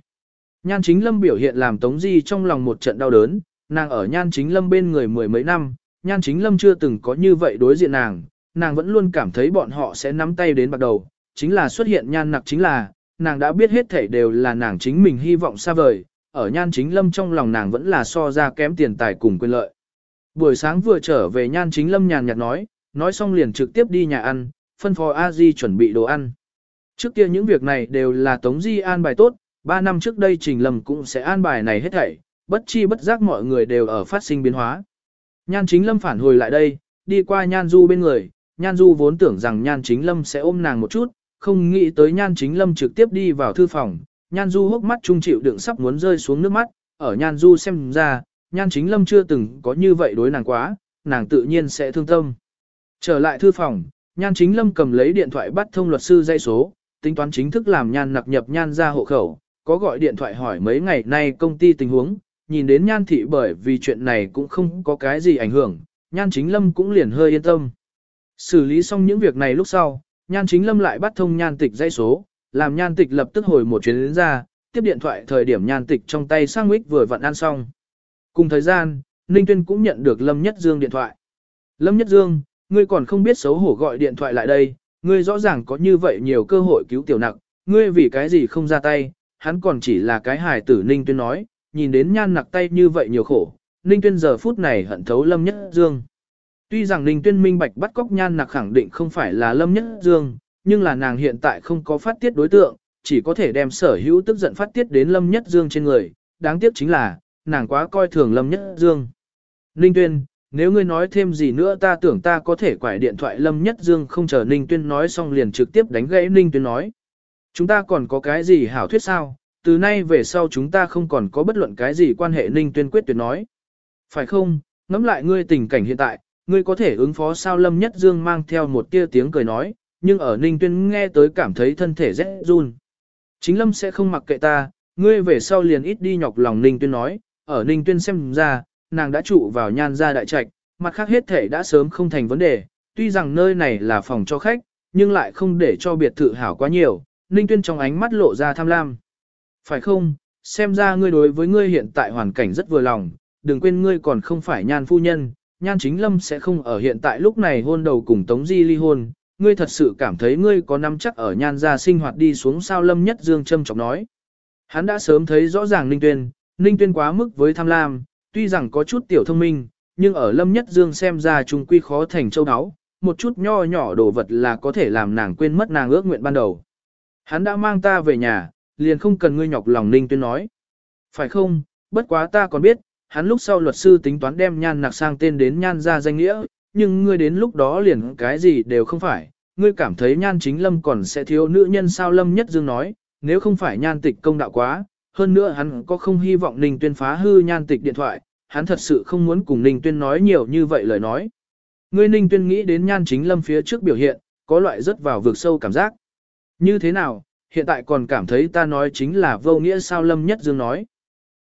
Speaker 1: Nhan Chính Lâm biểu hiện làm Tống Di trong lòng một trận đau đớn, nàng ở Nhan Chính Lâm bên người mười mấy năm, Nhan Chính Lâm chưa từng có như vậy đối diện nàng, nàng vẫn luôn cảm thấy bọn họ sẽ nắm tay đến bắt đầu, chính là xuất hiện Nhan Nặc chính là, nàng đã biết hết thảy đều là nàng chính mình hy vọng xa vời, ở Nhan Chính Lâm trong lòng nàng vẫn là so ra kém tiền tài cùng quyền lợi. Buổi sáng vừa trở về Nhan Chính Lâm nhàn nhạt nói, nói xong liền trực tiếp đi nhà ăn, phân phó A Di chuẩn bị đồ ăn. Trước kia những việc này đều là Tống Di an bài tốt, ba năm trước đây Trình Lâm cũng sẽ an bài này hết thảy, bất chi bất giác mọi người đều ở phát sinh biến hóa. Nhan Chính Lâm phản hồi lại đây, đi qua Nhan Du bên người, Nhan Du vốn tưởng rằng Nhan Chính Lâm sẽ ôm nàng một chút, không nghĩ tới Nhan Chính Lâm trực tiếp đi vào thư phòng, Nhan Du hốc mắt trung chịu đựng sắp muốn rơi xuống nước mắt, ở Nhan Du xem ra, Nhan Chính Lâm chưa từng có như vậy đối nàng quá, nàng tự nhiên sẽ thương tâm. Trở lại thư phòng, Nhan Chính Lâm cầm lấy điện thoại bắt thông luật sư dây số, tính toán chính thức làm Nhan nặc nhập Nhan ra hộ khẩu, có gọi điện thoại hỏi mấy ngày nay công ty tình huống, nhìn đến Nhan thị bởi vì chuyện này cũng không có cái gì ảnh hưởng, Nhan Chính Lâm cũng liền hơi yên tâm. Xử lý xong những việc này lúc sau, Nhan Chính Lâm lại bắt thông Nhan Tịch dây số, làm Nhan Tịch lập tức hồi một chuyến đến ra, tiếp điện thoại thời điểm Nhan Tịch trong tay sang mít vừa vặn ăn xong. Cùng thời gian, Ninh Tuyên cũng nhận được Lâm Nhất Dương điện thoại. Lâm Nhất Dương, ngươi còn không biết xấu hổ gọi điện thoại lại đây, ngươi rõ ràng có như vậy nhiều cơ hội cứu tiểu nặc, ngươi vì cái gì không ra tay, hắn còn chỉ là cái hài tử Ninh Tuyên nói, nhìn đến nhan nặc tay như vậy nhiều khổ, Ninh Tuyên giờ phút này hận thấu Lâm Nhất Dương. Tuy rằng Ninh Tuyên minh bạch bắt cóc nhan nặc khẳng định không phải là Lâm Nhất Dương, nhưng là nàng hiện tại không có phát tiết đối tượng, chỉ có thể đem sở hữu tức giận phát tiết đến Lâm Nhất Dương trên người, đáng tiếc chính là, nàng quá coi thường Lâm Nhất Dương. Ninh Tuyên, nếu ngươi nói thêm gì nữa ta tưởng ta có thể quải điện thoại Lâm Nhất Dương không chờ Ninh Tuyên nói xong liền trực tiếp đánh gãy Ninh Tuyên nói. Chúng ta còn có cái gì hảo thuyết sao, từ nay về sau chúng ta không còn có bất luận cái gì quan hệ Ninh Tuyên quyết tuyệt nói. Phải không, ngẫm lại ngươi tình cảnh hiện tại, ngươi có thể ứng phó sao Lâm Nhất Dương mang theo một tia tiếng cười nói, nhưng ở Ninh Tuyên nghe tới cảm thấy thân thể rét run. Chính Lâm sẽ không mặc kệ ta, ngươi về sau liền ít đi nhọc lòng Ninh Tuyên nói, ở Ninh Tuyên xem ra, nàng đã trụ vào nhan gia đại trạch, mặt khác hết thể đã sớm không thành vấn đề, tuy rằng nơi này là phòng cho khách, nhưng lại không để cho biệt thự hảo quá nhiều, Ninh Tuyên trong ánh mắt lộ ra tham lam. Phải không, xem ra ngươi đối với ngươi hiện tại hoàn cảnh rất vừa lòng, đừng quên ngươi còn không phải nhan phu nhân, nhan chính lâm sẽ không ở hiện tại lúc này hôn đầu cùng Tống Di ly hôn, ngươi thật sự cảm thấy ngươi có nắm chắc ở nhan gia sinh hoạt đi xuống sao lâm nhất dương châm chọc nói. Hắn đã sớm thấy rõ ràng Ninh Tuyên, Ninh Tuyên quá mức với tham lam, tuy rằng có chút tiểu thông minh, nhưng ở lâm nhất dương xem ra trung quy khó thành châu áo, một chút nho nhỏ đồ vật là có thể làm nàng quên mất nàng ước nguyện ban đầu. Hắn đã mang ta về nhà, liền không cần ngươi nhọc lòng Ninh Tuyên nói. Phải không, bất quá ta còn biết, hắn lúc sau luật sư tính toán đem nhan nặc sang tên đến nhan ra danh nghĩa, nhưng ngươi đến lúc đó liền cái gì đều không phải, ngươi cảm thấy nhan chính lâm còn sẽ thiếu nữ nhân sao lâm nhất dương nói, nếu không phải nhan tịch công đạo quá, hơn nữa hắn có không hy vọng Ninh Tuyên phá hư nhan tịch điện thoại, hắn thật sự không muốn cùng Ninh Tuyên nói nhiều như vậy lời nói. Ngươi Ninh Tuyên nghĩ đến nhan chính lâm phía trước biểu hiện, có loại rất vào vực sâu cảm giác. Như thế nào, hiện tại còn cảm thấy ta nói chính là vô nghĩa sao lâm nhất dương nói.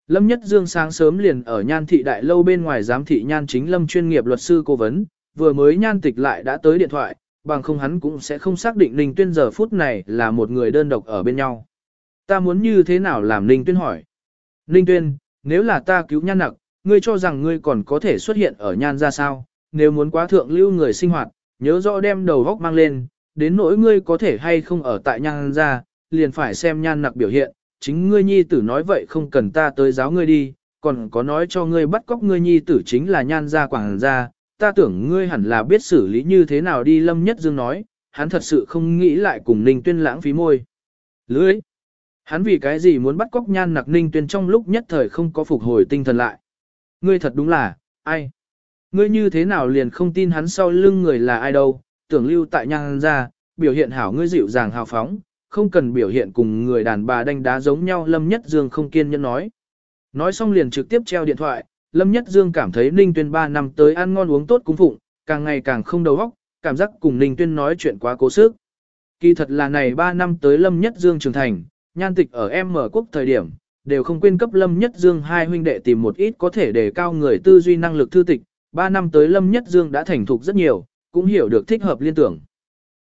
Speaker 1: Lâm Nhất Dương sáng sớm liền ở nhan thị đại lâu bên ngoài giám thị nhan chính lâm chuyên nghiệp luật sư cố vấn, vừa mới nhan tịch lại đã tới điện thoại, bằng không hắn cũng sẽ không xác định Ninh Tuyên giờ phút này là một người đơn độc ở bên nhau. Ta muốn như thế nào làm Ninh Tuyên hỏi. Ninh Tuyên, nếu là ta cứu nhan nặc, ngươi cho rằng ngươi còn có thể xuất hiện ở nhan ra sao, nếu muốn quá thượng lưu người sinh hoạt, nhớ rõ đem đầu góc mang lên, đến nỗi ngươi có thể hay không ở tại nhan ra, liền phải xem nhan nặc biểu hiện, chính ngươi nhi tử nói vậy không cần ta tới giáo ngươi đi, còn có nói cho ngươi bắt cóc ngươi nhi tử chính là nhan gia quảng gia, ta tưởng ngươi hẳn là biết xử lý như thế nào đi Lâm Nhất Dương nói, hắn thật sự không nghĩ lại cùng Ninh Tuyên lãng phí môi. Lưới! Hắn vì cái gì muốn bắt cóc nhan nặc Ninh Tuyên trong lúc nhất thời không có phục hồi tinh thần lại. Ngươi thật đúng là, ai? Ngươi như thế nào liền không tin hắn sau lưng người là ai đâu, tưởng lưu tại nhan ra biểu hiện hảo ngươi dịu dàng hào phóng, không cần biểu hiện cùng người đàn bà đánh đá giống nhau Lâm Nhất Dương không kiên nhẫn nói. Nói xong liền trực tiếp treo điện thoại, Lâm Nhất Dương cảm thấy Ninh Tuyên 3 năm tới ăn ngon uống tốt cúng phụng, càng ngày càng không đầu óc, cảm giác cùng Ninh Tuyên nói chuyện quá cố sức. Kỳ thật là này 3 năm tới Lâm Nhất Dương trưởng thành, nhan tịch ở em mở quốc thời điểm, đều không quên cấp Lâm Nhất Dương hai huynh đệ tìm một ít có thể đề cao người tư duy năng lực thư tịch. 3 năm tới Lâm Nhất Dương đã thành thục rất nhiều, cũng hiểu được thích hợp liên tưởng.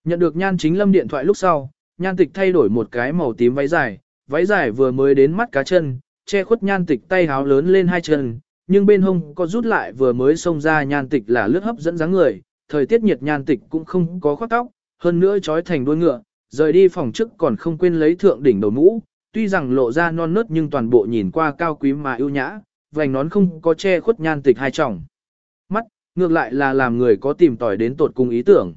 Speaker 1: Nhận được nhan chính Lâm điện thoại lúc sau, nhan tịch thay đổi một cái màu tím váy dài, váy dài vừa mới đến mắt cá chân, che khuất nhan tịch tay háo lớn lên hai chân, nhưng bên hông có rút lại vừa mới xông ra nhan tịch là lướt hấp dẫn dáng người, thời tiết nhiệt nhan tịch cũng không có khoác tóc, hơn nữa trói thành đuôi ngựa, rời đi phòng trước còn không quên lấy thượng đỉnh đầu mũ, tuy rằng lộ ra non nớt nhưng toàn bộ nhìn qua cao quý mà ưu nhã, vành nón không có che khuất nhan tịch hai tròng. Mắt, ngược lại là làm người có tìm tòi đến tột cùng ý tưởng.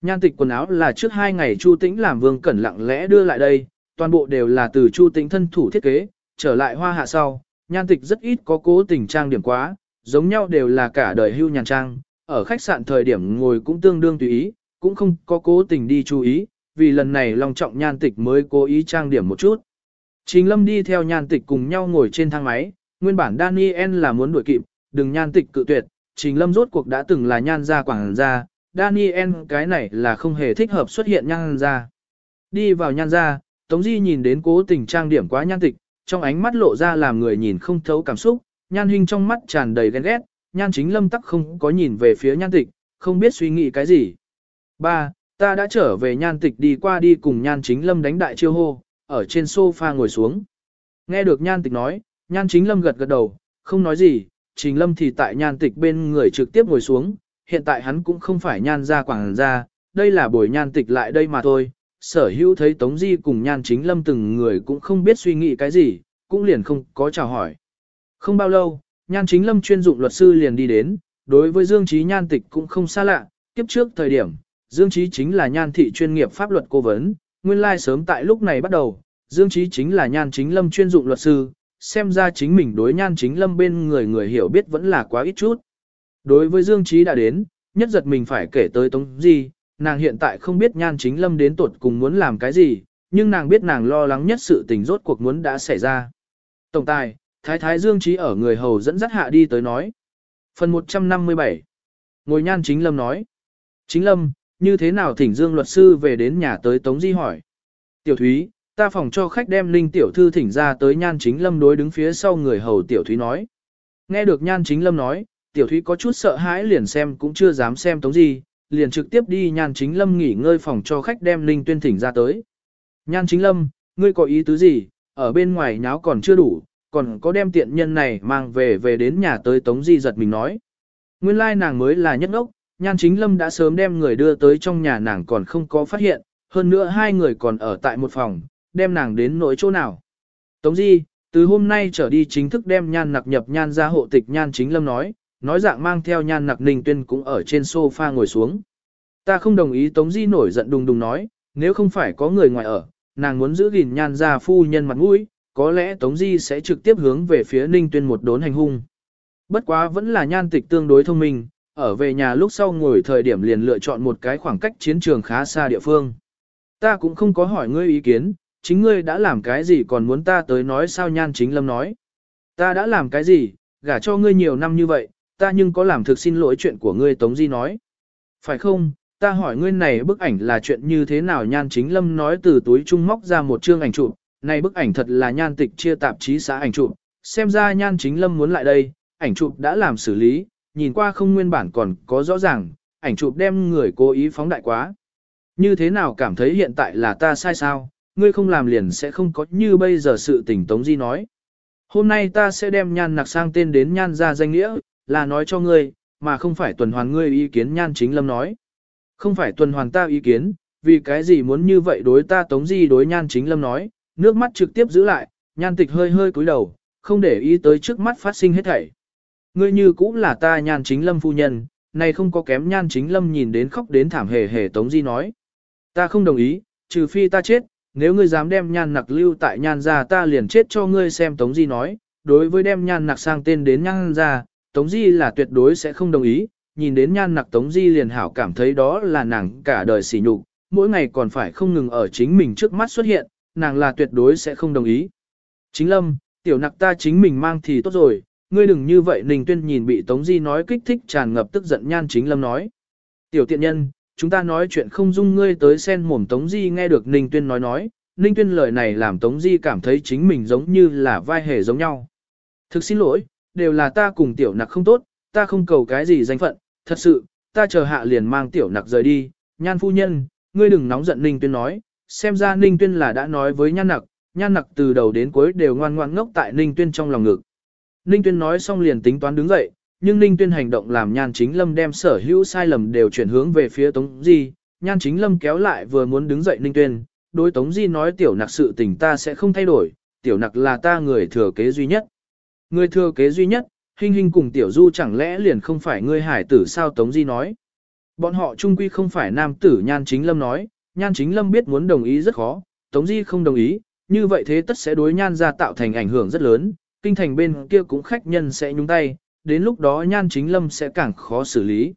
Speaker 1: Nhan tịch quần áo là trước hai ngày Chu Tĩnh làm Vương Cẩn lặng lẽ đưa lại đây, toàn bộ đều là từ Chu Tĩnh thân thủ thiết kế, trở lại hoa hạ sau, nhan tịch rất ít có cố tình trang điểm quá, giống nhau đều là cả đời hưu nhàn trang, ở khách sạn thời điểm ngồi cũng tương đương tùy ý, cũng không có cố tình đi chú ý, vì lần này long trọng nhan tịch mới cố ý trang điểm một chút. Trình lâm đi theo nhan tịch cùng nhau ngồi trên thang máy, nguyên bản Daniel là muốn đuổi kịp, đừng nhan tịch cự tuyệt, trình lâm rốt cuộc đã từng là nhan gia quảng gia, Daniel cái này là không hề thích hợp xuất hiện nhan gia. Đi vào nhan gia, Tống Di nhìn đến cố tình trang điểm quá nhan tịch, trong ánh mắt lộ ra làm người nhìn không thấu cảm xúc, nhan huynh trong mắt tràn đầy ghen ghét, nhan chính lâm tắc không có nhìn về phía nhan tịch, không biết suy nghĩ cái gì. Ba, ta đã trở về nhan tịch đi qua đi cùng nhan chính lâm đánh đại chiêu hô, ở trên sofa ngồi xuống. Nghe được nhan tịch nói, nhan chính lâm gật gật đầu, không nói gì, trình lâm thì tại nhan tịch bên người trực tiếp ngồi xuống, hiện tại hắn cũng không phải nhan ra quảng ra, đây là buổi nhan tịch lại đây mà thôi. Sở hữu thấy Tống Di cùng nhan chính lâm từng người cũng không biết suy nghĩ cái gì, cũng liền không có chào hỏi. Không bao lâu, nhan chính lâm chuyên dụng luật sư liền đi đến, đối với Dương Trí nhan tịch cũng không xa lạ, kiếp trước thời điểm, Dương Chí chính là nhan thị chuyên nghiệp pháp luật cố vấn, nguyên lai like sớm tại lúc này bắt đầu, Dương Chí chính là nhan chính lâm chuyên dụng luật sư, xem ra chính mình đối nhan chính lâm bên người người hiểu biết vẫn là quá ít chút. Đối với Dương Chí đã đến, nhất giật mình phải kể tới Tống Di, nàng hiện tại không biết nhan chính lâm đến tuột cùng muốn làm cái gì, nhưng nàng biết nàng lo lắng nhất sự tình rốt cuộc muốn đã xảy ra. Tổng tài, Thái Thái Dương Chí ở người hầu dẫn dắt hạ đi tới nói. Phần 157 Ngồi nhan chính lâm nói. Chính lâm, như thế nào thỉnh Dương luật sư về đến nhà tới Tống Di hỏi. Tiểu Thúy, ta phòng cho khách đem Linh Tiểu Thư thỉnh ra tới nhan chính lâm đối đứng phía sau người hầu Tiểu Thúy nói. Nghe được nhan chính lâm nói, Tiểu Thúy có chút sợ hãi liền xem cũng chưa dám xem Tống Di, liền trực tiếp đi nhan chính lâm nghỉ ngơi phòng cho khách đem linh Tuyên thỉnh ra tới. Nhan chính lâm, ngươi có ý tứ gì, ở bên ngoài nháo còn chưa đủ, còn có đem tiện nhân này mang về về đến nhà tới Tống Di giật mình nói. Nguyên lai nàng mới là nhất ngốc, nhan chính lâm đã sớm đem người đưa tới trong nhà nàng còn không có phát hiện, hơn nữa hai người còn ở tại một phòng, đem nàng đến nỗi chỗ nào. Tống Di, từ hôm nay trở đi chính thức đem nhan nặc nhập nhan ra hộ tịch nhan chính lâm nói, nói dạng mang theo nhan nặc ninh tuyên cũng ở trên sofa ngồi xuống. Ta không đồng ý Tống Di nổi giận đùng đùng nói, nếu không phải có người ngoài ở, nàng muốn giữ gìn nhan ra phu nhân mặt mũi, có lẽ Tống Di sẽ trực tiếp hướng về phía ninh tuyên một đốn hành hung. Bất quá vẫn là nhan tịch tương đối thông minh, ở về nhà lúc sau ngồi thời điểm liền lựa chọn một cái khoảng cách chiến trường khá xa địa phương. Ta cũng không có hỏi ngươi ý kiến, chính ngươi đã làm cái gì còn muốn ta tới nói sao nhan chính lâm nói. Ta đã làm cái gì, gả cho ngươi nhiều năm như vậy, ta nhưng có làm thực xin lỗi chuyện của ngươi Tống Di nói. Phải không, ta hỏi ngươi này bức ảnh là chuyện như thế nào nhan chính lâm nói từ túi trung móc ra một chương ảnh chụp, này bức ảnh thật là nhan tịch chia tạp chí xã ảnh chụp, xem ra nhan chính lâm muốn lại đây, ảnh chụp đã làm xử lý, nhìn qua không nguyên bản còn có rõ ràng, ảnh chụp đem người cố ý phóng đại quá. Như thế nào cảm thấy hiện tại là ta sai sao, ngươi không làm liền sẽ không có như bây giờ sự tình Tống Di nói. Hôm nay ta sẽ đem nhan nặc sang tên đến nhan ra danh nghĩa, là nói cho ngươi, mà không phải tuần hoàn ngươi ý kiến nhan chính lâm nói. Không phải tuần hoàn ta ý kiến, vì cái gì muốn như vậy đối ta Tống Di đối nhan chính lâm nói, nước mắt trực tiếp giữ lại, nhan tịch hơi hơi cúi đầu, không để ý tới trước mắt phát sinh hết thảy. Ngươi như cũng là ta nhan chính lâm phu nhân, này không có kém nhan chính lâm nhìn đến khóc đến thảm hề hề Tống Di nói. Ta không đồng ý, trừ phi ta chết, nếu ngươi dám đem nhan nặc lưu tại nhan ra, ta liền chết cho ngươi xem Tống Di nói, đối với đem nhan nặc sang tên đến nhan ra, Tống Di là tuyệt đối sẽ không đồng ý, nhìn đến nhan nặc Tống Di liền hảo cảm thấy đó là nàng cả đời sỉ nhục, mỗi ngày còn phải không ngừng ở chính mình trước mắt xuất hiện, nàng là tuyệt đối sẽ không đồng ý. Chính lâm, tiểu nặc ta chính mình mang thì tốt rồi, ngươi đừng như vậy Ninh Tuyên nhìn bị Tống Di nói kích thích tràn ngập tức giận nhan chính lâm nói. Tiểu tiện nhân, chúng ta nói chuyện không dung ngươi tới sen mồm Tống Di nghe được Ninh Tuyên nói nói, Ninh Tuyên lời này làm Tống Di cảm thấy chính mình giống như là vai hề giống nhau. Thực xin lỗi, đều là ta cùng tiểu nặc không tốt, ta không cầu cái gì danh phận, thật sự, ta chờ hạ liền mang tiểu nặc rời đi, nhan phu nhân, ngươi đừng nóng giận Ninh Tuyên nói, xem ra Ninh Tuyên là đã nói với nhan nặc, nhan nặc từ đầu đến cuối đều ngoan ngoan ngốc tại Ninh Tuyên trong lòng ngực. Ninh Tuyên nói xong liền tính toán đứng dậy, nhưng Ninh Tuyên hành động làm Nhan Chính Lâm đem sở hữu sai lầm đều chuyển hướng về phía Tống Di, Nhan Chính Lâm kéo lại vừa muốn đứng dậy Ninh Tuyên, đối Tống Di nói tiểu nặc sự tình ta sẽ không thay đổi, tiểu nặc là ta người thừa kế duy nhất. Người thừa kế duy nhất, Hình Hình cùng tiểu du chẳng lẽ liền không phải ngươi hải tử sao Tống Di nói. Bọn họ trung quy không phải nam tử Nhan Chính Lâm nói, Nhan Chính Lâm biết muốn đồng ý rất khó, Tống Di không đồng ý, như vậy thế tất sẽ đối Nhan ra tạo thành ảnh hưởng rất lớn, kinh thành bên kia cũng khách nhân sẽ nhúng tay, đến lúc đó nhan chính lâm sẽ càng khó xử lý.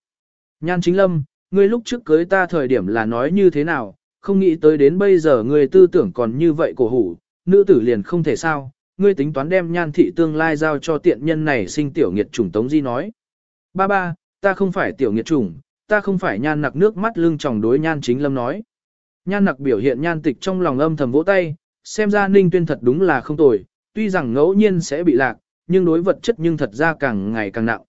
Speaker 1: Nhan chính lâm, ngươi lúc trước cưới ta thời điểm là nói như thế nào, không nghĩ tới đến bây giờ ngươi tư tưởng còn như vậy cổ hủ, nữ tử liền không thể sao, ngươi tính toán đem nhan thị tương lai giao cho tiện nhân này sinh tiểu nghiệt chủng Tống Di nói. Ba ba, ta không phải tiểu nghiệt chủng, ta không phải nhan nặc nước mắt lưng tròng đối nhan chính lâm nói. Nhan nặc biểu hiện nhan tịch trong lòng âm thầm vỗ tay, xem ra ninh tuyên thật đúng là không tồi, tuy rằng ngẫu nhiên sẽ bị lạc, nhưng đối vật chất nhưng thật ra càng ngày càng nặng.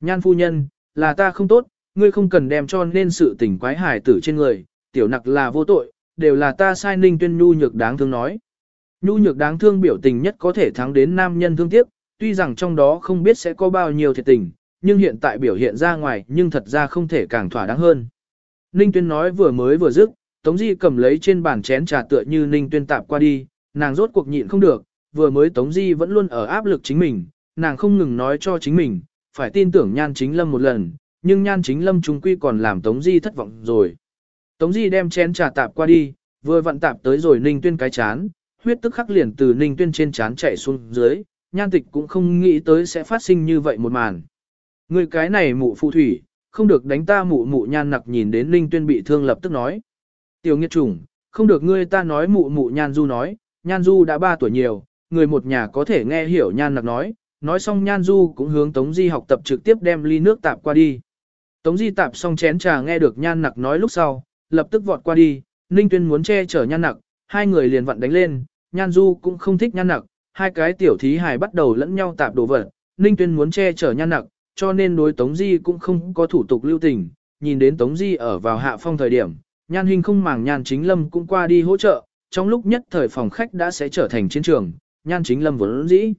Speaker 1: Nhan phu nhân, là ta không tốt, ngươi không cần đem cho nên sự tình quái hải tử trên người, tiểu nặc là vô tội, đều là ta sai ninh tuyên nhu nhược đáng thương nói. Nhu nhược đáng thương biểu tình nhất có thể thắng đến nam nhân thương tiếc, tuy rằng trong đó không biết sẽ có bao nhiêu thiệt tình, nhưng hiện tại biểu hiện ra ngoài nhưng thật ra không thể càng thỏa đáng hơn. Ninh tuyên nói vừa mới vừa dứt, Tống Di cầm lấy trên bàn chén trà tựa như Ninh tuyên tạp qua đi, nàng rốt cuộc nhịn không được, vừa mới Tống Di vẫn luôn ở áp lực chính mình, nàng không ngừng nói cho chính mình, phải tin tưởng Nhan Chính Lâm một lần, nhưng Nhan Chính Lâm trung quy còn làm Tống Di thất vọng rồi. Tống Di đem chén trà tạp qua đi, vừa vặn tạp tới rồi Ninh Tuyên cái chán, huyết tức khắc liền từ Ninh Tuyên trên chán chạy xuống dưới, Nhan Tịch cũng không nghĩ tới sẽ phát sinh như vậy một màn. Người cái này mụ phụ thủy, không được đánh ta mụ mụ Nhan nặc nhìn đến Ninh Tuyên bị thương lập tức nói. Tiểu nghiệt chủng, không được ngươi ta nói mụ mụ Nhan Du nói, Nhan Du đã 3 tuổi nhiều, người một nhà có thể nghe hiểu nhan nặc nói, nói xong nhan du cũng hướng Tống Di học tập trực tiếp đem ly nước tạp qua đi. Tống Di tạp xong chén trà nghe được nhan nặc nói lúc sau, lập tức vọt qua đi, Ninh Tuyên muốn che chở nhan nặc, hai người liền vặn đánh lên, nhan du cũng không thích nhan nặc, hai cái tiểu thí hài bắt đầu lẫn nhau tạp đồ vật, Ninh Tuyên muốn che chở nhan nặc, cho nên đối Tống Di cũng không có thủ tục lưu tình, nhìn đến Tống Di ở vào hạ phong thời điểm, nhan hình không màng nhan chính lâm cũng qua đi hỗ trợ, trong lúc nhất thời phòng khách đã sẽ trở thành chiến trường, nhan chính lâm vốn dĩ.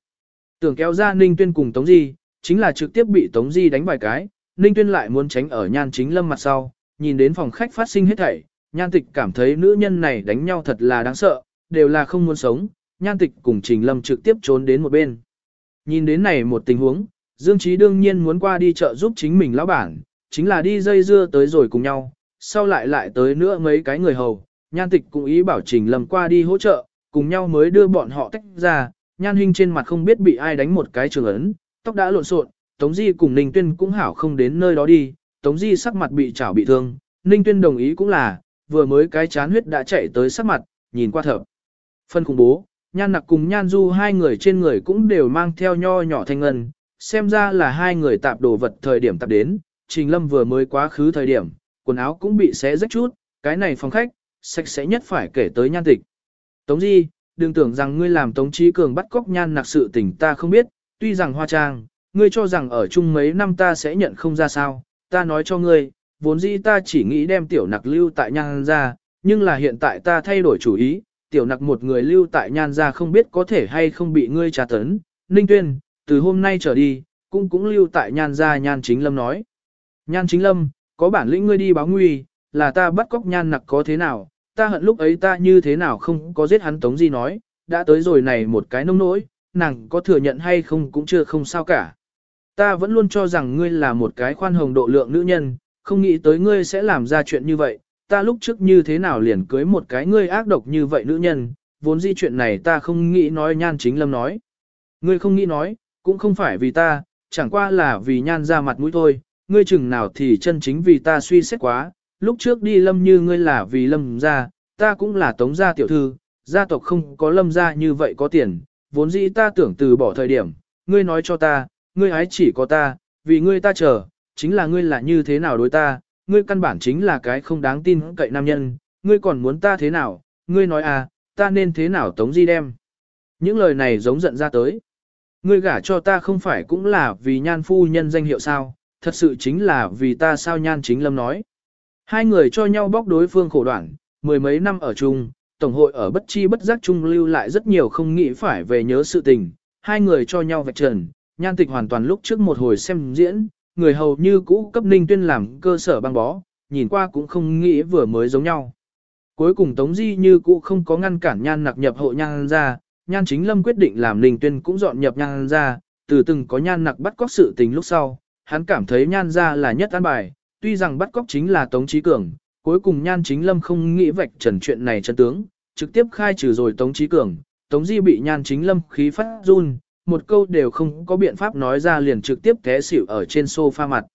Speaker 1: Tưởng kéo ra Ninh Tuyên cùng Tống Di, chính là trực tiếp bị Tống Di đánh vài cái, Ninh Tuyên lại muốn tránh ở nhan chính lâm mặt sau, nhìn đến phòng khách phát sinh hết thảy, nhan tịch cảm thấy nữ nhân này đánh nhau thật là đáng sợ, đều là không muốn sống, nhan tịch cùng Trình Lâm trực tiếp trốn đến một bên. Nhìn đến này một tình huống, Dương Trí đương nhiên muốn qua đi chợ giúp chính mình lão bản, chính là đi dây dưa tới rồi cùng nhau, sau lại lại tới nữa mấy cái người hầu, nhan tịch cũng ý bảo Trình Lâm qua đi hỗ trợ, cùng nhau mới đưa bọn họ tách ra, nhan huynh trên mặt không biết bị ai đánh một cái trường ấn, tóc đã lộn xộn, Tống Di cùng Ninh Tuyên cũng hảo không đến nơi đó đi, Tống Di sắc mặt bị chảo bị thương, Ninh Tuyên đồng ý cũng là, vừa mới cái chán huyết đã chạy tới sắc mặt, nhìn qua thở. Phân khủng bố, nhan nặc cùng nhan du hai người trên người cũng đều mang theo nho nhỏ thanh ngân, xem ra là hai người tạp đồ vật thời điểm tạp đến, Trình Lâm vừa mới quá khứ thời điểm, quần áo cũng bị xé rách chút, cái này phòng khách, sạch sẽ nhất phải kể tới nhan tịch. Tống Di, đừng tưởng rằng ngươi làm Tống Trí Cường bắt cóc nhan nặc sự tình ta không biết, tuy rằng hoa trang, ngươi cho rằng ở chung mấy năm ta sẽ nhận không ra sao, ta nói cho ngươi, vốn dĩ ta chỉ nghĩ đem tiểu nặc lưu tại nhan ra, nhưng là hiện tại ta thay đổi chủ ý, tiểu nặc một người lưu tại nhan ra không biết có thể hay không bị ngươi trả tấn. Ninh Tuyên, từ hôm nay trở đi, cũng cũng lưu tại nhan ra nhan chính lâm nói. Nhan chính lâm, có bản lĩnh ngươi đi báo nguy, là ta bắt cóc nhan nặc có thế nào, ta hận lúc ấy ta như thế nào không có giết hắn tống gì nói, đã tới rồi này một cái nông nỗi, nàng có thừa nhận hay không cũng chưa không sao cả. Ta vẫn luôn cho rằng ngươi là một cái khoan hồng độ lượng nữ nhân, không nghĩ tới ngươi sẽ làm ra chuyện như vậy, ta lúc trước như thế nào liền cưới một cái ngươi ác độc như vậy nữ nhân, vốn di chuyện này ta không nghĩ nói nhan chính lâm nói. Ngươi không nghĩ nói, cũng không phải vì ta, chẳng qua là vì nhan ra mặt mũi thôi, ngươi chừng nào thì chân chính vì ta suy xét quá, lúc trước đi lâm như ngươi là vì lâm gia, ta cũng là tống gia tiểu thư, gia tộc không có lâm gia như vậy có tiền, vốn dĩ ta tưởng từ bỏ thời điểm, ngươi nói cho ta, ngươi ái chỉ có ta, vì ngươi ta chờ, chính là ngươi là như thế nào đối ta, ngươi căn bản chính là cái không đáng tin cậy nam nhân, ngươi còn muốn ta thế nào, ngươi nói à, ta nên thế nào tống di đem. Những lời này giống giận ra tới. Ngươi gả cho ta không phải cũng là vì nhan phu nhân danh hiệu sao, thật sự chính là vì ta sao nhan chính lâm nói. Hai người cho nhau bóc đối phương khổ đoạn, mười mấy năm ở chung, Tổng hội ở bất chi bất giác chung lưu lại rất nhiều không nghĩ phải về nhớ sự tình. Hai người cho nhau vạch trần, nhan tịch hoàn toàn lúc trước một hồi xem diễn, người hầu như cũ cấp ninh tuyên làm cơ sở băng bó, nhìn qua cũng không nghĩ vừa mới giống nhau. Cuối cùng Tống Di như cũ không có ngăn cản nhan nặc nhập hộ nhan ra, nhan chính lâm quyết định làm ninh tuyên cũng dọn nhập nhan ra, từ từng có nhan nặc bắt cóc sự tình lúc sau, hắn cảm thấy nhan ra là nhất an bài, tuy rằng bắt cóc chính là Tống Trí Cường, cuối cùng nhan chính lâm không nghĩ vạch trần chuyện này chân tướng, trực tiếp khai trừ rồi Tống Trí Cường, Tống Di bị nhan chính lâm khí phát run, một câu đều không có biện pháp nói ra liền trực tiếp té xỉu ở trên sofa mặt.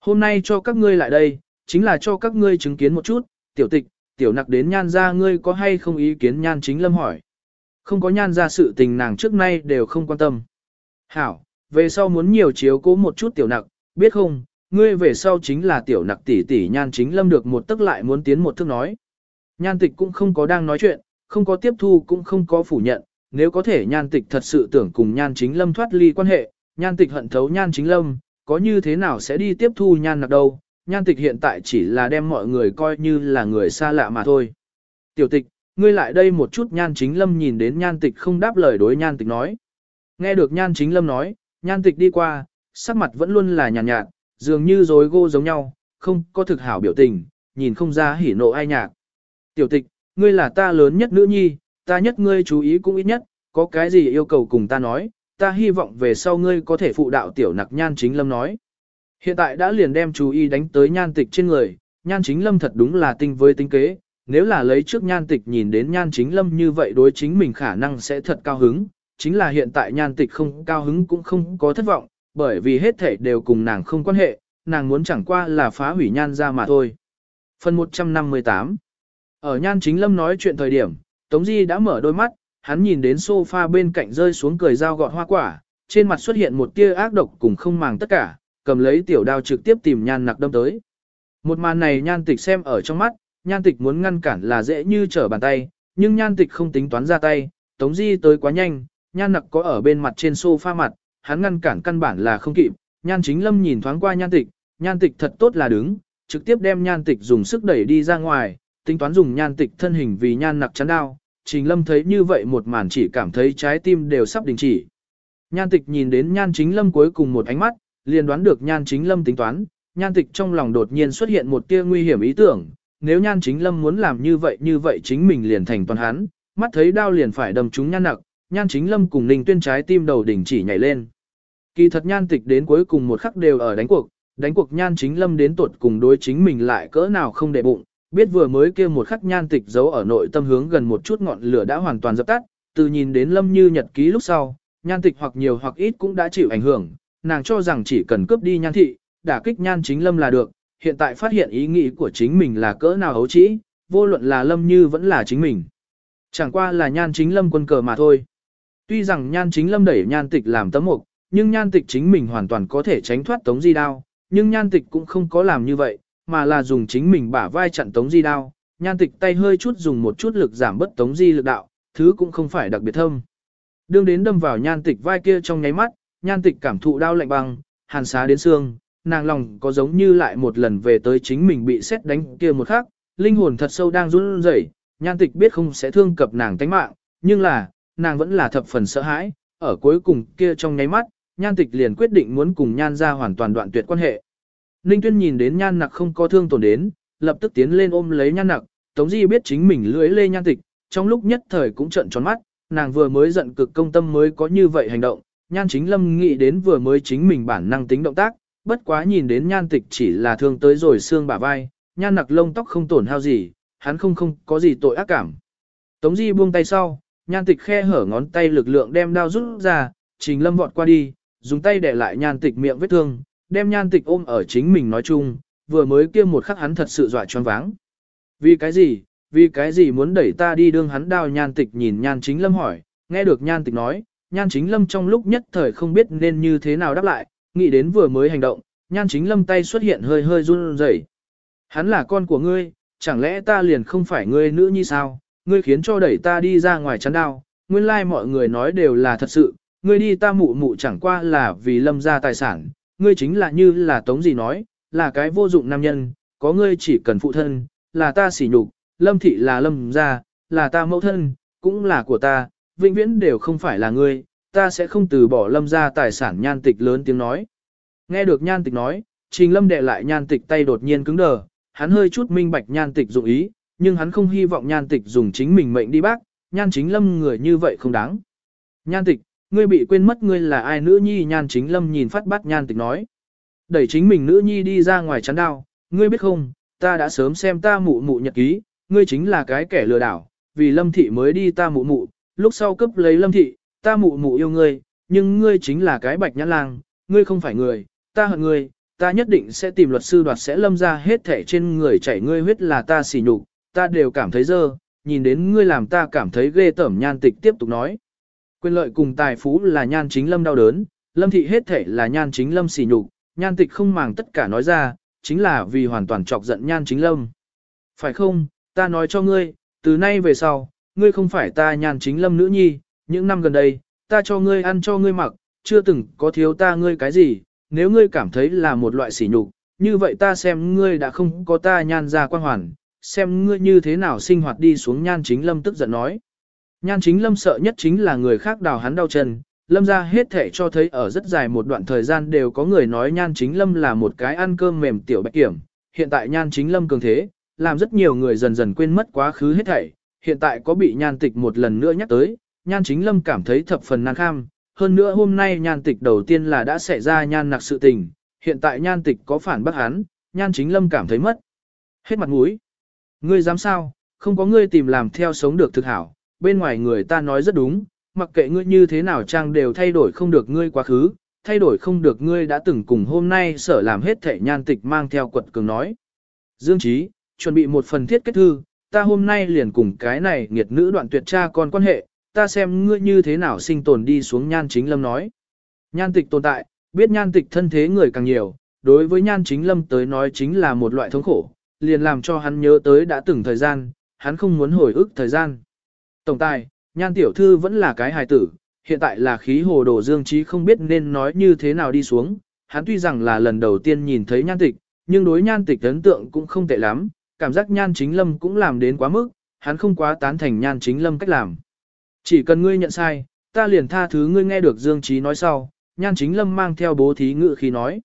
Speaker 1: Hôm nay cho các ngươi lại đây, chính là cho các ngươi chứng kiến một chút, tiểu tịch, tiểu nặc đến nhan ra ngươi có hay không ý kiến nhan chính lâm hỏi. Không có nhan ra sự tình nàng trước nay đều không quan tâm. Hảo, về sau muốn nhiều chiếu cố một chút tiểu nặc, biết không, ngươi về sau chính là tiểu nặc tỷ tỷ nhan chính lâm được một tức lại muốn tiến một thức nói. Nhan tịch cũng không có đang nói chuyện, không có tiếp thu cũng không có phủ nhận, nếu có thể nhan tịch thật sự tưởng cùng nhan chính lâm thoát ly quan hệ, nhan tịch hận thấu nhan chính lâm, có như thế nào sẽ đi tiếp thu nhan nặc đâu, nhan tịch hiện tại chỉ là đem mọi người coi như là người xa lạ mà thôi. Tiểu tịch, ngươi lại đây một chút nhan chính lâm nhìn đến nhan tịch không đáp lời đối nhan tịch nói. Nghe được nhan chính lâm nói, nhan tịch đi qua, sắc mặt vẫn luôn là nhàn nhạt, nhạt, dường như dối gô giống nhau, không có thực hảo biểu tình, nhìn không ra hỉ nộ ai nhạc. Tiểu tịch, ngươi là ta lớn nhất nữ nhi, ta nhất ngươi chú ý cũng ít nhất, có cái gì yêu cầu cùng ta nói, ta hy vọng về sau ngươi có thể phụ đạo tiểu nặc nhan chính lâm nói. Hiện tại đã liền đem chú ý đánh tới nhan tịch trên người, nhan chính lâm thật đúng là tinh với tinh kế, nếu là lấy trước nhan tịch nhìn đến nhan chính lâm như vậy đối chính mình khả năng sẽ thật cao hứng, chính là hiện tại nhan tịch không cao hứng cũng không có thất vọng, bởi vì hết thể đều cùng nàng không quan hệ, nàng muốn chẳng qua là phá hủy nhan ra mà thôi. Phần 158 Ở nhan chính lâm nói chuyện thời điểm, Tống Di đã mở đôi mắt, hắn nhìn đến sofa bên cạnh rơi xuống cười dao gọt hoa quả, trên mặt xuất hiện một tia ác độc cùng không màng tất cả, cầm lấy tiểu đao trực tiếp tìm nhan nặc đâm tới. Một màn này nhan tịch xem ở trong mắt, nhan tịch muốn ngăn cản là dễ như trở bàn tay, nhưng nhan tịch không tính toán ra tay, Tống Di tới quá nhanh, nhan nặc có ở bên mặt trên sofa mặt, hắn ngăn cản căn bản là không kịp, nhan chính lâm nhìn thoáng qua nhan tịch, nhan tịch thật tốt là đứng, trực tiếp đem nhan tịch dùng sức đẩy đi ra ngoài, tính toán dùng nhan tịch thân hình vì nhan nặc chắn đao. Trình lâm thấy như vậy một màn chỉ cảm thấy trái tim đều sắp đình chỉ. Nhan tịch nhìn đến nhan chính lâm cuối cùng một ánh mắt, liền đoán được nhan chính lâm tính toán, nhan tịch trong lòng đột nhiên xuất hiện một tia nguy hiểm ý tưởng, nếu nhan chính lâm muốn làm như vậy như vậy chính mình liền thành toàn hắn, mắt thấy đao liền phải đâm trúng nhan nặc, nhan chính lâm cùng ninh tuyên trái tim đầu đỉnh chỉ nhảy lên. Kỳ thật nhan tịch đến cuối cùng một khắc đều ở đánh cuộc, đánh cuộc nhan chính lâm đến tuột cùng đối chính mình lại cỡ nào không để bụng, biết vừa mới kia một khắc nhan tịch giấu ở nội tâm hướng gần một chút ngọn lửa đã hoàn toàn dập tắt, từ nhìn đến lâm như nhật ký lúc sau, nhan tịch hoặc nhiều hoặc ít cũng đã chịu ảnh hưởng, nàng cho rằng chỉ cần cướp đi nhan thị, đả kích nhan chính lâm là được, hiện tại phát hiện ý nghĩ của chính mình là cỡ nào hấu trĩ, vô luận là lâm như vẫn là chính mình. Chẳng qua là nhan chính lâm quân cờ mà thôi. Tuy rằng nhan chính lâm đẩy nhan tịch làm tấm mục, nhưng nhan tịch chính mình hoàn toàn có thể tránh thoát tống di đao, nhưng nhan tịch cũng không có làm như vậy, mà là dùng chính mình bả vai chặn tống di đao, nhan tịch tay hơi chút dùng một chút lực giảm bớt tống di lực đạo, thứ cũng không phải đặc biệt thâm. Đương đến đâm vào nhan tịch vai kia trong nháy mắt, nhan tịch cảm thụ đau lạnh băng, hàn xá đến xương, nàng lòng có giống như lại một lần về tới chính mình bị xét đánh kia một khắc, linh hồn thật sâu đang run rẩy, nhan tịch biết không sẽ thương cập nàng tánh mạng, nhưng là, nàng vẫn là thập phần sợ hãi, ở cuối cùng kia trong nháy mắt, nhan tịch liền quyết định muốn cùng nhan ra hoàn toàn đoạn tuyệt quan hệ. Ninh tuyên nhìn đến nhan nặc không có thương tổn đến, lập tức tiến lên ôm lấy nhan nặc, tống di biết chính mình lưỡi lê nhan tịch, trong lúc nhất thời cũng trận tròn mắt, nàng vừa mới giận cực công tâm mới có như vậy hành động, nhan chính lâm nghĩ đến vừa mới chính mình bản năng tính động tác, bất quá nhìn đến nhan tịch chỉ là thương tới rồi xương bả vai, nhan nặc lông tóc không tổn hao gì, hắn không không có gì tội ác cảm. Tống di buông tay sau, nhan tịch khe hở ngón tay lực lượng đem đao rút ra, trình lâm vọt qua đi, dùng tay để lại nhan tịch miệng vết thương, đem nhan tịch ôm ở chính mình nói chung, vừa mới kia một khắc hắn thật sự dọa choáng váng. Vì cái gì, vì cái gì muốn đẩy ta đi đương hắn đao nhan tịch nhìn nhan chính lâm hỏi, nghe được nhan tịch nói, nhan chính lâm trong lúc nhất thời không biết nên như thế nào đáp lại, nghĩ đến vừa mới hành động, nhan chính lâm tay xuất hiện hơi hơi run rẩy. Hắn là con của ngươi, chẳng lẽ ta liền không phải ngươi nữ như sao, ngươi khiến cho đẩy ta đi ra ngoài chắn đao, nguyên lai like mọi người nói đều là thật sự, ngươi đi ta mụ mụ chẳng qua là vì lâm ra tài sản, ngươi chính là như là tống gì nói, là cái vô dụng nam nhân, có ngươi chỉ cần phụ thân, là ta sỉ nhục, lâm thị là lâm ra, là ta mẫu thân, cũng là của ta, vĩnh viễn đều không phải là ngươi, ta sẽ không từ bỏ lâm ra tài sản nhan tịch lớn tiếng nói. Nghe được nhan tịch nói, trình lâm đệ lại nhan tịch tay đột nhiên cứng đờ, hắn hơi chút minh bạch nhan tịch dụng ý, nhưng hắn không hy vọng nhan tịch dùng chính mình mệnh đi bác, nhan chính lâm người như vậy không đáng. Nhan tịch, ngươi bị quên mất ngươi là ai nữ nhi nhan chính lâm nhìn phát bắt nhan tịch nói. Đẩy chính mình nữ nhi đi ra ngoài chắn đao, ngươi biết không, ta đã sớm xem ta mụ mụ nhật ký, ngươi chính là cái kẻ lừa đảo, vì lâm thị mới đi ta mụ mụ, lúc sau cấp lấy lâm thị, ta mụ mụ yêu ngươi, nhưng ngươi chính là cái bạch nhãn lang, ngươi không phải người, ta hận ngươi, ta nhất định sẽ tìm luật sư đoạt sẽ lâm ra hết thể trên người chảy ngươi huyết là ta xỉ nhục, ta đều cảm thấy dơ, nhìn đến ngươi làm ta cảm thấy ghê tởm nhan tịch tiếp tục nói. Quyền lợi cùng tài phú là nhan chính lâm đau đớn, lâm thị hết thể là nhan chính lâm xỉ nhục, nhan tịch không màng tất cả nói ra, chính là vì hoàn toàn chọc giận nhan chính lâm. Phải không, ta nói cho ngươi, từ nay về sau, ngươi không phải ta nhan chính lâm nữ nhi, những năm gần đây, ta cho ngươi ăn cho ngươi mặc, chưa từng có thiếu ta ngươi cái gì, nếu ngươi cảm thấy là một loại sỉ nhục, như vậy ta xem ngươi đã không có ta nhan ra quan hoàn, xem ngươi như thế nào sinh hoạt đi xuống nhan chính lâm tức giận nói. Nhan chính lâm sợ nhất chính là người khác đào hắn đau chân, lâm ra hết thể cho thấy ở rất dài một đoạn thời gian đều có người nói nhan chính lâm là một cái ăn cơm mềm tiểu bạch kiểm, hiện tại nhan chính lâm cường thế, làm rất nhiều người dần dần quên mất quá khứ hết thảy, hiện tại có bị nhan tịch một lần nữa nhắc tới, nhan chính lâm cảm thấy thập phần năng kham, hơn nữa hôm nay nhan tịch đầu tiên là đã xảy ra nhan nặc sự tình, hiện tại nhan tịch có phản bác hắn, nhan chính lâm cảm thấy mất. Hết mặt mũi. Ngươi dám sao, không có ngươi tìm làm theo sống được thực hảo, bên ngoài người ta nói rất đúng, mặc kệ ngươi như thế nào trang đều thay đổi không được ngươi quá khứ, thay đổi không được ngươi đã từng cùng hôm nay sở làm hết thể nhan tịch mang theo quật cường nói. Dương Trí, chuẩn bị một phần thiết kết thư, ta hôm nay liền cùng cái này nghiệt nữ đoạn tuyệt cha con quan hệ, ta xem ngươi như thế nào sinh tồn đi xuống nhan chính lâm nói. Nhan tịch tồn tại, biết nhan tịch thân thế người càng nhiều, đối với nhan chính lâm tới nói chính là một loại thống khổ, liền làm cho hắn nhớ tới đã từng thời gian, hắn không muốn hồi ức thời gian. Tổng tài, nhan tiểu thư vẫn là cái hài tử, hiện tại là khí hồ đồ dương trí không biết nên nói như thế nào đi xuống, hắn tuy rằng là lần đầu tiên nhìn thấy nhan tịch, nhưng đối nhan tịch ấn tượng cũng không tệ lắm, cảm giác nhan chính lâm cũng làm đến quá mức, hắn không quá tán thành nhan chính lâm cách làm. Chỉ cần ngươi nhận sai, ta liền tha thứ ngươi nghe được Dương Trí nói sau, nhan chính lâm mang theo bố thí ngự khi nói.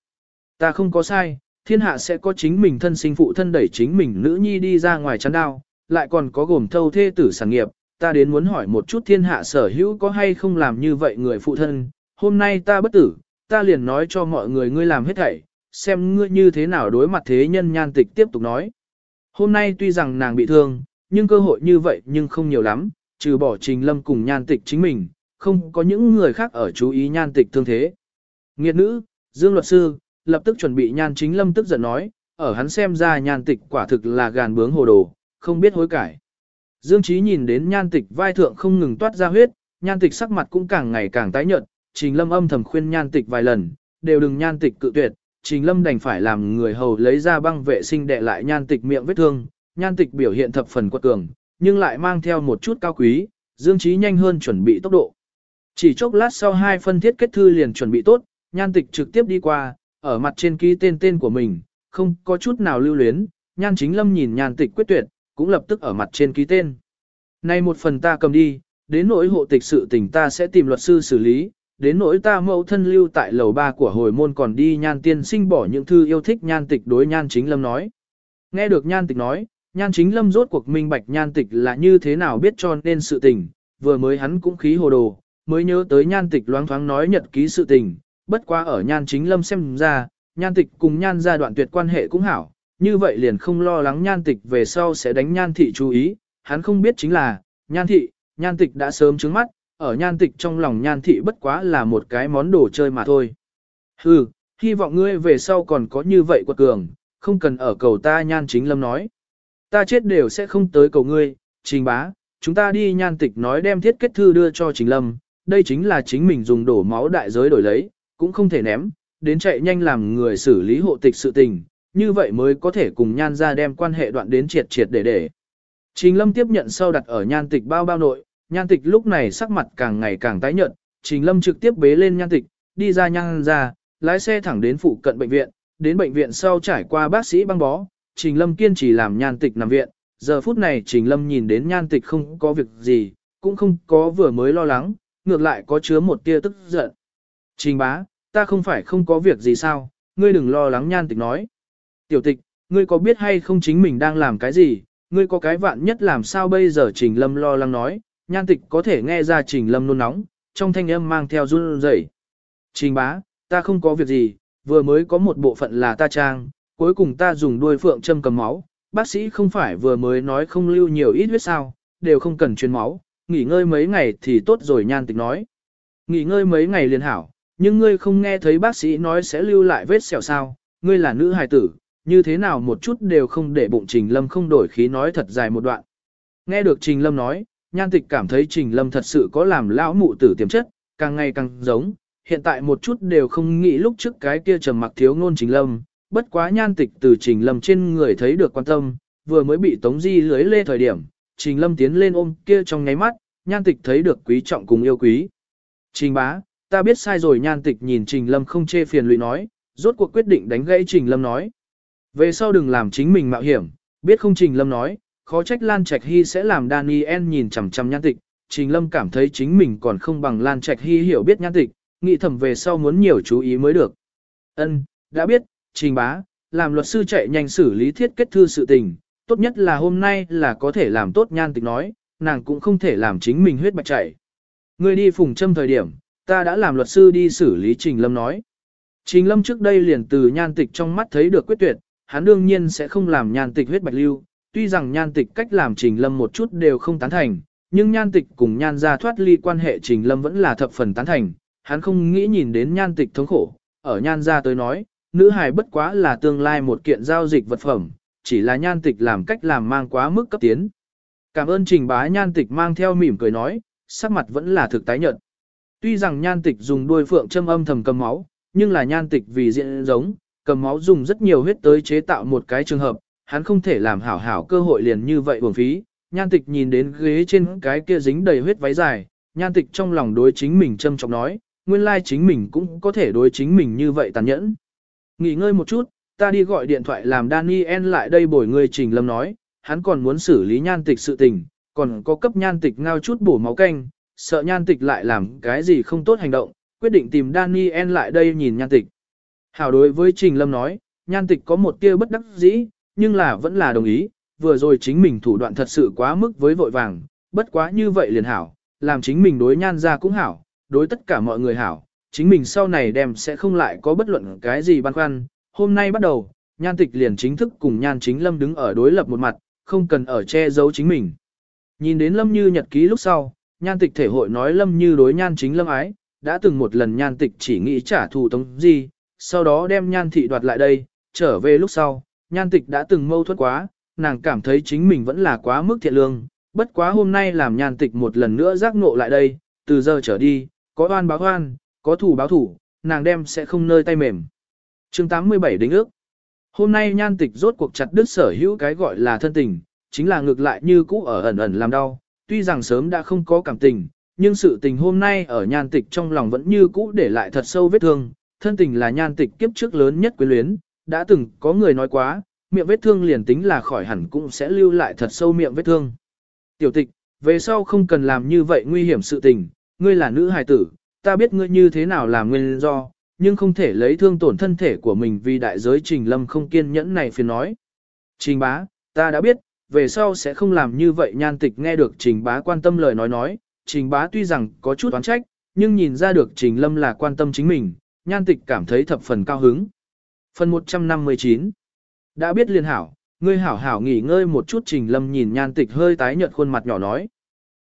Speaker 1: Ta không có sai, thiên hạ sẽ có chính mình thân sinh phụ thân đẩy chính mình nữ nhi đi ra ngoài chắn đao, lại còn có gồm thâu thê tử sản nghiệp, ta đến muốn hỏi một chút thiên hạ sở hữu có hay không làm như vậy người phụ thân, hôm nay ta bất tử, ta liền nói cho mọi người ngươi làm hết thảy, xem ngươi như thế nào đối mặt thế nhân nhan tịch tiếp tục nói. Hôm nay tuy rằng nàng bị thương, nhưng cơ hội như vậy nhưng không nhiều lắm, trừ bỏ trình lâm cùng nhan tịch chính mình, không có những người khác ở chú ý nhan tịch thương thế. Nghiệt nữ, Dương luật sư, lập tức chuẩn bị nhan chính lâm tức giận nói, ở hắn xem ra nhan tịch quả thực là gàn bướng hồ đồ, không biết hối cải. Dương Chí nhìn đến nhan tịch vai thượng không ngừng toát ra huyết, nhan tịch sắc mặt cũng càng ngày càng tái nhợt, Trình Lâm âm thầm khuyên nhan tịch vài lần, đều đừng nhan tịch cự tuyệt, Trình Lâm đành phải làm người hầu lấy ra băng vệ sinh đè lại nhan tịch miệng vết thương, nhan tịch biểu hiện thập phần quật cường, nhưng lại mang theo một chút cao quý, Dương Chí nhanh hơn chuẩn bị tốc độ. Chỉ chốc lát sau hai phân thiết kết thư liền chuẩn bị tốt, nhan tịch trực tiếp đi qua, ở mặt trên ký tên tên của mình, không có chút nào lưu luyến, nhan chính lâm nhìn nhan tịch quyết tuyệt, cũng lập tức ở mặt trên ký tên. Này một phần ta cầm đi, đến nỗi hộ tịch sự tình ta sẽ tìm luật sư xử lý, đến nỗi ta mẫu thân lưu tại lầu ba của hồi môn còn đi nhan tiên sinh bỏ những thư yêu thích nhan tịch đối nhan chính lâm nói. Nghe được nhan tịch nói, nhan chính lâm rốt cuộc minh bạch nhan tịch là như thế nào biết cho nên sự tình, vừa mới hắn cũng khí hồ đồ, mới nhớ tới nhan tịch loáng thoáng nói nhật ký sự tình, bất quá ở nhan chính lâm xem ra, nhan tịch cùng nhan gia đoạn tuyệt quan hệ cũng hảo, như vậy liền không lo lắng nhan tịch về sau sẽ đánh nhan thị chú ý, hắn không biết chính là, nhan thị, nhan tịch đã sớm trứng mắt, ở nhan tịch trong lòng nhan thị bất quá là một cái món đồ chơi mà thôi. Hừ, hy vọng ngươi về sau còn có như vậy quật cường, không cần ở cầu ta nhan chính lâm nói. Ta chết đều sẽ không tới cầu ngươi, trình bá, chúng ta đi nhan tịch nói đem thiết kết thư đưa cho trình lâm, đây chính là chính mình dùng đổ máu đại giới đổi lấy, cũng không thể ném, đến chạy nhanh làm người xử lý hộ tịch sự tình, như vậy mới có thể cùng nhan ra đem quan hệ đoạn đến triệt triệt để để. Trình lâm tiếp nhận sau đặt ở nhan tịch bao bao nội, nhan tịch lúc này sắc mặt càng ngày càng tái nhợt, trình lâm trực tiếp bế lên nhan tịch, đi ra nhan ra, lái xe thẳng đến phụ cận bệnh viện, đến bệnh viện sau trải qua bác sĩ băng bó, trình lâm kiên trì làm nhan tịch nằm viện, giờ phút này trình lâm nhìn đến nhan tịch không có việc gì, cũng không có vừa mới lo lắng, ngược lại có chứa một tia tức giận. Trình bá, ta không phải không có việc gì sao, ngươi đừng lo lắng nhan tịch nói. Tiểu tịch, ngươi có biết hay không chính mình đang làm cái gì, ngươi có cái vạn nhất làm sao bây giờ trình lâm lo lắng nói, nhan tịch có thể nghe ra trình lâm nôn nóng, trong thanh âm mang theo run rẩy. Trình bá, ta không có việc gì, vừa mới có một bộ phận là ta trang, cuối cùng ta dùng đuôi phượng châm cầm máu, bác sĩ không phải vừa mới nói không lưu nhiều ít huyết sao, đều không cần truyền máu, nghỉ ngơi mấy ngày thì tốt rồi nhan tịch nói. Nghỉ ngơi mấy ngày liền hảo, nhưng ngươi không nghe thấy bác sĩ nói sẽ lưu lại vết sẹo sao, ngươi là nữ hài tử, như thế nào một chút đều không để bụng Trình Lâm không đổi khí nói thật dài một đoạn. Nghe được Trình Lâm nói, nhan tịch cảm thấy Trình Lâm thật sự có làm lão mụ tử tiềm chất, càng ngày càng giống, hiện tại một chút đều không nghĩ lúc trước cái kia trầm mặc thiếu ngôn Trình Lâm, bất quá nhan tịch từ Trình Lâm trên người thấy được quan tâm, vừa mới bị Tống Di lưới lê thời điểm, Trình Lâm tiến lên ôm kia trong nháy mắt, nhan tịch thấy được quý trọng cùng yêu quý. Trình bá, ta biết sai rồi nhan tịch nhìn Trình Lâm không chê phiền lụy nói, rốt cuộc quyết định đánh gãy Trình Lâm nói. Về sau đừng làm chính mình mạo hiểm, biết không Trình Lâm nói, khó trách Lan Trạch Hy sẽ làm Daniel nhìn chằm chằm nhan tịch, Trình Lâm cảm thấy chính mình còn không bằng Lan Trạch Hy hiểu biết nhan tịch, nghĩ thầm về sau muốn nhiều chú ý mới được. Ân, đã biết, Trình bá, làm luật sư chạy nhanh xử lý thiết kết thư sự tình, tốt nhất là hôm nay là có thể làm tốt nhan tịch nói, nàng cũng không thể làm chính mình huyết bạch chảy. Ngươi đi phùng châm thời điểm, ta đã làm luật sư đi xử lý Trình Lâm nói. Trình Lâm trước đây liền từ nhan tịch trong mắt thấy được quyết tuyệt, hắn đương nhiên sẽ không làm nhan tịch huyết bạch lưu, tuy rằng nhan tịch cách làm Trình Lâm một chút đều không tán thành, nhưng nhan tịch cùng nhan ra thoát ly quan hệ Trình Lâm vẫn là thập phần tán thành, hắn không nghĩ nhìn đến nhan tịch thống khổ, ở nhan ra tới nói, nữ hài bất quá là tương lai một kiện giao dịch vật phẩm, chỉ là nhan tịch làm cách làm mang quá mức cấp tiến. Cảm ơn trình bá nhan tịch mang theo mỉm cười nói, sắc mặt vẫn là thực tái nhợt. Tuy rằng nhan tịch dùng đuôi phượng châm âm thầm cầm máu, nhưng là nhan tịch vì diện giống, cầm máu dùng rất nhiều huyết tới chế tạo một cái trường hợp, hắn không thể làm hảo hảo cơ hội liền như vậy uổng phí. Nhan tịch nhìn đến ghế trên cái kia dính đầy huyết váy dài, nhan tịch trong lòng đối chính mình châm trọng nói, nguyên lai chính mình cũng có thể đối chính mình như vậy tàn nhẫn. Nghỉ ngơi một chút, ta đi gọi điện thoại làm Daniel lại đây bồi người Trình Lâm nói, hắn còn muốn xử lý nhan tịch sự tình, còn có cấp nhan tịch ngao chút bổ máu canh, sợ nhan tịch lại làm cái gì không tốt hành động, quyết định tìm Daniel lại đây nhìn nhan tịch. Hảo đối với Trình Lâm nói, nhan tịch có một tia bất đắc dĩ, nhưng là vẫn là đồng ý, vừa rồi chính mình thủ đoạn thật sự quá mức với vội vàng, bất quá như vậy liền hảo, làm chính mình đối nhan ra cũng hảo, đối tất cả mọi người hảo, chính mình sau này đem sẽ không lại có bất luận cái gì băn khoăn. Hôm nay bắt đầu, nhan tịch liền chính thức cùng nhan chính lâm đứng ở đối lập một mặt, không cần ở che giấu chính mình. Nhìn đến lâm như nhật ký lúc sau, nhan tịch thể hội nói lâm như đối nhan chính lâm ái, đã từng một lần nhan tịch chỉ nghĩ trả thù tống gì, sau đó đem nhan thị đoạt lại đây, trở về lúc sau, nhan tịch đã từng mâu thuẫn quá, nàng cảm thấy chính mình vẫn là quá mức thiện lương, bất quá hôm nay làm nhan tịch một lần nữa giác ngộ lại đây, từ giờ trở đi, có oan báo oan, có thủ báo thủ, nàng đem sẽ không nơi tay mềm. chương 87 đính ước. Hôm nay nhan tịch rốt cuộc chặt đứt sở hữu cái gọi là thân tình, chính là ngược lại như cũ ở ẩn ẩn làm đau, tuy rằng sớm đã không có cảm tình, nhưng sự tình hôm nay ở nhan tịch trong lòng vẫn như cũ để lại thật sâu vết thương, thân tình là nhan tịch kiếp trước lớn nhất quyến luyến, đã từng có người nói quá, miệng vết thương liền tính là khỏi hẳn cũng sẽ lưu lại thật sâu miệng vết thương. Tiểu tịch, về sau không cần làm như vậy nguy hiểm sự tình, ngươi là nữ hài tử, ta biết ngươi như thế nào làm nguyên do, nhưng không thể lấy thương tổn thân thể của mình vì đại giới trình lâm không kiên nhẫn này phiền nói. Trình bá, ta đã biết, về sau sẽ không làm như vậy. Nhan tịch nghe được trình bá quan tâm lời nói nói, trình bá tuy rằng có chút oán trách, nhưng nhìn ra được trình lâm là quan tâm chính mình, nhan tịch cảm thấy thập phần cao hứng. Phần 159 Đã biết liên hảo, ngươi hảo hảo nghỉ ngơi một chút. Trình lâm nhìn nhan tịch hơi tái nhợt khuôn mặt nhỏ nói.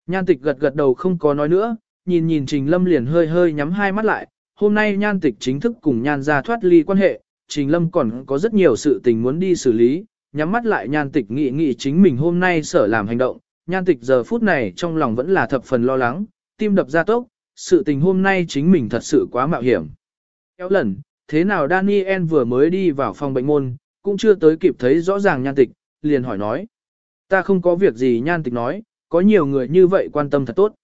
Speaker 1: Nhan tịch gật gật đầu không có nói nữa, nhìn nhìn trình lâm liền hơi hơi nhắm hai mắt lại, hôm nay nhan tịch chính thức cùng nhan ra thoát ly quan hệ, trình lâm còn có rất nhiều sự tình muốn đi xử lý, nhắm mắt lại nhan tịch nghĩ nghĩ chính mình hôm nay sở làm hành động, nhan tịch giờ phút này trong lòng vẫn là thập phần lo lắng, tim đập ra tốc, sự tình hôm nay chính mình thật sự quá mạo hiểm. Kéo lần, thế nào Daniel vừa mới đi vào phòng bệnh môn, cũng chưa tới kịp thấy rõ ràng nhan tịch, liền hỏi nói. Ta không có việc gì nhan tịch nói, có nhiều người như vậy quan tâm thật tốt.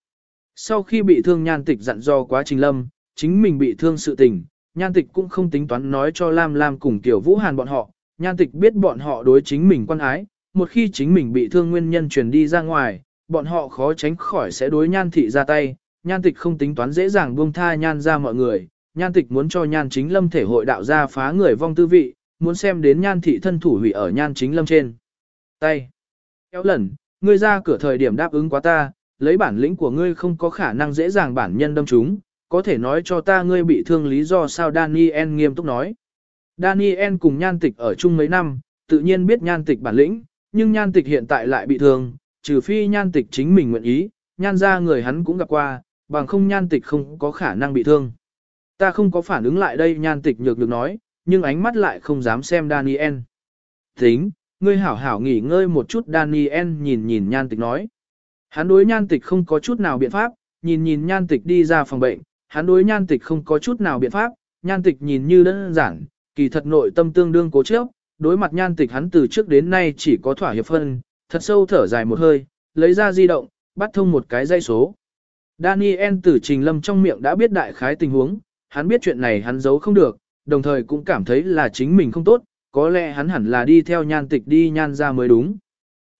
Speaker 1: Sau khi bị thương nhan tịch dặn do quá trình lâm, chính mình bị thương sự tình, nhan tịch cũng không tính toán nói cho Lam Lam cùng Tiểu Vũ Hàn bọn họ, nhan tịch biết bọn họ đối chính mình quan ái, một khi chính mình bị thương nguyên nhân truyền đi ra ngoài, bọn họ khó tránh khỏi sẽ đối nhan thị ra tay, nhan tịch không tính toán dễ dàng buông tha nhan ra mọi người, nhan tịch muốn cho nhan chính lâm thể hội đạo ra phá người vong tư vị, muốn xem đến nhan thị thân thủ hủy ở nhan chính lâm trên. Tay. Kéo lần, ngươi ra cửa thời điểm đáp ứng quá ta, lấy bản lĩnh của ngươi không có khả năng dễ dàng bản nhân đâm chúng, có thể nói cho ta ngươi bị thương lý do sao Daniel nghiêm túc nói. Daniel cùng nhan tịch ở chung mấy năm, tự nhiên biết nhan tịch bản lĩnh, nhưng nhan tịch hiện tại lại bị thương, trừ phi nhan tịch chính mình nguyện ý, nhan ra người hắn cũng gặp qua, bằng không nhan tịch không có khả năng bị thương. Ta không có phản ứng lại đây nhan tịch nhược được nói, nhưng ánh mắt lại không dám xem Daniel. Tính, ngươi hảo hảo nghỉ ngơi một chút Daniel nhìn nhìn nhan tịch nói. Hắn đối nhan tịch không có chút nào biện pháp, nhìn nhìn nhan tịch đi ra phòng bệnh, hắn đối nhan tịch không có chút nào biện pháp, nhan tịch nhìn như đơn giản, kỳ thật nội tâm tương đương cố chấp, đối mặt nhan tịch hắn từ trước đến nay chỉ có thỏa hiệp phân, thật sâu thở dài một hơi, lấy ra di động, bắt thông một cái dây số. Daniel từ trình lâm trong miệng đã biết đại khái tình huống, hắn biết chuyện này hắn giấu không được, đồng thời cũng cảm thấy là chính mình không tốt, có lẽ hắn hẳn là đi theo nhan tịch đi nhan ra mới đúng.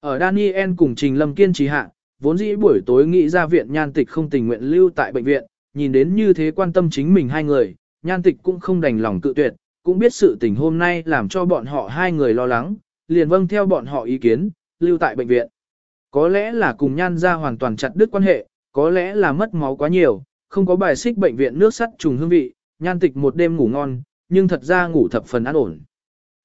Speaker 1: Ở Daniel cùng Trình Lâm kiên trì hạ, vốn dĩ buổi tối nghĩ ra viện nhan tịch không tình nguyện lưu tại bệnh viện, nhìn đến như thế quan tâm chính mình hai người, nhan tịch cũng không đành lòng cự tuyệt, cũng biết sự tình hôm nay làm cho bọn họ hai người lo lắng, liền vâng theo bọn họ ý kiến, lưu tại bệnh viện. Có lẽ là cùng nhan ra hoàn toàn chặt đứt quan hệ, có lẽ là mất máu quá nhiều, không có bài xích bệnh viện nước sắt trùng hương vị, nhan tịch một đêm ngủ ngon, nhưng thật ra ngủ thập phần an ổn.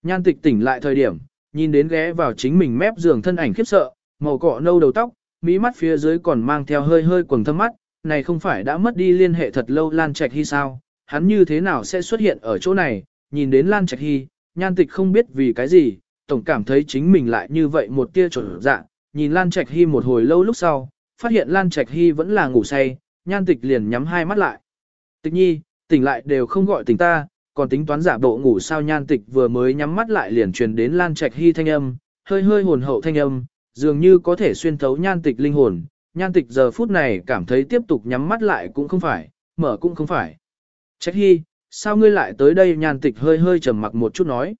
Speaker 1: Nhan tịch tỉnh lại thời điểm, nhìn đến ghé vào chính mình mép giường thân ảnh khiếp sợ, màu cọ nâu đầu tóc, mí mắt phía dưới còn mang theo hơi hơi quầng thâm mắt, này không phải đã mất đi liên hệ thật lâu Lan Trạch Hy sao, hắn như thế nào sẽ xuất hiện ở chỗ này, nhìn đến Lan Trạch Hy, nhan tịch không biết vì cái gì, tổng cảm thấy chính mình lại như vậy một tia trở dạ, nhìn Lan Trạch Hy một hồi lâu lúc sau, phát hiện Lan Trạch Hy vẫn là ngủ say, nhan tịch liền nhắm hai mắt lại. Tịch nhi, tỉnh lại đều không gọi tỉnh ta, còn tính toán giả bộ ngủ sao nhan tịch vừa mới nhắm mắt lại liền truyền đến Lan Trạch Hy thanh âm, hơi hơi hồn hậu thanh âm, dường như có thể xuyên thấu nhan tịch linh hồn. Nhan tịch giờ phút này cảm thấy tiếp tục nhắm mắt lại cũng không phải, mở cũng không phải. Trạch Hy, sao ngươi lại tới đây nhan tịch hơi hơi trầm mặc một chút nói.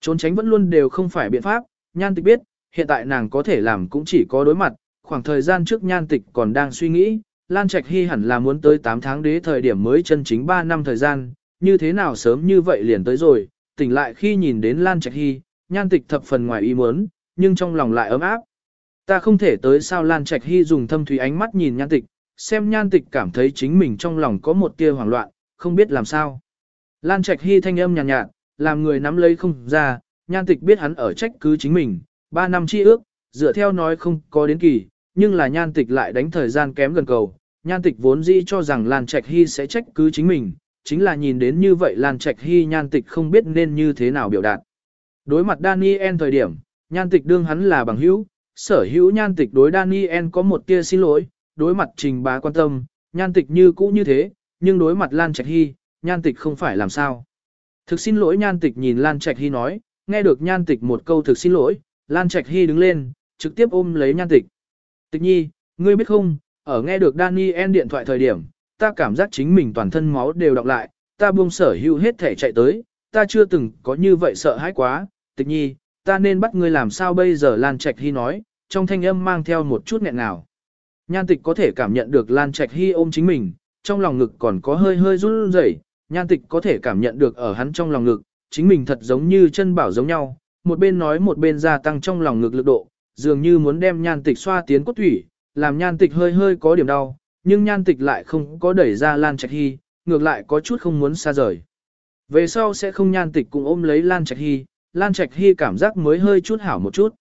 Speaker 1: Trốn tránh vẫn luôn đều không phải biện pháp, nhan tịch biết, hiện tại nàng có thể làm cũng chỉ có đối mặt, khoảng thời gian trước nhan tịch còn đang suy nghĩ, Lan Trạch Hy hẳn là muốn tới 8 tháng đế thời điểm mới chân chính 3 năm thời gian, như thế nào sớm như vậy liền tới rồi, tỉnh lại khi nhìn đến Lan Trạch Hy, nhan tịch thập phần ngoài ý muốn, nhưng trong lòng lại ấm áp. Ta không thể tới sao Lan Trạch Hy dùng thâm thủy ánh mắt nhìn nhan tịch, xem nhan tịch cảm thấy chính mình trong lòng có một tia hoảng loạn, không biết làm sao. Lan Trạch Hy thanh âm nhàn nhạt, nhạt, làm người nắm lấy không ra, nhan tịch biết hắn ở trách cứ chính mình, ba năm chi ước, dựa theo nói không có đến kỳ, nhưng là nhan tịch lại đánh thời gian kém gần cầu. Nhan tịch vốn dĩ cho rằng Lan Trạch Hy sẽ trách cứ chính mình, chính là nhìn đến như vậy Lan Trạch Hy nhan tịch không biết nên như thế nào biểu đạt. Đối mặt Daniel thời điểm, nhan tịch đương hắn là bằng hữu, sở hữu nhan tịch đối Daniel có một tia xin lỗi, đối mặt trình bá quan tâm, nhan tịch như cũ như thế, nhưng đối mặt Lan Trạch Hy, nhan tịch không phải làm sao. Thực xin lỗi nhan tịch nhìn Lan Trạch Hy nói, nghe được nhan tịch một câu thực xin lỗi, Lan Trạch Hy đứng lên, trực tiếp ôm lấy nhan tịch. Tịch nhi, ngươi biết không, ở nghe được Daniel điện thoại thời điểm, ta cảm giác chính mình toàn thân máu đều đọc lại, ta buông sở hữu hết thể chạy tới, ta chưa từng có như vậy sợ hãi quá, tịch nhi, ta nên bắt ngươi làm sao bây giờ Lan Trạch Hy nói, trong thanh âm mang theo một chút nghẹn ngào. Nhan tịch có thể cảm nhận được Lan Trạch Hy ôm chính mình, trong lòng ngực còn có hơi hơi run rẩy nhan tịch có thể cảm nhận được ở hắn trong lòng ngực, chính mình thật giống như chân bảo giống nhau, một bên nói một bên gia tăng trong lòng ngực lực độ, dường như muốn đem nhan tịch xoa tiến cốt thủy, làm nhan tịch hơi hơi có điểm đau, nhưng nhan tịch lại không có đẩy ra Lan Trạch Hy, ngược lại có chút không muốn xa rời. Về sau sẽ không nhan tịch cùng ôm lấy Lan Trạch Hy, Lan Trạch Hy cảm giác mới hơi chút hảo một chút.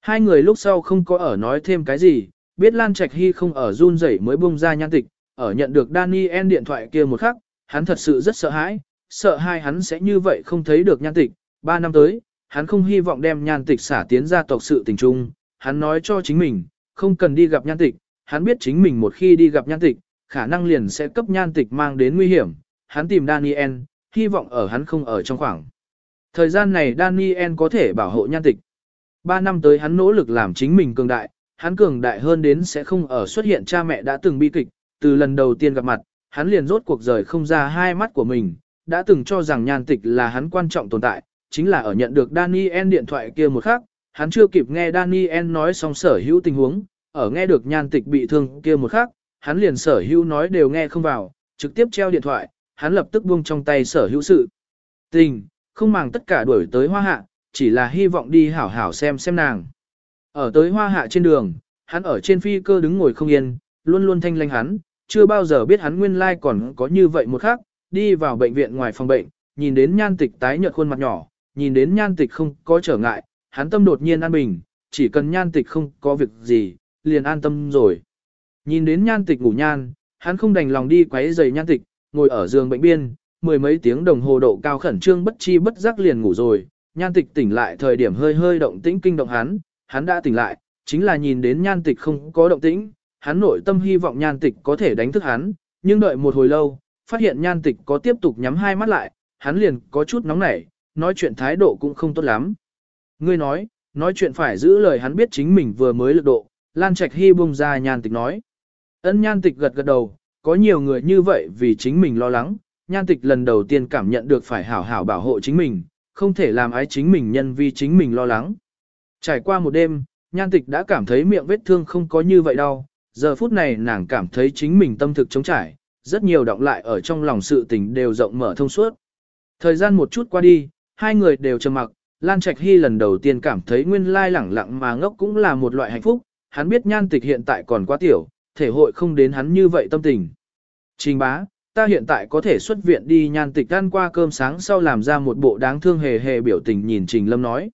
Speaker 1: Hai người lúc sau không có ở nói thêm cái gì, biết Lan Trạch Hy không ở run rẩy mới bung ra nhan tịch, ở nhận được Daniel điện thoại kia một khắc, hắn thật sự rất sợ hãi, sợ hai hắn sẽ như vậy không thấy được nhan tịch. Ba năm tới, hắn không hy vọng đem nhan tịch xả tiến ra tộc sự tình trung, hắn nói cho chính mình, không cần đi gặp nhan tịch, hắn biết chính mình một khi đi gặp nhan tịch, khả năng liền sẽ cấp nhan tịch mang đến nguy hiểm, hắn tìm Daniel, hy vọng ở hắn không ở trong khoảng. Thời gian này Daniel có thể bảo hộ nhan tịch. Ba năm tới hắn nỗ lực làm chính mình cường đại, hắn cường đại hơn đến sẽ không ở xuất hiện cha mẹ đã từng bi kịch, từ lần đầu tiên gặp mặt, hắn liền rốt cuộc rời không ra hai mắt của mình, đã từng cho rằng nhan tịch là hắn quan trọng tồn tại, chính là ở nhận được Daniel điện thoại kia một khắc, hắn chưa kịp nghe Daniel nói xong sở hữu tình huống, ở nghe được nhan tịch bị thương kia một khắc, hắn liền sở hữu nói đều nghe không vào, trực tiếp treo điện thoại, hắn lập tức buông trong tay sở hữu sự. Tình, không màng tất cả đuổi tới hoa hạ, chỉ là hy vọng đi hảo hảo xem xem nàng. Ở tới hoa hạ trên đường, hắn ở trên phi cơ đứng ngồi không yên, luôn luôn thanh lanh hắn, chưa bao giờ biết hắn nguyên lai còn có như vậy một khác, đi vào bệnh viện ngoài phòng bệnh, nhìn đến nhan tịch tái nhợt khuôn mặt nhỏ, nhìn đến nhan tịch không có trở ngại, hắn tâm đột nhiên an bình, chỉ cần nhan tịch không có việc gì, liền an tâm rồi. Nhìn đến nhan tịch ngủ nhan, hắn không đành lòng đi quấy giày nhan tịch, ngồi ở giường bệnh biên, mười mấy tiếng đồng hồ độ cao khẩn trương bất chi bất giác liền ngủ rồi, nhan tịch tỉnh lại thời điểm hơi hơi động tĩnh kinh động hắn, hắn đã tỉnh lại, chính là nhìn đến nhan tịch không có động tĩnh, hắn nội tâm hy vọng nhan tịch có thể đánh thức hắn, nhưng đợi một hồi lâu, phát hiện nhan tịch có tiếp tục nhắm hai mắt lại, hắn liền có chút nóng nảy, nói chuyện thái độ cũng không tốt lắm. Ngươi nói, nói chuyện phải giữ lời hắn biết chính mình vừa mới lực độ, Lan Trạch Hy bung ra nhan tịch nói. Ân nhan tịch gật gật đầu, có nhiều người như vậy vì chính mình lo lắng, nhan tịch lần đầu tiên cảm nhận được phải hảo hảo bảo hộ chính mình, không thể làm ái chính mình nhân vì chính mình lo lắng. Trải qua một đêm, nhan tịch đã cảm thấy miệng vết thương không có như vậy đâu, giờ phút này nàng cảm thấy chính mình tâm thực trống trải, rất nhiều động lại ở trong lòng sự tình đều rộng mở thông suốt. Thời gian một chút qua đi, hai người đều trầm mặc, Lan Trạch Hy lần đầu tiên cảm thấy nguyên lai lẳng lặng mà ngốc cũng là một loại hạnh phúc, hắn biết nhan tịch hiện tại còn quá tiểu, thể hội không đến hắn như vậy tâm tình. Trình bá, ta hiện tại có thể xuất viện đi nhan tịch ăn qua cơm sáng sau làm ra một bộ đáng thương hề hề biểu tình nhìn Trình Lâm nói.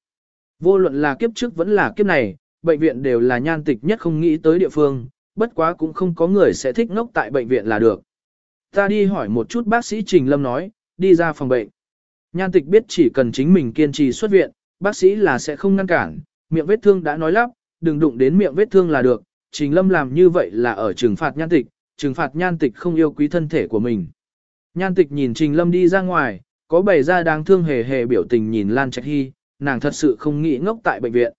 Speaker 1: Vô luận là kiếp trước vẫn là kiếp này, bệnh viện đều là nhan tịch nhất không nghĩ tới địa phương, bất quá cũng không có người sẽ thích ngốc tại bệnh viện là được. Ta đi hỏi một chút bác sĩ Trình Lâm nói, đi ra phòng bệnh. Nhan tịch biết chỉ cần chính mình kiên trì xuất viện, bác sĩ là sẽ không ngăn cản, miệng vết thương đã nói lắp, đừng đụng đến miệng vết thương là được, Trình Lâm làm như vậy là ở trừng phạt nhan tịch, trừng phạt nhan tịch không yêu quý thân thể của mình. Nhan tịch nhìn Trình Lâm đi ra ngoài, có bày ra đáng thương hề hề biểu tình nhìn Lan Trạch Hy, nàng thật sự không nghĩ ngốc tại bệnh viện.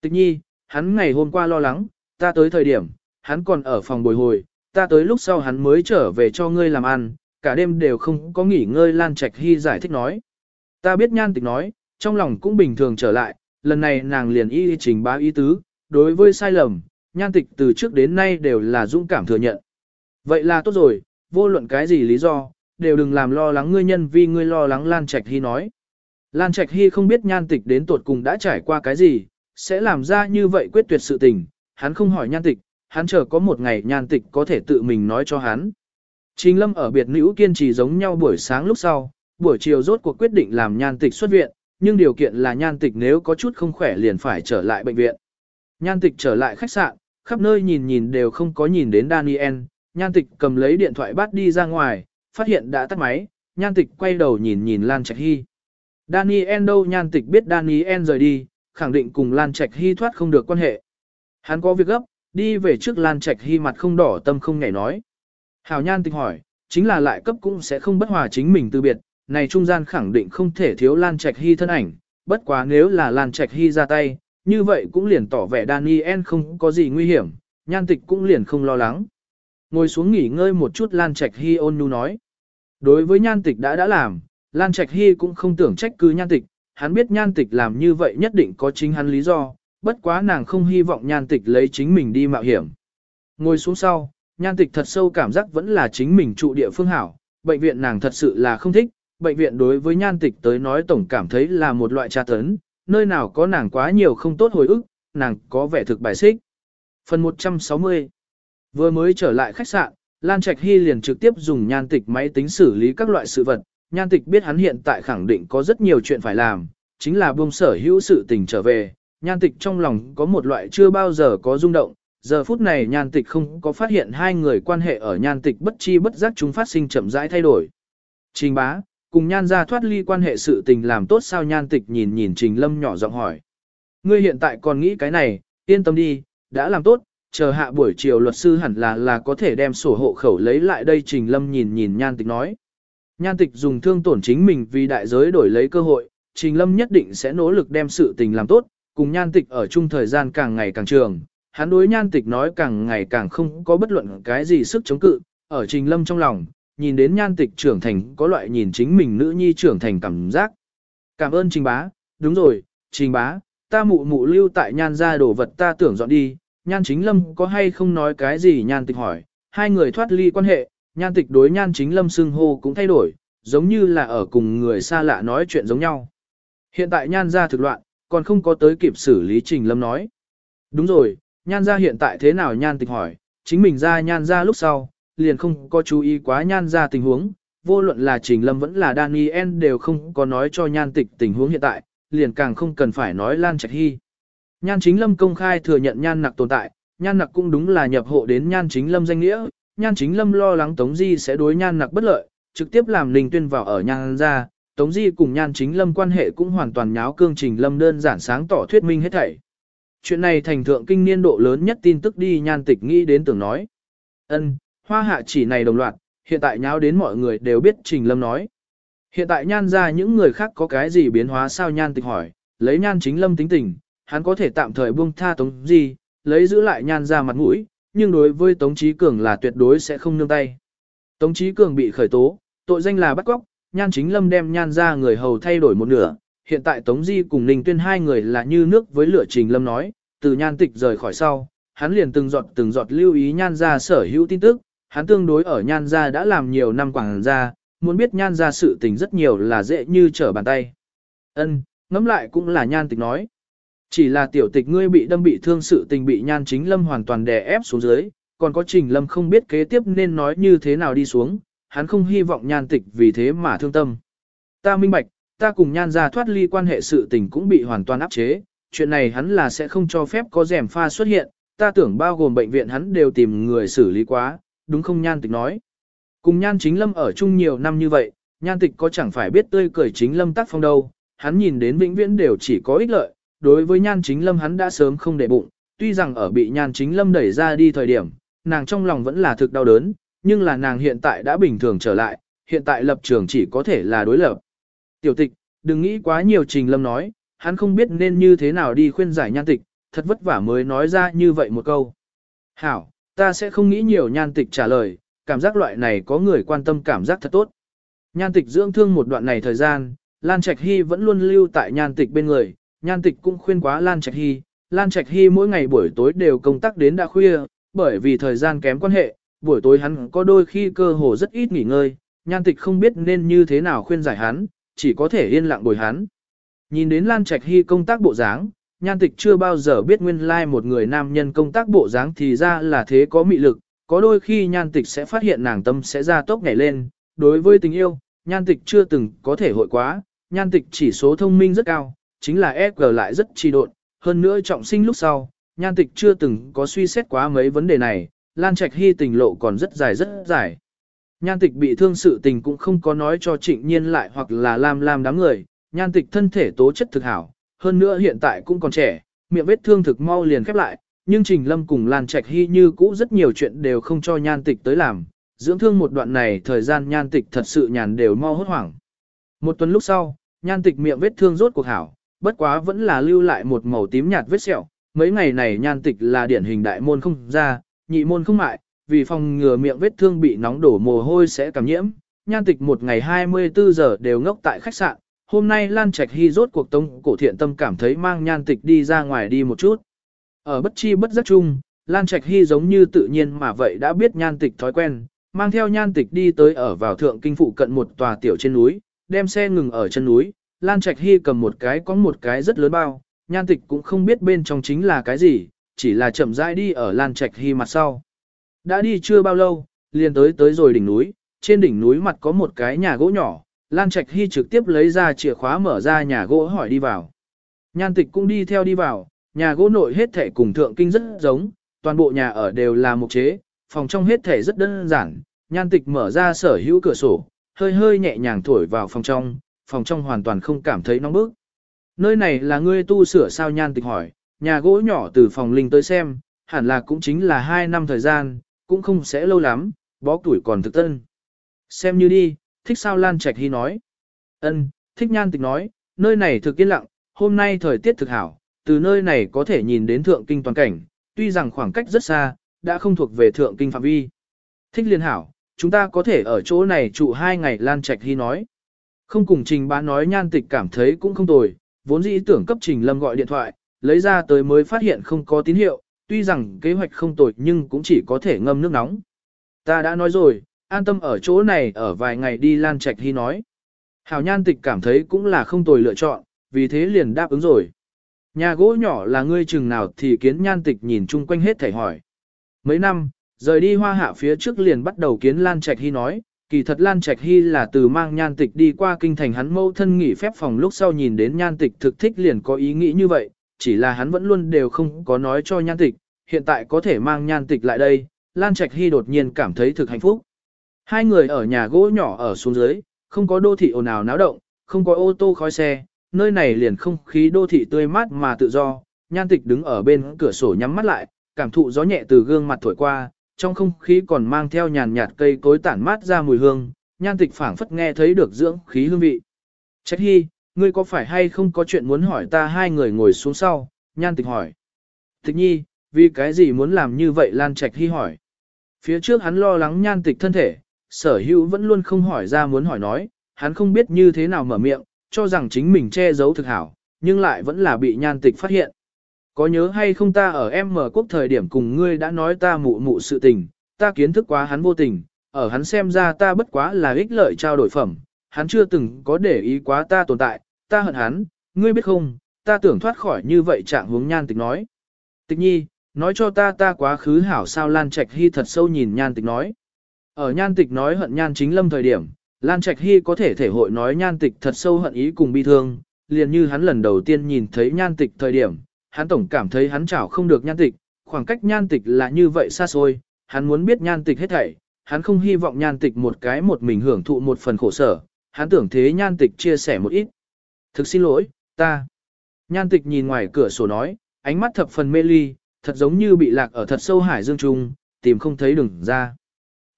Speaker 1: Tịch nhi, hắn ngày hôm qua lo lắng, ta tới thời điểm, hắn còn ở phòng bồi hồi, ta tới lúc sau hắn mới trở về cho ngươi làm ăn, cả đêm đều không có nghỉ ngơi Lan Trạch Hy giải thích nói. Ta biết nhan tịch nói, trong lòng cũng bình thường trở lại, lần này nàng liền y trình báo ý tứ, đối với sai lầm, nhan tịch từ trước đến nay đều là dũng cảm thừa nhận. Vậy là tốt rồi, vô luận cái gì lý do, đều đừng làm lo lắng ngươi nhân vì ngươi lo lắng Lan Trạch Hy nói. Lan Trạch Hy không biết nhan tịch đến tột cùng đã trải qua cái gì, sẽ làm ra như vậy quyết tuyệt sự tình, hắn không hỏi nhan tịch, hắn chờ có một ngày nhan tịch có thể tự mình nói cho hắn. Trình Lâm ở biệt nữ kiên trì giống nhau buổi sáng lúc sau, buổi chiều rốt cuộc quyết định làm nhan tịch xuất viện, nhưng điều kiện là nhan tịch nếu có chút không khỏe liền phải trở lại bệnh viện. Nhan tịch trở lại khách sạn, khắp nơi nhìn nhìn đều không có nhìn đến Daniel, nhan tịch cầm lấy điện thoại bắt đi ra ngoài, phát hiện đã tắt máy, nhan tịch quay đầu nhìn nhìn Lan Trạch Hy. Daniel đâu nhan tịch biết Daniel rời đi, khẳng định cùng Lan Trạch Hy thoát không được quan hệ. Hắn có việc gấp, đi về trước Lan Trạch Hy mặt không đỏ tâm không nhảy nói. Hào nhan tịch hỏi, chính là lại cấp cũng sẽ không bất hòa chính mình từ biệt, này trung gian khẳng định không thể thiếu Lan Trạch Hy thân ảnh, bất quá nếu là Lan Trạch Hy ra tay, như vậy cũng liền tỏ vẻ Daniel không có gì nguy hiểm, nhan tịch cũng liền không lo lắng. Ngồi xuống nghỉ ngơi một chút Lan Trạch Hy ôn nhu nói. Đối với nhan tịch đã đã làm, Lan Trạch Hy cũng không tưởng trách cứ nhan tịch, hắn biết nhan tịch làm như vậy nhất định có chính hắn lý do, bất quá nàng không hy vọng nhan tịch lấy chính mình đi mạo hiểm. Ngồi xuống sau, nhan tịch thật sâu cảm giác vẫn là chính mình trụ địa phương hảo, bệnh viện nàng thật sự là không thích, bệnh viện đối với nhan tịch tới nói tổng cảm thấy là một loại tra tấn, nơi nào có nàng quá nhiều không tốt hồi ức, nàng có vẻ thực bài xích. Phần 160 Vừa mới trở lại khách sạn, Lan Trạch Hy liền trực tiếp dùng nhan tịch máy tính xử lý các loại sự vật. Nhan tịch biết hắn hiện tại khẳng định có rất nhiều chuyện phải làm, chính là buông sở hữu sự tình trở về. Nhan tịch trong lòng có một loại chưa bao giờ có rung động, giờ phút này nhan tịch không có phát hiện hai người quan hệ ở nhan tịch bất chi bất giác chúng phát sinh chậm rãi thay đổi. Trình bá, cùng nhan ra thoát ly quan hệ sự tình làm tốt sao nhan tịch nhìn nhìn trình lâm nhỏ giọng hỏi. Ngươi hiện tại còn nghĩ cái này, yên tâm đi, đã làm tốt, chờ hạ buổi chiều luật sư hẳn là là có thể đem sổ hộ khẩu lấy lại đây trình lâm nhìn nhìn nhan tịch nói. Nhan tịch dùng thương tổn chính mình vì đại giới đổi lấy cơ hội, trình lâm nhất định sẽ nỗ lực đem sự tình làm tốt, cùng nhan tịch ở chung thời gian càng ngày càng trường. Hắn đối nhan tịch nói càng ngày càng không có bất luận cái gì sức chống cự, ở trình lâm trong lòng, nhìn đến nhan tịch trưởng thành có loại nhìn chính mình nữ nhi trưởng thành cảm giác. Cảm ơn trình bá, đúng rồi, trình bá, ta mụ mụ lưu tại nhan ra đồ vật ta tưởng dọn đi, nhan chính lâm có hay không nói cái gì nhan tịch hỏi, hai người thoát ly quan hệ, nhan tịch đối nhan chính lâm xưng hô cũng thay đổi, giống như là ở cùng người xa lạ nói chuyện giống nhau. Hiện tại nhan ra thực loạn, còn không có tới kịp xử lý trình lâm nói. Đúng rồi, nhan ra hiện tại thế nào nhan tịch hỏi, chính mình ra nhan ra lúc sau, liền không có chú ý quá nhan ra tình huống, vô luận là trình lâm vẫn là Daniel đều không có nói cho nhan tịch tình huống hiện tại, liền càng không cần phải nói Lan Trạch Hy. Nhan chính lâm công khai thừa nhận nhan nặc tồn tại, nhan nặc cũng đúng là nhập hộ đến nhan chính lâm danh nghĩa, nhan chính lâm lo lắng Tống Di sẽ đối nhan nặc bất lợi, trực tiếp làm Ninh Tuyên vào ở nhan ra, Tống Di cùng nhan chính lâm quan hệ cũng hoàn toàn nháo cương trình lâm đơn giản sáng tỏ thuyết minh hết thảy. Chuyện này thành thượng kinh niên độ lớn nhất tin tức đi nhan tịch nghĩ đến tưởng nói. ân hoa hạ chỉ này đồng loạt, hiện tại nháo đến mọi người đều biết trình lâm nói. Hiện tại nhan ra những người khác có cái gì biến hóa sao nhan tịch hỏi, lấy nhan chính lâm tính tình, hắn có thể tạm thời buông tha Tống Di, lấy giữ lại nhan ra mặt mũi, nhưng đối với Tống Chí Cường là tuyệt đối sẽ không nương tay. Tống Chí Cường bị khởi tố, tội danh là bắt cóc, nhan chính lâm đem nhan ra người hầu thay đổi một nửa. Hiện tại Tống Di cùng Ninh Tuyên hai người là như nước với lửa trình lâm nói, từ nhan tịch rời khỏi sau, hắn liền từng giọt từng giọt lưu ý nhan ra sở hữu tin tức, hắn tương đối ở nhan ra đã làm nhiều năm quảng ra, muốn biết nhan ra sự tình rất nhiều là dễ như trở bàn tay. Ân, ngẫm lại cũng là nhan tịch nói. Chỉ là tiểu tịch ngươi bị đâm bị thương sự tình bị nhan chính lâm hoàn toàn đè ép xuống dưới, còn có trình lâm không biết kế tiếp nên nói như thế nào đi xuống, hắn không hy vọng nhan tịch vì thế mà thương tâm. Ta minh bạch, ta cùng nhan ra thoát ly quan hệ sự tình cũng bị hoàn toàn áp chế, chuyện này hắn là sẽ không cho phép có rèm pha xuất hiện, ta tưởng bao gồm bệnh viện hắn đều tìm người xử lý quá, đúng không nhan tịch nói. Cùng nhan chính lâm ở chung nhiều năm như vậy, nhan tịch có chẳng phải biết tươi cười chính lâm tác phong đâu, hắn nhìn đến vĩnh viễn đều chỉ có ích lợi, đối với nhan chính lâm hắn đã sớm không để bụng, tuy rằng ở bị nhan chính lâm đẩy ra đi thời điểm, nàng trong lòng vẫn là thực đau đớn, nhưng là nàng hiện tại đã bình thường trở lại, hiện tại lập trường chỉ có thể là đối lập. Tiểu tịch, đừng nghĩ quá nhiều trình lâm nói, hắn không biết nên như thế nào đi khuyên giải nhan tịch, thật vất vả mới nói ra như vậy một câu. Hảo, ta sẽ không nghĩ nhiều nhan tịch trả lời, cảm giác loại này có người quan tâm cảm giác thật tốt. Nhan tịch dưỡng thương một đoạn này thời gian, Lan Trạch Hy vẫn luôn lưu tại nhan tịch bên người, nhan tịch cũng khuyên quá Lan Trạch Hy. Lan Trạch Hy mỗi ngày buổi tối đều công tác đến đã khuya, bởi vì thời gian kém quan hệ, buổi tối hắn có đôi khi cơ hồ rất ít nghỉ ngơi, nhan tịch không biết nên như thế nào khuyên giải hắn, chỉ có thể yên lặng bồi hắn. Nhìn đến Lan Trạch Hy công tác bộ dáng, nhan tịch chưa bao giờ biết nguyên lai like một người nam nhân công tác bộ dáng thì ra là thế có mị lực, có đôi khi nhan tịch sẽ phát hiện nàng tâm sẽ ra tốc nhảy lên, đối với tình yêu, nhan tịch chưa từng có thể hội quá, nhan tịch chỉ số thông minh rất cao, chính là EQ lại rất trì độn, hơn nữa trọng sinh lúc sau, nhan tịch chưa từng có suy xét quá mấy vấn đề này, Lan Trạch Hy tình lộ còn rất dài rất dài. Nhan tịch bị thương sự tình cũng không có nói cho trịnh nhiên lại hoặc là làm làm đám người, nhan tịch thân thể tố chất thực hảo, hơn nữa hiện tại cũng còn trẻ, miệng vết thương thực mau liền khép lại, nhưng Trình Lâm cùng Lan Trạch Hy như cũ rất nhiều chuyện đều không cho nhan tịch tới làm, dưỡng thương một đoạn này thời gian nhan tịch thật sự nhàn đều mau hốt hoảng. Một tuần lúc sau, nhan tịch miệng vết thương rốt cuộc hảo, bất quá vẫn là lưu lại một màu tím nhạt vết sẹo, mấy ngày này nhan tịch là điển hình đại môn không ra, nhị môn không mại, vì phòng ngừa miệng vết thương bị nóng đổ mồ hôi sẽ cảm nhiễm, nhan tịch một ngày 24 giờ đều ngốc tại khách sạn, hôm nay Lan Trạch Hy rốt cuộc tông cổ thiện tâm cảm thấy mang nhan tịch đi ra ngoài đi một chút. Ở bất chi bất giác chung, Lan Trạch Hy giống như tự nhiên mà vậy đã biết nhan tịch thói quen, mang theo nhan tịch đi tới ở vào thượng kinh phụ cận một tòa tiểu trên núi, đem xe ngừng ở chân núi, Lan Trạch Hy cầm một cái có một cái rất lớn bao, nhan tịch cũng không biết bên trong chính là cái gì, chỉ là chậm rãi đi ở Lan Trạch Hy mặt sau. Đã đi chưa bao lâu, liền tới tới rồi đỉnh núi, trên đỉnh núi mặt có một cái nhà gỗ nhỏ, Lan Trạch Hy trực tiếp lấy ra chìa khóa mở ra nhà gỗ hỏi đi vào. Nhan tịch cũng đi theo đi vào, nhà gỗ nội hết thể cùng thượng kinh rất giống, toàn bộ nhà ở đều là mục chế, phòng trong hết thể rất đơn giản, nhan tịch mở ra sở hữu cửa sổ, hơi hơi nhẹ nhàng thổi vào phòng trong, phòng trong hoàn toàn không cảm thấy nóng bức. Nơi này là ngươi tu sửa sao nhan tịch hỏi, nhà gỗ nhỏ từ phòng linh tới xem, hẳn là cũng chính là 2 năm thời gian, cũng không sẽ lâu lắm, bó tuổi còn thực tân. Xem như đi, thích sao Lan Trạch Hy nói. ân thích nhan tịch nói, nơi này thực yên lặng, hôm nay thời tiết thực hảo, từ nơi này có thể nhìn đến thượng kinh toàn cảnh, tuy rằng khoảng cách rất xa, đã không thuộc về thượng kinh phạm vi. Thích liên hảo, chúng ta có thể ở chỗ này trụ hai ngày Lan Trạch Hy nói. Không cùng trình bá nói nhan tịch cảm thấy cũng không tồi, vốn dĩ tưởng cấp trình lâm gọi điện thoại, lấy ra tới mới phát hiện không có tín hiệu, tuy rằng kế hoạch không tồi nhưng cũng chỉ có thể ngâm nước nóng. Ta đã nói rồi, an tâm ở chỗ này ở vài ngày đi Lan Trạch Hy nói. Hảo nhan tịch cảm thấy cũng là không tồi lựa chọn, vì thế liền đáp ứng rồi. Nhà gỗ nhỏ là ngươi chừng nào thì kiến nhan tịch nhìn chung quanh hết thảy hỏi. Mấy năm, rời đi hoa hạ phía trước liền bắt đầu kiến Lan Trạch Hy nói, kỳ thật Lan Trạch Hy là từ mang nhan tịch đi qua kinh thành hắn mâu thân nghỉ phép phòng lúc sau nhìn đến nhan tịch thực thích liền có ý nghĩ như vậy, chỉ là hắn vẫn luôn đều không có nói cho nhan tịch, hiện tại có thể mang nhan tịch lại đây, Lan Trạch Hy đột nhiên cảm thấy thực hạnh phúc. Hai người ở nhà gỗ nhỏ ở xuống dưới, không có đô thị ồn ào náo động, không có ô tô khói xe, nơi này liền không khí đô thị tươi mát mà tự do, nhan tịch đứng ở bên cửa sổ nhắm mắt lại, cảm thụ gió nhẹ từ gương mặt thổi qua, trong không khí còn mang theo nhàn nhạt cây cối tản mát ra mùi hương, nhan tịch phảng phất nghe thấy được dưỡng khí hương vị. Trách hy, ngươi có phải hay không có chuyện muốn hỏi ta hai người ngồi xuống sau, nhan tịch hỏi. Tịch nhi, vì cái gì muốn làm như vậy Lan Trạch Hy hỏi. Phía trước hắn lo lắng nhan tịch thân thể, sở hữu vẫn luôn không hỏi ra muốn hỏi nói, hắn không biết như thế nào mở miệng, cho rằng chính mình che giấu thực hảo, nhưng lại vẫn là bị nhan tịch phát hiện. Có nhớ hay không ta ở em mở quốc thời điểm cùng ngươi đã nói ta mụ mụ sự tình, ta kiến thức quá hắn vô tình, ở hắn xem ra ta bất quá là ích lợi trao đổi phẩm, hắn chưa từng có để ý quá ta tồn tại, ta hận hắn, ngươi biết không, ta tưởng thoát khỏi như vậy trạng hướng nhan tịch nói. Tịch nhi, nói cho ta ta quá khứ hảo sao Lan Trạch Hy thật sâu nhìn nhan tịch nói. Ở nhan tịch nói hận nhan chính lâm thời điểm, Lan Trạch Hy có thể thể hội nói nhan tịch thật sâu hận ý cùng bi thương, liền như hắn lần đầu tiên nhìn thấy nhan tịch thời điểm, hắn tổng cảm thấy hắn chảo không được nhan tịch, khoảng cách nhan tịch là như vậy xa xôi, hắn muốn biết nhan tịch hết thảy, hắn không hy vọng nhan tịch một cái một mình hưởng thụ một phần khổ sở, hắn tưởng thế nhan tịch chia sẻ một ít. Thực xin lỗi, ta. Nhan tịch nhìn ngoài cửa sổ nói, ánh mắt thập phần mê ly, thật giống như bị lạc ở thật sâu hải dương trung, tìm không thấy đường ra.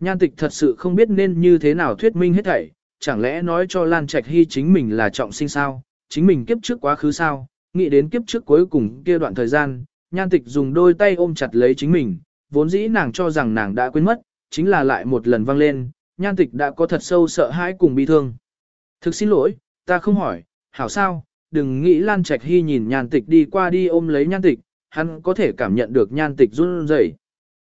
Speaker 1: Nhan tịch thật sự không biết nên như thế nào thuyết minh hết thảy, chẳng lẽ nói cho Lan Trạch Hy chính mình là trọng sinh sao, chính mình kiếp trước quá khứ sao, nghĩ đến kiếp trước cuối cùng kia đoạn thời gian, nhan tịch dùng đôi tay ôm chặt lấy chính mình, vốn dĩ nàng cho rằng nàng đã quên mất, chính là lại một lần vang lên, nhan tịch đã có thật sâu sợ hãi cùng bi thương. Thực xin lỗi, ta không hỏi, hảo sao, đừng nghĩ Lan Trạch Hy nhìn nhan tịch đi qua đi ôm lấy nhan tịch, hắn có thể cảm nhận được nhan tịch run rẩy.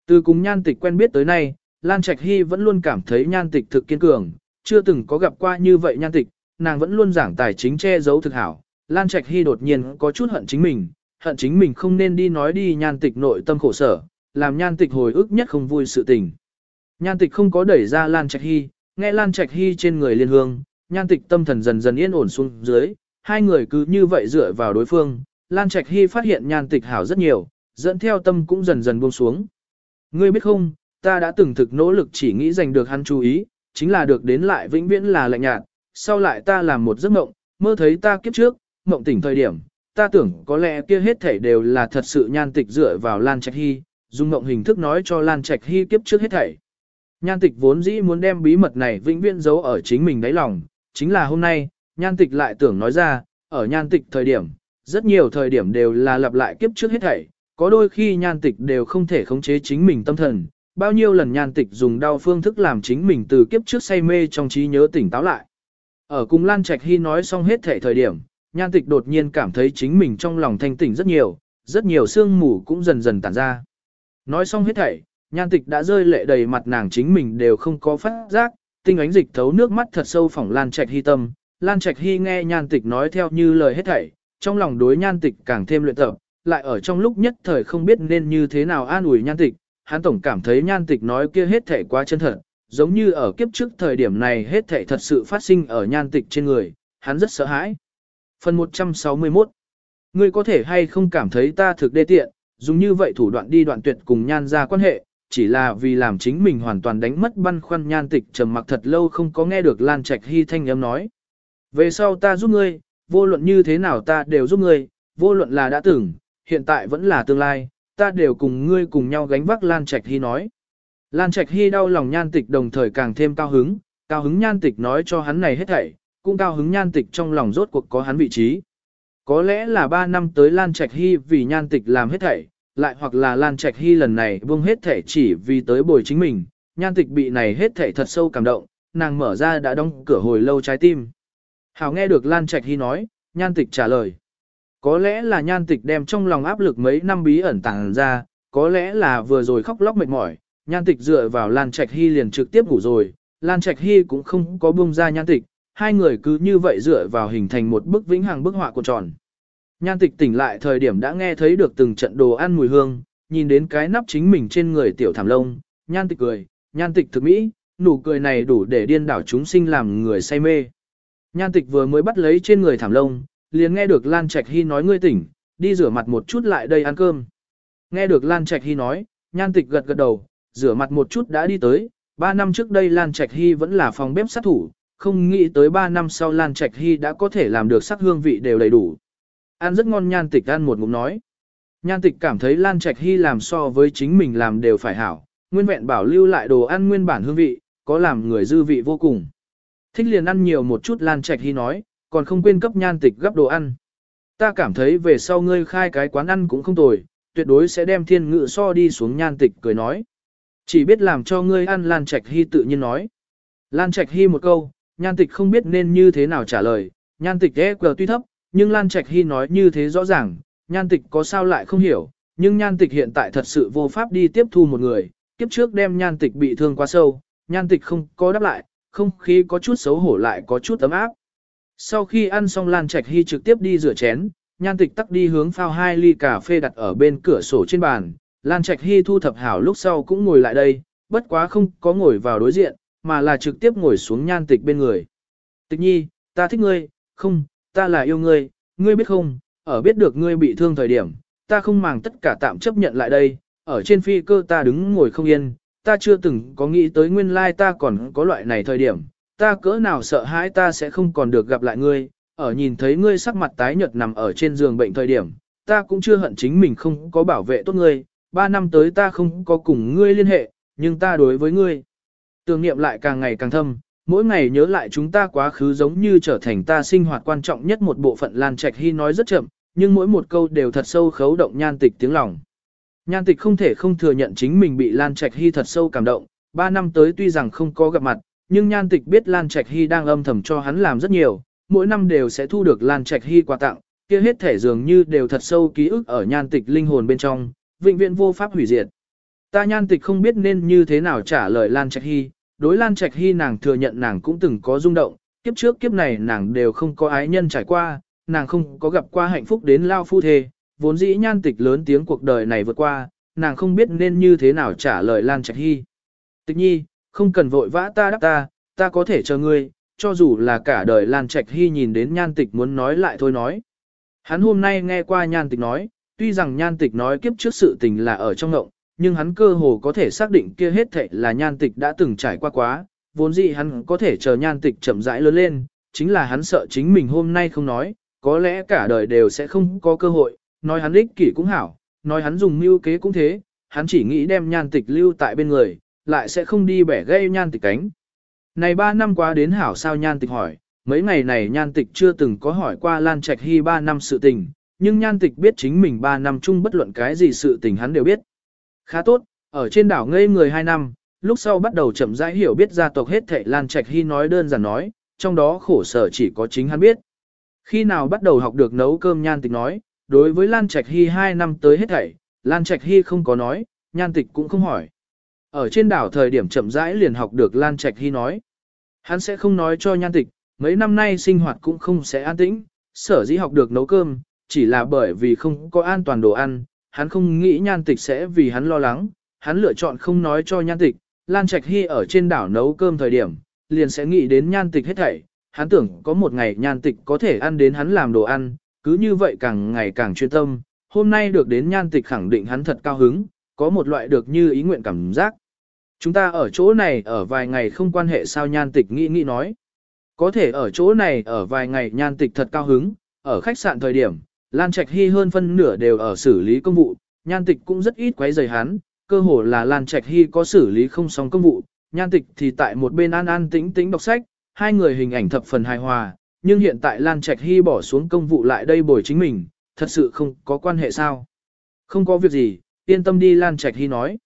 Speaker 1: Từ cùng nhan tịch quen biết tới nay, Lan Trạch Hy vẫn luôn cảm thấy nhan tịch thực kiên cường, chưa từng có gặp qua như vậy nhan tịch, nàng vẫn luôn giảng tài chính che giấu thực hảo. Lan Trạch Hy đột nhiên có chút hận chính mình, hận chính mình không nên đi nói đi nhan tịch nội tâm khổ sở, làm nhan tịch hồi ức nhất không vui sự tình. Nhan tịch không có đẩy ra Lan Trạch Hy, nghe Lan Trạch Hy trên người liên hương, nhan tịch tâm thần dần dần yên ổn xuống dưới, hai người cứ như vậy dựa vào đối phương, Lan Trạch Hy phát hiện nhan tịch hảo rất nhiều, dẫn theo tâm cũng dần dần buông xuống. Ngươi biết không, ta đã từng thực nỗ lực chỉ nghĩ giành được hắn chú ý, chính là được đến lại vĩnh viễn là lạnh nhạt, sau lại ta làm một giấc mộng, mơ thấy ta kiếp trước, mộng tỉnh thời điểm, ta tưởng có lẽ kia hết thảy đều là thật sự nhan tịch dựa vào Lan Trạch Hy, dùng mộng hình thức nói cho Lan Trạch Hy kiếp trước hết thảy. Nhan tịch vốn dĩ muốn đem bí mật này vĩnh viễn giấu ở chính mình đáy lòng, chính là hôm nay, nhan tịch lại tưởng nói ra, ở nhan tịch thời điểm, rất nhiều thời điểm đều là lặp lại kiếp trước hết thảy, có đôi khi nhan tịch đều không thể khống chế chính mình tâm thần, bao nhiêu lần nhan tịch dùng đau phương thức làm chính mình từ kiếp trước say mê trong trí nhớ tỉnh táo lại. Ở cùng Lan Trạch Hy nói xong hết thảy thời điểm, nhan tịch đột nhiên cảm thấy chính mình trong lòng thanh tỉnh rất nhiều, rất nhiều sương mù cũng dần dần tản ra. Nói xong hết thảy, nhan tịch đã rơi lệ đầy mặt nàng chính mình đều không có phát giác, tinh ánh dịch thấu nước mắt thật sâu phỏng Lan Trạch Hy tâm. Lan Trạch Hy nghe nhan tịch nói theo như lời hết thảy, trong lòng đối nhan tịch càng thêm luyện tập, lại ở trong lúc nhất thời không biết nên như thế nào an ủi nhan tịch, hắn tổng cảm thấy nhan tịch nói kia hết thảy quá chân thật, giống như ở kiếp trước thời điểm này hết thảy thật sự phát sinh ở nhan tịch trên người, hắn rất sợ hãi. Phần 161 Ngươi có thể hay không cảm thấy ta thực đê tiện, dùng như vậy thủ đoạn đi đoạn tuyệt cùng nhan ra quan hệ, chỉ là vì làm chính mình hoàn toàn đánh mất băn khoăn nhan tịch trầm mặc thật lâu không có nghe được Lan Trạch Hy thanh âm nói. Về sau ta giúp ngươi, vô luận như thế nào ta đều giúp ngươi, vô luận là đã từng, hiện tại vẫn là tương lai, ta đều cùng ngươi cùng nhau gánh vác Lan Trạch Hy nói. Lan Trạch Hy đau lòng nhan tịch đồng thời càng thêm cao hứng, cao hứng nhan tịch nói cho hắn này hết thảy, cũng cao hứng nhan tịch trong lòng rốt cuộc có hắn vị trí. Có lẽ là 3 năm tới Lan Trạch Hy vì nhan tịch làm hết thảy, lại hoặc là Lan Trạch Hy lần này buông hết thể chỉ vì tới bồi chính mình, nhan tịch bị này hết thể thật sâu cảm động, nàng mở ra đã đóng cửa hồi lâu trái tim. Hảo nghe được Lan Trạch Hy nói, nhan tịch trả lời. Có lẽ là nhan tịch đem trong lòng áp lực mấy năm bí ẩn tàng ra, có lẽ là vừa rồi khóc lóc mệt mỏi, nhan tịch dựa vào Lan Trạch Hy liền trực tiếp ngủ rồi, Lan Trạch Hy cũng không có buông ra nhan tịch, hai người cứ như vậy dựa vào hình thành một bức vĩnh hằng bức họa cuộn tròn. Nhan tịch tỉnh lại thời điểm đã nghe thấy được từng trận đồ ăn mùi hương, nhìn đến cái nắp chính mình trên người tiểu thảm lông, nhan tịch cười, nhan tịch thực mỹ, nụ cười này đủ để điên đảo chúng sinh làm người say mê. Nhan tịch vừa mới bắt lấy trên người thảm lông, liền nghe được Lan Trạch Hy nói ngươi tỉnh, đi rửa mặt một chút lại đây ăn cơm. Nghe được Lan Trạch Hy nói, nhan tịch gật gật đầu, rửa mặt một chút đã đi tới, ba năm trước đây Lan Trạch Hy vẫn là phòng bếp sát thủ, không nghĩ tới ba năm sau Lan Trạch Hy đã có thể làm được sắc hương vị đều đầy đủ. Ăn rất ngon nhan tịch ăn một ngụm nói. Nhan tịch cảm thấy Lan Trạch Hy làm so với chính mình làm đều phải hảo, nguyên vẹn bảo lưu lại đồ ăn nguyên bản hương vị, có làm người dư vị vô cùng. Thích liền ăn nhiều một chút Lan Trạch Hy nói, còn không quên cấp nhan tịch gấp đồ ăn. Ta cảm thấy về sau ngươi khai cái quán ăn cũng không tồi, tuyệt đối sẽ đem thiên ngự so đi xuống nhan tịch cười nói. Chỉ biết làm cho ngươi ăn Lan Trạch Hy tự nhiên nói. Lan Trạch Hy một câu, nhan tịch không biết nên như thế nào trả lời, nhan tịch e quờ tuy thấp, nhưng Lan Trạch Hy nói như thế rõ ràng, nhan tịch có sao lại không hiểu, nhưng nhan tịch hiện tại thật sự vô pháp đi tiếp thu một người, kiếp trước đem nhan tịch bị thương quá sâu, nhan tịch không có đáp lại, không khí có chút xấu hổ lại có chút ấm áp. Sau khi ăn xong Lan Trạch Hy trực tiếp đi rửa chén, nhan tịch tắc đi hướng phao hai ly cà phê đặt ở bên cửa sổ trên bàn, Lan Trạch Hy thu thập hảo lúc sau cũng ngồi lại đây, bất quá không có ngồi vào đối diện, mà là trực tiếp ngồi xuống nhan tịch bên người. Tịch nhi, ta thích ngươi, không, ta là yêu ngươi, ngươi biết không, ở biết được ngươi bị thương thời điểm, ta không màng tất cả tạm chấp nhận lại đây, ở trên phi cơ ta đứng ngồi không yên, ta chưa từng có nghĩ tới nguyên lai ta còn có loại này thời điểm, ta cỡ nào sợ hãi ta sẽ không còn được gặp lại ngươi, ở nhìn thấy ngươi sắc mặt tái nhợt nằm ở trên giường bệnh thời điểm, ta cũng chưa hận chính mình không có bảo vệ tốt ngươi, ba năm tới ta không có cùng ngươi liên hệ, nhưng ta đối với ngươi, tưởng niệm lại càng ngày càng thâm, mỗi ngày nhớ lại chúng ta quá khứ giống như trở thành ta sinh hoạt quan trọng nhất một bộ phận Lan Trạch Hy nói rất chậm, nhưng mỗi một câu đều thật sâu khấu động nhan tịch tiếng lòng. Nhan tịch không thể không thừa nhận chính mình bị Lan Trạch Hy thật sâu cảm động, ba năm tới tuy rằng không có gặp mặt, nhưng nhan tịch biết Lan Trạch Hy đang âm thầm cho hắn làm rất nhiều, mỗi năm đều sẽ thu được Lan Trạch Hy quà tặng, kia hết thể dường như đều thật sâu ký ức ở nhan tịch linh hồn bên trong, vĩnh viễn vô pháp hủy diệt. Ta nhan tịch không biết nên như thế nào trả lời Lan Trạch Hy, đối Lan Trạch Hy nàng thừa nhận nàng cũng từng có rung động, kiếp trước kiếp này nàng đều không có ái nhân trải qua, nàng không có gặp qua hạnh phúc đến lao phu thê, vốn dĩ nhan tịch lớn tiếng cuộc đời này vượt qua, nàng không biết nên như thế nào trả lời Lan Trạch Hy. Tịch nhi, không cần vội vã ta đáp ta, ta có thể chờ ngươi, cho dù là cả đời Lan Trạch Hy nhìn đến nhan tịch muốn nói lại thôi nói. Hắn hôm nay nghe qua nhan tịch nói, tuy rằng nhan tịch nói kiếp trước sự tình là ở trong ngộng, nhưng hắn cơ hồ có thể xác định kia hết thệ là nhan tịch đã từng trải qua quá, vốn dĩ hắn có thể chờ nhan tịch chậm rãi lớn lên, chính là hắn sợ chính mình hôm nay không nói, có lẽ cả đời đều sẽ không có cơ hội, nói hắn ích kỷ cũng hảo, nói hắn dùng mưu kế cũng thế, hắn chỉ nghĩ đem nhan tịch lưu tại bên người, lại sẽ không đi bẻ gây nhan tịch cánh. Này ba năm qua đến hảo sao nhan tịch hỏi, mấy ngày này nhan tịch chưa từng có hỏi qua Lan Trạch Hy ba năm sự tình, nhưng nhan tịch biết chính mình ba năm chung bất luận cái gì sự tình hắn đều biết. Khá tốt, ở trên đảo ngây người hai năm, lúc sau bắt đầu chậm rãi hiểu biết gia tộc hết thệ Lan Trạch Hy nói đơn giản nói, trong đó khổ sở chỉ có chính hắn biết. Khi nào bắt đầu học được nấu cơm nhan tịch nói, đối với Lan Trạch Hy hai năm tới hết thảy, Lan Trạch Hy không có nói, nhan tịch cũng không hỏi. Ở trên đảo thời điểm chậm rãi liền học được Lan Trạch Hy nói. Hắn sẽ không nói cho nhan tịch, mấy năm nay sinh hoạt cũng không sẽ an tĩnh, sở dĩ học được nấu cơm, chỉ là bởi vì không có an toàn đồ ăn, hắn không nghĩ nhan tịch sẽ vì hắn lo lắng, hắn lựa chọn không nói cho nhan tịch, Lan Trạch Hy ở trên đảo nấu cơm thời điểm, liền sẽ nghĩ đến nhan tịch hết thảy, hắn tưởng có một ngày nhan tịch có thể ăn đến hắn làm đồ ăn, cứ như vậy càng ngày càng chuyên tâm, hôm nay được đến nhan tịch khẳng định hắn thật cao hứng, có một loại được như ý nguyện cảm giác. Chúng ta ở chỗ này ở vài ngày không quan hệ sao nhan tịch nghĩ nghĩ nói. Có thể ở chỗ này ở vài ngày nhan tịch thật cao hứng, ở khách sạn thời điểm, Lan Trạch Hy hơn phân nửa đều ở xử lý công vụ, nhan tịch cũng rất ít quấy rầy hắn, cơ hồ là Lan Trạch Hy có xử lý không xong công vụ, nhan tịch thì tại một bên an an tĩnh tĩnh đọc sách, hai người hình ảnh thập phần hài hòa, nhưng hiện tại Lan Trạch Hy bỏ xuống công vụ lại đây bồi chính mình, thật sự không có quan hệ sao. Không có việc gì, yên tâm đi Lan Trạch Hy nói.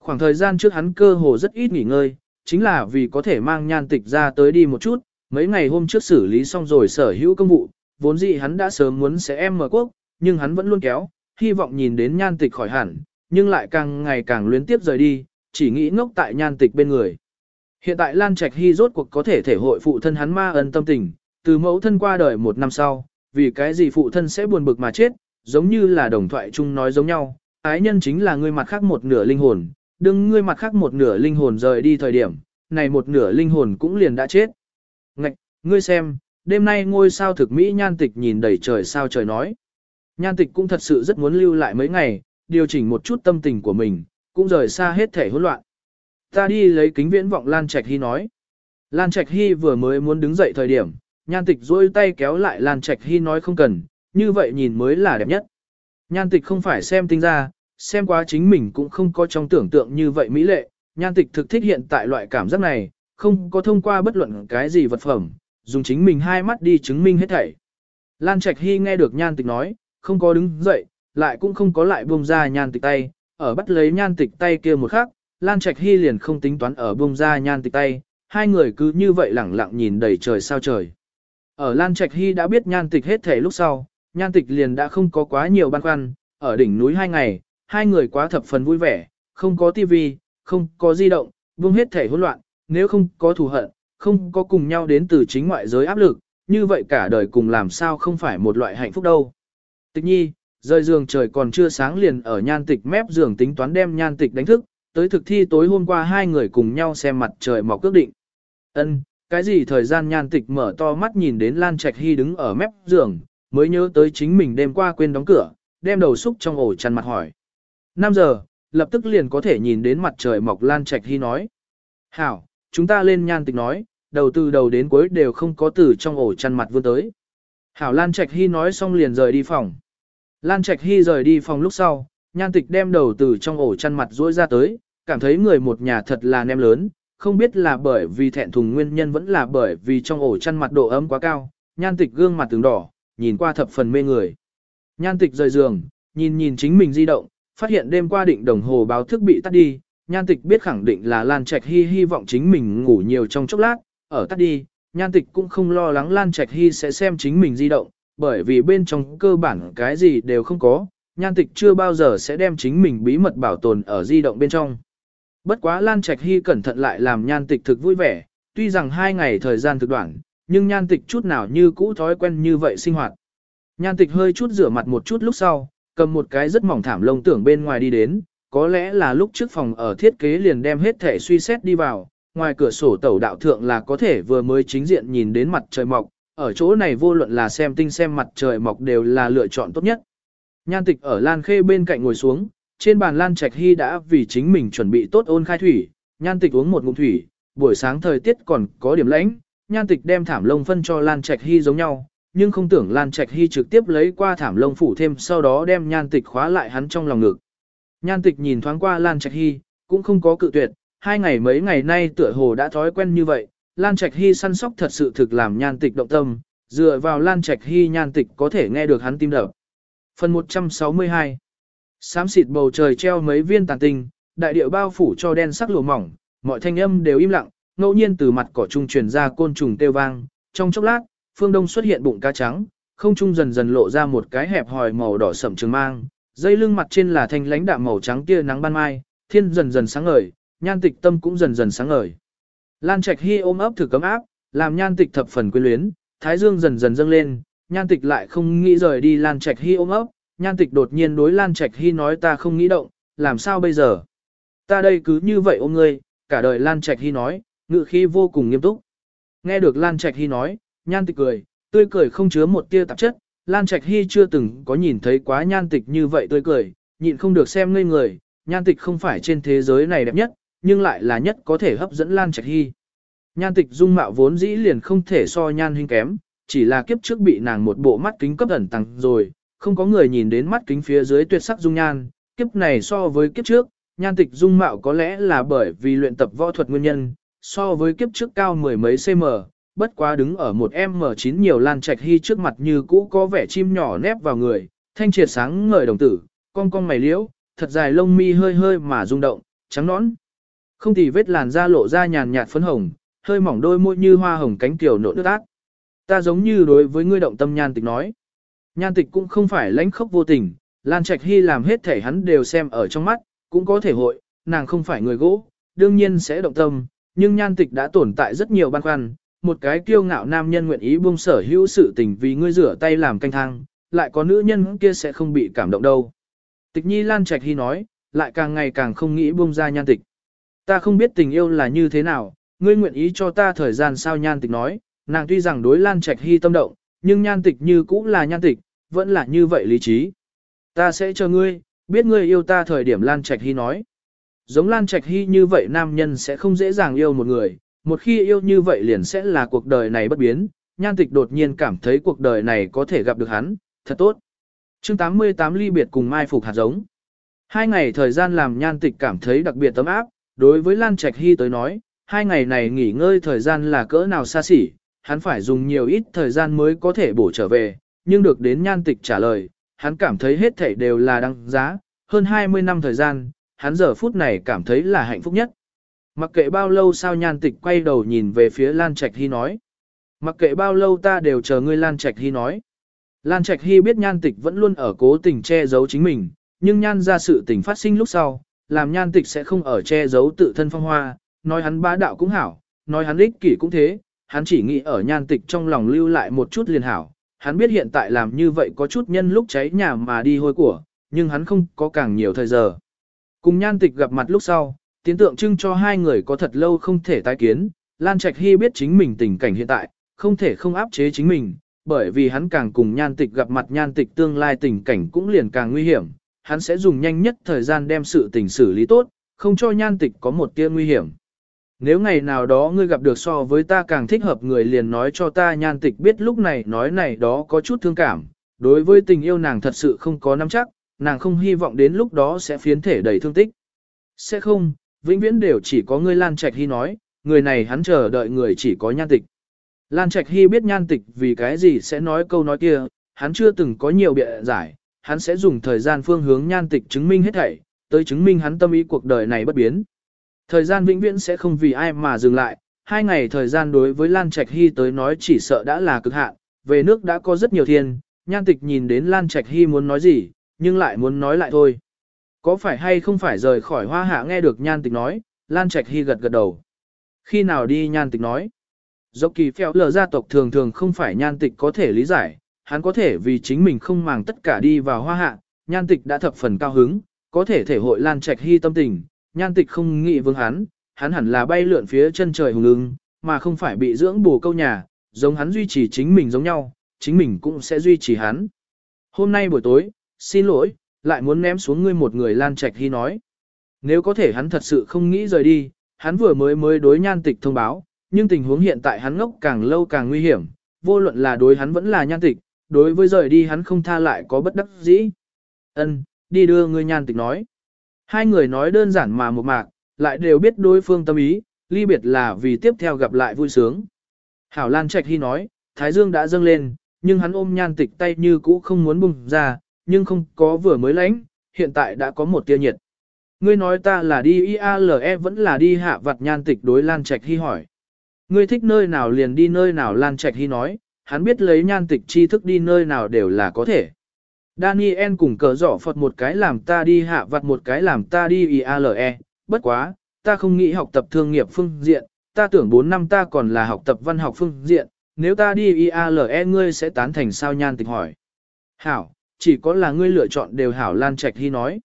Speaker 1: Khoảng thời gian trước hắn cơ hồ rất ít nghỉ ngơi, chính là vì có thể mang nhan tịch ra tới đi một chút, mấy ngày hôm trước xử lý xong rồi sở hữu công vụ, vốn dĩ hắn đã sớm muốn sẽ em mở quốc, nhưng hắn vẫn luôn kéo, hy vọng nhìn đến nhan tịch khỏi hẳn, nhưng lại càng ngày càng luyến tiếp rời đi, chỉ nghĩ ngốc tại nhan tịch bên người. Hiện tại Lan Trạch Hy rốt cuộc có thể thể hội phụ thân hắn ma ân tâm tình, từ mẫu thân qua đời một năm sau, vì cái gì phụ thân sẽ buồn bực mà chết, giống như là đồng thoại chung nói giống nhau, ái nhân chính là người mặt khác một nửa linh hồn, đừng ngươi mặt khác một nửa linh hồn rời đi thời điểm, này một nửa linh hồn cũng liền đã chết. Ngạch, ngươi xem, đêm nay ngôi sao thực mỹ nhan tịch nhìn đầy trời sao trời nói. Nhan tịch cũng thật sự rất muốn lưu lại mấy ngày, điều chỉnh một chút tâm tình của mình, cũng rời xa hết thể hỗn loạn. Ta đi lấy kính viễn vọng Lan Trạch Hy nói. Lan Trạch Hy vừa mới muốn đứng dậy thời điểm, nhan tịch duỗi tay kéo lại Lan Trạch Hy nói không cần, như vậy nhìn mới là đẹp nhất. Nhan tịch không phải xem tinh ra, xem quá chính mình cũng không có trong tưởng tượng như vậy mỹ lệ, nhan tịch thực thích hiện tại loại cảm giác này, không có thông qua bất luận cái gì vật phẩm, dùng chính mình hai mắt đi chứng minh hết thảy. Lan Trạch Hy nghe được nhan tịch nói, không có đứng dậy, lại cũng không có lại buông ra nhan tịch tay, ở bắt lấy nhan tịch tay kia một khắc, Lan Trạch Hy liền không tính toán ở buông ra nhan tịch tay, hai người cứ như vậy lẳng lặng nhìn đầy trời sao trời. Ở Lan Trạch Hy đã biết nhan tịch hết thể lúc sau, nhan tịch liền đã không có quá nhiều băn khoăn, ở đỉnh núi hai ngày, hai người quá thập phần vui vẻ, không có tivi, không có di động, buông hết thể hỗn loạn, nếu không có thù hận, không có cùng nhau đến từ chính ngoại giới áp lực, như vậy cả đời cùng làm sao không phải một loại hạnh phúc đâu. Tịch nhi, rời giường trời còn chưa sáng liền ở nhan tịch mép giường tính toán đem nhan tịch đánh thức, tới thực thi tối hôm qua hai người cùng nhau xem mặt trời mọc cước định. Ân, cái gì thời gian nhan tịch mở to mắt nhìn đến Lan Trạch Hy đứng ở mép giường, mới nhớ tới chính mình đêm qua quên đóng cửa, đem đầu xúc trong ổ chăn mặt hỏi. 5 giờ, lập tức liền có thể nhìn đến mặt trời mọc Lan Trạch Hy nói. Hảo, chúng ta lên nhan tịch nói, đầu từ đầu đến cuối đều không có từ trong ổ chăn mặt vươn tới. Hảo Lan Trạch Hy nói xong liền rời đi phòng. Lan Trạch Hy rời đi phòng lúc sau, nhan tịch đem đầu từ trong ổ chăn mặt duỗi ra tới, cảm thấy người một nhà thật là nem lớn, không biết là bởi vì thẹn thùng nguyên nhân vẫn là bởi vì trong ổ chăn mặt độ ấm quá cao, nhan tịch gương mặt tướng đỏ, nhìn qua thập phần mê người. Nhan tịch rời giường, nhìn nhìn chính mình di động, phát hiện đêm qua định đồng hồ báo thức bị tắt đi, nhan tịch biết khẳng định là Lan Trạch Hy hy vọng chính mình ngủ nhiều trong chốc lát, ở tắt đi, nhan tịch cũng không lo lắng Lan Trạch Hy sẽ xem chính mình di động, bởi vì bên trong cơ bản cái gì đều không có, nhan tịch chưa bao giờ sẽ đem chính mình bí mật bảo tồn ở di động bên trong. Bất quá Lan Trạch Hy cẩn thận lại làm nhan tịch thực vui vẻ, tuy rằng hai ngày thời gian thực đoạn, nhưng nhan tịch chút nào như cũ thói quen như vậy sinh hoạt. Nhan tịch hơi chút rửa mặt một chút lúc sau, cầm một cái rất mỏng thảm lông tưởng bên ngoài đi đến, có lẽ là lúc trước phòng ở thiết kế liền đem hết thể suy xét đi vào, ngoài cửa sổ tẩu đạo thượng là có thể vừa mới chính diện nhìn đến mặt trời mọc, ở chỗ này vô luận là xem tinh xem mặt trời mọc đều là lựa chọn tốt nhất. Nhan tịch ở Lan Khê bên cạnh ngồi xuống, trên bàn Lan Trạch Hy đã vì chính mình chuẩn bị tốt ôn khai thủy, nhan tịch uống một ngụm thủy, buổi sáng thời tiết còn có điểm lãnh, nhan tịch đem thảm lông phân cho Lan Trạch Hy giống nhau, nhưng không tưởng Lan Trạch Hy trực tiếp lấy qua thảm lông phủ thêm sau đó đem nhan tịch khóa lại hắn trong lòng ngực. Nhan tịch nhìn thoáng qua Lan Trạch Hy, cũng không có cự tuyệt, hai ngày mấy ngày nay tựa hồ đã thói quen như vậy, Lan Trạch Hy săn sóc thật sự thực làm nhan tịch động tâm, dựa vào Lan Trạch Hy nhan tịch có thể nghe được hắn tim đập. Phần 162 Xám xịt bầu trời treo mấy viên tàn tinh, đại điệu bao phủ cho đen sắc lùa mỏng, mọi thanh âm đều im lặng, ngẫu nhiên từ mặt cỏ trung truyền ra côn trùng tiêu vang, trong chốc lát, phương đông xuất hiện bụng cá trắng, không trung dần dần lộ ra một cái hẹp hòi màu đỏ sậm trường mang, dây lưng mặt trên là thanh lãnh đạm màu trắng tia nắng ban mai, thiên dần dần sáng ngời, nhan tịch tâm cũng dần dần sáng ngời. Lan Trạch Hy ôm ấp thử cấm áp, làm nhan tịch thập phần quyến luyến, thái dương dần dần dâng lên, nhan tịch lại không nghĩ rời đi Lan Trạch Hy ôm ấp, nhan tịch đột nhiên đối Lan Trạch Hy nói ta không nghĩ động, làm sao bây giờ? Ta đây cứ như vậy ôm ngươi, cả đời Lan Trạch Hy nói, ngự khi vô cùng nghiêm túc. Nghe được Lan Trạch Hy nói, nhan tịch cười, tươi cười không chứa một tia tạp chất, Lan Trạch Hy chưa từng có nhìn thấy quá nhan tịch như vậy tươi cười, nhịn không được xem ngây người, nhan tịch không phải trên thế giới này đẹp nhất, nhưng lại là nhất có thể hấp dẫn Lan Trạch Hy. Nhan tịch dung mạo vốn dĩ liền không thể so nhan hình kém, chỉ là kiếp trước bị nàng một bộ mắt kính cấp ẩn tăng rồi, không có người nhìn đến mắt kính phía dưới tuyệt sắc dung nhan, kiếp này so với kiếp trước, nhan tịch dung mạo có lẽ là bởi vì luyện tập võ thuật nguyên nhân, so với kiếp trước cao mười mấy cm, bất quá đứng ở một M9 nhiều lan trạch hy trước mặt như cũ có vẻ chim nhỏ nép vào người, thanh triệt sáng ngời đồng tử, cong cong mày liễu, thật dài lông mi hơi hơi mà rung động, trắng nõn. Không thì vết làn da lộ ra nhàn nhạt phấn hồng, hơi mỏng đôi môi như hoa hồng cánh kiều nộn nước ác. Ta giống như đối với ngươi động tâm nhan tịch nói. Nhan tịch cũng không phải lãnh khốc vô tình, Lan Trạch Hy làm hết thể hắn đều xem ở trong mắt, cũng có thể hội, nàng không phải người gỗ, đương nhiên sẽ động tâm, nhưng nhan tịch đã tồn tại rất nhiều băn khoăn, một cái kiêu ngạo nam nhân nguyện ý buông sở hữu sự tình vì ngươi rửa tay làm canh thang, lại có nữ nhân kia sẽ không bị cảm động đâu. Tịch nhi Lan Trạch Hy nói, lại càng ngày càng không nghĩ buông ra nhan tịch. Ta không biết tình yêu là như thế nào, ngươi nguyện ý cho ta thời gian sao nhan tịch nói, nàng tuy rằng đối Lan Trạch Hy tâm động, nhưng nhan tịch như cũng là nhan tịch, vẫn là như vậy lý trí. Ta sẽ chờ ngươi, biết ngươi yêu ta thời điểm Lan Trạch Hy nói. Giống Lan Trạch Hy như vậy nam nhân sẽ không dễ dàng yêu một người, một khi yêu như vậy liền sẽ là cuộc đời này bất biến, nhan tịch đột nhiên cảm thấy cuộc đời này có thể gặp được hắn, thật tốt. chương 88 ly biệt cùng mai phục hạt giống. Hai ngày thời gian làm nhan tịch cảm thấy đặc biệt tấm áp, đối với Lan Trạch Hy tới nói, hai ngày này nghỉ ngơi thời gian là cỡ nào xa xỉ, hắn phải dùng nhiều ít thời gian mới có thể bổ trở về, nhưng được đến nhan tịch trả lời, hắn cảm thấy hết thảy đều là đăng giá, hơn 20 năm thời gian, hắn giờ phút này cảm thấy là hạnh phúc nhất. Mặc kệ bao lâu sao nhan tịch quay đầu nhìn về phía Lan Trạch Hy nói. Mặc kệ bao lâu ta đều chờ ngươi Lan Trạch Hy nói. Lan Trạch Hy biết nhan tịch vẫn luôn ở cố tình che giấu chính mình, nhưng nhan ra sự tình phát sinh lúc sau, làm nhan tịch sẽ không ở che giấu tự thân phong hoa, nói hắn bá đạo cũng hảo, nói hắn ích kỷ cũng thế, hắn chỉ nghĩ ở nhan tịch trong lòng lưu lại một chút liền hảo. Hắn biết hiện tại làm như vậy có chút nhân lúc cháy nhà mà đi hôi của, nhưng hắn không có càng nhiều thời giờ. Cùng nhan tịch gặp mặt lúc sau, tiến tượng trưng cho hai người có thật lâu không thể tái kiến, Lan Trạch Hy biết chính mình tình cảnh hiện tại, không thể không áp chế chính mình, bởi vì hắn càng cùng nhan tịch gặp mặt nhan tịch tương lai tình cảnh cũng liền càng nguy hiểm, hắn sẽ dùng nhanh nhất thời gian đem sự tình xử lý tốt, không cho nhan tịch có một tia nguy hiểm. Nếu ngày nào đó ngươi gặp được so với ta càng thích hợp người liền nói cho ta nhan tịch biết lúc này nói này đó có chút thương cảm, đối với tình yêu nàng thật sự không có nắm chắc, nàng không hy vọng đến lúc đó sẽ phiến thể đầy thương tích. Sẽ không, vĩnh viễn đều chỉ có ngươi Lan Trạch Hy nói, người này hắn chờ đợi người chỉ có nhan tịch. Lan Trạch Hy biết nhan tịch vì cái gì sẽ nói câu nói kia, hắn chưa từng có nhiều biện giải, hắn sẽ dùng thời gian phương hướng nhan tịch chứng minh hết thảy, tới chứng minh hắn tâm ý cuộc đời này bất biến. Thời gian vĩnh viễn sẽ không vì ai mà dừng lại, hai ngày thời gian đối với Lan Trạch Hy tới nói chỉ sợ đã là cực hạn, về nước đã có rất nhiều thiên, nhan tịch nhìn đến Lan Trạch Hy muốn nói gì, nhưng lại muốn nói lại thôi. Có phải hay không phải rời khỏi hoa hạ nghe được nhan tịch nói, Lan Trạch Hy gật gật đầu. Khi nào đi nhan tịch nói. Dốc kỳ phèo lờ gia tộc thường thường không phải nhan tịch có thể lý giải, hắn có thể vì chính mình không màng tất cả đi vào hoa hạ, nhan tịch đã thập phần cao hứng, có thể thể hội Lan Trạch Hy tâm tình, nhan tịch không nghĩ vương hắn, hắn hẳn là bay lượn phía chân trời hùng lưng, mà không phải bị dưỡng bù câu nhà, giống hắn duy trì chính mình giống nhau, chính mình cũng sẽ duy trì hắn. Hôm nay buổi tối, xin lỗi, lại muốn ném xuống ngươi một người Lan Trạch Hy nói. Nếu có thể hắn thật sự không nghĩ rời đi, hắn vừa mới mới đối nhan tịch thông báo, nhưng tình huống hiện tại hắn ngốc càng lâu càng nguy hiểm, vô luận là đối hắn vẫn là nhan tịch, đối với rời đi hắn không tha lại có bất đắc dĩ. Ân, đi đưa ngươi nhan tịch nói. Hai người nói đơn giản mà một mạc, lại đều biết đối phương tâm ý, ly biệt là vì tiếp theo gặp lại vui sướng. Hảo Lan Trạch Hy nói, Thái Dương đã dâng lên, nhưng hắn ôm nhan tịch tay như cũ không muốn bùng ra, nhưng không có vừa mới lãnh, hiện tại đã có một tia nhiệt. Ngươi nói ta là đi IALE vẫn là đi hạ vặt nhan tịch đối Lan Trạch Hy hỏi. Ngươi thích nơi nào liền đi nơi nào Lan Trạch Hy nói, hắn biết lấy nhan tịch tri thức đi nơi nào đều là có thể. Daniel cùng cờ giỏ Phật một cái làm ta đi hạ vặt một cái làm ta đi IALE, bất quá, ta không nghĩ học tập thương nghiệp phương diện, ta tưởng 4 năm ta còn là học tập văn học phương diện, nếu ta đi IALE ngươi sẽ tán thành sao nhan tịch hỏi. Hảo, chỉ có là ngươi lựa chọn đều hảo Lan Trạch Hy nói.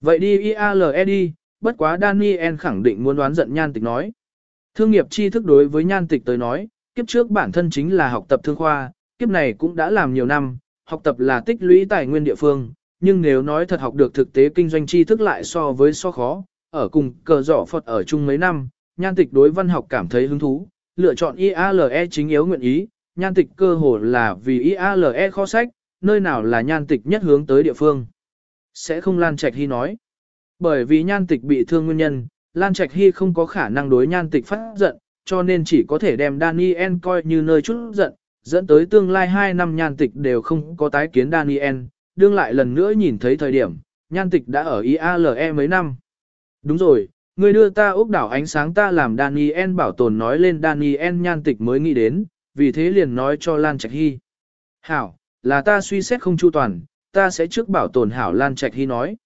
Speaker 1: Vậy đi IALE đi, bất quá Daniel khẳng định muốn đoán giận nhan tịch nói. Thương nghiệp tri thức đối với nhan tịch tới nói, kiếp trước bản thân chính là học tập thương khoa, kiếp này cũng đã làm nhiều năm, học tập là tích lũy tài nguyên địa phương, nhưng nếu nói thật học được thực tế kinh doanh tri thức lại so với so khó, ở cùng cờ giỏ Phật ở chung mấy năm, nhan tịch đối văn học cảm thấy hứng thú, lựa chọn IALE chính yếu nguyện ý, nhan tịch cơ hồ là vì IALE kho sách, nơi nào là nhan tịch nhất hướng tới địa phương. Sẽ không Lan Trạch Hy nói. Bởi vì nhan tịch bị thương nguyên nhân, Lan Trạch Hy không có khả năng đối nhan tịch phát giận, cho nên chỉ có thể đem Daniel coi như nơi chút giận, dẫn tới tương lai 2 năm nhan tịch đều không có tái kiến Daniel, đương lại lần nữa nhìn thấy thời điểm, nhan tịch đã ở IALE mấy năm. Đúng rồi, người đưa ta ốc đảo ánh sáng ta làm Daniel bảo tồn nói lên Daniel nhan tịch mới nghĩ đến, vì thế liền nói cho Lan Trạch Hy. Hảo, là ta suy xét không chu toàn, ta sẽ trước bảo tồn Hảo Lan Trạch Hy nói.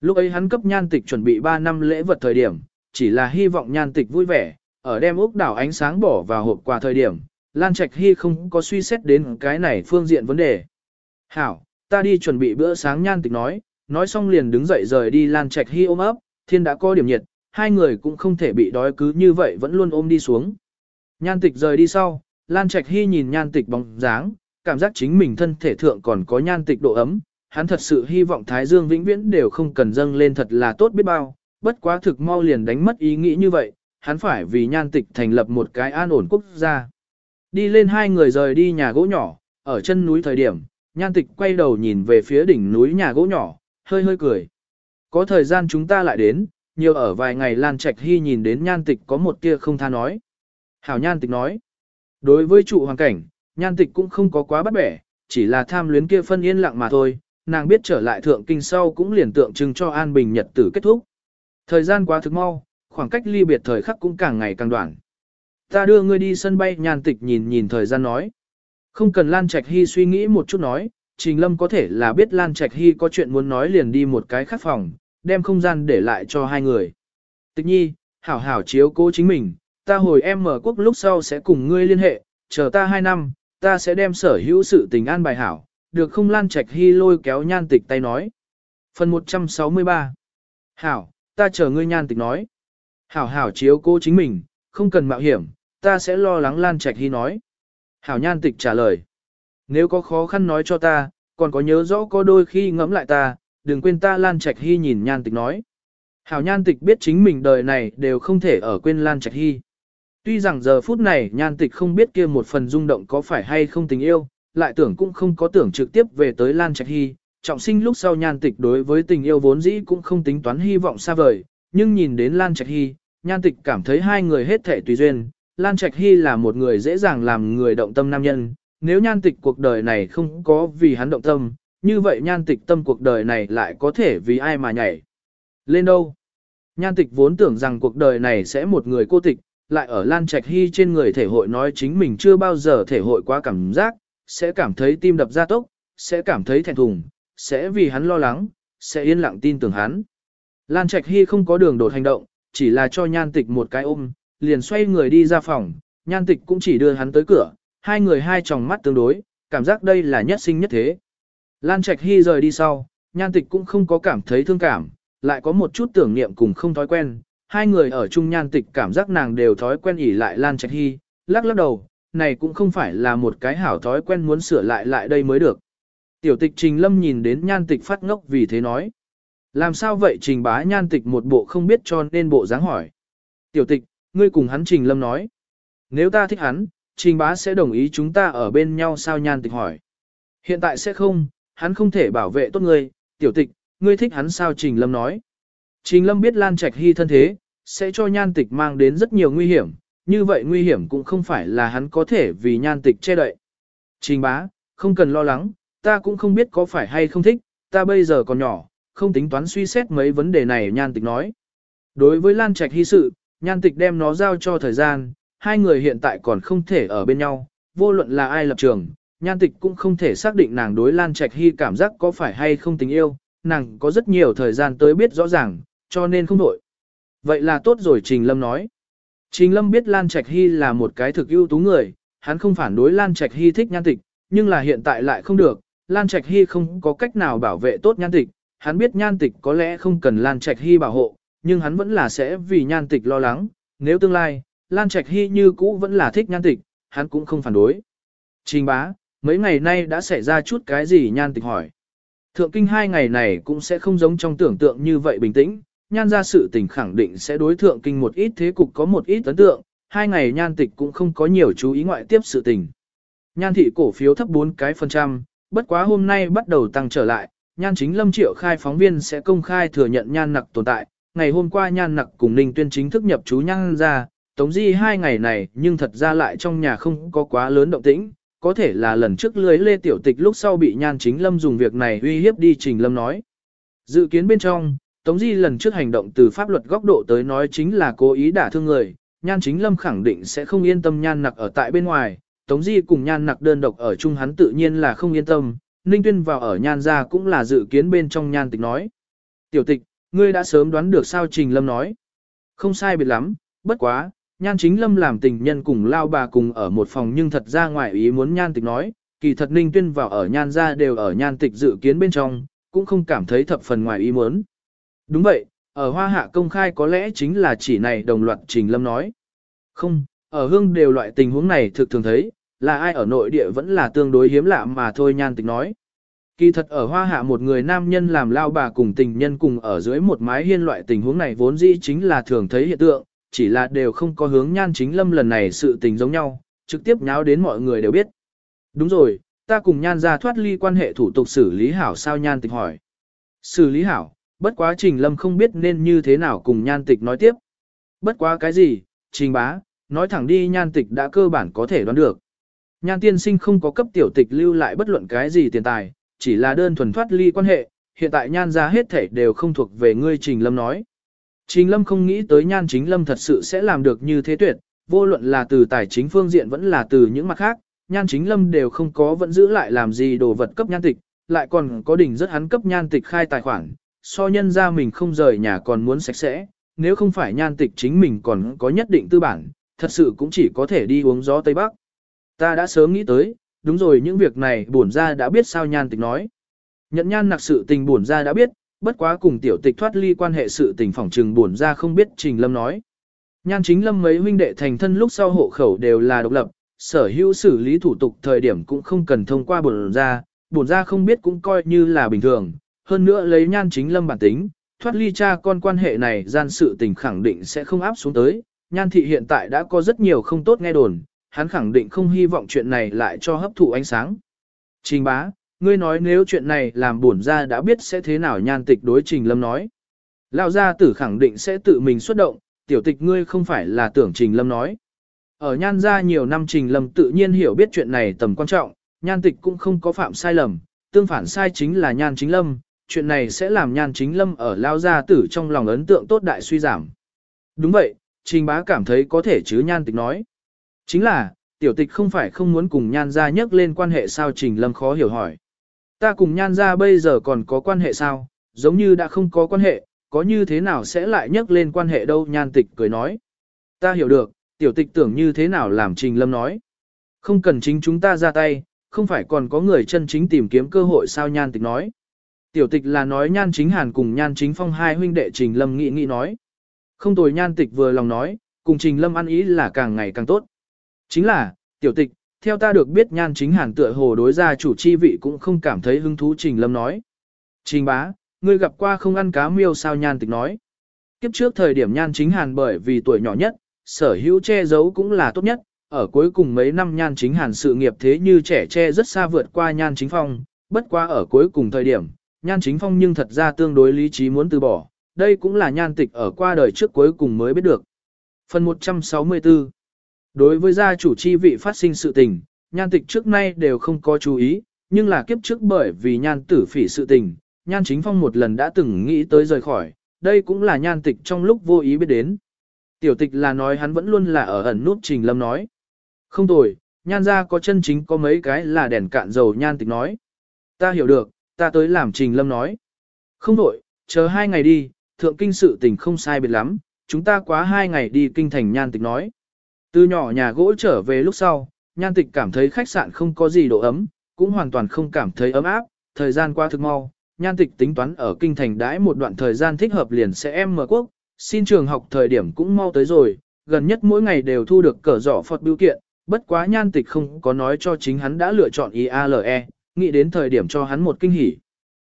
Speaker 1: Lúc ấy hắn cấp nhan tịch chuẩn bị 3 năm lễ vật thời điểm, chỉ là hy vọng nhan tịch vui vẻ, ở đem ốc đảo ánh sáng bỏ vào hộp quà thời điểm, Lan Trạch Hy không có suy xét đến cái này phương diện vấn đề. Hảo, ta đi chuẩn bị bữa sáng nhan tịch nói, nói xong liền đứng dậy rời đi Lan Trạch Hy ôm ấp, thiên đã có điểm nhiệt, hai người cũng không thể bị đói cứ như vậy vẫn luôn ôm đi xuống. Nhan tịch rời đi sau, Lan Trạch Hy nhìn nhan tịch bóng dáng, cảm giác chính mình thân thể thượng còn có nhan tịch độ ấm, hắn thật sự hy vọng Thái Dương vĩnh viễn đều không cần dâng lên thật là tốt biết bao, bất quá thực mau liền đánh mất ý nghĩ như vậy, hắn phải vì nhan tịch thành lập một cái an ổn quốc gia. Đi lên hai người rời đi nhà gỗ nhỏ, ở chân núi thời điểm, nhan tịch quay đầu nhìn về phía đỉnh núi nhà gỗ nhỏ, hơi hơi cười. Có thời gian chúng ta lại đến, nhiều ở vài ngày Lan Trạch Hy nhìn đến nhan tịch có một tia không tha nói. Hảo nhan tịch nói, đối với trụ hoàn cảnh, nhan tịch cũng không có quá bắt bẻ, chỉ là tham luyến kia phân yên lặng mà thôi, nàng biết trở lại thượng kinh sau cũng liền tượng trưng cho an bình nhật tử kết thúc. Thời gian quá thực mau, khoảng cách ly biệt thời khắc cũng càng ngày càng đoạn. Ta đưa ngươi đi sân bay nhàn tịch nhìn nhìn thời gian nói. Không cần Lan Trạch Hy suy nghĩ một chút nói, Trình Lâm có thể là biết Lan Trạch Hy có chuyện muốn nói liền đi một cái khác phòng, đem không gian để lại cho hai người. Tịch nhi, hảo hảo chiếu cố chính mình, ta hồi em mở quốc lúc sau sẽ cùng ngươi liên hệ, chờ ta hai năm, ta sẽ đem sở hữu sự tình an bài hảo, được không Lan Trạch Hy lôi kéo nhan tịch tay nói. Phần 163 Hảo, ta chờ ngươi nhan tịch nói. Hảo hảo chiếu cô chính mình, không cần mạo hiểm, ta sẽ lo lắng Lan Trạch Hy nói. Hảo nhan tịch trả lời. Nếu có khó khăn nói cho ta, còn có nhớ rõ có đôi khi ngẫm lại ta, đừng quên ta Lan Trạch Hy nhìn nhan tịch nói. Hảo nhan tịch biết chính mình đời này đều không thể ở quên Lan Trạch Hy. Tuy rằng giờ phút này nhan tịch không biết kia một phần rung động có phải hay không tình yêu, lại tưởng cũng không có tưởng trực tiếp về tới Lan Trạch Hy. Trọng sinh lúc sau nhan tịch đối với tình yêu vốn dĩ cũng không tính toán hy vọng xa vời, nhưng nhìn đến Lan Trạch Hy, nhan tịch cảm thấy hai người hết thể tùy duyên. Lan Trạch Hy là một người dễ dàng làm người động tâm nam nhân, nếu nhan tịch cuộc đời này không có vì hắn động tâm, như vậy nhan tịch tâm cuộc đời này lại có thể vì ai mà nhảy. Lên đâu? Nhan tịch vốn tưởng rằng cuộc đời này sẽ một người cô tịch, lại ở Lan Trạch Hy trên người thể hội nói chính mình chưa bao giờ thể hội quá cảm giác, sẽ cảm thấy tim đập ra tốc, sẽ cảm thấy thẹn thùng, sẽ vì hắn lo lắng, sẽ yên lặng tin tưởng hắn. Lan Trạch Hy không có đường đột hành động, chỉ là cho nhan tịch một cái ôm, liền xoay người đi ra phòng, nhan tịch cũng chỉ đưa hắn tới cửa, hai người hai tròng mắt tương đối, cảm giác đây là nhất sinh nhất thế. Lan Trạch Hy rời đi sau, nhan tịch cũng không có cảm thấy thương cảm, lại có một chút tưởng niệm cùng không thói quen, hai người ở chung nhan tịch cảm giác nàng đều thói quen ỉ lại Lan Trạch Hy, lắc lắc đầu, này cũng không phải là một cái hảo thói quen muốn sửa lại lại đây mới được. Tiểu tịch Trình Lâm nhìn đến nhan tịch phát ngốc vì thế nói. Làm sao vậy Trình bá nhan tịch một bộ không biết cho nên bộ dáng hỏi. Tiểu tịch, ngươi cùng hắn Trình Lâm nói. Nếu ta thích hắn, Trình bá sẽ đồng ý chúng ta ở bên nhau sao nhan tịch hỏi. Hiện tại sẽ không, hắn không thể bảo vệ tốt ngươi, tiểu tịch, ngươi thích hắn sao Trình Lâm nói. Trình Lâm biết Lan Trạch Hy thân thế, sẽ cho nhan tịch mang đến rất nhiều nguy hiểm, như vậy nguy hiểm cũng không phải là hắn có thể vì nhan tịch che đậy. Trình bá, không cần lo lắng, ta cũng không biết có phải hay không thích, ta bây giờ còn nhỏ, không tính toán suy xét mấy vấn đề này nhan tịch nói. Đối với Lan Trạch Hy sự, nhan tịch đem nó giao cho thời gian, hai người hiện tại còn không thể ở bên nhau, vô luận là ai lập trường, nhan tịch cũng không thể xác định nàng đối Lan Trạch Hy cảm giác có phải hay không tình yêu, nàng có rất nhiều thời gian tới biết rõ ràng, cho nên không đổi. Vậy là tốt rồi Trình Lâm nói. Trình Lâm biết Lan Trạch Hy là một cái thực ưu tú người, hắn không phản đối Lan Trạch Hy thích nhan tịch, nhưng là hiện tại lại không được, Lan Trạch Hy không có cách nào bảo vệ tốt nhan tịch, hắn biết nhan tịch có lẽ không cần Lan Trạch Hy bảo hộ, nhưng hắn vẫn là sẽ vì nhan tịch lo lắng, nếu tương lai, Lan Trạch Hy như cũ vẫn là thích nhan tịch, hắn cũng không phản đối. Trình bá, mấy ngày nay đã xảy ra chút cái gì nhan tịch hỏi. Thượng kinh hai ngày này cũng sẽ không giống trong tưởng tượng như vậy bình tĩnh, nhan ra sự tình khẳng định sẽ đối thượng kinh một ít thế cục có một ít ấn tượng, hai ngày nhan tịch cũng không có nhiều chú ý ngoại tiếp sự tình. Nhan thị cổ phiếu thấp 4 cái phần trăm, bất quá hôm nay bắt đầu tăng trở lại, nhan chính lâm triệu khai phóng viên sẽ công khai thừa nhận nhan nặc tồn tại. Ngày hôm qua nhan nặc cùng Ninh Tuyên chính thức nhập chú nhan ra, tống di hai ngày này nhưng thật ra lại trong nhà không có quá lớn động tĩnh, có thể là lần trước lưới lê tiểu tịch lúc sau bị nhan chính lâm dùng việc này uy hiếp đi trình lâm nói. Dự kiến bên trong, Tống Di lần trước hành động từ pháp luật góc độ tới nói chính là cố ý đả thương người, nhan chính lâm khẳng định sẽ không yên tâm nhan nặc ở tại bên ngoài, Tống Di cùng nhan nặc đơn độc ở chung hắn tự nhiên là không yên tâm, Ninh Tuyên vào ở nhan gia cũng là dự kiến bên trong nhan tịch nói. Tiểu tịch, ngươi đã sớm đoán được sao Trình Lâm nói. Không sai biệt lắm, bất quá, nhan chính Lâm làm tình nhân cùng lao bà cùng ở một phòng nhưng thật ra ngoài ý muốn nhan tịch nói, kỳ thật Ninh Tuyên vào ở nhan gia đều ở nhan tịch dự kiến bên trong, cũng không cảm thấy thập phần ngoài ý muốn. Đúng vậy, ở hoa hạ công khai có lẽ chính là chỉ này đồng loạt Trình Lâm nói. Không, ở hương đều loại tình huống này thực thường thấy, là ai ở nội địa vẫn là tương đối hiếm lạ mà thôi nhan tịch nói. Kỳ thật ở hoa hạ một người nam nhân làm lao bà cùng tình nhân cùng ở dưới một mái hiên loại tình huống này vốn dĩ chính là thường thấy hiện tượng, chỉ là đều không có hướng nhan chính lâm lần này sự tình giống nhau, trực tiếp nháo đến mọi người đều biết. Đúng rồi, ta cùng nhan ra thoát ly quan hệ thủ tục xử lý hảo sao nhan tịch hỏi. Xử lý hảo, bất quá trình lâm không biết nên như thế nào cùng nhan tịch nói tiếp. Bất quá cái gì, trình bá, nói thẳng đi nhan tịch đã cơ bản có thể đoán được. Nhan tiên sinh không có cấp tiểu tịch lưu lại bất luận cái gì tiền tài, chỉ là đơn thuần thoát ly quan hệ, hiện tại nhan ra hết thể đều không thuộc về ngươi Trình Lâm nói. Trình Lâm không nghĩ tới nhan chính Lâm thật sự sẽ làm được như thế tuyệt, vô luận là từ tài chính phương diện vẫn là từ những mặt khác, nhan chính Lâm đều không có vẫn giữ lại làm gì đồ vật cấp nhan tịch, lại còn có đỉnh rất hắn cấp nhan tịch khai tài khoản, so nhân ra mình không rời nhà còn muốn sạch sẽ, nếu không phải nhan tịch chính mình còn có nhất định tư bản, thật sự cũng chỉ có thể đi uống gió Tây Bắc. Ta đã sớm nghĩ tới, đúng rồi những việc này bổn ra đã biết sao nhan tịch nói. Nhận nhan nặc sự tình bổn ra đã biết, bất quá cùng tiểu tịch thoát ly quan hệ sự tình phỏng trừng bổn ra không biết Trình Lâm nói. Nhan chính Lâm mấy huynh đệ thành thân lúc sau hộ khẩu đều là độc lập, sở hữu xử lý thủ tục thời điểm cũng không cần thông qua bổn ra, bổn ra không biết cũng coi như là bình thường, hơn nữa lấy nhan chính Lâm bản tính, thoát ly cha con quan hệ này gian sự tình khẳng định sẽ không áp xuống tới, nhan thị hiện tại đã có rất nhiều không tốt nghe đồn, hắn khẳng định không hy vọng chuyện này lại cho hấp thụ ánh sáng. Trình bá, ngươi nói nếu chuyện này làm buồn ra đã biết sẽ thế nào nhan tịch đối trình lâm nói. Lão gia tử khẳng định sẽ tự mình xuất động, tiểu tịch ngươi không phải là tưởng trình lâm nói. Ở nhan gia nhiều năm trình lâm tự nhiên hiểu biết chuyện này tầm quan trọng, nhan tịch cũng không có phạm sai lầm, tương phản sai chính là nhan chính lâm, chuyện này sẽ làm nhan chính lâm ở lao gia tử trong lòng ấn tượng tốt đại suy giảm. Đúng vậy, trình bá cảm thấy có thể chứ nhan tịch nói. Chính là, tiểu tịch không phải không muốn cùng nhan gia nhắc lên quan hệ sao trình lâm khó hiểu hỏi. Ta cùng nhan gia bây giờ còn có quan hệ sao, giống như đã không có quan hệ, có như thế nào sẽ lại nhắc lên quan hệ đâu nhan tịch cười nói. Ta hiểu được, tiểu tịch tưởng như thế nào làm trình lâm nói. Không cần chính chúng ta ra tay, không phải còn có người chân chính tìm kiếm cơ hội sao nhan tịch nói. Tiểu tịch là nói nhan chính hàn cùng nhan chính phong hai huynh đệ trình lâm nghĩ nghĩ nói. Không tồi nhan tịch vừa lòng nói, cùng trình lâm ăn ý là càng ngày càng tốt. Chính là, tiểu tịch, theo ta được biết nhan chính hàn tựa hồ đối gia chủ chi vị cũng không cảm thấy hứng thú trình lâm nói. Trình bá, ngươi gặp qua không ăn cá miêu sao nhan tịch nói. Kiếp trước thời điểm nhan chính hàn bởi vì tuổi nhỏ nhất, sở hữu che giấu cũng là tốt nhất, ở cuối cùng mấy năm nhan chính hàn sự nghiệp thế như trẻ che rất xa vượt qua nhan chính phong, bất qua ở cuối cùng thời điểm, nhan chính phong nhưng thật ra tương đối lý trí muốn từ bỏ, đây cũng là nhan tịch ở qua đời trước cuối cùng mới biết được. Phần 164 Đối với gia chủ chi vị phát sinh sự tình, nhan tịch trước nay đều không có chú ý, nhưng là kiếp trước bởi vì nhan tử phỉ sự tình, nhan chính phong một lần đã từng nghĩ tới rời khỏi, đây cũng là nhan tịch trong lúc vô ý biết đến. Tiểu tịch là nói hắn vẫn luôn là ở ẩn nút trình lâm nói. Không tồi, nhan ra có chân chính có mấy cái là đèn cạn dầu nhan tịch nói. Ta hiểu được, ta tới làm trình lâm nói. Không đổi, chờ hai ngày đi, thượng kinh sự tình không sai biệt lắm, chúng ta quá hai ngày đi kinh thành nhan tịch nói. Từ nhỏ nhà gỗ trở về lúc sau, nhan tịch cảm thấy khách sạn không có gì độ ấm, cũng hoàn toàn không cảm thấy ấm áp, thời gian qua thực mau. Nhan tịch tính toán ở kinh thành đãi một đoạn thời gian thích hợp liền sẽ em mở quốc, xin trường học thời điểm cũng mau tới rồi, gần nhất mỗi ngày đều thu được cờ giỏ phật biểu kiện, bất quá nhan tịch không có nói cho chính hắn đã lựa chọn IALE, nghĩ đến thời điểm cho hắn một kinh hỉ.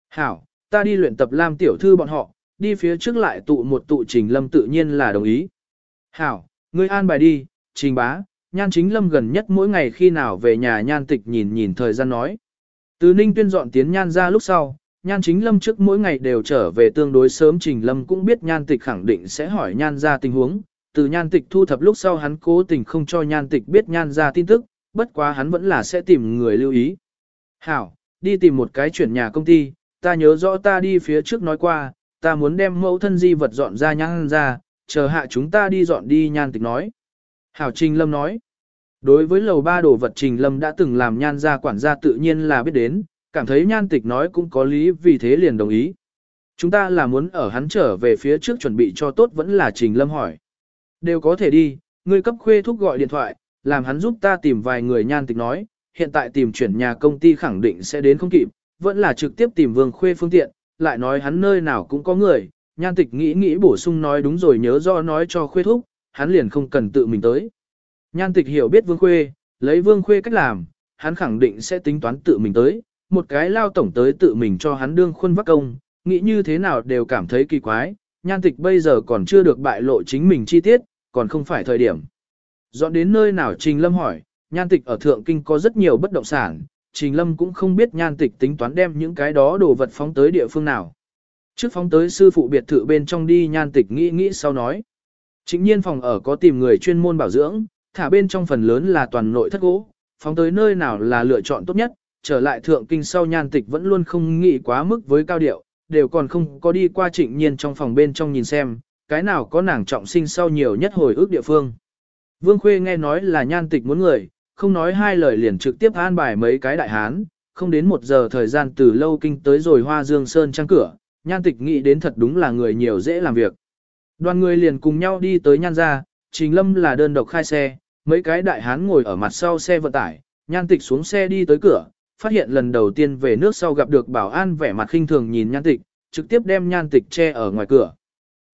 Speaker 1: Hảo, ta đi luyện tập làm tiểu thư bọn họ, đi phía trước lại tụ một tụ trình lâm tự nhiên là đồng ý. Hảo, ngươi an bài đi, trình bá, nhan chính lâm gần nhất mỗi ngày khi nào về nhà nhan tịch nhìn nhìn thời gian nói. Từ ninh tuyên dọn tiến nhan ra lúc sau, nhan chính lâm trước mỗi ngày đều trở về tương đối sớm trình lâm cũng biết nhan tịch khẳng định sẽ hỏi nhan ra tình huống. Từ nhan tịch thu thập lúc sau hắn cố tình không cho nhan tịch biết nhan ra tin tức, bất quá hắn vẫn là sẽ tìm người lưu ý. Hảo, đi tìm một cái chuyển nhà công ty, ta nhớ rõ ta đi phía trước nói qua, ta muốn đem mẫu thân di vật dọn ra nhan ra, chờ hạ chúng ta đi dọn đi nhan tịch nói. Hảo Trình Lâm nói, đối với lầu ba đồ vật Trình Lâm đã từng làm nhan ra quản gia tự nhiên là biết đến, cảm thấy nhan tịch nói cũng có lý vì thế liền đồng ý. Chúng ta là muốn ở hắn trở về phía trước chuẩn bị cho tốt vẫn là Trình Lâm hỏi. Đều có thể đi, ngươi cấp khuê thúc gọi điện thoại, làm hắn giúp ta tìm vài người nhan tịch nói, hiện tại tìm chuyển nhà công ty khẳng định sẽ đến không kịp, vẫn là trực tiếp tìm vương khuê phương tiện, lại nói hắn nơi nào cũng có người, nhan tịch nghĩ nghĩ bổ sung nói đúng rồi nhớ do nói cho khuê thúc, hắn liền không cần tự mình tới. Nhan tịch hiểu biết vương khuê, lấy vương khuê cách làm, hắn khẳng định sẽ tính toán tự mình tới, một cái lao tổng tới tự mình cho hắn đương khuôn vác công, nghĩ như thế nào đều cảm thấy kỳ quái, nhan tịch bây giờ còn chưa được bại lộ chính mình chi tiết, còn không phải thời điểm. Dọn đến nơi nào Trình Lâm hỏi, nhan tịch ở Thượng Kinh có rất nhiều bất động sản, Trình Lâm cũng không biết nhan tịch tính toán đem những cái đó đồ vật phóng tới địa phương nào. Trước phóng tới sư phụ biệt thự bên trong đi nhan tịch nghĩ nghĩ sau nói. Chính nhiên phòng ở có tìm người chuyên môn bảo dưỡng, thả bên trong phần lớn là toàn nội thất gỗ, phóng tới nơi nào là lựa chọn tốt nhất, trở lại thượng kinh sau nhan tịch vẫn luôn không nghĩ quá mức với cao điệu, đều còn không có đi qua trịnh nhiên trong phòng bên trong nhìn xem, cái nào có nàng trọng sinh sau nhiều nhất hồi ước địa phương. Vương Khuê nghe nói là nhan tịch muốn người, không nói hai lời liền trực tiếp an bài mấy cái đại hán, không đến một giờ thời gian từ lâu kinh tới rồi hoa dương sơn trang cửa, nhan tịch nghĩ đến thật đúng là người nhiều dễ làm việc. Đoàn người liền cùng nhau đi tới nhan ra, trình lâm là đơn độc khai xe, mấy cái đại hán ngồi ở mặt sau xe vận tải, nhan tịch xuống xe đi tới cửa, phát hiện lần đầu tiên về nước sau gặp được bảo an vẻ mặt khinh thường nhìn nhan tịch, trực tiếp đem nhan tịch che ở ngoài cửa.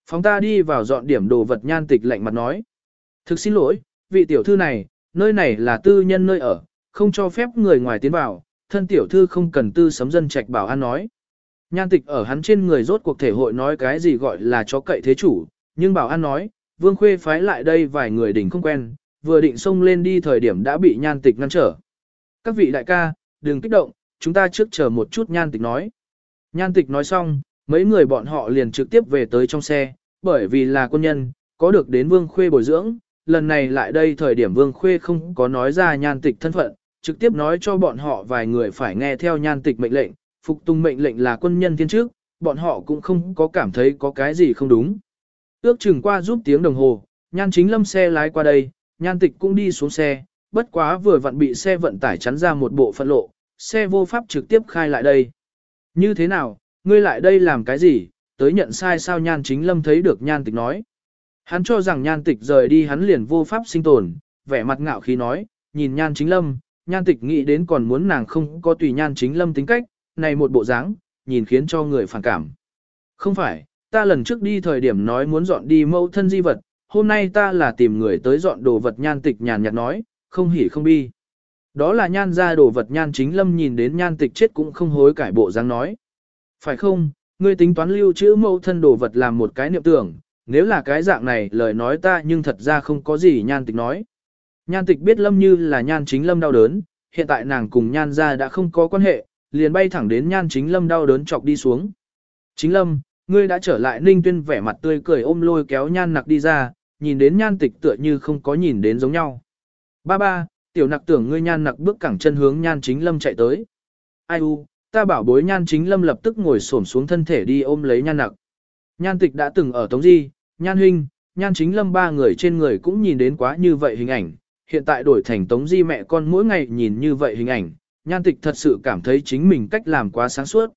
Speaker 1: Phóng ta đi vào dọn điểm đồ vật nhan tịch lạnh mặt nói. Thực xin lỗi, vị tiểu thư này, nơi này là tư nhân nơi ở, không cho phép người ngoài tiến vào, thân tiểu thư không cần tư sấm dân trạch bảo an nói. Nhan tịch ở hắn trên người rốt cuộc thể hội nói cái gì gọi là chó cậy thế chủ, nhưng bảo an nói, vương khuê phái lại đây vài người đỉnh không quen, vừa định xông lên đi thời điểm đã bị nhan tịch ngăn trở. Các vị đại ca, đừng kích động, chúng ta trước chờ một chút nhan tịch nói. Nhan tịch nói xong, mấy người bọn họ liền trực tiếp về tới trong xe, bởi vì là quân nhân, có được đến vương khuê bồi dưỡng, lần này lại đây thời điểm vương khuê không có nói ra nhan tịch thân phận, trực tiếp nói cho bọn họ vài người phải nghe theo nhan tịch mệnh lệnh, phục tùng mệnh lệnh là quân nhân thiên trước, bọn họ cũng không có cảm thấy có cái gì không đúng. Ước chừng qua giúp tiếng đồng hồ, Nhan chính lâm xe lái qua đây, nhan tịch cũng đi xuống xe, bất quá vừa vặn bị xe vận tải chắn ra một bộ phận lộ, xe vô pháp trực tiếp khai lại đây. Như thế nào, ngươi lại đây làm cái gì, tới nhận sai sao nhan chính lâm thấy được nhan tịch nói. Hắn cho rằng nhan tịch rời đi hắn liền vô pháp sinh tồn, vẻ mặt ngạo khí nói, nhìn nhan chính lâm, nhan tịch nghĩ đến còn muốn nàng không có tùy nhan chính lâm tính cách, này một bộ dáng, nhìn khiến cho người phản cảm. Không phải, ta lần trước đi thời điểm nói muốn dọn đi mẫu thân di vật, hôm nay ta là tìm người tới dọn đồ vật nhan tịch nhàn nhạt nói, không hỉ không bi. Đó là nhan ra đồ vật nhan chính lâm nhìn đến nhan tịch chết cũng không hối cải bộ dáng nói. Phải không, ngươi tính toán lưu trữ mẫu thân đồ vật làm một cái niệm tưởng, nếu là cái dạng này lời nói ta nhưng thật ra không có gì nhan tịch nói. Nhan tịch biết lâm như là nhan chính lâm đau đớn, hiện tại nàng cùng nhan ra đã không có quan hệ, liền bay thẳng đến nhan chính lâm đau đớn chọc đi xuống. Chính lâm, ngươi đã trở lại ninh tuyên vẻ mặt tươi cười ôm lôi kéo nhan nặc đi ra, nhìn đến nhan tịch tựa như không có nhìn đến giống nhau. Ba ba, tiểu nặc tưởng ngươi nhan nặc bước cẳng chân hướng nhan chính lâm chạy tới. Ai u, ta bảo bối nhan chính lâm lập tức ngồi xổm xuống thân thể đi ôm lấy nhan nặc. Nhan tịch đã từng ở Tống Di, nhan huynh, nhan chính lâm ba người trên người cũng nhìn đến quá như vậy hình ảnh, hiện tại đổi thành Tống Di mẹ con mỗi ngày nhìn như vậy hình ảnh, nhan tịch thật sự cảm thấy chính mình cách làm quá sáng suốt.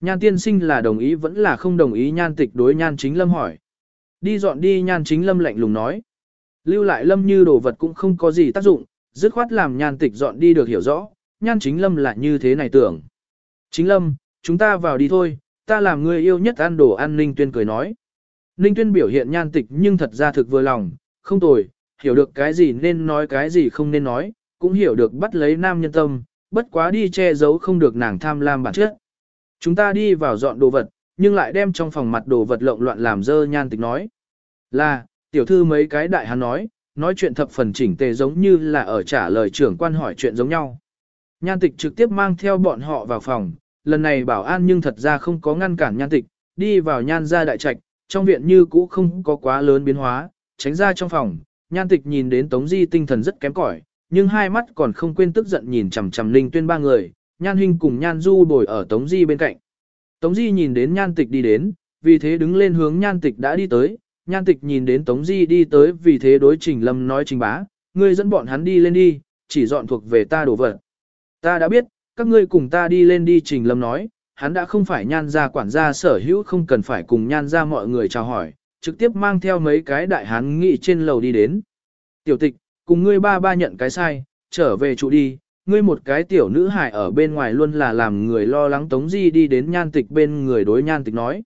Speaker 1: Nhan tiên sinh là đồng ý vẫn là không đồng ý nhan tịch đối nhan chính lâm hỏi. Đi dọn đi nhan chính lâm lạnh lùng nói. Lưu lại lâm như đồ vật cũng không có gì tác dụng, dứt khoát làm nhan tịch dọn đi được hiểu rõ, nhan chính lâm là như thế này tưởng. Chính lâm, chúng ta vào đi thôi, ta làm người yêu nhất ăn đồ ăn Ninh Tuyên cười nói. Ninh Tuyên biểu hiện nhan tịch nhưng thật ra thực vừa lòng, không tồi, hiểu được cái gì nên nói cái gì không nên nói, cũng hiểu được bắt lấy nam nhân tâm, bất quá đi che giấu không được nàng tham lam bản chất. Chúng ta đi vào dọn đồ vật, nhưng lại đem trong phòng mặt đồ vật lộn loạn làm dơ nhan tịch nói. Là, tiểu thư mấy cái đại hắn nói, nói chuyện thập phần chỉnh tề giống như là ở trả lời trưởng quan hỏi chuyện giống nhau. Nhan tịch trực tiếp mang theo bọn họ vào phòng, lần này bảo an nhưng thật ra không có ngăn cản nhan tịch, đi vào nhan ra đại trạch, trong viện như cũ không có quá lớn biến hóa, tránh ra trong phòng, nhan tịch nhìn đến Tống Di tinh thần rất kém cỏi, nhưng hai mắt còn không quên tức giận nhìn chằm chằm Linh Tuyên ba người, nhan Hinh cùng nhan du bồi ở Tống Di bên cạnh. Tống Di nhìn đến nhan tịch đi đến, vì thế đứng lên hướng nhan tịch đã đi tới, nhan tịch nhìn đến Tống Di đi tới vì thế đối trình lâm nói trình bá, ngươi dẫn bọn hắn đi lên đi, chỉ dọn thuộc về ta đổ vật. Ta đã biết, các ngươi cùng ta đi lên đi trình lâm nói, hắn đã không phải nhan gia quản gia sở hữu không cần phải cùng nhan gia mọi người chào hỏi, trực tiếp mang theo mấy cái đại hán nghị trên lầu đi đến. Tiểu tịch, cùng ngươi ba ba nhận cái sai, trở về trụ đi, ngươi một cái tiểu nữ hài ở bên ngoài luôn là làm người lo lắng Tống Di đi đến nhan tịch bên người đối nhan tịch nói.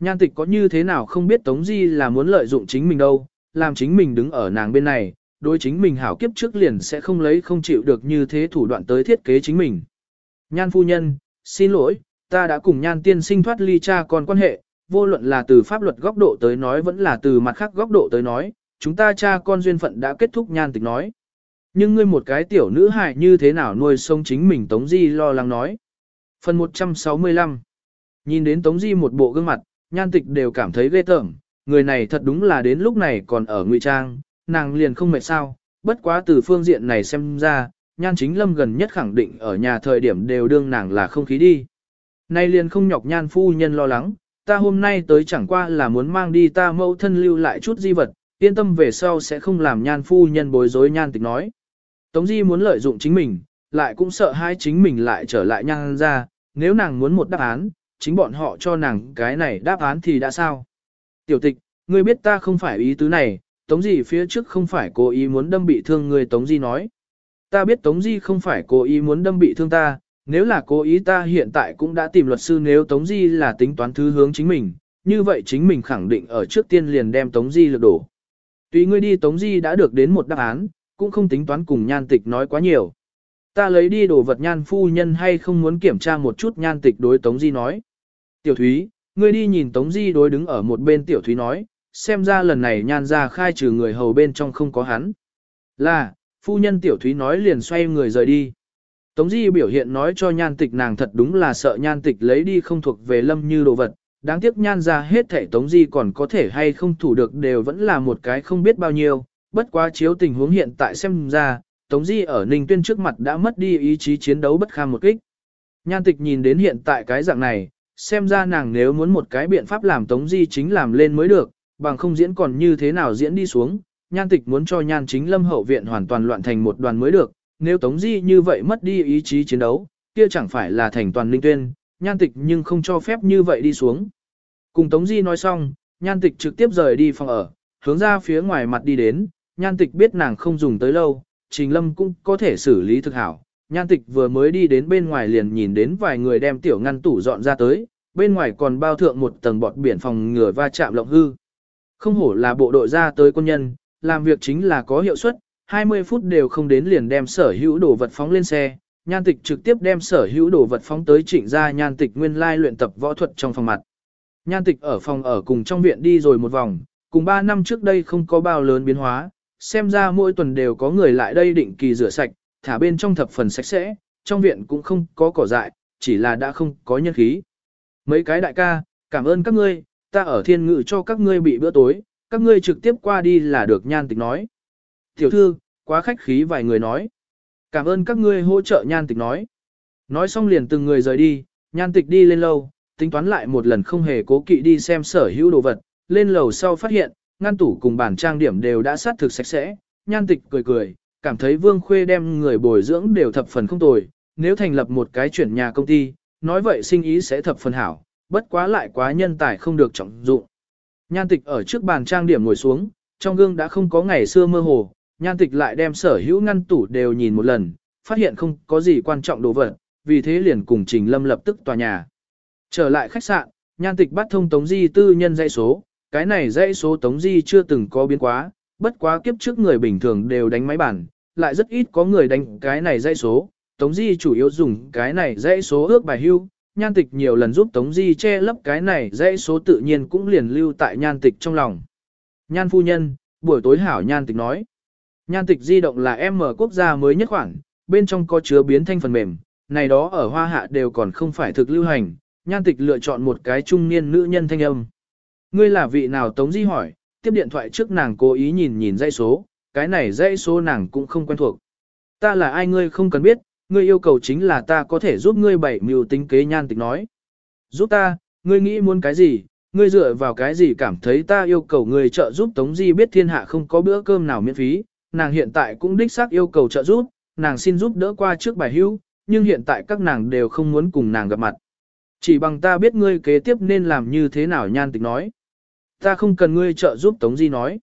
Speaker 1: Nhan tịch có như thế nào không biết Tống Di là muốn lợi dụng chính mình đâu, làm chính mình đứng ở nàng bên này, đối chính mình hảo kiếp trước liền sẽ không lấy không chịu được như thế thủ đoạn tới thiết kế chính mình. Nhan phu nhân, xin lỗi, ta đã cùng nhan tiên sinh thoát ly cha con quan hệ, vô luận là từ pháp luật góc độ tới nói vẫn là từ mặt khác góc độ tới nói, chúng ta cha con duyên phận đã kết thúc nhan tịch nói. Nhưng ngươi một cái tiểu nữ hài như thế nào nuôi sống chính mình Tống Di lo lắng nói. Phần 165 Nhìn đến Tống Di một bộ gương mặt, nhan tịch đều cảm thấy ghê tởm, người này thật đúng là đến lúc này còn ở ngụy trang, nàng liền không mệt sao, bất quá từ phương diện này xem ra, nhan chính lâm gần nhất khẳng định ở nhà thời điểm đều đương nàng là không khí đi. Nay liền không nhọc nhan phu nhân lo lắng, ta hôm nay tới chẳng qua là muốn mang đi ta mẫu thân lưu lại chút di vật, yên tâm về sau sẽ không làm nhan phu nhân bối rối nhan tịch nói. Tống Di muốn lợi dụng chính mình, lại cũng sợ hai chính mình lại trở lại nhăn ra, nếu nàng muốn một đáp án, chính bọn họ cho nàng cái này đáp án thì đã sao. Tiểu tịch, ngươi biết ta không phải ý tứ này, Tống Di phía trước không phải cố ý muốn đâm bị thương người Tống Di nói. Ta biết Tống Di không phải cố ý muốn đâm bị thương ta, nếu là cố ý ta hiện tại cũng đã tìm luật sư nếu Tống Di là tính toán thứ hướng chính mình, như vậy chính mình khẳng định ở trước tiên liền đem Tống Di lược đổ. Tùy ngươi đi Tống Di đã được đến một đáp án, cũng không tính toán cùng nhan tịch nói quá nhiều. Ta lấy đi đồ vật nhan phu nhân hay không muốn kiểm tra một chút nhan tịch đối Tống Di nói. Tiểu Thúy, ngươi đi nhìn Tống Di đối đứng ở một bên Tiểu Thúy nói, xem ra lần này nhan ra khai trừ người hầu bên trong không có hắn. Là, phu nhân Tiểu Thúy nói liền xoay người rời đi. Tống Di biểu hiện nói cho nhan tịch nàng thật đúng là sợ nhan tịch lấy đi không thuộc về lâm như đồ vật. Đáng tiếc nhan ra hết thể Tống Di còn có thể hay không thủ được đều vẫn là một cái không biết bao nhiêu, bất quá chiếu tình huống hiện tại xem ra, Tống Di ở Ninh Tuyên trước mặt đã mất đi ý chí chiến đấu bất kham một kích. Nhan tịch nhìn đến hiện tại cái dạng này, xem ra nàng nếu muốn một cái biện pháp làm Tống Di chính làm lên mới được, bằng không diễn còn như thế nào diễn đi xuống, nhan tịch muốn cho nhan chính lâm hậu viện hoàn toàn loạn thành một đoàn mới được, nếu Tống Di như vậy mất đi ý chí chiến đấu, kia chẳng phải là thành toàn linh tuyên, nhan tịch nhưng không cho phép như vậy đi xuống. Cùng Tống Di nói xong, nhan tịch trực tiếp rời đi phòng ở, hướng ra phía ngoài mặt đi đến, nhan tịch biết nàng không dùng tới lâu, trình lâm cũng có thể xử lý thực hảo. Nhan tịch vừa mới đi đến bên ngoài liền nhìn đến vài người đem tiểu ngăn tủ dọn ra tới, bên ngoài còn bao thượng một tầng bọt biển phòng ngừa va chạm lộng hư. Không hổ là bộ đội ra tới quân nhân, làm việc chính là có hiệu suất, 20 phút đều không đến liền đem sở hữu đồ vật phóng lên xe, nhan tịch trực tiếp đem sở hữu đồ vật phóng tới trịnh ra nhan tịch nguyên lai luyện tập võ thuật trong phòng mặt. Nhan tịch ở phòng ở cùng trong viện đi rồi một vòng, cùng 3 năm trước đây không có bao lớn biến hóa, xem ra mỗi tuần đều có người lại đây định kỳ rửa sạch, thả bên trong thập phần sạch sẽ, trong viện cũng không có cỏ dại, chỉ là đã không có nhân khí. Mấy cái đại ca, cảm ơn các ngươi, ta ở thiên ngự cho các ngươi bị bữa tối, các ngươi trực tiếp qua đi là được nhan tịch nói. Tiểu thư, quá khách khí vài người nói. Cảm ơn các ngươi hỗ trợ nhan tịch nói. Nói xong liền từng người rời đi, nhan tịch đi lên lâu, tính toán lại một lần không hề cố kỵ đi xem sở hữu đồ vật, lên lầu sau phát hiện, ngăn tủ cùng bàn trang điểm đều đã sát thực sạch sẽ, nhan tịch cười cười, cảm thấy vương khuê đem người bồi dưỡng đều thập phần không tồi, nếu thành lập một cái chuyển nhà công ty, nói vậy sinh ý sẽ thập phần hảo, bất quá lại quá nhân tài không được trọng dụng. Nhan tịch ở trước bàn trang điểm ngồi xuống, trong gương đã không có ngày xưa mơ hồ, nhan tịch lại đem sở hữu ngăn tủ đều nhìn một lần, phát hiện không có gì quan trọng đồ vật, vì thế liền cùng Trình Lâm lập tức tòa nhà. Trở lại khách sạn, nhan tịch bắt thông Tống Di tư nhân dãy số, cái này dãy số Tống Di chưa từng có biến quá, bất quá kiếp trước người bình thường đều đánh máy bản, lại rất ít có người đánh cái này dãy số. Tống Di chủ yếu dùng cái này dãy số ước bài hưu, nhan tịch nhiều lần giúp Tống Di che lấp cái này dãy số tự nhiên cũng liền lưu tại nhan tịch trong lòng. Nhan phu nhân, buổi tối hảo nhan tịch nói. Nhan tịch di động là M quốc gia mới nhất khoảng, bên trong có chứa biến thanh phần mềm, này đó ở hoa hạ đều còn không phải thực lưu hành, nhan tịch lựa chọn một cái trung niên nữ nhân thanh âm. Ngươi là vị nào Tống Di hỏi, tiếp điện thoại trước nàng cố ý nhìn nhìn dãy số, cái này dãy số nàng cũng không quen thuộc. Ta là ai ngươi không cần biết, ngươi yêu cầu chính là ta có thể giúp ngươi bảy mưu tính kế nhan tịch nói. Giúp ta, ngươi nghĩ muốn cái gì, ngươi dựa vào cái gì cảm thấy ta yêu cầu ngươi trợ giúp Tống Di biết thiên hạ không có bữa cơm nào miễn phí, nàng hiện tại cũng đích xác yêu cầu trợ giúp, nàng xin giúp đỡ qua trước bài hữu, nhưng hiện tại các nàng đều không muốn cùng nàng gặp mặt. Chỉ bằng ta biết ngươi kế tiếp nên làm như thế nào nhan tịch nói. Ta không cần ngươi trợ giúp Tống Di nói.